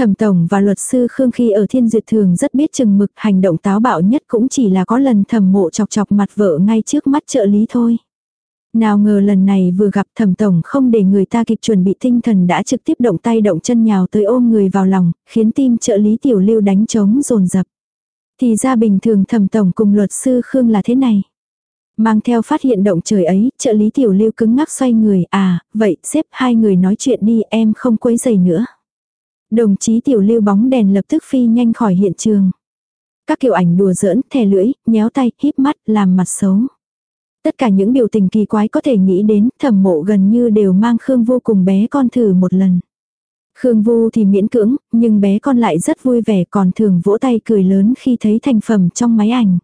Thẩm tổng và luật sư Khương khi ở thiên duyệt thường rất biết chừng mực hành động táo bạo nhất cũng chỉ là có lần thẩm mộ chọc chọc mặt vợ ngay trước mắt trợ lý thôi. Nào ngờ lần này vừa gặp thẩm tổng không để người ta kịp chuẩn bị tinh thần đã trực tiếp động tay động chân nhào tới ôm người vào lòng, khiến tim trợ lý tiểu lưu đánh trống rồn rập. Thì ra bình thường thẩm tổng cùng luật sư Khương là thế này. Mang theo phát hiện động trời ấy, trợ lý tiểu lưu cứng ngắc xoay người, à, vậy xếp hai người nói chuyện đi em không quấy giày nữa. Đồng chí tiểu lưu bóng đèn lập tức phi nhanh khỏi hiện trường. Các kiểu ảnh đùa giỡn, thè lưỡi, nhéo tay, híp mắt, làm mặt xấu. Tất cả những biểu tình kỳ quái có thể nghĩ đến, thẩm mộ gần như đều mang Khương vô cùng bé con thử một lần. Khương Vu thì miễn cưỡng, nhưng bé con lại rất vui vẻ còn thường vỗ tay cười lớn khi thấy thành phẩm trong máy ảnh.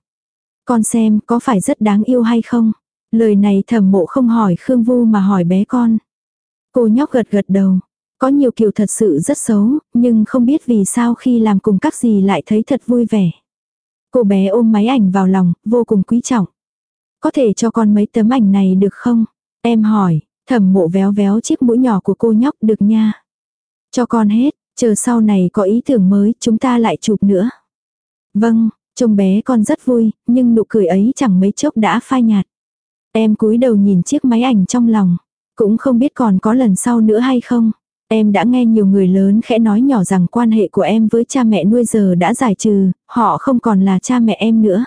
Con xem có phải rất đáng yêu hay không? Lời này thẩm mộ không hỏi Khương Vu mà hỏi bé con. Cô nhóc gật gật đầu. Có nhiều kiểu thật sự rất xấu, nhưng không biết vì sao khi làm cùng các gì lại thấy thật vui vẻ. Cô bé ôm máy ảnh vào lòng, vô cùng quý trọng. Có thể cho con mấy tấm ảnh này được không? Em hỏi, thẩm mộ véo véo chiếc mũi nhỏ của cô nhóc được nha. Cho con hết, chờ sau này có ý tưởng mới chúng ta lại chụp nữa. Vâng, trông bé con rất vui, nhưng nụ cười ấy chẳng mấy chốc đã phai nhạt. Em cúi đầu nhìn chiếc máy ảnh trong lòng. Cũng không biết còn có lần sau nữa hay không. Em đã nghe nhiều người lớn khẽ nói nhỏ rằng quan hệ của em với cha mẹ nuôi giờ đã giải trừ, họ không còn là cha mẹ em nữa.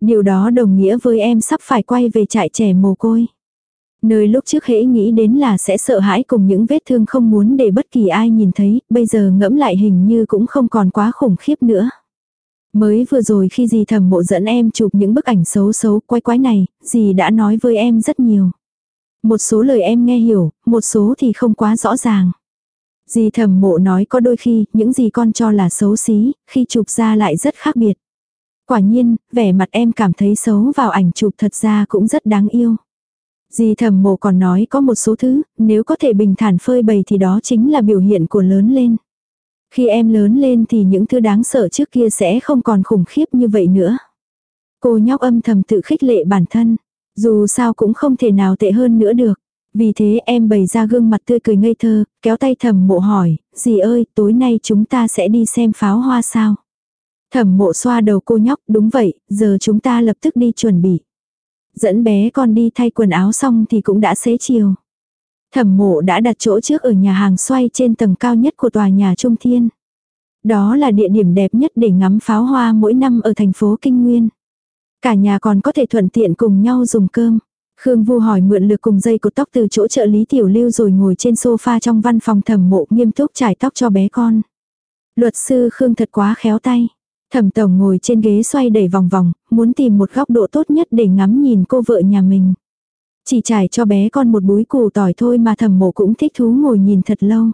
Điều đó đồng nghĩa với em sắp phải quay về trại trẻ mồ côi. Nơi lúc trước hễ nghĩ đến là sẽ sợ hãi cùng những vết thương không muốn để bất kỳ ai nhìn thấy, bây giờ ngẫm lại hình như cũng không còn quá khủng khiếp nữa. Mới vừa rồi khi dì thầm mộ dẫn em chụp những bức ảnh xấu xấu quay quái này, dì đã nói với em rất nhiều. Một số lời em nghe hiểu, một số thì không quá rõ ràng. Dì Thẩm mộ nói có đôi khi, những gì con cho là xấu xí, khi chụp ra lại rất khác biệt. Quả nhiên, vẻ mặt em cảm thấy xấu vào ảnh chụp thật ra cũng rất đáng yêu. Dì Thẩm mộ còn nói có một số thứ, nếu có thể bình thản phơi bày thì đó chính là biểu hiện của lớn lên. Khi em lớn lên thì những thứ đáng sợ trước kia sẽ không còn khủng khiếp như vậy nữa. Cô nhóc âm thầm tự khích lệ bản thân. Dù sao cũng không thể nào tệ hơn nữa được. Vì thế em bày ra gương mặt tươi cười ngây thơ, kéo tay thẩm mộ hỏi, dì ơi, tối nay chúng ta sẽ đi xem pháo hoa sao? Thẩm mộ xoa đầu cô nhóc, đúng vậy, giờ chúng ta lập tức đi chuẩn bị. Dẫn bé con đi thay quần áo xong thì cũng đã xế chiều. Thẩm mộ đã đặt chỗ trước ở nhà hàng xoay trên tầng cao nhất của tòa nhà Trung Thiên. Đó là địa điểm đẹp nhất để ngắm pháo hoa mỗi năm ở thành phố Kinh Nguyên. Cả nhà còn có thể thuận tiện cùng nhau dùng cơm. Khương Vu hỏi mượn lực cùng dây cột tóc từ chỗ trợ lý tiểu lưu rồi ngồi trên sofa trong văn phòng thẩm mộ nghiêm túc trải tóc cho bé con. Luật sư Khương thật quá khéo tay. Thẩm tổng ngồi trên ghế xoay đẩy vòng vòng, muốn tìm một góc độ tốt nhất để ngắm nhìn cô vợ nhà mình. Chỉ trải cho bé con một búi củ tỏi thôi mà thẩm mộ cũng thích thú ngồi nhìn thật lâu.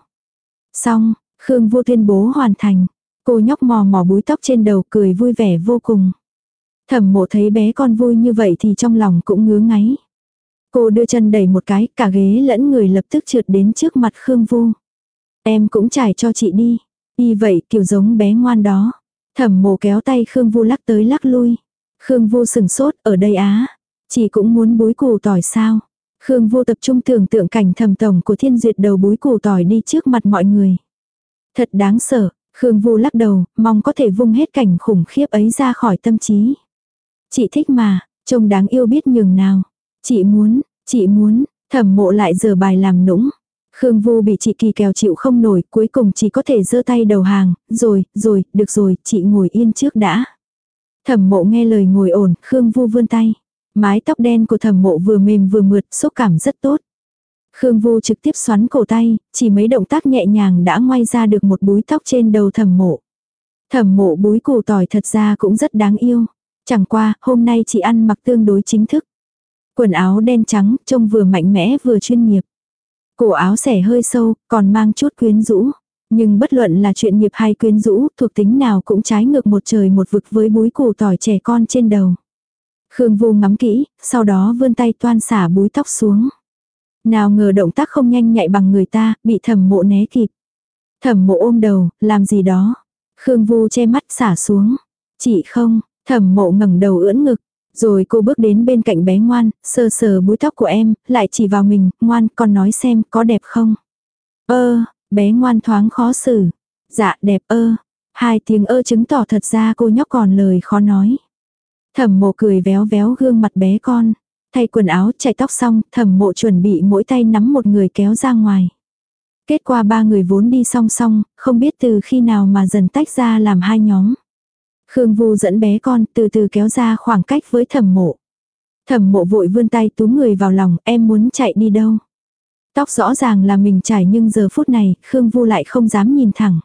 Xong, Khương Vu tuyên bố hoàn thành. Cô nhóc mò mò búi tóc trên đầu cười vui vẻ vô cùng. Thẩm mộ thấy bé con vui như vậy thì trong lòng cũng ngứa ngáy. Cô đưa chân đẩy một cái, cả ghế lẫn người lập tức trượt đến trước mặt Khương Vu. Em cũng trải cho chị đi. Y vậy kiểu giống bé ngoan đó. Thẩm mộ kéo tay Khương Vu lắc tới lắc lui. Khương Vu sừng sốt ở đây á. Chị cũng muốn búi củ tỏi sao. Khương Vu tập trung tưởng tượng cảnh thẩm tổng của thiên duyệt đầu búi củ tỏi đi trước mặt mọi người. Thật đáng sợ, Khương Vu lắc đầu, mong có thể vung hết cảnh khủng khiếp ấy ra khỏi tâm trí. Chị thích mà, trông đáng yêu biết nhường nào. Chị muốn, chị muốn, thẩm mộ lại giờ bài làm nũng. Khương Vu bị chị Kỳ kèo chịu không nổi, cuối cùng chỉ có thể giơ tay đầu hàng, rồi, rồi, được rồi, chị ngồi yên trước đã. Thẩm mộ nghe lời ngồi ổn, Khương Vu vươn tay. Mái tóc đen của thẩm mộ vừa mềm vừa mượt, xúc cảm rất tốt. Khương Vu trực tiếp xoắn cổ tay, chỉ mấy động tác nhẹ nhàng đã ngoay ra được một búi tóc trên đầu thẩm mộ. Thẩm mộ búi củ tỏi thật ra cũng rất đáng yêu. Chẳng qua, hôm nay chị ăn mặc tương đối chính thức. Quần áo đen trắng, trông vừa mạnh mẽ vừa chuyên nghiệp. Cổ áo xẻ hơi sâu, còn mang chút quyến rũ. Nhưng bất luận là chuyện nghiệp hay quyến rũ, thuộc tính nào cũng trái ngược một trời một vực với búi củ tỏi trẻ con trên đầu. Khương Vu ngắm kỹ, sau đó vươn tay toan xả búi tóc xuống. Nào ngờ động tác không nhanh nhạy bằng người ta, bị thẩm mộ né kịp. Thẩm mộ ôm đầu, làm gì đó. Khương Vu che mắt xả xuống. Chị không, thẩm mộ ngẩng đầu ưỡn ngực. Rồi cô bước đến bên cạnh bé ngoan, sờ sờ búi tóc của em, lại chỉ vào mình, ngoan, con nói xem, có đẹp không? Ơ, bé ngoan thoáng khó xử. Dạ, đẹp ơ. Hai tiếng ơ chứng tỏ thật ra cô nhóc còn lời khó nói. Thẩm mộ cười véo véo gương mặt bé con. Thay quần áo chạy tóc xong, thẩm mộ chuẩn bị mỗi tay nắm một người kéo ra ngoài. Kết quả ba người vốn đi song song, không biết từ khi nào mà dần tách ra làm hai nhóm. Khương Vu dẫn bé con từ từ kéo ra khoảng cách với thẩm mộ. Thẩm mộ vội vươn tay túm người vào lòng, em muốn chạy đi đâu. Tóc rõ ràng là mình trải nhưng giờ phút này, Khương Vu lại không dám nhìn thẳng.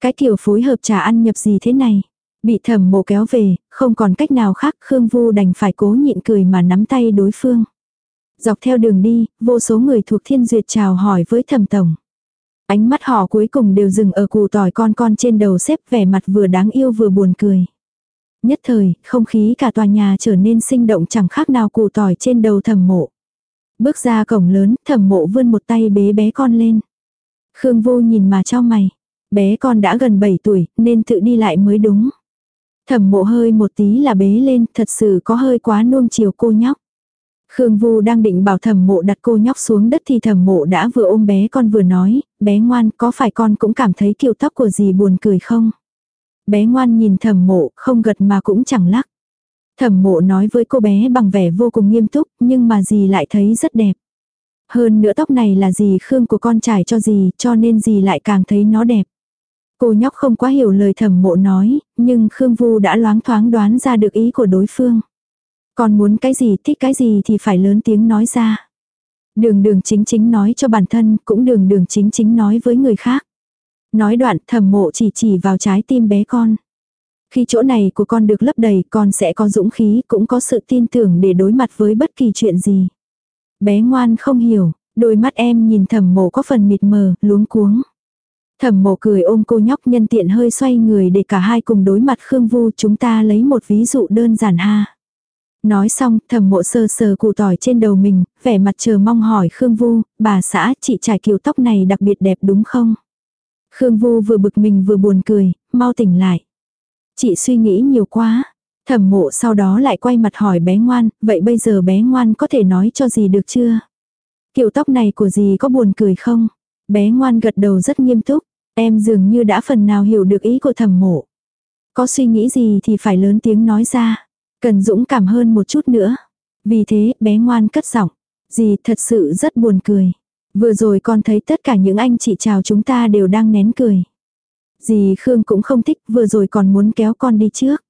Cái kiểu phối hợp trà ăn nhập gì thế này. Bị thẩm mộ kéo về, không còn cách nào khác Khương Vu đành phải cố nhịn cười mà nắm tay đối phương. Dọc theo đường đi, vô số người thuộc thiên duyệt chào hỏi với thẩm tổng. Ánh mắt họ cuối cùng đều dừng ở củ tỏi con con trên đầu xếp vẻ mặt vừa đáng yêu vừa buồn cười. Nhất thời, không khí cả tòa nhà trở nên sinh động chẳng khác nào củ tỏi trên đầu thẩm mộ. Bước ra cổng lớn, thẩm mộ vươn một tay bế bé con lên. Khương vô nhìn mà cho mày. Bé con đã gần 7 tuổi, nên tự đi lại mới đúng. Thẩm mộ hơi một tí là bế lên, thật sự có hơi quá nuông chiều cô nhóc. Khương Vu đang định bảo thẩm mộ đặt cô nhóc xuống đất thì thẩm mộ đã vừa ôm bé con vừa nói, bé ngoan có phải con cũng cảm thấy kiểu tóc của dì buồn cười không? Bé ngoan nhìn thẩm mộ không gật mà cũng chẳng lắc. Thẩm mộ nói với cô bé bằng vẻ vô cùng nghiêm túc nhưng mà dì lại thấy rất đẹp. Hơn nữa tóc này là dì Khương của con trải cho dì cho nên dì lại càng thấy nó đẹp. Cô nhóc không quá hiểu lời thẩm mộ nói, nhưng Khương Vu đã loáng thoáng đoán ra được ý của đối phương. Con muốn cái gì thích cái gì thì phải lớn tiếng nói ra. Đường đường chính chính nói cho bản thân, cũng đường đường chính chính nói với người khác. Nói đoạn thầm mộ chỉ chỉ vào trái tim bé con. Khi chỗ này của con được lấp đầy con sẽ có dũng khí cũng có sự tin tưởng để đối mặt với bất kỳ chuyện gì. Bé ngoan không hiểu, đôi mắt em nhìn thầm mộ có phần mịt mờ, luống cuống. Thẩm mộ cười ôm cô nhóc nhân tiện hơi xoay người để cả hai cùng đối mặt Khương Vu chúng ta lấy một ví dụ đơn giản ha. Nói xong, thầm mộ sơ sờ cụ tỏi trên đầu mình, vẻ mặt chờ mong hỏi Khương Vu, bà xã, chị trải kiểu tóc này đặc biệt đẹp đúng không? Khương Vu vừa bực mình vừa buồn cười, mau tỉnh lại. Chị suy nghĩ nhiều quá. Thẩm mộ sau đó lại quay mặt hỏi bé ngoan, vậy bây giờ bé ngoan có thể nói cho gì được chưa? Kiểu tóc này của gì có buồn cười không? Bé ngoan gật đầu rất nghiêm túc, em dường như đã phần nào hiểu được ý của thẩm mộ. Có suy nghĩ gì thì phải lớn tiếng nói ra. Cần dũng cảm hơn một chút nữa. Vì thế, bé ngoan cất giọng. Dì thật sự rất buồn cười. Vừa rồi con thấy tất cả những anh chị chào chúng ta đều đang nén cười. Dì Khương cũng không thích, vừa rồi còn muốn kéo con đi trước.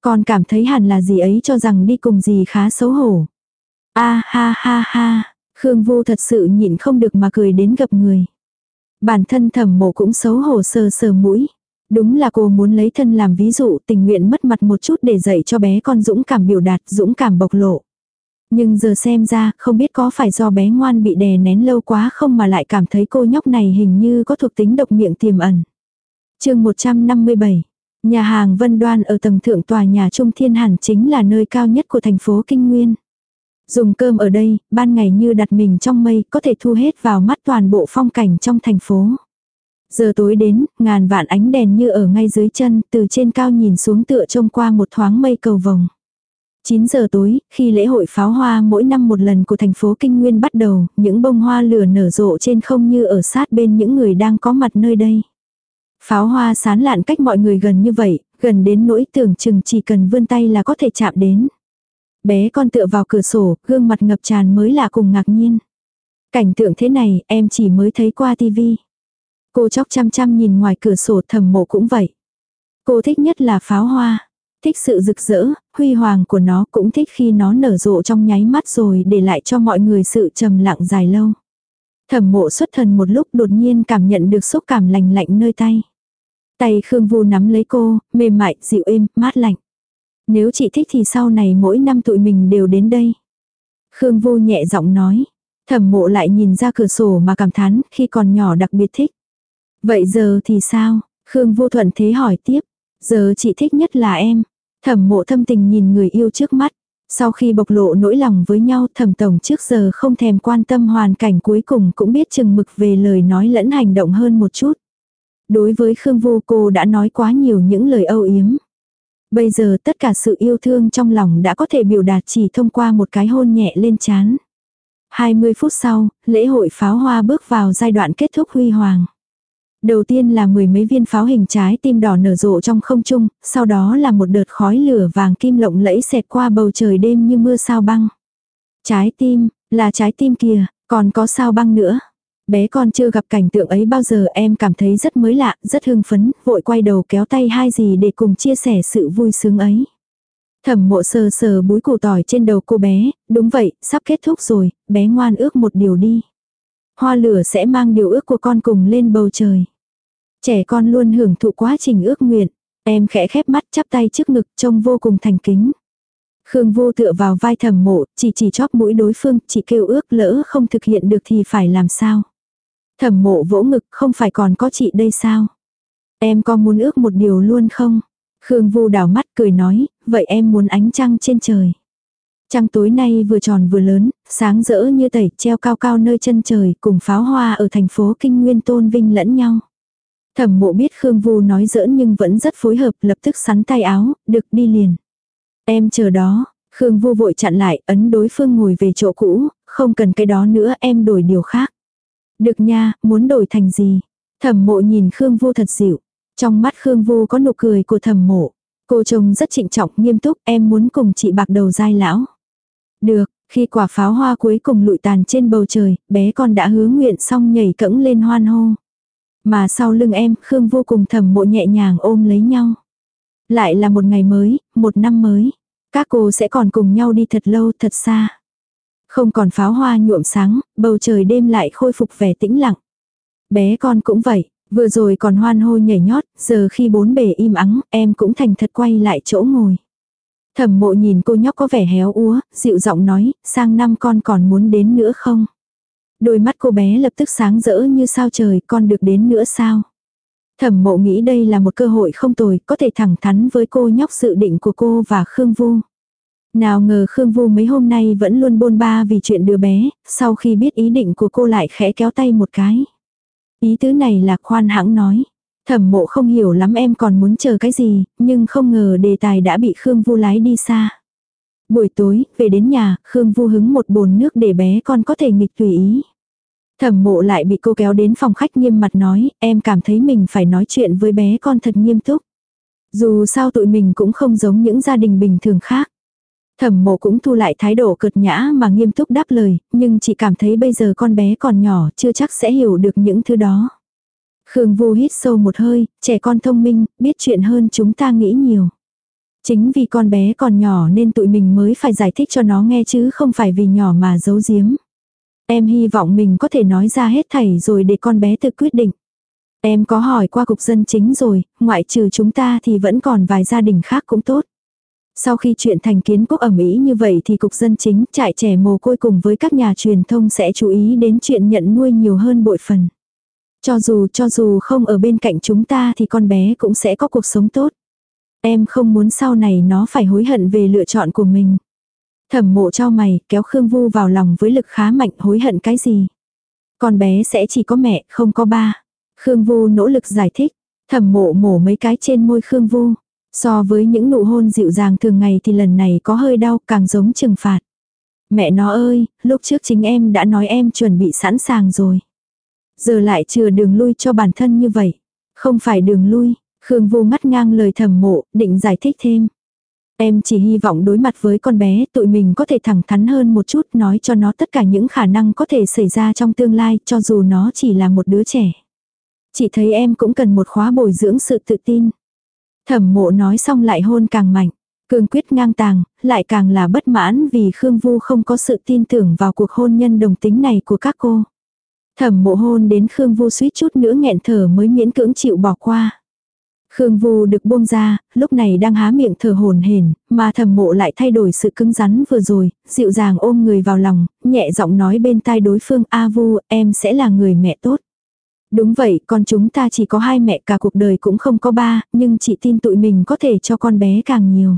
Con cảm thấy hẳn là dì ấy cho rằng đi cùng dì khá xấu hổ. A ha ha ha, Khương Vô thật sự nhịn không được mà cười đến gặp người. Bản thân thẩm mộ cũng xấu hổ sờ sờ mũi. Đúng là cô muốn lấy thân làm ví dụ tình nguyện mất mặt một chút để dạy cho bé con dũng cảm biểu đạt, dũng cảm bộc lộ. Nhưng giờ xem ra, không biết có phải do bé ngoan bị đè nén lâu quá không mà lại cảm thấy cô nhóc này hình như có thuộc tính độc miệng tiềm ẩn. chương 157 Nhà hàng Vân Đoan ở tầng thượng tòa nhà Trung Thiên hàn chính là nơi cao nhất của thành phố Kinh Nguyên. Dùng cơm ở đây, ban ngày như đặt mình trong mây, có thể thu hết vào mắt toàn bộ phong cảnh trong thành phố. Giờ tối đến, ngàn vạn ánh đèn như ở ngay dưới chân, từ trên cao nhìn xuống tựa trông qua một thoáng mây cầu vồng. 9 giờ tối, khi lễ hội pháo hoa mỗi năm một lần của thành phố Kinh Nguyên bắt đầu, những bông hoa lửa nở rộ trên không như ở sát bên những người đang có mặt nơi đây. Pháo hoa sán lạn cách mọi người gần như vậy, gần đến nỗi tưởng chừng chỉ cần vươn tay là có thể chạm đến. Bé con tựa vào cửa sổ, gương mặt ngập tràn mới lạ cùng ngạc nhiên. Cảnh tượng thế này, em chỉ mới thấy qua tivi. Cô chóc chăm chăm nhìn ngoài cửa sổ thầm mộ cũng vậy. Cô thích nhất là pháo hoa. Thích sự rực rỡ, huy hoàng của nó cũng thích khi nó nở rộ trong nháy mắt rồi để lại cho mọi người sự trầm lặng dài lâu. Thẩm mộ xuất thần một lúc đột nhiên cảm nhận được xúc cảm lành lạnh nơi tay. Tay Khương Vu nắm lấy cô, mềm mại, dịu êm, mát lạnh. Nếu chị thích thì sau này mỗi năm tụi mình đều đến đây. Khương Vu nhẹ giọng nói. Thẩm mộ lại nhìn ra cửa sổ mà cảm thán khi còn nhỏ đặc biệt thích. Vậy giờ thì sao? Khương vô thuận thế hỏi tiếp. Giờ chị thích nhất là em. Thẩm mộ thâm tình nhìn người yêu trước mắt. Sau khi bộc lộ nỗi lòng với nhau thẩm tổng trước giờ không thèm quan tâm hoàn cảnh cuối cùng cũng biết chừng mực về lời nói lẫn hành động hơn một chút. Đối với Khương vô cô đã nói quá nhiều những lời âu yếm. Bây giờ tất cả sự yêu thương trong lòng đã có thể biểu đạt chỉ thông qua một cái hôn nhẹ lên chán. 20 phút sau, lễ hội pháo hoa bước vào giai đoạn kết thúc huy hoàng. Đầu tiên là mười mấy viên pháo hình trái tim đỏ nở rộ trong không trung, sau đó là một đợt khói lửa vàng kim lộng lẫy xẹt qua bầu trời đêm như mưa sao băng. Trái tim, là trái tim kìa, còn có sao băng nữa. Bé con chưa gặp cảnh tượng ấy bao giờ em cảm thấy rất mới lạ, rất hưng phấn, vội quay đầu kéo tay hai gì để cùng chia sẻ sự vui sướng ấy. Thẩm mộ sờ sờ búi củ tỏi trên đầu cô bé, đúng vậy, sắp kết thúc rồi, bé ngoan ước một điều đi. Hoa lửa sẽ mang điều ước của con cùng lên bầu trời. Trẻ con luôn hưởng thụ quá trình ước nguyện. Em khẽ khép mắt chắp tay trước ngực trông vô cùng thành kính. Khương vô tựa vào vai thẩm mộ, chỉ chỉ chóp mũi đối phương, chỉ kêu ước lỡ không thực hiện được thì phải làm sao. Thẩm mộ vỗ ngực không phải còn có chị đây sao. Em có muốn ước một điều luôn không? Khương Vu đảo mắt cười nói, vậy em muốn ánh trăng trên trời. Trăng tối nay vừa tròn vừa lớn, sáng rỡ như tẩy treo cao cao nơi chân trời cùng pháo hoa ở thành phố Kinh Nguyên tôn vinh lẫn nhau. Thẩm mộ biết Khương Vu nói giỡn nhưng vẫn rất phối hợp lập tức sắn tay áo, được đi liền. Em chờ đó, Khương Vu vội chặn lại, ấn đối phương ngồi về chỗ cũ, không cần cái đó nữa em đổi điều khác. Được nha, muốn đổi thành gì? Thẩm mộ nhìn Khương Vu thật dịu. Trong mắt Khương Vu có nụ cười của thẩm mộ. Cô chồng rất trịnh trọng nghiêm túc em muốn cùng chị bạc đầu dai lão. Được, khi quả pháo hoa cuối cùng lụi tàn trên bầu trời, bé con đã hứa nguyện xong nhảy cẫng lên hoan hô. Mà sau lưng em, Khương vô cùng thầm mộ nhẹ nhàng ôm lấy nhau. Lại là một ngày mới, một năm mới. Các cô sẽ còn cùng nhau đi thật lâu, thật xa. Không còn pháo hoa nhuộm sáng, bầu trời đêm lại khôi phục vẻ tĩnh lặng. Bé con cũng vậy, vừa rồi còn hoan hô nhảy nhót, giờ khi bốn bề im ắng, em cũng thành thật quay lại chỗ ngồi. Thẩm mộ nhìn cô nhóc có vẻ héo úa, dịu giọng nói, sang năm con còn muốn đến nữa không? Đôi mắt cô bé lập tức sáng rỡ như sao trời, con được đến nữa sao? Thẩm mộ nghĩ đây là một cơ hội không tồi, có thể thẳng thắn với cô nhóc dự định của cô và Khương Vu. Nào ngờ Khương Vu mấy hôm nay vẫn luôn bôn ba vì chuyện đứa bé, sau khi biết ý định của cô lại khẽ kéo tay một cái. Ý tứ này là khoan hãng nói. Thẩm mộ không hiểu lắm em còn muốn chờ cái gì, nhưng không ngờ đề tài đã bị Khương Vu lái đi xa. Buổi tối, về đến nhà, Khương Vu hứng một bồn nước để bé con có thể nghịch tùy ý. Thẩm mộ lại bị cô kéo đến phòng khách nghiêm mặt nói, em cảm thấy mình phải nói chuyện với bé con thật nghiêm túc. Dù sao tụi mình cũng không giống những gia đình bình thường khác. Thẩm mộ cũng thu lại thái độ cực nhã mà nghiêm túc đáp lời, nhưng chỉ cảm thấy bây giờ con bé còn nhỏ chưa chắc sẽ hiểu được những thứ đó. Khương Vu hít sâu một hơi, trẻ con thông minh, biết chuyện hơn chúng ta nghĩ nhiều. Chính vì con bé còn nhỏ nên tụi mình mới phải giải thích cho nó nghe chứ không phải vì nhỏ mà giấu giếm. Em hy vọng mình có thể nói ra hết thảy rồi để con bé tự quyết định. Em có hỏi qua cục dân chính rồi, ngoại trừ chúng ta thì vẫn còn vài gia đình khác cũng tốt. Sau khi chuyện thành kiến quốc ẩm ý như vậy thì cục dân chính trại trẻ mồ côi cùng với các nhà truyền thông sẽ chú ý đến chuyện nhận nuôi nhiều hơn bội phần. Cho dù cho dù không ở bên cạnh chúng ta thì con bé cũng sẽ có cuộc sống tốt. Em không muốn sau này nó phải hối hận về lựa chọn của mình. Thẩm mộ cho mày, kéo Khương Vu vào lòng với lực khá mạnh hối hận cái gì. Con bé sẽ chỉ có mẹ, không có ba. Khương Vu nỗ lực giải thích. Thẩm mộ mổ mấy cái trên môi Khương Vu. So với những nụ hôn dịu dàng thường ngày thì lần này có hơi đau càng giống trừng phạt. Mẹ nó ơi, lúc trước chính em đã nói em chuẩn bị sẵn sàng rồi. Giờ lại chừa đường lui cho bản thân như vậy. Không phải đường lui, Khương Vu ngắt ngang lời thầm mộ, định giải thích thêm. Em chỉ hy vọng đối mặt với con bé tụi mình có thể thẳng thắn hơn một chút nói cho nó tất cả những khả năng có thể xảy ra trong tương lai cho dù nó chỉ là một đứa trẻ. Chỉ thấy em cũng cần một khóa bồi dưỡng sự tự tin. Thẩm mộ nói xong lại hôn càng mạnh. Cương quyết ngang tàng, lại càng là bất mãn vì Khương Vu không có sự tin tưởng vào cuộc hôn nhân đồng tính này của các cô. Thẩm mộ hôn đến Khương Vu suýt chút nữa nghẹn thở mới miễn cưỡng chịu bỏ qua. Khương Vu được buông ra, lúc này đang há miệng thở hồn hển, mà thẩm mộ lại thay đổi sự cứng rắn vừa rồi, dịu dàng ôm người vào lòng, nhẹ giọng nói bên tai đối phương A Vu, em sẽ là người mẹ tốt. Đúng vậy, con chúng ta chỉ có hai mẹ cả cuộc đời cũng không có ba, nhưng chị tin tụi mình có thể cho con bé càng nhiều.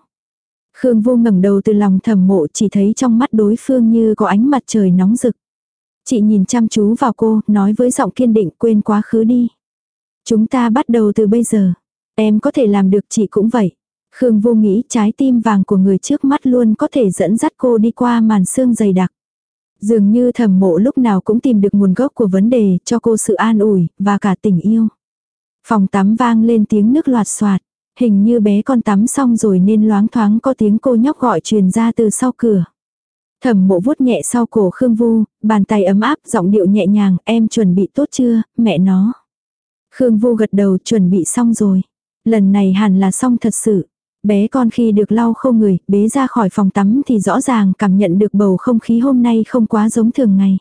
Khương Vu ngẩng đầu từ lòng thầm mộ chỉ thấy trong mắt đối phương như có ánh mặt trời nóng rực. Chị nhìn chăm chú vào cô, nói với giọng kiên định quên quá khứ đi. Chúng ta bắt đầu từ bây giờ. Em có thể làm được chị cũng vậy. Khương vô nghĩ trái tim vàng của người trước mắt luôn có thể dẫn dắt cô đi qua màn xương dày đặc. Dường như thầm mộ lúc nào cũng tìm được nguồn gốc của vấn đề cho cô sự an ủi và cả tình yêu. Phòng tắm vang lên tiếng nước loạt soạt. Hình như bé con tắm xong rồi nên loáng thoáng có tiếng cô nhóc gọi truyền ra từ sau cửa. Thẩm mộ vuốt nhẹ sau cổ Khương Vu, bàn tay ấm áp, giọng điệu nhẹ nhàng, em chuẩn bị tốt chưa, mẹ nó. Khương Vu gật đầu chuẩn bị xong rồi. Lần này hẳn là xong thật sự. Bé con khi được lau khô người, bế ra khỏi phòng tắm thì rõ ràng cảm nhận được bầu không khí hôm nay không quá giống thường ngày.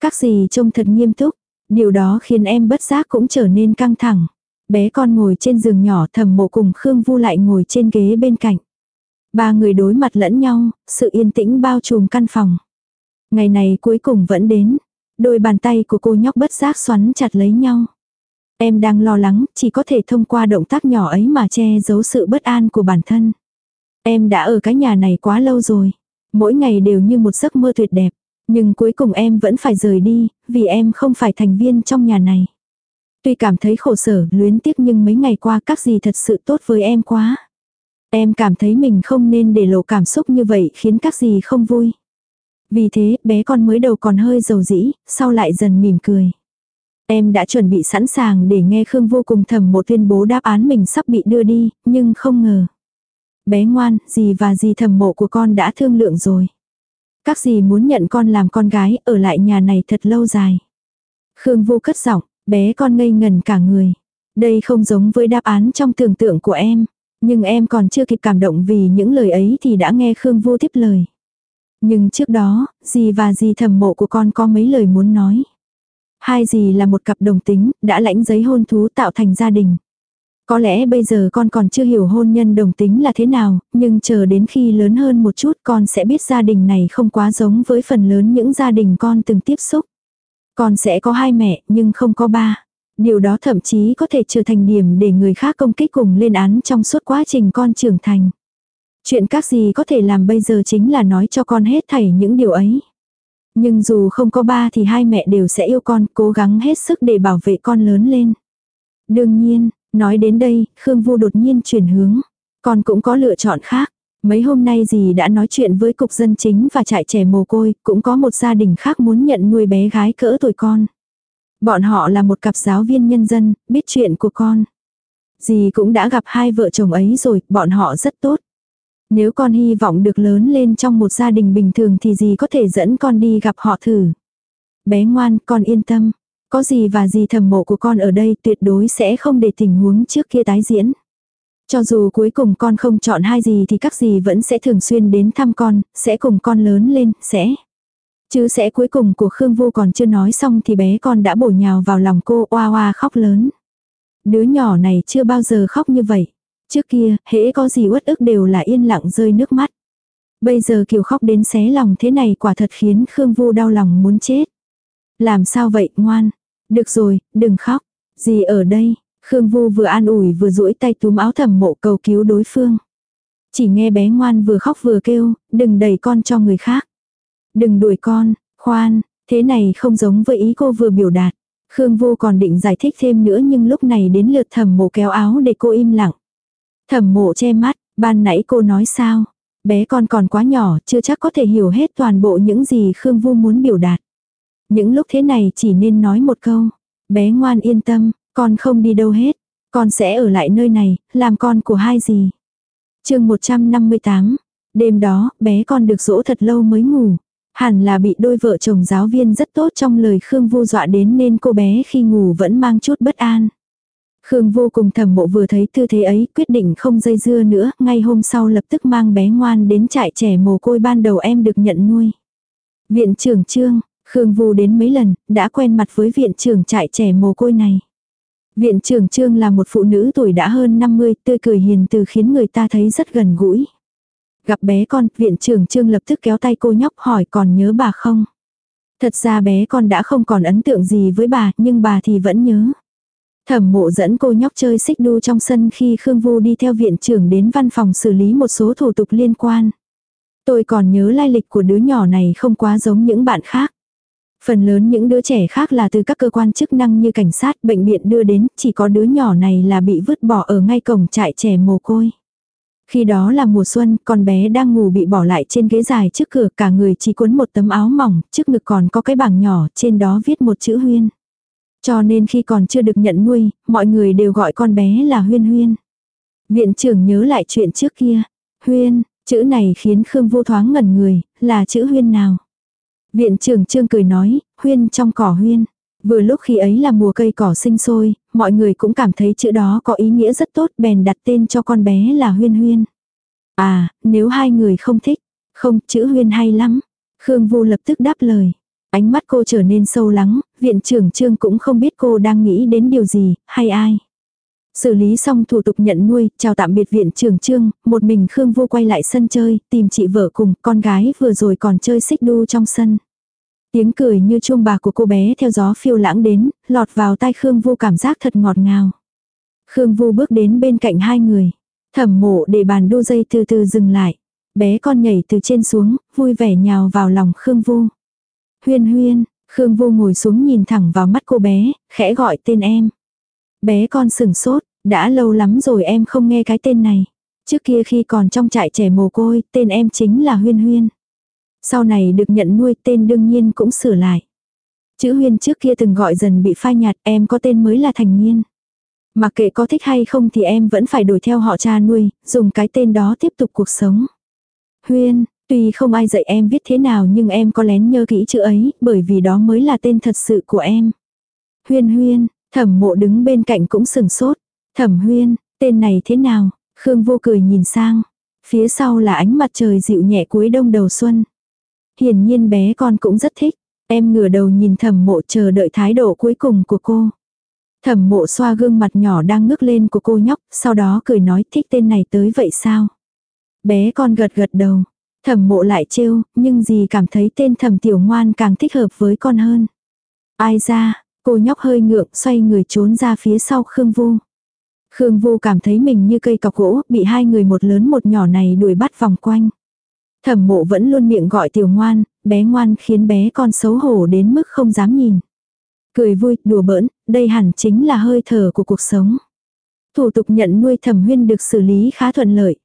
Các gì trông thật nghiêm túc, điều đó khiến em bất giác cũng trở nên căng thẳng. Bé con ngồi trên giường nhỏ thầm mộ cùng Khương Vu lại ngồi trên ghế bên cạnh. Ba người đối mặt lẫn nhau, sự yên tĩnh bao trùm căn phòng. Ngày này cuối cùng vẫn đến. Đôi bàn tay của cô nhóc bất giác xoắn chặt lấy nhau. Em đang lo lắng, chỉ có thể thông qua động tác nhỏ ấy mà che giấu sự bất an của bản thân. Em đã ở cái nhà này quá lâu rồi. Mỗi ngày đều như một giấc mơ tuyệt đẹp. Nhưng cuối cùng em vẫn phải rời đi, vì em không phải thành viên trong nhà này. Tuy cảm thấy khổ sở, luyến tiếc nhưng mấy ngày qua các gì thật sự tốt với em quá. Em cảm thấy mình không nên để lộ cảm xúc như vậy khiến các gì không vui. Vì thế, bé con mới đầu còn hơi dầu dĩ, sau lại dần mỉm cười. Em đã chuẩn bị sẵn sàng để nghe Khương vô cùng thầm một tuyên bố đáp án mình sắp bị đưa đi, nhưng không ngờ. Bé ngoan, dì và dì thầm mộ của con đã thương lượng rồi. Các dì muốn nhận con làm con gái ở lại nhà này thật lâu dài. Khương vô cất giọng, bé con ngây ngần cả người. Đây không giống với đáp án trong tưởng tượng của em. Nhưng em còn chưa kịp cảm động vì những lời ấy thì đã nghe Khương vô tiếp lời. Nhưng trước đó, dì và dì thầm mộ của con có mấy lời muốn nói. Hai dì là một cặp đồng tính, đã lãnh giấy hôn thú tạo thành gia đình. Có lẽ bây giờ con còn chưa hiểu hôn nhân đồng tính là thế nào, nhưng chờ đến khi lớn hơn một chút con sẽ biết gia đình này không quá giống với phần lớn những gia đình con từng tiếp xúc. Con sẽ có hai mẹ nhưng không có ba. Điều đó thậm chí có thể trở thành điểm để người khác công kích cùng lên án trong suốt quá trình con trưởng thành. Chuyện các gì có thể làm bây giờ chính là nói cho con hết thảy những điều ấy. Nhưng dù không có ba thì hai mẹ đều sẽ yêu con, cố gắng hết sức để bảo vệ con lớn lên. Đương nhiên, nói đến đây, Khương Vu đột nhiên chuyển hướng. Con cũng có lựa chọn khác. Mấy hôm nay dì đã nói chuyện với cục dân chính và trại trẻ mồ côi, cũng có một gia đình khác muốn nhận nuôi bé gái cỡ tuổi con. Bọn họ là một cặp giáo viên nhân dân, biết chuyện của con. Dì cũng đã gặp hai vợ chồng ấy rồi, bọn họ rất tốt. Nếu con hy vọng được lớn lên trong một gia đình bình thường thì dì có thể dẫn con đi gặp họ thử. Bé ngoan, con yên tâm. Có gì và gì thầm mộ của con ở đây tuyệt đối sẽ không để tình huống trước kia tái diễn. Cho dù cuối cùng con không chọn hai gì thì các gì vẫn sẽ thường xuyên đến thăm con, sẽ cùng con lớn lên, sẽ. Chứ sẽ cuối cùng của Khương Vô còn chưa nói xong thì bé con đã bổ nhào vào lòng cô oa oa khóc lớn. Đứa nhỏ này chưa bao giờ khóc như vậy. Trước kia, hễ có gì uất ức đều là yên lặng rơi nước mắt. Bây giờ kiều khóc đến xé lòng thế này quả thật khiến Khương Vu đau lòng muốn chết. Làm sao vậy, ngoan? Được rồi, đừng khóc. Gì ở đây? Khương Vu vừa an ủi vừa duỗi tay túm áo thầm mộ cầu cứu đối phương. Chỉ nghe bé ngoan vừa khóc vừa kêu, đừng đẩy con cho người khác. Đừng đuổi con, khoan, thế này không giống với ý cô vừa biểu đạt. Khương Vu còn định giải thích thêm nữa nhưng lúc này đến lượt thẩm mộ kéo áo để cô im lặng. Thẩm mộ che mắt, ban nãy cô nói sao? Bé con còn quá nhỏ, chưa chắc có thể hiểu hết toàn bộ những gì Khương Vu muốn biểu đạt. Những lúc thế này chỉ nên nói một câu. Bé ngoan yên tâm, con không đi đâu hết. Con sẽ ở lại nơi này, làm con của hai gì. chương 158. Đêm đó, bé con được dỗ thật lâu mới ngủ. Hẳn là bị đôi vợ chồng giáo viên rất tốt trong lời Khương Vu dọa đến nên cô bé khi ngủ vẫn mang chút bất an. Khương vô cùng thầm mộ vừa thấy tư thế ấy, quyết định không dây dưa nữa, ngay hôm sau lập tức mang bé ngoan đến trại trẻ mồ côi ban đầu em được nhận nuôi. Viện trưởng trương, Khương vô đến mấy lần, đã quen mặt với viện trưởng trại trẻ mồ côi này. Viện trưởng trương là một phụ nữ tuổi đã hơn 50, tươi cười hiền từ khiến người ta thấy rất gần gũi. Gặp bé con, viện trưởng trương lập tức kéo tay cô nhóc hỏi còn nhớ bà không? Thật ra bé con đã không còn ấn tượng gì với bà, nhưng bà thì vẫn nhớ. Thẩm mộ dẫn cô nhóc chơi xích đu trong sân khi Khương Vu đi theo viện trưởng đến văn phòng xử lý một số thủ tục liên quan. Tôi còn nhớ lai lịch của đứa nhỏ này không quá giống những bạn khác. Phần lớn những đứa trẻ khác là từ các cơ quan chức năng như cảnh sát, bệnh viện đưa đến, chỉ có đứa nhỏ này là bị vứt bỏ ở ngay cổng trại trẻ mồ côi. Khi đó là mùa xuân, con bé đang ngủ bị bỏ lại trên ghế dài trước cửa, cả người chỉ cuốn một tấm áo mỏng, trước ngực còn có cái bảng nhỏ, trên đó viết một chữ huyên. Cho nên khi còn chưa được nhận nuôi, mọi người đều gọi con bé là Huyên Huyên. Viện trưởng nhớ lại chuyện trước kia. Huyên, chữ này khiến Khương vô thoáng ngẩn người, là chữ Huyên nào? Viện trưởng trương cười nói, Huyên trong cỏ Huyên. Vừa lúc khi ấy là mùa cây cỏ sinh sôi, mọi người cũng cảm thấy chữ đó có ý nghĩa rất tốt bèn đặt tên cho con bé là Huyên Huyên. À, nếu hai người không thích, không, chữ Huyên hay lắm. Khương Vu lập tức đáp lời. Ánh mắt cô trở nên sâu lắng, viện trưởng trương cũng không biết cô đang nghĩ đến điều gì, hay ai. Xử lý xong thủ tục nhận nuôi, chào tạm biệt viện trưởng trương, một mình Khương Vu quay lại sân chơi, tìm chị vợ cùng, con gái vừa rồi còn chơi xích đu trong sân. Tiếng cười như chuông bạc của cô bé theo gió phiêu lãng đến, lọt vào tai Khương vu cảm giác thật ngọt ngào. Khương vu bước đến bên cạnh hai người. Thẩm mộ để bàn đu dây từ từ dừng lại. Bé con nhảy từ trên xuống, vui vẻ nhào vào lòng Khương vu Huyên huyên, Khương vu ngồi xuống nhìn thẳng vào mắt cô bé, khẽ gọi tên em. Bé con sừng sốt, đã lâu lắm rồi em không nghe cái tên này. Trước kia khi còn trong trại trẻ mồ côi, tên em chính là Huyên Huyên. Sau này được nhận nuôi tên đương nhiên cũng sửa lại. Chữ Huyên trước kia từng gọi dần bị phai nhạt em có tên mới là Thành Nhiên. Mặc kệ có thích hay không thì em vẫn phải đổi theo họ cha nuôi, dùng cái tên đó tiếp tục cuộc sống. Huyên, tuy không ai dạy em viết thế nào nhưng em có lén nhớ kỹ chữ ấy, bởi vì đó mới là tên thật sự của em. Huyên huyên, thẩm mộ đứng bên cạnh cũng sừng sốt. Thẩm huyên, tên này thế nào? Khương vô cười nhìn sang. Phía sau là ánh mặt trời dịu nhẹ cuối đông đầu xuân. Hiển nhiên bé con cũng rất thích. Em ngửa đầu nhìn thẩm mộ chờ đợi thái độ cuối cùng của cô. Thẩm mộ xoa gương mặt nhỏ đang ngước lên của cô nhóc, sau đó cười nói thích tên này tới vậy sao? Bé con gật gật đầu. Thẩm mộ lại trêu, nhưng gì cảm thấy tên thẩm tiểu ngoan càng thích hợp với con hơn. Ai ra, cô nhóc hơi ngượng xoay người trốn ra phía sau Khương Vu. Khương Vu cảm thấy mình như cây cọc gỗ, bị hai người một lớn một nhỏ này đuổi bắt vòng quanh. Thẩm mộ vẫn luôn miệng gọi tiểu ngoan, bé ngoan khiến bé con xấu hổ đến mức không dám nhìn. Cười vui, đùa bỡn, đây hẳn chính là hơi thở của cuộc sống. Thủ tục nhận nuôi thẩm huyên được xử lý khá thuận lợi.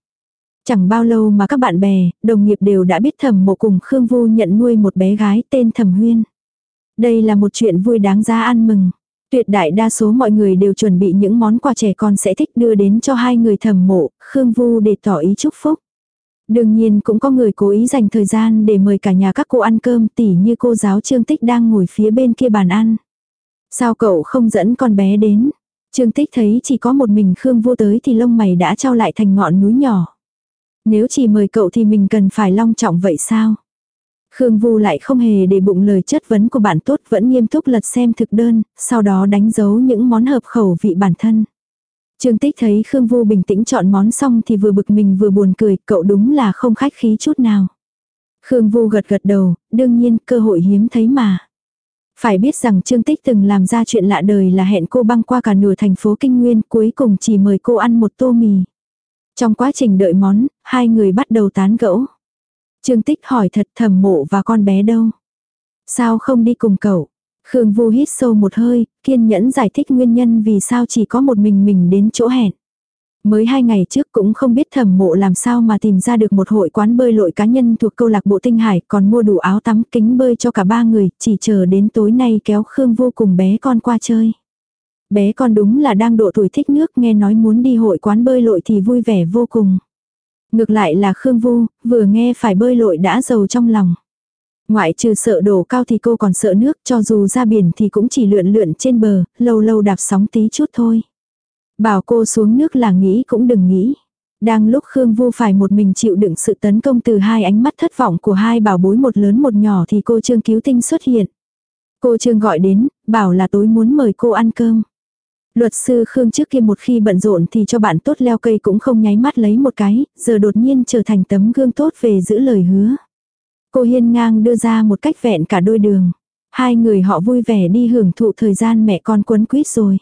Chẳng bao lâu mà các bạn bè, đồng nghiệp đều đã biết thẩm mộ cùng Khương Vu nhận nuôi một bé gái tên thẩm huyên. Đây là một chuyện vui đáng ra ăn mừng. Tuyệt đại đa số mọi người đều chuẩn bị những món quà trẻ con sẽ thích đưa đến cho hai người thẩm mộ, Khương Vu để tỏ ý chúc phúc. Đương nhiên cũng có người cố ý dành thời gian để mời cả nhà các cô ăn cơm tỉ như cô giáo Trương Tích đang ngồi phía bên kia bàn ăn. Sao cậu không dẫn con bé đến? Trương Tích thấy chỉ có một mình Khương vô tới thì lông mày đã trao lại thành ngọn núi nhỏ. Nếu chỉ mời cậu thì mình cần phải long trọng vậy sao? Khương Vu lại không hề để bụng lời chất vấn của bạn tốt vẫn nghiêm túc lật xem thực đơn, sau đó đánh dấu những món hợp khẩu vị bản thân. Trương Tích thấy Khương Vu bình tĩnh chọn món xong thì vừa bực mình vừa buồn cười, cậu đúng là không khách khí chút nào. Khương Vu gật gật đầu, đương nhiên cơ hội hiếm thấy mà. Phải biết rằng Trương Tích từng làm ra chuyện lạ đời là hẹn cô băng qua cả nửa thành phố Kinh Nguyên cuối cùng chỉ mời cô ăn một tô mì. Trong quá trình đợi món, hai người bắt đầu tán gẫu. Trương Tích hỏi thật thầm mộ và con bé đâu. Sao không đi cùng cậu? Khương Vu hít sâu một hơi, kiên nhẫn giải thích nguyên nhân vì sao chỉ có một mình mình đến chỗ hẹn. Mới hai ngày trước cũng không biết thẩm mộ làm sao mà tìm ra được một hội quán bơi lội cá nhân thuộc câu lạc bộ Tinh Hải còn mua đủ áo tắm kính bơi cho cả ba người, chỉ chờ đến tối nay kéo Khương Vu cùng bé con qua chơi. Bé con đúng là đang độ tuổi thích nước nghe nói muốn đi hội quán bơi lội thì vui vẻ vô cùng. Ngược lại là Khương Vu, vừa nghe phải bơi lội đã giàu trong lòng. Ngoại trừ sợ đổ cao thì cô còn sợ nước, cho dù ra biển thì cũng chỉ lượn lượn trên bờ, lâu lâu đạp sóng tí chút thôi. Bảo cô xuống nước là nghĩ cũng đừng nghĩ. Đang lúc Khương Vu phải một mình chịu đựng sự tấn công từ hai ánh mắt thất vọng của hai bảo bối một lớn một nhỏ thì cô Trương Cứu Tinh xuất hiện. Cô Trương gọi đến, bảo là tối muốn mời cô ăn cơm. Luật sư Khương trước kia một khi bận rộn thì cho bạn tốt leo cây cũng không nháy mắt lấy một cái, giờ đột nhiên trở thành tấm gương tốt về giữ lời hứa. Cô hiên ngang đưa ra một cách vẹn cả đôi đường. Hai người họ vui vẻ đi hưởng thụ thời gian mẹ con quấn quýt rồi.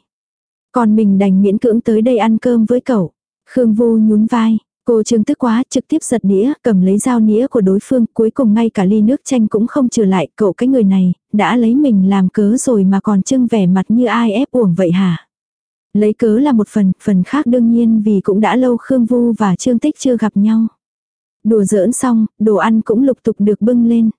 Còn mình đành miễn cưỡng tới đây ăn cơm với cậu. Khương Vu nhún vai. Cô trương tức quá trực tiếp giật đĩa, cầm lấy dao nĩa của đối phương, cuối cùng ngay cả ly nước chanh cũng không trừ lại, cậu cái người này, đã lấy mình làm cớ rồi mà còn trưng vẻ mặt như ai ép uổng vậy hả? Lấy cớ là một phần, phần khác đương nhiên vì cũng đã lâu Khương Vu và Trương Tích chưa gặp nhau. Đùa giỡn xong, đồ ăn cũng lục tục được bưng lên.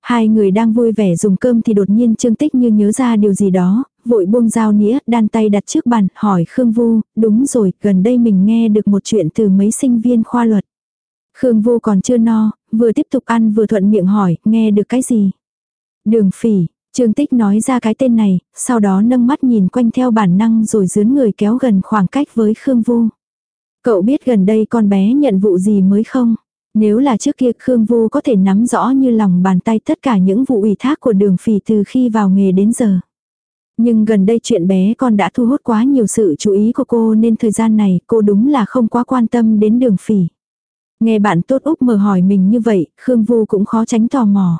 Hai người đang vui vẻ dùng cơm thì đột nhiên Trương Tích như nhớ ra điều gì đó, vội buông dao nĩa, đan tay đặt trước bàn, hỏi Khương Vu, đúng rồi, gần đây mình nghe được một chuyện từ mấy sinh viên khoa luật. Khương Vu còn chưa no, vừa tiếp tục ăn vừa thuận miệng hỏi, nghe được cái gì? Đường phỉ, Trương Tích nói ra cái tên này, sau đó nâng mắt nhìn quanh theo bản năng rồi dướn người kéo gần khoảng cách với Khương Vu. Cậu biết gần đây con bé nhận vụ gì mới không? Nếu là trước kia Khương Vu có thể nắm rõ như lòng bàn tay tất cả những vụ ủy thác của đường phỉ từ khi vào nghề đến giờ. Nhưng gần đây chuyện bé con đã thu hút quá nhiều sự chú ý của cô nên thời gian này cô đúng là không quá quan tâm đến đường phỉ. Nghe bạn tốt Úc mờ hỏi mình như vậy, Khương Vu cũng khó tránh tò mò.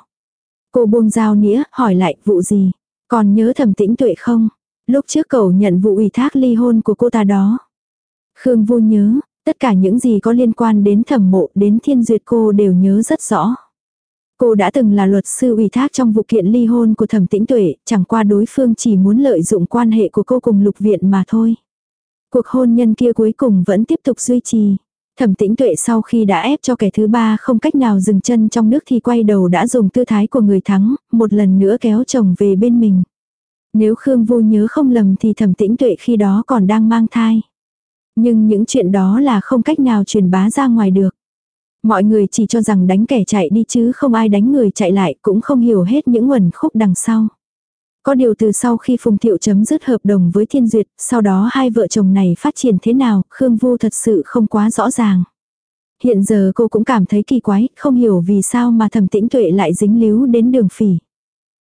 Cô buông dao nĩa, hỏi lại vụ gì? Còn nhớ thẩm tĩnh tuệ không? Lúc trước cậu nhận vụ ủy thác ly hôn của cô ta đó. Khương Vu nhớ, tất cả những gì có liên quan đến thẩm mộ đến thiên duyệt cô đều nhớ rất rõ. Cô đã từng là luật sư ủy thác trong vụ kiện ly hôn của thẩm tĩnh tuệ, chẳng qua đối phương chỉ muốn lợi dụng quan hệ của cô cùng lục viện mà thôi. Cuộc hôn nhân kia cuối cùng vẫn tiếp tục duy trì. Thẩm tĩnh tuệ sau khi đã ép cho kẻ thứ ba không cách nào dừng chân trong nước thì quay đầu đã dùng tư thái của người thắng, một lần nữa kéo chồng về bên mình. Nếu Khương Vô nhớ không lầm thì thẩm tĩnh tuệ khi đó còn đang mang thai. Nhưng những chuyện đó là không cách nào truyền bá ra ngoài được. Mọi người chỉ cho rằng đánh kẻ chạy đi chứ không ai đánh người chạy lại cũng không hiểu hết những nguồn khúc đằng sau. Có điều từ sau khi Phùng Thiệu chấm dứt hợp đồng với Thiên Duyệt, sau đó hai vợ chồng này phát triển thế nào, Khương Vu thật sự không quá rõ ràng. Hiện giờ cô cũng cảm thấy kỳ quái, không hiểu vì sao mà thẩm tĩnh tuệ lại dính líu đến đường phỉ.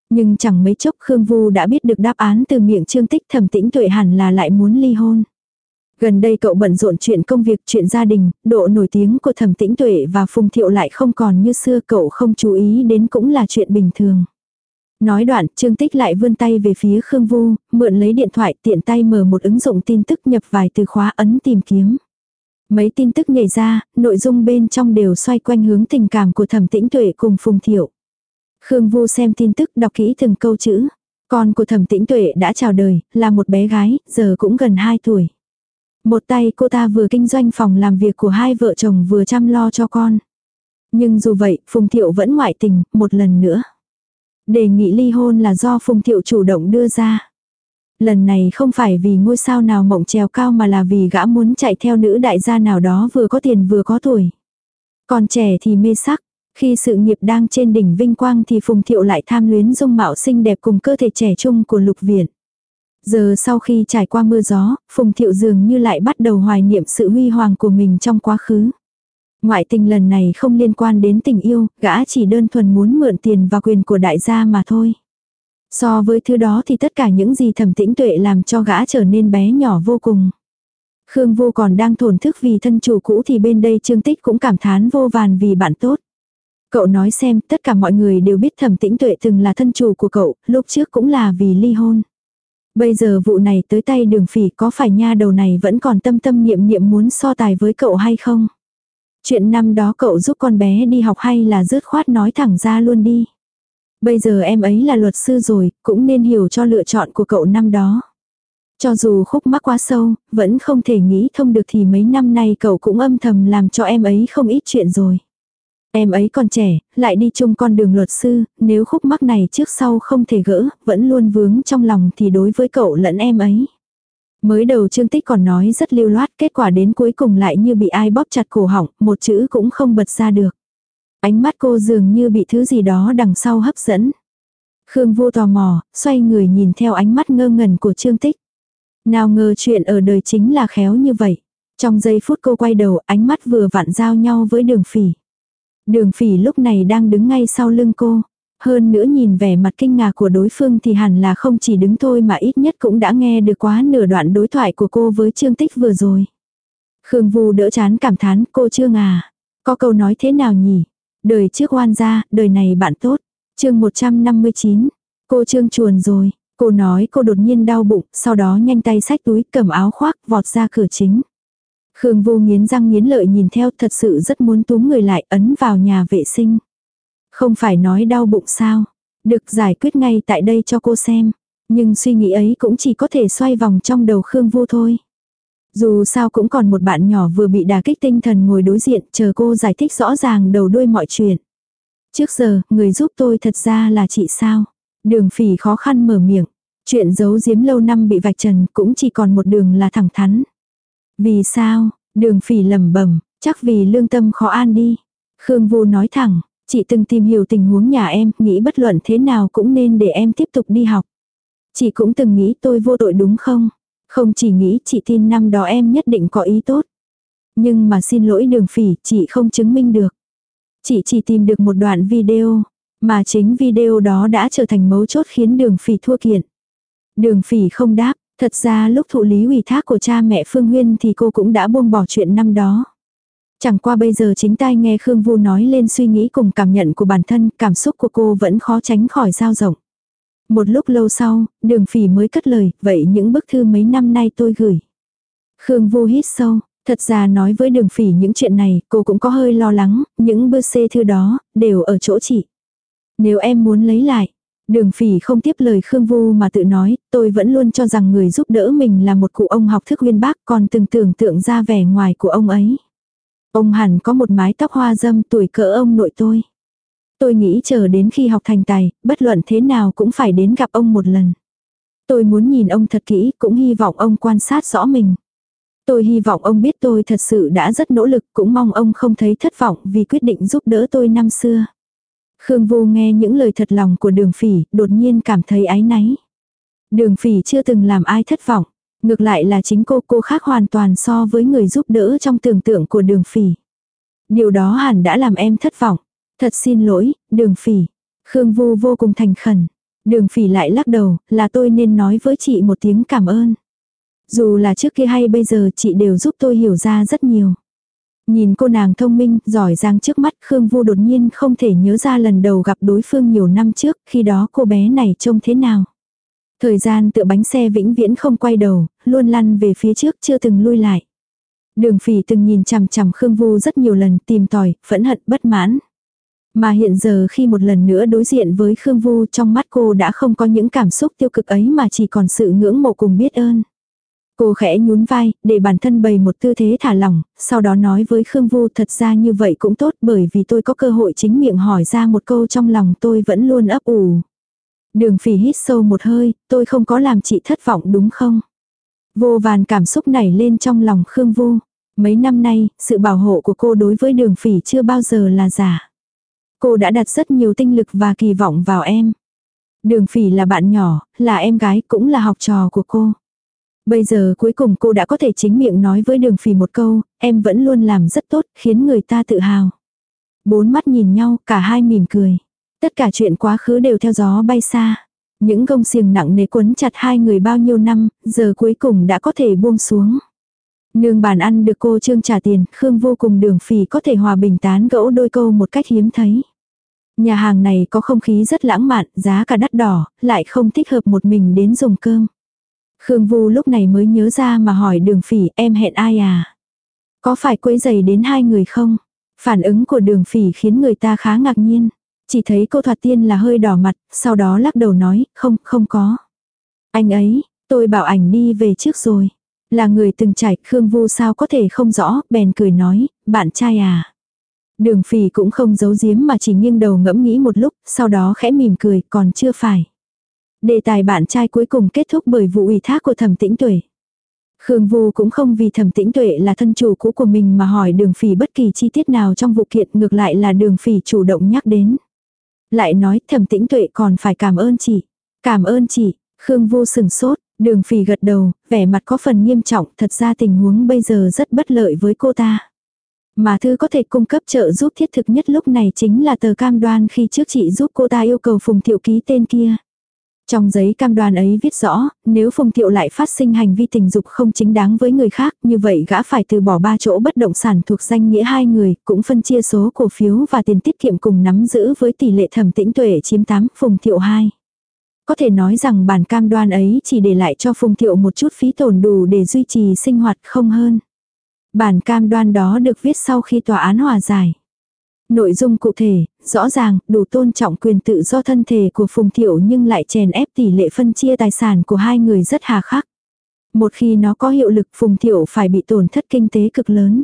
Nhưng chẳng mấy chốc Khương Vu đã biết được đáp án từ miệng Trương Tích thẩm tĩnh tuệ hẳn là lại muốn ly hôn. Gần đây cậu bận rộn chuyện công việc, chuyện gia đình, độ nổi tiếng của thẩm tĩnh tuệ và Phùng Thiệu lại không còn như xưa cậu không chú ý đến cũng là chuyện bình thường. Nói đoạn, Trương Tích lại vươn tay về phía Khương Vu, mượn lấy điện thoại tiện tay mở một ứng dụng tin tức nhập vài từ khóa ấn tìm kiếm. Mấy tin tức nhảy ra, nội dung bên trong đều xoay quanh hướng tình cảm của thẩm tĩnh tuệ cùng Phùng Thiệu. Khương Vu xem tin tức đọc kỹ từng câu chữ. Con của thẩm tĩnh tuệ đã chào đời, là một bé gái, giờ cũng gần 2 tuổi. Một tay cô ta vừa kinh doanh phòng làm việc của hai vợ chồng vừa chăm lo cho con. Nhưng dù vậy, Phùng Thiệu vẫn ngoại tình, một lần nữa. Đề nghị ly hôn là do Phùng Thiệu chủ động đưa ra. Lần này không phải vì ngôi sao nào mộng trèo cao mà là vì gã muốn chạy theo nữ đại gia nào đó vừa có tiền vừa có tuổi. Còn trẻ thì mê sắc, khi sự nghiệp đang trên đỉnh vinh quang thì Phùng Thiệu lại tham luyến dung mạo xinh đẹp cùng cơ thể trẻ trung của Lục Viện. Giờ sau khi trải qua mưa gió, Phùng Thiệu dường như lại bắt đầu hoài niệm sự huy hoàng của mình trong quá khứ. Ngoại tình lần này không liên quan đến tình yêu, gã chỉ đơn thuần muốn mượn tiền và quyền của đại gia mà thôi. So với thứ đó thì tất cả những gì thẩm tĩnh tuệ làm cho gã trở nên bé nhỏ vô cùng. Khương vô còn đang thổn thức vì thân chủ cũ thì bên đây Trương Tích cũng cảm thán vô vàn vì bạn tốt. Cậu nói xem tất cả mọi người đều biết thẩm tĩnh tuệ từng là thân chủ của cậu, lúc trước cũng là vì ly hôn. Bây giờ vụ này tới tay đường phỉ có phải nha đầu này vẫn còn tâm tâm niệm niệm muốn so tài với cậu hay không? Chuyện năm đó cậu giúp con bé đi học hay là rớt khoát nói thẳng ra luôn đi. Bây giờ em ấy là luật sư rồi, cũng nên hiểu cho lựa chọn của cậu năm đó. Cho dù khúc mắc quá sâu, vẫn không thể nghĩ thông được thì mấy năm nay cậu cũng âm thầm làm cho em ấy không ít chuyện rồi. Em ấy còn trẻ, lại đi chung con đường luật sư, nếu khúc mắc này trước sau không thể gỡ, vẫn luôn vướng trong lòng thì đối với cậu lẫn em ấy. Mới đầu Trương Tích còn nói rất lưu loát, kết quả đến cuối cùng lại như bị ai bóp chặt cổ họng, một chữ cũng không bật ra được. Ánh mắt cô dường như bị thứ gì đó đằng sau hấp dẫn. Khương vô tò mò, xoay người nhìn theo ánh mắt ngơ ngẩn của Trương Tích. Nào ngờ chuyện ở đời chính là khéo như vậy. Trong giây phút cô quay đầu, ánh mắt vừa vặn giao nhau với đường phỉ. Đường phỉ lúc này đang đứng ngay sau lưng cô. Hơn nữa nhìn vẻ mặt kinh ngạc của đối phương thì hẳn là không chỉ đứng thôi mà ít nhất cũng đã nghe được quá nửa đoạn đối thoại của cô với Trương Tích vừa rồi. Khương Vu đỡ chán cảm thán cô Trương à. Có câu nói thế nào nhỉ? Đời trước oan gia, đời này bạn tốt. chương 159. Cô Trương chuồn rồi. Cô nói cô đột nhiên đau bụng, sau đó nhanh tay xách túi cầm áo khoác vọt ra cửa chính. Khương Vô nghiến răng nghiến lợi nhìn theo thật sự rất muốn túm người lại ấn vào nhà vệ sinh. Không phải nói đau bụng sao. Được giải quyết ngay tại đây cho cô xem. Nhưng suy nghĩ ấy cũng chỉ có thể xoay vòng trong đầu Khương Vô thôi. Dù sao cũng còn một bạn nhỏ vừa bị đả kích tinh thần ngồi đối diện chờ cô giải thích rõ ràng đầu đuôi mọi chuyện. Trước giờ, người giúp tôi thật ra là chị sao. Đường phỉ khó khăn mở miệng. Chuyện giấu giếm lâu năm bị vạch trần cũng chỉ còn một đường là thẳng thắn. Vì sao, đường phỉ lẩm bẩm chắc vì lương tâm khó an đi. Khương Vu nói thẳng, chị từng tìm hiểu tình huống nhà em, nghĩ bất luận thế nào cũng nên để em tiếp tục đi học. Chị cũng từng nghĩ tôi vô tội đúng không? Không chỉ nghĩ chị tin năm đó em nhất định có ý tốt. Nhưng mà xin lỗi đường phỉ, chị không chứng minh được. Chị chỉ tìm được một đoạn video, mà chính video đó đã trở thành mấu chốt khiến đường phỉ thua kiện. Đường phỉ không đáp, Thật ra lúc thụ lý ủy thác của cha mẹ Phương Huyên thì cô cũng đã buông bỏ chuyện năm đó. Chẳng qua bây giờ chính tai nghe Khương Vu nói lên suy nghĩ cùng cảm nhận của bản thân, cảm xúc của cô vẫn khó tránh khỏi dao rộng. Một lúc lâu sau, đường phỉ mới cất lời, vậy những bức thư mấy năm nay tôi gửi. Khương Vu hít sâu, thật ra nói với đường phỉ những chuyện này, cô cũng có hơi lo lắng, những bơ xê thư đó, đều ở chỗ chị. Nếu em muốn lấy lại, Đường phỉ không tiếp lời Khương Vu mà tự nói, tôi vẫn luôn cho rằng người giúp đỡ mình là một cụ ông học thức uyên bác còn từng tưởng tượng ra vẻ ngoài của ông ấy. Ông hẳn có một mái tóc hoa dâm tuổi cỡ ông nội tôi. Tôi nghĩ chờ đến khi học thành tài, bất luận thế nào cũng phải đến gặp ông một lần. Tôi muốn nhìn ông thật kỹ, cũng hy vọng ông quan sát rõ mình. Tôi hy vọng ông biết tôi thật sự đã rất nỗ lực, cũng mong ông không thấy thất vọng vì quyết định giúp đỡ tôi năm xưa. Khương Vu nghe những lời thật lòng của đường phỉ, đột nhiên cảm thấy áy náy. Đường phỉ chưa từng làm ai thất vọng. Ngược lại là chính cô, cô khác hoàn toàn so với người giúp đỡ trong tưởng tượng của đường phỉ. Điều đó hẳn đã làm em thất vọng. Thật xin lỗi, đường phỉ. Khương Vu vô cùng thành khẩn. Đường phỉ lại lắc đầu, là tôi nên nói với chị một tiếng cảm ơn. Dù là trước kia hay bây giờ chị đều giúp tôi hiểu ra rất nhiều. Nhìn cô nàng thông minh, giỏi giang trước mắt Khương Vu đột nhiên không thể nhớ ra lần đầu gặp đối phương nhiều năm trước, khi đó cô bé này trông thế nào. Thời gian tựa bánh xe vĩnh viễn không quay đầu, luôn lăn về phía trước chưa từng lui lại. Đường phỉ từng nhìn chằm chằm Khương Vu rất nhiều lần tìm tòi, phẫn hận, bất mãn. Mà hiện giờ khi một lần nữa đối diện với Khương Vu trong mắt cô đã không có những cảm xúc tiêu cực ấy mà chỉ còn sự ngưỡng mộ cùng biết ơn. Cô khẽ nhún vai, để bản thân bày một tư thế thả lỏng, sau đó nói với Khương Vu thật ra như vậy cũng tốt bởi vì tôi có cơ hội chính miệng hỏi ra một câu trong lòng tôi vẫn luôn ấp ủ. Đường phỉ hít sâu một hơi, tôi không có làm chị thất vọng đúng không? Vô vàn cảm xúc nảy lên trong lòng Khương Vu. Mấy năm nay, sự bảo hộ của cô đối với đường phỉ chưa bao giờ là giả. Cô đã đặt rất nhiều tinh lực và kỳ vọng vào em. Đường phỉ là bạn nhỏ, là em gái cũng là học trò của cô. Bây giờ cuối cùng cô đã có thể chính miệng nói với đường phì một câu, em vẫn luôn làm rất tốt, khiến người ta tự hào. Bốn mắt nhìn nhau, cả hai mỉm cười. Tất cả chuyện quá khứ đều theo gió bay xa. Những gông xiềng nặng nề quấn chặt hai người bao nhiêu năm, giờ cuối cùng đã có thể buông xuống. Nương bàn ăn được cô trương trả tiền, Khương vô cùng đường phì có thể hòa bình tán gẫu đôi câu một cách hiếm thấy. Nhà hàng này có không khí rất lãng mạn, giá cả đắt đỏ, lại không thích hợp một mình đến dùng cơm. Khương Vu lúc này mới nhớ ra mà hỏi đường phỉ em hẹn ai à? Có phải quấy giày đến hai người không? Phản ứng của đường phỉ khiến người ta khá ngạc nhiên. Chỉ thấy cô thoạt tiên là hơi đỏ mặt, sau đó lắc đầu nói, không, không có. Anh ấy, tôi bảo ảnh đi về trước rồi. Là người từng trải, Khương Vu sao có thể không rõ, bèn cười nói, bạn trai à. Đường phỉ cũng không giấu giếm mà chỉ nghiêng đầu ngẫm nghĩ một lúc, sau đó khẽ mỉm cười, còn chưa phải. Đề tài bạn trai cuối cùng kết thúc bởi vụ ủy thác của thẩm tĩnh tuệ. Khương Vu cũng không vì thẩm tĩnh tuệ là thân chủ cũ của mình mà hỏi đường phỉ bất kỳ chi tiết nào trong vụ kiện ngược lại là đường phỉ chủ động nhắc đến. Lại nói thẩm tĩnh tuệ còn phải cảm ơn chị. Cảm ơn chị, Khương Vu sừng sốt, đường phỉ gật đầu, vẻ mặt có phần nghiêm trọng, thật ra tình huống bây giờ rất bất lợi với cô ta. Mà thư có thể cung cấp trợ giúp thiết thực nhất lúc này chính là tờ cam đoan khi trước chị giúp cô ta yêu cầu Phùng Thiệu ký tên kia. Trong giấy cam đoan ấy viết rõ, nếu Phùng Thiệu lại phát sinh hành vi tình dục không chính đáng với người khác, như vậy gã phải từ bỏ ba chỗ bất động sản thuộc danh nghĩa hai người, cũng phân chia số cổ phiếu và tiền tiết kiệm cùng nắm giữ với tỷ lệ thẩm tĩnh tuệ chiếm 8, Phùng Thiệu 2. Có thể nói rằng bản cam đoan ấy chỉ để lại cho Phùng Thiệu một chút phí tổn đủ để duy trì sinh hoạt không hơn. Bản cam đoan đó được viết sau khi tòa án hòa giải. Nội dung cụ thể, rõ ràng, đủ tôn trọng quyền tự do thân thể của Phùng Thiệu nhưng lại chèn ép tỷ lệ phân chia tài sản của hai người rất hà khắc. Một khi nó có hiệu lực Phùng Thiệu phải bị tổn thất kinh tế cực lớn.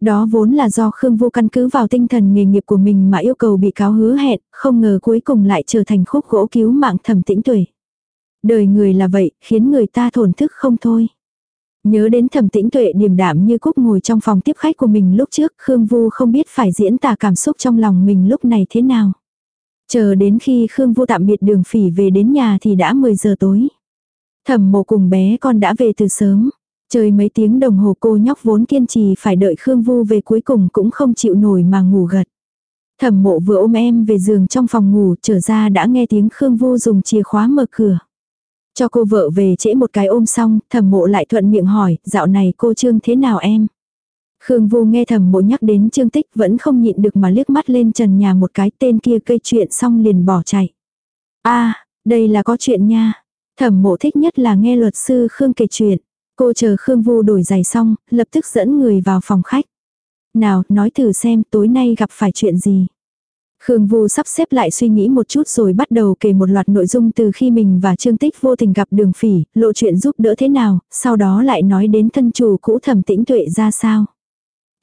Đó vốn là do Khương Vô căn cứ vào tinh thần nghề nghiệp của mình mà yêu cầu bị cáo hứa hẹn, không ngờ cuối cùng lại trở thành khúc gỗ cứu mạng thẩm tĩnh tuổi. Đời người là vậy, khiến người ta thổn thức không thôi. Nhớ đến thẩm tĩnh tuệ điềm đạm như cúc ngồi trong phòng tiếp khách của mình lúc trước, Khương Vu không biết phải diễn tả cảm xúc trong lòng mình lúc này thế nào. Chờ đến khi Khương Vu tạm biệt đường phỉ về đến nhà thì đã 10 giờ tối. Thẩm mộ cùng bé con đã về từ sớm. Chơi mấy tiếng đồng hồ cô nhóc vốn kiên trì phải đợi Khương Vu về cuối cùng cũng không chịu nổi mà ngủ gật. Thẩm mộ vừa ôm em về giường trong phòng ngủ trở ra đã nghe tiếng Khương Vu dùng chìa khóa mở cửa. Cho cô vợ về trễ một cái ôm xong, thẩm mộ lại thuận miệng hỏi, dạo này cô Trương thế nào em? Khương Vu nghe thẩm mộ nhắc đến Trương Tích vẫn không nhịn được mà liếc mắt lên trần nhà một cái tên kia cây chuyện xong liền bỏ chạy. a đây là có chuyện nha. Thẩm mộ thích nhất là nghe luật sư Khương kể chuyện. Cô chờ Khương Vu đổi giày xong, lập tức dẫn người vào phòng khách. Nào, nói thử xem tối nay gặp phải chuyện gì. Khương Vu sắp xếp lại suy nghĩ một chút rồi bắt đầu kể một loạt nội dung từ khi mình và Trương Tích vô tình gặp đường phỉ, lộ chuyện giúp đỡ thế nào, sau đó lại nói đến thân chủ cũ thẩm tĩnh tuệ ra sao.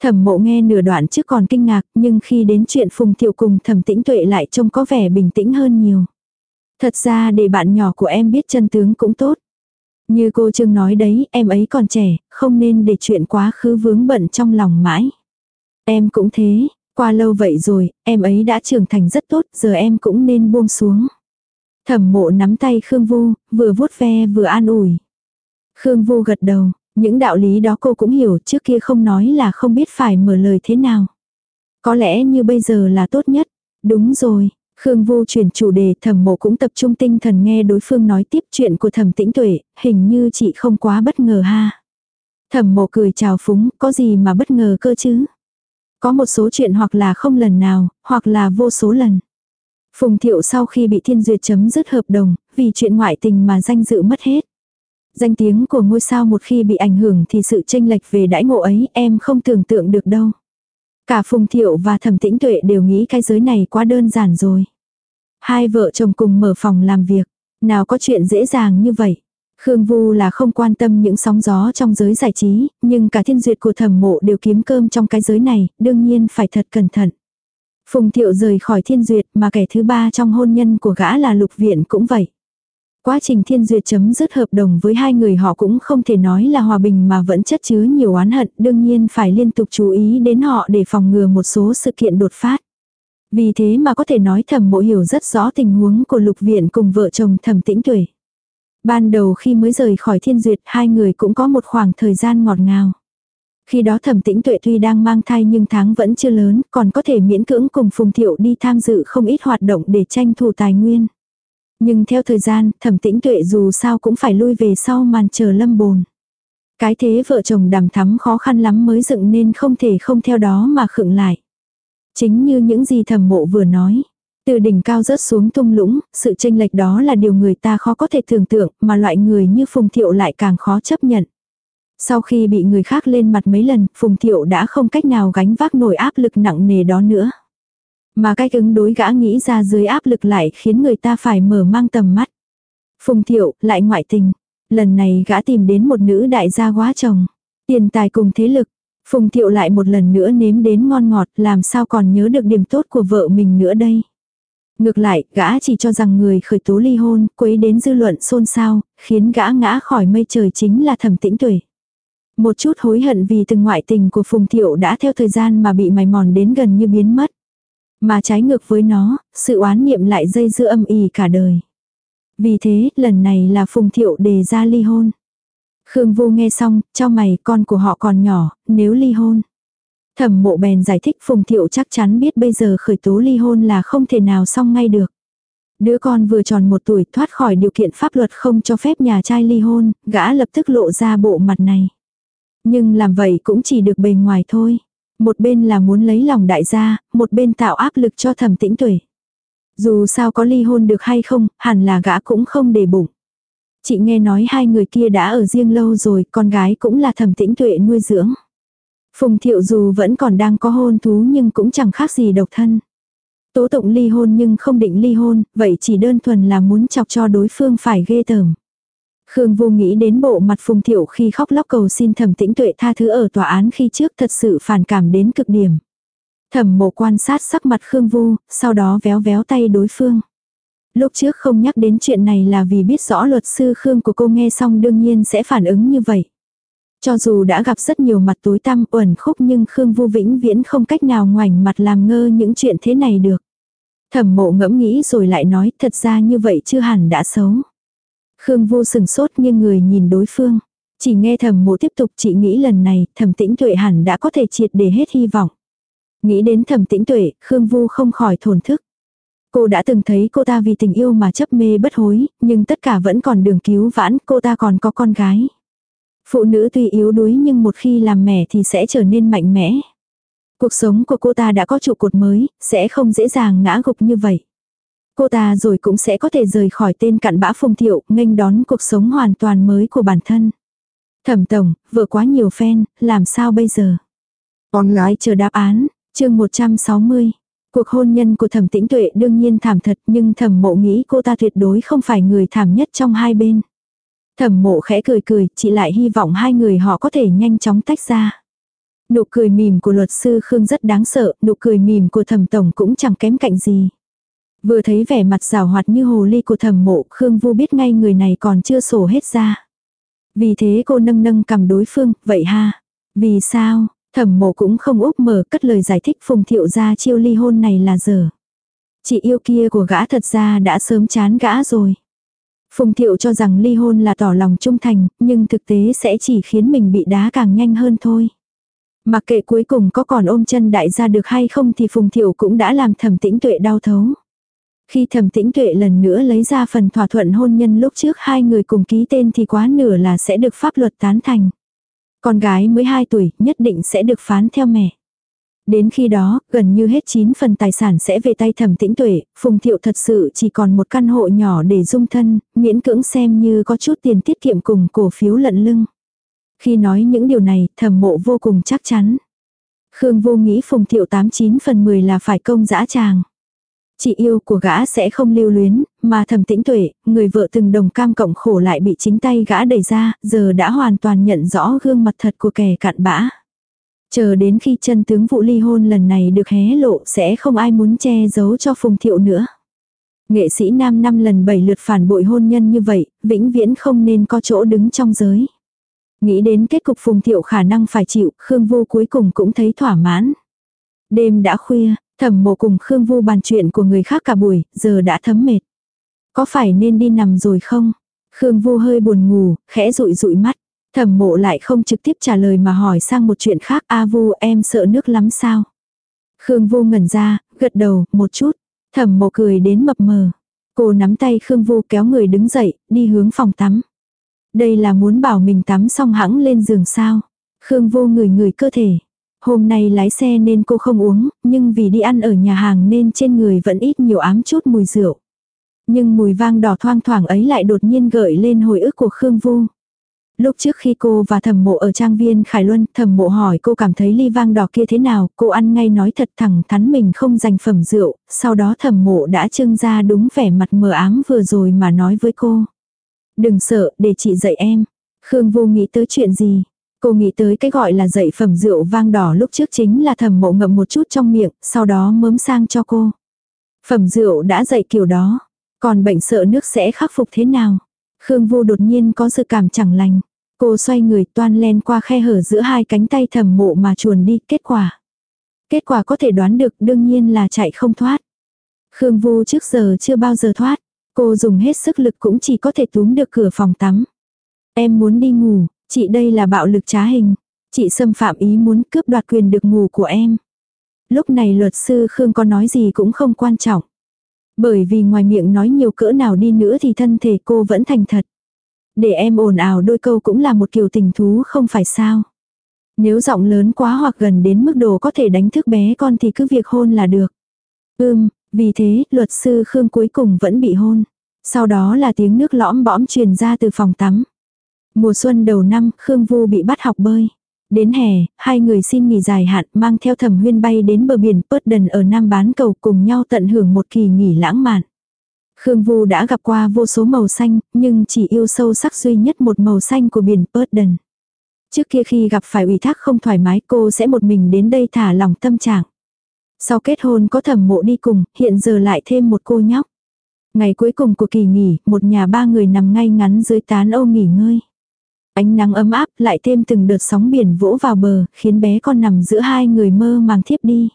Thẩm mộ nghe nửa đoạn trước còn kinh ngạc nhưng khi đến chuyện phùng thiệu cùng thẩm tĩnh tuệ lại trông có vẻ bình tĩnh hơn nhiều. Thật ra để bạn nhỏ của em biết chân tướng cũng tốt. Như cô Trương nói đấy, em ấy còn trẻ, không nên để chuyện quá khứ vướng bận trong lòng mãi. Em cũng thế, qua lâu vậy rồi, em ấy đã trưởng thành rất tốt, giờ em cũng nên buông xuống. Thẩm mộ nắm tay Khương Vu, vừa vuốt ve vừa an ủi. Khương Vu gật đầu, những đạo lý đó cô cũng hiểu trước kia không nói là không biết phải mở lời thế nào. Có lẽ như bây giờ là tốt nhất. Đúng rồi, Khương Vu chuyển chủ đề thẩm mộ cũng tập trung tinh thần nghe đối phương nói tiếp chuyện của thẩm tĩnh tuệ, hình như chị không quá bất ngờ ha. Thẩm mộ cười chào phúng, có gì mà bất ngờ cơ chứ. Có một số chuyện hoặc là không lần nào, hoặc là vô số lần. Phùng thiệu sau khi bị thiên duyệt chấm dứt hợp đồng, vì chuyện ngoại tình mà danh dự mất hết. Danh tiếng của ngôi sao một khi bị ảnh hưởng thì sự tranh lệch về đãi ngộ ấy em không tưởng tượng được đâu. Cả Phùng Thiệu và Thẩm Tĩnh Tuệ đều nghĩ cái giới này quá đơn giản rồi. Hai vợ chồng cùng mở phòng làm việc, nào có chuyện dễ dàng như vậy. Khương Vu là không quan tâm những sóng gió trong giới giải trí, nhưng cả thiên duyệt của thẩm mộ đều kiếm cơm trong cái giới này, đương nhiên phải thật cẩn thận. Phùng Thiệu rời khỏi thiên duyệt mà kẻ thứ ba trong hôn nhân của gã là lục viện cũng vậy. Quá trình thiên duyệt chấm dứt hợp đồng với hai người họ cũng không thể nói là hòa bình mà vẫn chất chứa nhiều oán hận, đương nhiên phải liên tục chú ý đến họ để phòng ngừa một số sự kiện đột phát. Vì thế mà có thể nói thẩm mộ hiểu rất rõ tình huống của lục viện cùng vợ chồng thẩm tĩnh tuổi. Ban đầu khi mới rời khỏi thiên duyệt hai người cũng có một khoảng thời gian ngọt ngào. Khi đó thẩm tĩnh tuệ tuy đang mang thai nhưng tháng vẫn chưa lớn, còn có thể miễn cưỡng cùng Phùng Thiệu đi tham dự không ít hoạt động để tranh thủ tài nguyên. Nhưng theo thời gian, thẩm tĩnh tuệ dù sao cũng phải lui về sau màn chờ lâm bồn. Cái thế vợ chồng đàm thắm khó khăn lắm mới dựng nên không thể không theo đó mà khựng lại. Chính như những gì thẩm mộ vừa nói. Từ đỉnh cao rớt xuống tung lũng, sự tranh lệch đó là điều người ta khó có thể tưởng tượng, mà loại người như Phùng Thiệu lại càng khó chấp nhận. Sau khi bị người khác lên mặt mấy lần, Phùng Thiệu đã không cách nào gánh vác nổi áp lực nặng nề đó nữa. Mà cách ứng đối gã nghĩ ra dưới áp lực lại khiến người ta phải mở mang tầm mắt. Phùng Thiệu lại ngoại tình. Lần này gã tìm đến một nữ đại gia quá chồng. Tiền tài cùng thế lực. Phùng Thiệu lại một lần nữa nếm đến ngon ngọt làm sao còn nhớ được điểm tốt của vợ mình nữa đây. Ngược lại, gã chỉ cho rằng người khởi tố ly hôn, quấy đến dư luận xôn xao, khiến gã ngã khỏi mây trời chính là thẩm tĩnh tuổi. Một chút hối hận vì từng ngoại tình của Phùng Thiệu đã theo thời gian mà bị mài mòn đến gần như biến mất. Mà trái ngược với nó, sự oán niệm lại dây dưa âm ỉ cả đời. Vì thế, lần này là Phùng Thiệu đề ra ly hôn. Khương Vô nghe xong, cho mày con của họ còn nhỏ, nếu ly hôn. Thẩm mộ bèn giải thích Phùng Thiệu chắc chắn biết bây giờ khởi tố ly hôn là không thể nào xong ngay được. Đứa con vừa tròn một tuổi thoát khỏi điều kiện pháp luật không cho phép nhà trai ly hôn, gã lập tức lộ ra bộ mặt này. Nhưng làm vậy cũng chỉ được bề ngoài thôi. Một bên là muốn lấy lòng đại gia, một bên tạo áp lực cho thẩm tĩnh tuổi. Dù sao có ly hôn được hay không, hẳn là gã cũng không để bụng. Chị nghe nói hai người kia đã ở riêng lâu rồi, con gái cũng là thẩm tĩnh tuệ nuôi dưỡng. Phùng thiệu dù vẫn còn đang có hôn thú nhưng cũng chẳng khác gì độc thân. Tố tụng ly hôn nhưng không định ly hôn, vậy chỉ đơn thuần là muốn chọc cho đối phương phải ghê tởm. Khương Vô nghĩ đến bộ mặt Phùng Thiệu khi khóc lóc cầu xin thẩm tĩnh tuệ tha thứ ở tòa án khi trước thật sự phản cảm đến cực điểm. Thẩm mộ quan sát sắc mặt Khương Vu, sau đó véo véo tay đối phương. Lúc trước không nhắc đến chuyện này là vì biết rõ luật sư Khương của cô nghe xong đương nhiên sẽ phản ứng như vậy. Cho dù đã gặp rất nhiều mặt tối tăm uẩn khúc nhưng Khương Vu vĩnh viễn không cách nào ngoảnh mặt làm ngơ những chuyện thế này được. Thẩm mộ ngẫm nghĩ rồi lại nói thật ra như vậy chưa hẳn đã xấu. Khương Vu sừng sốt nhưng người nhìn đối phương. Chỉ nghe thẩm mộ tiếp tục chị nghĩ lần này thẩm tĩnh tuệ hẳn đã có thể triệt để hết hy vọng. Nghĩ đến thẩm tĩnh tuệ, Khương Vu không khỏi thổn thức. Cô đã từng thấy cô ta vì tình yêu mà chấp mê bất hối, nhưng tất cả vẫn còn đường cứu vãn, cô ta còn có con gái. Phụ nữ tuy yếu đuối nhưng một khi làm mẹ thì sẽ trở nên mạnh mẽ. Cuộc sống của cô ta đã có trụ cột mới, sẽ không dễ dàng ngã gục như vậy. Cô ta rồi cũng sẽ có thể rời khỏi tên cặn bã phùng thiệu, nghênh đón cuộc sống hoàn toàn mới của bản thân. Thẩm tổng, vừa quá nhiều fan, làm sao bây giờ? Online chờ đáp án, chương 160. Cuộc hôn nhân của thẩm tĩnh tuệ đương nhiên thảm thật nhưng thẩm mộ nghĩ cô ta tuyệt đối không phải người thảm nhất trong hai bên. Thẩm mộ khẽ cười cười, chị lại hy vọng hai người họ có thể nhanh chóng tách ra. Nụ cười mỉm của luật sư Khương rất đáng sợ, nụ cười mỉm của thẩm tổng cũng chẳng kém cạnh gì. Vừa thấy vẻ mặt rào hoạt như hồ ly của thẩm mộ, Khương Vu biết ngay người này còn chưa sổ hết ra. Vì thế cô nâng nâng cầm đối phương, vậy ha. Vì sao, thẩm mộ cũng không úp mở cất lời giải thích phùng thiệu ra chiêu ly hôn này là dở. Chị yêu kia của gã thật ra đã sớm chán gã rồi. Phùng thiệu cho rằng ly hôn là tỏ lòng trung thành, nhưng thực tế sẽ chỉ khiến mình bị đá càng nhanh hơn thôi. Mặc kệ cuối cùng có còn ôm chân đại gia được hay không thì Phùng Thiệu cũng đã làm thẩm tĩnh tuệ đau thấu. Khi thẩm tĩnh tuệ lần nữa lấy ra phần thỏa thuận hôn nhân lúc trước hai người cùng ký tên thì quá nửa là sẽ được pháp luật tán thành. Con gái mới 2 tuổi nhất định sẽ được phán theo mẹ. Đến khi đó, gần như hết 9 phần tài sản sẽ về tay thẩm tĩnh tuệ, Phùng Thiệu thật sự chỉ còn một căn hộ nhỏ để dung thân, miễn cưỡng xem như có chút tiền tiết kiệm cùng cổ phiếu lận lưng. Khi nói những điều này, thẩm mộ vô cùng chắc chắn. Khương vô nghĩ Phùng Thiệu 89 phần 10 là phải công dã tràng. Chị yêu của gã sẽ không lưu luyến, mà thẩm tĩnh tuệ, người vợ từng đồng cam cộng khổ lại bị chính tay gã đẩy ra, giờ đã hoàn toàn nhận rõ gương mặt thật của kẻ cặn bã. Chờ đến khi chân tướng vụ ly hôn lần này được hé lộ sẽ không ai muốn che giấu cho Phùng Thiệu nữa. Nghệ sĩ nam năm lần bảy lượt phản bội hôn nhân như vậy, vĩnh viễn không nên có chỗ đứng trong giới. Nghĩ đến kết cục Phùng Thiệu khả năng phải chịu, Khương Vu cuối cùng cũng thấy thỏa mãn. Đêm đã khuya, thẩm mộ cùng Khương Vu bàn chuyện của người khác cả buổi, giờ đã thấm mệt. Có phải nên đi nằm rồi không? Khương Vu hơi buồn ngủ, khẽ rụi rụi mắt. Thẩm mộ lại không trực tiếp trả lời mà hỏi sang một chuyện khác. A Vu em sợ nước lắm sao? Khương vu ngẩn ra, gật đầu, một chút. Thẩm mộ cười đến mập mờ. Cô nắm tay Khương vu kéo người đứng dậy, đi hướng phòng tắm. Đây là muốn bảo mình tắm xong hãng lên giường sao. Khương vô người người cơ thể. Hôm nay lái xe nên cô không uống, nhưng vì đi ăn ở nhà hàng nên trên người vẫn ít nhiều ám chút mùi rượu. Nhưng mùi vang đỏ thoang thoảng ấy lại đột nhiên gợi lên hồi ức của Khương Vu. Lúc trước khi cô và thẩm mộ ở trang viên Khải Luân, thẩm mộ hỏi cô cảm thấy ly vang đỏ kia thế nào, cô ăn ngay nói thật thẳng thắn mình không dành phẩm rượu, sau đó thẩm mộ đã trưng ra đúng vẻ mặt mờ ám vừa rồi mà nói với cô. Đừng sợ, để chị dạy em. Khương vô nghĩ tới chuyện gì? Cô nghĩ tới cái gọi là dạy phẩm rượu vang đỏ lúc trước chính là thầm mộ ngậm một chút trong miệng, sau đó mớm sang cho cô. Phẩm rượu đã dạy kiểu đó. Còn bệnh sợ nước sẽ khắc phục thế nào? Khương vô đột nhiên có sự cảm chẳng lành. Cô xoay người toan len qua khe hở giữa hai cánh tay thầm mộ mà chuồn đi, kết quả. Kết quả có thể đoán được đương nhiên là chạy không thoát. Khương Vu trước giờ chưa bao giờ thoát. Cô dùng hết sức lực cũng chỉ có thể túm được cửa phòng tắm. Em muốn đi ngủ, chị đây là bạo lực trá hình. Chị xâm phạm ý muốn cướp đoạt quyền được ngủ của em. Lúc này luật sư Khương có nói gì cũng không quan trọng. Bởi vì ngoài miệng nói nhiều cỡ nào đi nữa thì thân thể cô vẫn thành thật. Để em ồn ào đôi câu cũng là một kiểu tình thú không phải sao. Nếu giọng lớn quá hoặc gần đến mức độ có thể đánh thức bé con thì cứ việc hôn là được. Ưm, vì thế, luật sư Khương cuối cùng vẫn bị hôn. Sau đó là tiếng nước lõm bõm truyền ra từ phòng tắm. Mùa xuân đầu năm, Khương Vu bị bắt học bơi. Đến hè, hai người xin nghỉ dài hạn mang theo thẩm huyên bay đến bờ biển Pớt ở Nam Bán Cầu cùng nhau tận hưởng một kỳ nghỉ lãng mạn. Khương Vu đã gặp qua vô số màu xanh, nhưng chỉ yêu sâu sắc duy nhất một màu xanh của biển Pớt Trước kia khi gặp phải ủy thác không thoải mái cô sẽ một mình đến đây thả lòng tâm trạng. Sau kết hôn có thẩm mộ đi cùng, hiện giờ lại thêm một cô nhóc. Ngày cuối cùng của kỳ nghỉ, một nhà ba người nằm ngay ngắn dưới tán âu nghỉ ngơi. Ánh nắng ấm áp lại thêm từng đợt sóng biển vỗ vào bờ, khiến bé con nằm giữa hai người mơ màng thiếp đi.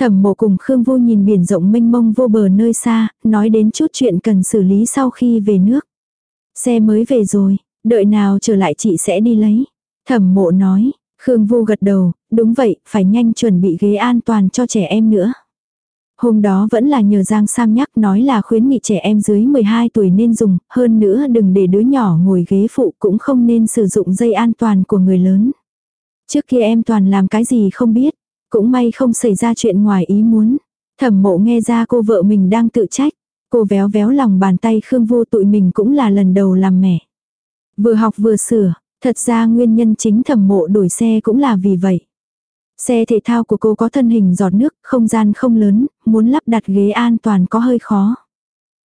Thẩm mộ cùng Khương Vô nhìn biển rộng mênh mông vô bờ nơi xa, nói đến chút chuyện cần xử lý sau khi về nước. Xe mới về rồi, đợi nào trở lại chị sẽ đi lấy. Thẩm mộ nói, Khương Vu gật đầu, đúng vậy, phải nhanh chuẩn bị ghế an toàn cho trẻ em nữa. Hôm đó vẫn là nhờ Giang Sam nhắc nói là khuyến nghị trẻ em dưới 12 tuổi nên dùng, hơn nữa đừng để đứa nhỏ ngồi ghế phụ cũng không nên sử dụng dây an toàn của người lớn. Trước kia em toàn làm cái gì không biết, cũng may không xảy ra chuyện ngoài ý muốn. Thẩm mộ nghe ra cô vợ mình đang tự trách, cô véo véo lòng bàn tay Khương Vô tụi mình cũng là lần đầu làm mẹ. Vừa học vừa sửa, Thật ra nguyên nhân chính thẩm mộ đổi xe cũng là vì vậy. Xe thể thao của cô có thân hình giọt nước, không gian không lớn, muốn lắp đặt ghế an toàn có hơi khó.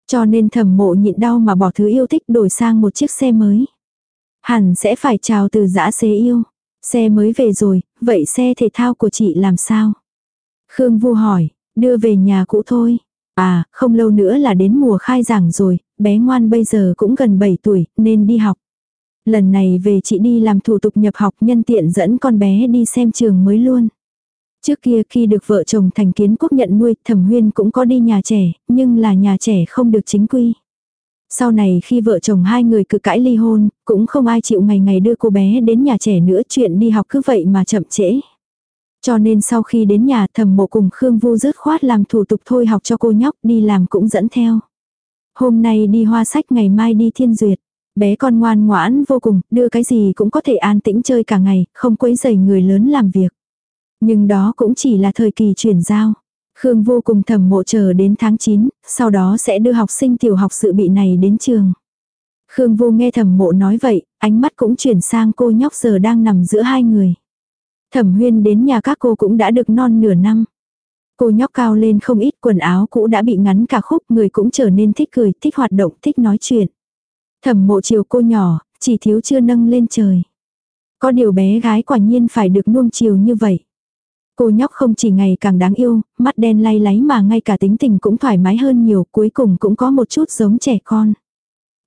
Cho nên thẩm mộ nhịn đau mà bỏ thứ yêu thích đổi sang một chiếc xe mới. Hẳn sẽ phải chào từ giã xế yêu. Xe mới về rồi, vậy xe thể thao của chị làm sao? Khương Vu hỏi, đưa về nhà cũ thôi. À, không lâu nữa là đến mùa khai giảng rồi, bé ngoan bây giờ cũng gần 7 tuổi, nên đi học. Lần này về chị đi làm thủ tục nhập học nhân tiện dẫn con bé đi xem trường mới luôn. Trước kia khi được vợ chồng thành kiến quốc nhận nuôi, thẩm huyên cũng có đi nhà trẻ, nhưng là nhà trẻ không được chính quy. Sau này khi vợ chồng hai người cự cãi ly hôn, cũng không ai chịu ngày ngày đưa cô bé đến nhà trẻ nữa chuyện đi học cứ vậy mà chậm trễ. Cho nên sau khi đến nhà thẩm mộ cùng Khương Vu rớt khoát làm thủ tục thôi học cho cô nhóc đi làm cũng dẫn theo. Hôm nay đi hoa sách ngày mai đi thiên duyệt. Bé con ngoan ngoãn vô cùng, đưa cái gì cũng có thể an tĩnh chơi cả ngày, không quấy rầy người lớn làm việc. Nhưng đó cũng chỉ là thời kỳ chuyển giao. Khương vô cùng thầm mộ chờ đến tháng 9, sau đó sẽ đưa học sinh tiểu học sự bị này đến trường. Khương vô nghe thầm mộ nói vậy, ánh mắt cũng chuyển sang cô nhóc giờ đang nằm giữa hai người. Thẩm huyên đến nhà các cô cũng đã được non nửa năm. Cô nhóc cao lên không ít quần áo cũ đã bị ngắn cả khúc người cũng trở nên thích cười, thích hoạt động, thích nói chuyện. Thẩm mộ chiều cô nhỏ, chỉ thiếu chưa nâng lên trời. Có điều bé gái quả nhiên phải được nuông chiều như vậy. Cô nhóc không chỉ ngày càng đáng yêu, mắt đen lay láy mà ngay cả tính tình cũng thoải mái hơn nhiều, cuối cùng cũng có một chút giống trẻ con.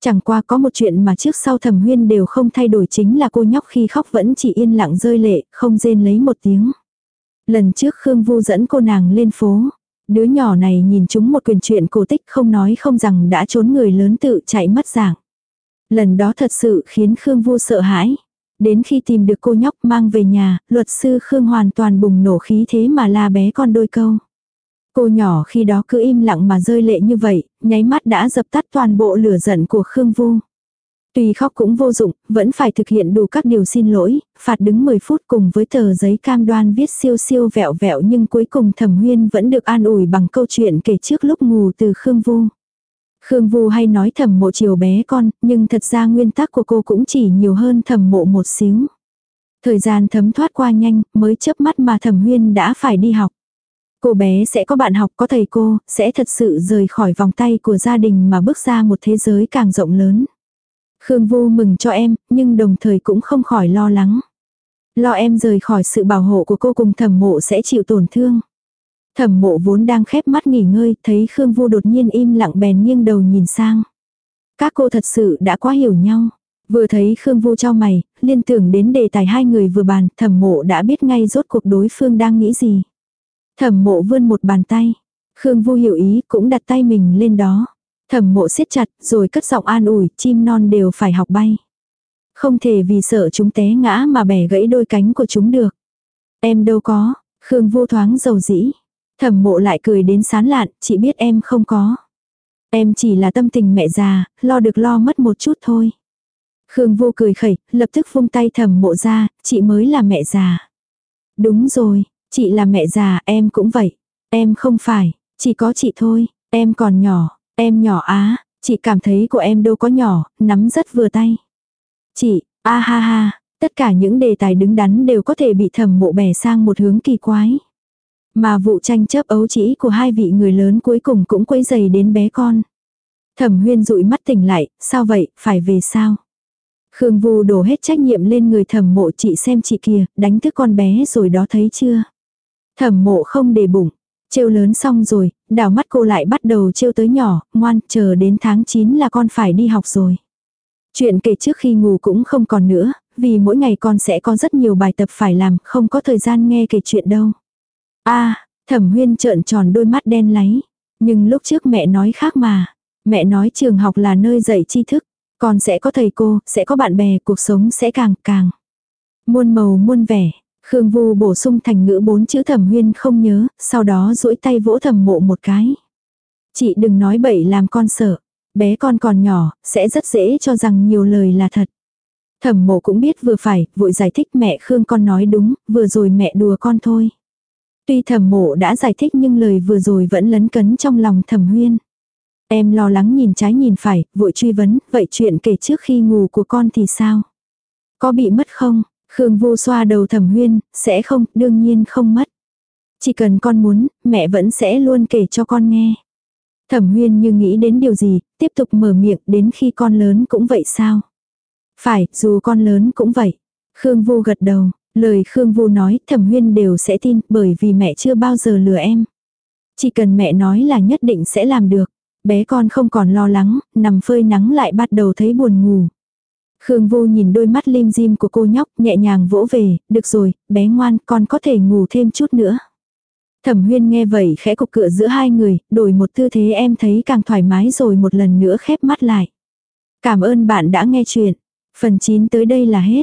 Chẳng qua có một chuyện mà trước sau thẩm huyên đều không thay đổi chính là cô nhóc khi khóc vẫn chỉ yên lặng rơi lệ, không rên lấy một tiếng. Lần trước Khương Vu dẫn cô nàng lên phố. Đứa nhỏ này nhìn chúng một quyền chuyện cổ tích không nói không rằng đã trốn người lớn tự chạy mất dạng. Lần đó thật sự khiến Khương Vu sợ hãi. Đến khi tìm được cô nhóc mang về nhà, luật sư Khương hoàn toàn bùng nổ khí thế mà la bé con đôi câu. Cô nhỏ khi đó cứ im lặng mà rơi lệ như vậy, nháy mắt đã dập tắt toàn bộ lửa giận của Khương Vu. Tuy khóc cũng vô dụng, vẫn phải thực hiện đủ các điều xin lỗi, phạt đứng 10 phút cùng với tờ giấy cam đoan viết siêu siêu vẹo vẹo nhưng cuối cùng thẩm huyên vẫn được an ủi bằng câu chuyện kể trước lúc ngủ từ Khương Vu. Khương Vu hay nói thẩm mộ chiều bé con, nhưng thật ra nguyên tắc của cô cũng chỉ nhiều hơn thẩm mộ một xíu. Thời gian thấm thoát qua nhanh, mới chớp mắt mà thẩm huyên đã phải đi học. Cô bé sẽ có bạn học có thầy cô, sẽ thật sự rời khỏi vòng tay của gia đình mà bước ra một thế giới càng rộng lớn. Khương Vu mừng cho em, nhưng đồng thời cũng không khỏi lo lắng. Lo em rời khỏi sự bảo hộ của cô cùng thẩm mộ sẽ chịu tổn thương. Thẩm mộ vốn đang khép mắt nghỉ ngơi, thấy Khương Vu đột nhiên im lặng bèn nghiêng đầu nhìn sang. Các cô thật sự đã quá hiểu nhau. Vừa thấy Khương Vu cho mày, liên tưởng đến đề tài hai người vừa bàn, thẩm mộ đã biết ngay rốt cuộc đối phương đang nghĩ gì. Thẩm mộ vươn một bàn tay. Khương Vu hiểu ý cũng đặt tay mình lên đó. Thẩm mộ siết chặt rồi cất giọng an ủi, chim non đều phải học bay. Không thể vì sợ chúng té ngã mà bẻ gãy đôi cánh của chúng được. Em đâu có, Khương Vu thoáng dầu dĩ. Thẩm mộ lại cười đến sán lạn, chị biết em không có. Em chỉ là tâm tình mẹ già, lo được lo mất một chút thôi. Khương vô cười khẩy, lập tức vung tay thẩm mộ ra, chị mới là mẹ già. Đúng rồi, chị là mẹ già, em cũng vậy. Em không phải, chỉ có chị thôi, em còn nhỏ, em nhỏ á, chị cảm thấy của em đâu có nhỏ, nắm rất vừa tay. Chị, a ha ha, tất cả những đề tài đứng đắn đều có thể bị thẩm mộ bẻ sang một hướng kỳ quái. Mà vụ tranh chấp ấu chỉ của hai vị người lớn cuối cùng cũng quấy dày đến bé con. Thẩm huyên dụi mắt tỉnh lại, sao vậy, phải về sao? Khương Vu đổ hết trách nhiệm lên người thẩm mộ chị xem chị kia, đánh thức con bé rồi đó thấy chưa? Thẩm mộ không để bụng, trêu lớn xong rồi, đảo mắt cô lại bắt đầu trêu tới nhỏ, ngoan, chờ đến tháng 9 là con phải đi học rồi. Chuyện kể trước khi ngủ cũng không còn nữa, vì mỗi ngày con sẽ có rất nhiều bài tập phải làm, không có thời gian nghe kể chuyện đâu a thẩm huyên trợn tròn đôi mắt đen láy. Nhưng lúc trước mẹ nói khác mà. Mẹ nói trường học là nơi dạy tri thức. Con sẽ có thầy cô, sẽ có bạn bè, cuộc sống sẽ càng càng. Muôn màu muôn vẻ. Khương Vu bổ sung thành ngữ bốn chữ thẩm huyên không nhớ, sau đó duỗi tay vỗ thẩm mộ một cái. Chị đừng nói bậy làm con sợ. Bé con còn nhỏ, sẽ rất dễ cho rằng nhiều lời là thật. Thẩm mộ cũng biết vừa phải, vội giải thích mẹ Khương con nói đúng, vừa rồi mẹ đùa con thôi. Tuy thẩm mộ đã giải thích nhưng lời vừa rồi vẫn lấn cấn trong lòng thẩm huyên. Em lo lắng nhìn trái nhìn phải, vội truy vấn, vậy chuyện kể trước khi ngủ của con thì sao? Có bị mất không? Khương vô xoa đầu thẩm huyên, sẽ không, đương nhiên không mất. Chỉ cần con muốn, mẹ vẫn sẽ luôn kể cho con nghe. Thẩm huyên như nghĩ đến điều gì, tiếp tục mở miệng đến khi con lớn cũng vậy sao? Phải, dù con lớn cũng vậy. Khương vô gật đầu, Lời Khương Vu nói thẩm huyên đều sẽ tin bởi vì mẹ chưa bao giờ lừa em. Chỉ cần mẹ nói là nhất định sẽ làm được. Bé con không còn lo lắng, nằm phơi nắng lại bắt đầu thấy buồn ngủ. Khương Vô nhìn đôi mắt lim dim của cô nhóc nhẹ nhàng vỗ về, được rồi, bé ngoan, con có thể ngủ thêm chút nữa. Thẩm huyên nghe vậy khẽ cục cựa giữa hai người, đổi một tư thế em thấy càng thoải mái rồi một lần nữa khép mắt lại. Cảm ơn bạn đã nghe chuyện. Phần 9 tới đây là hết.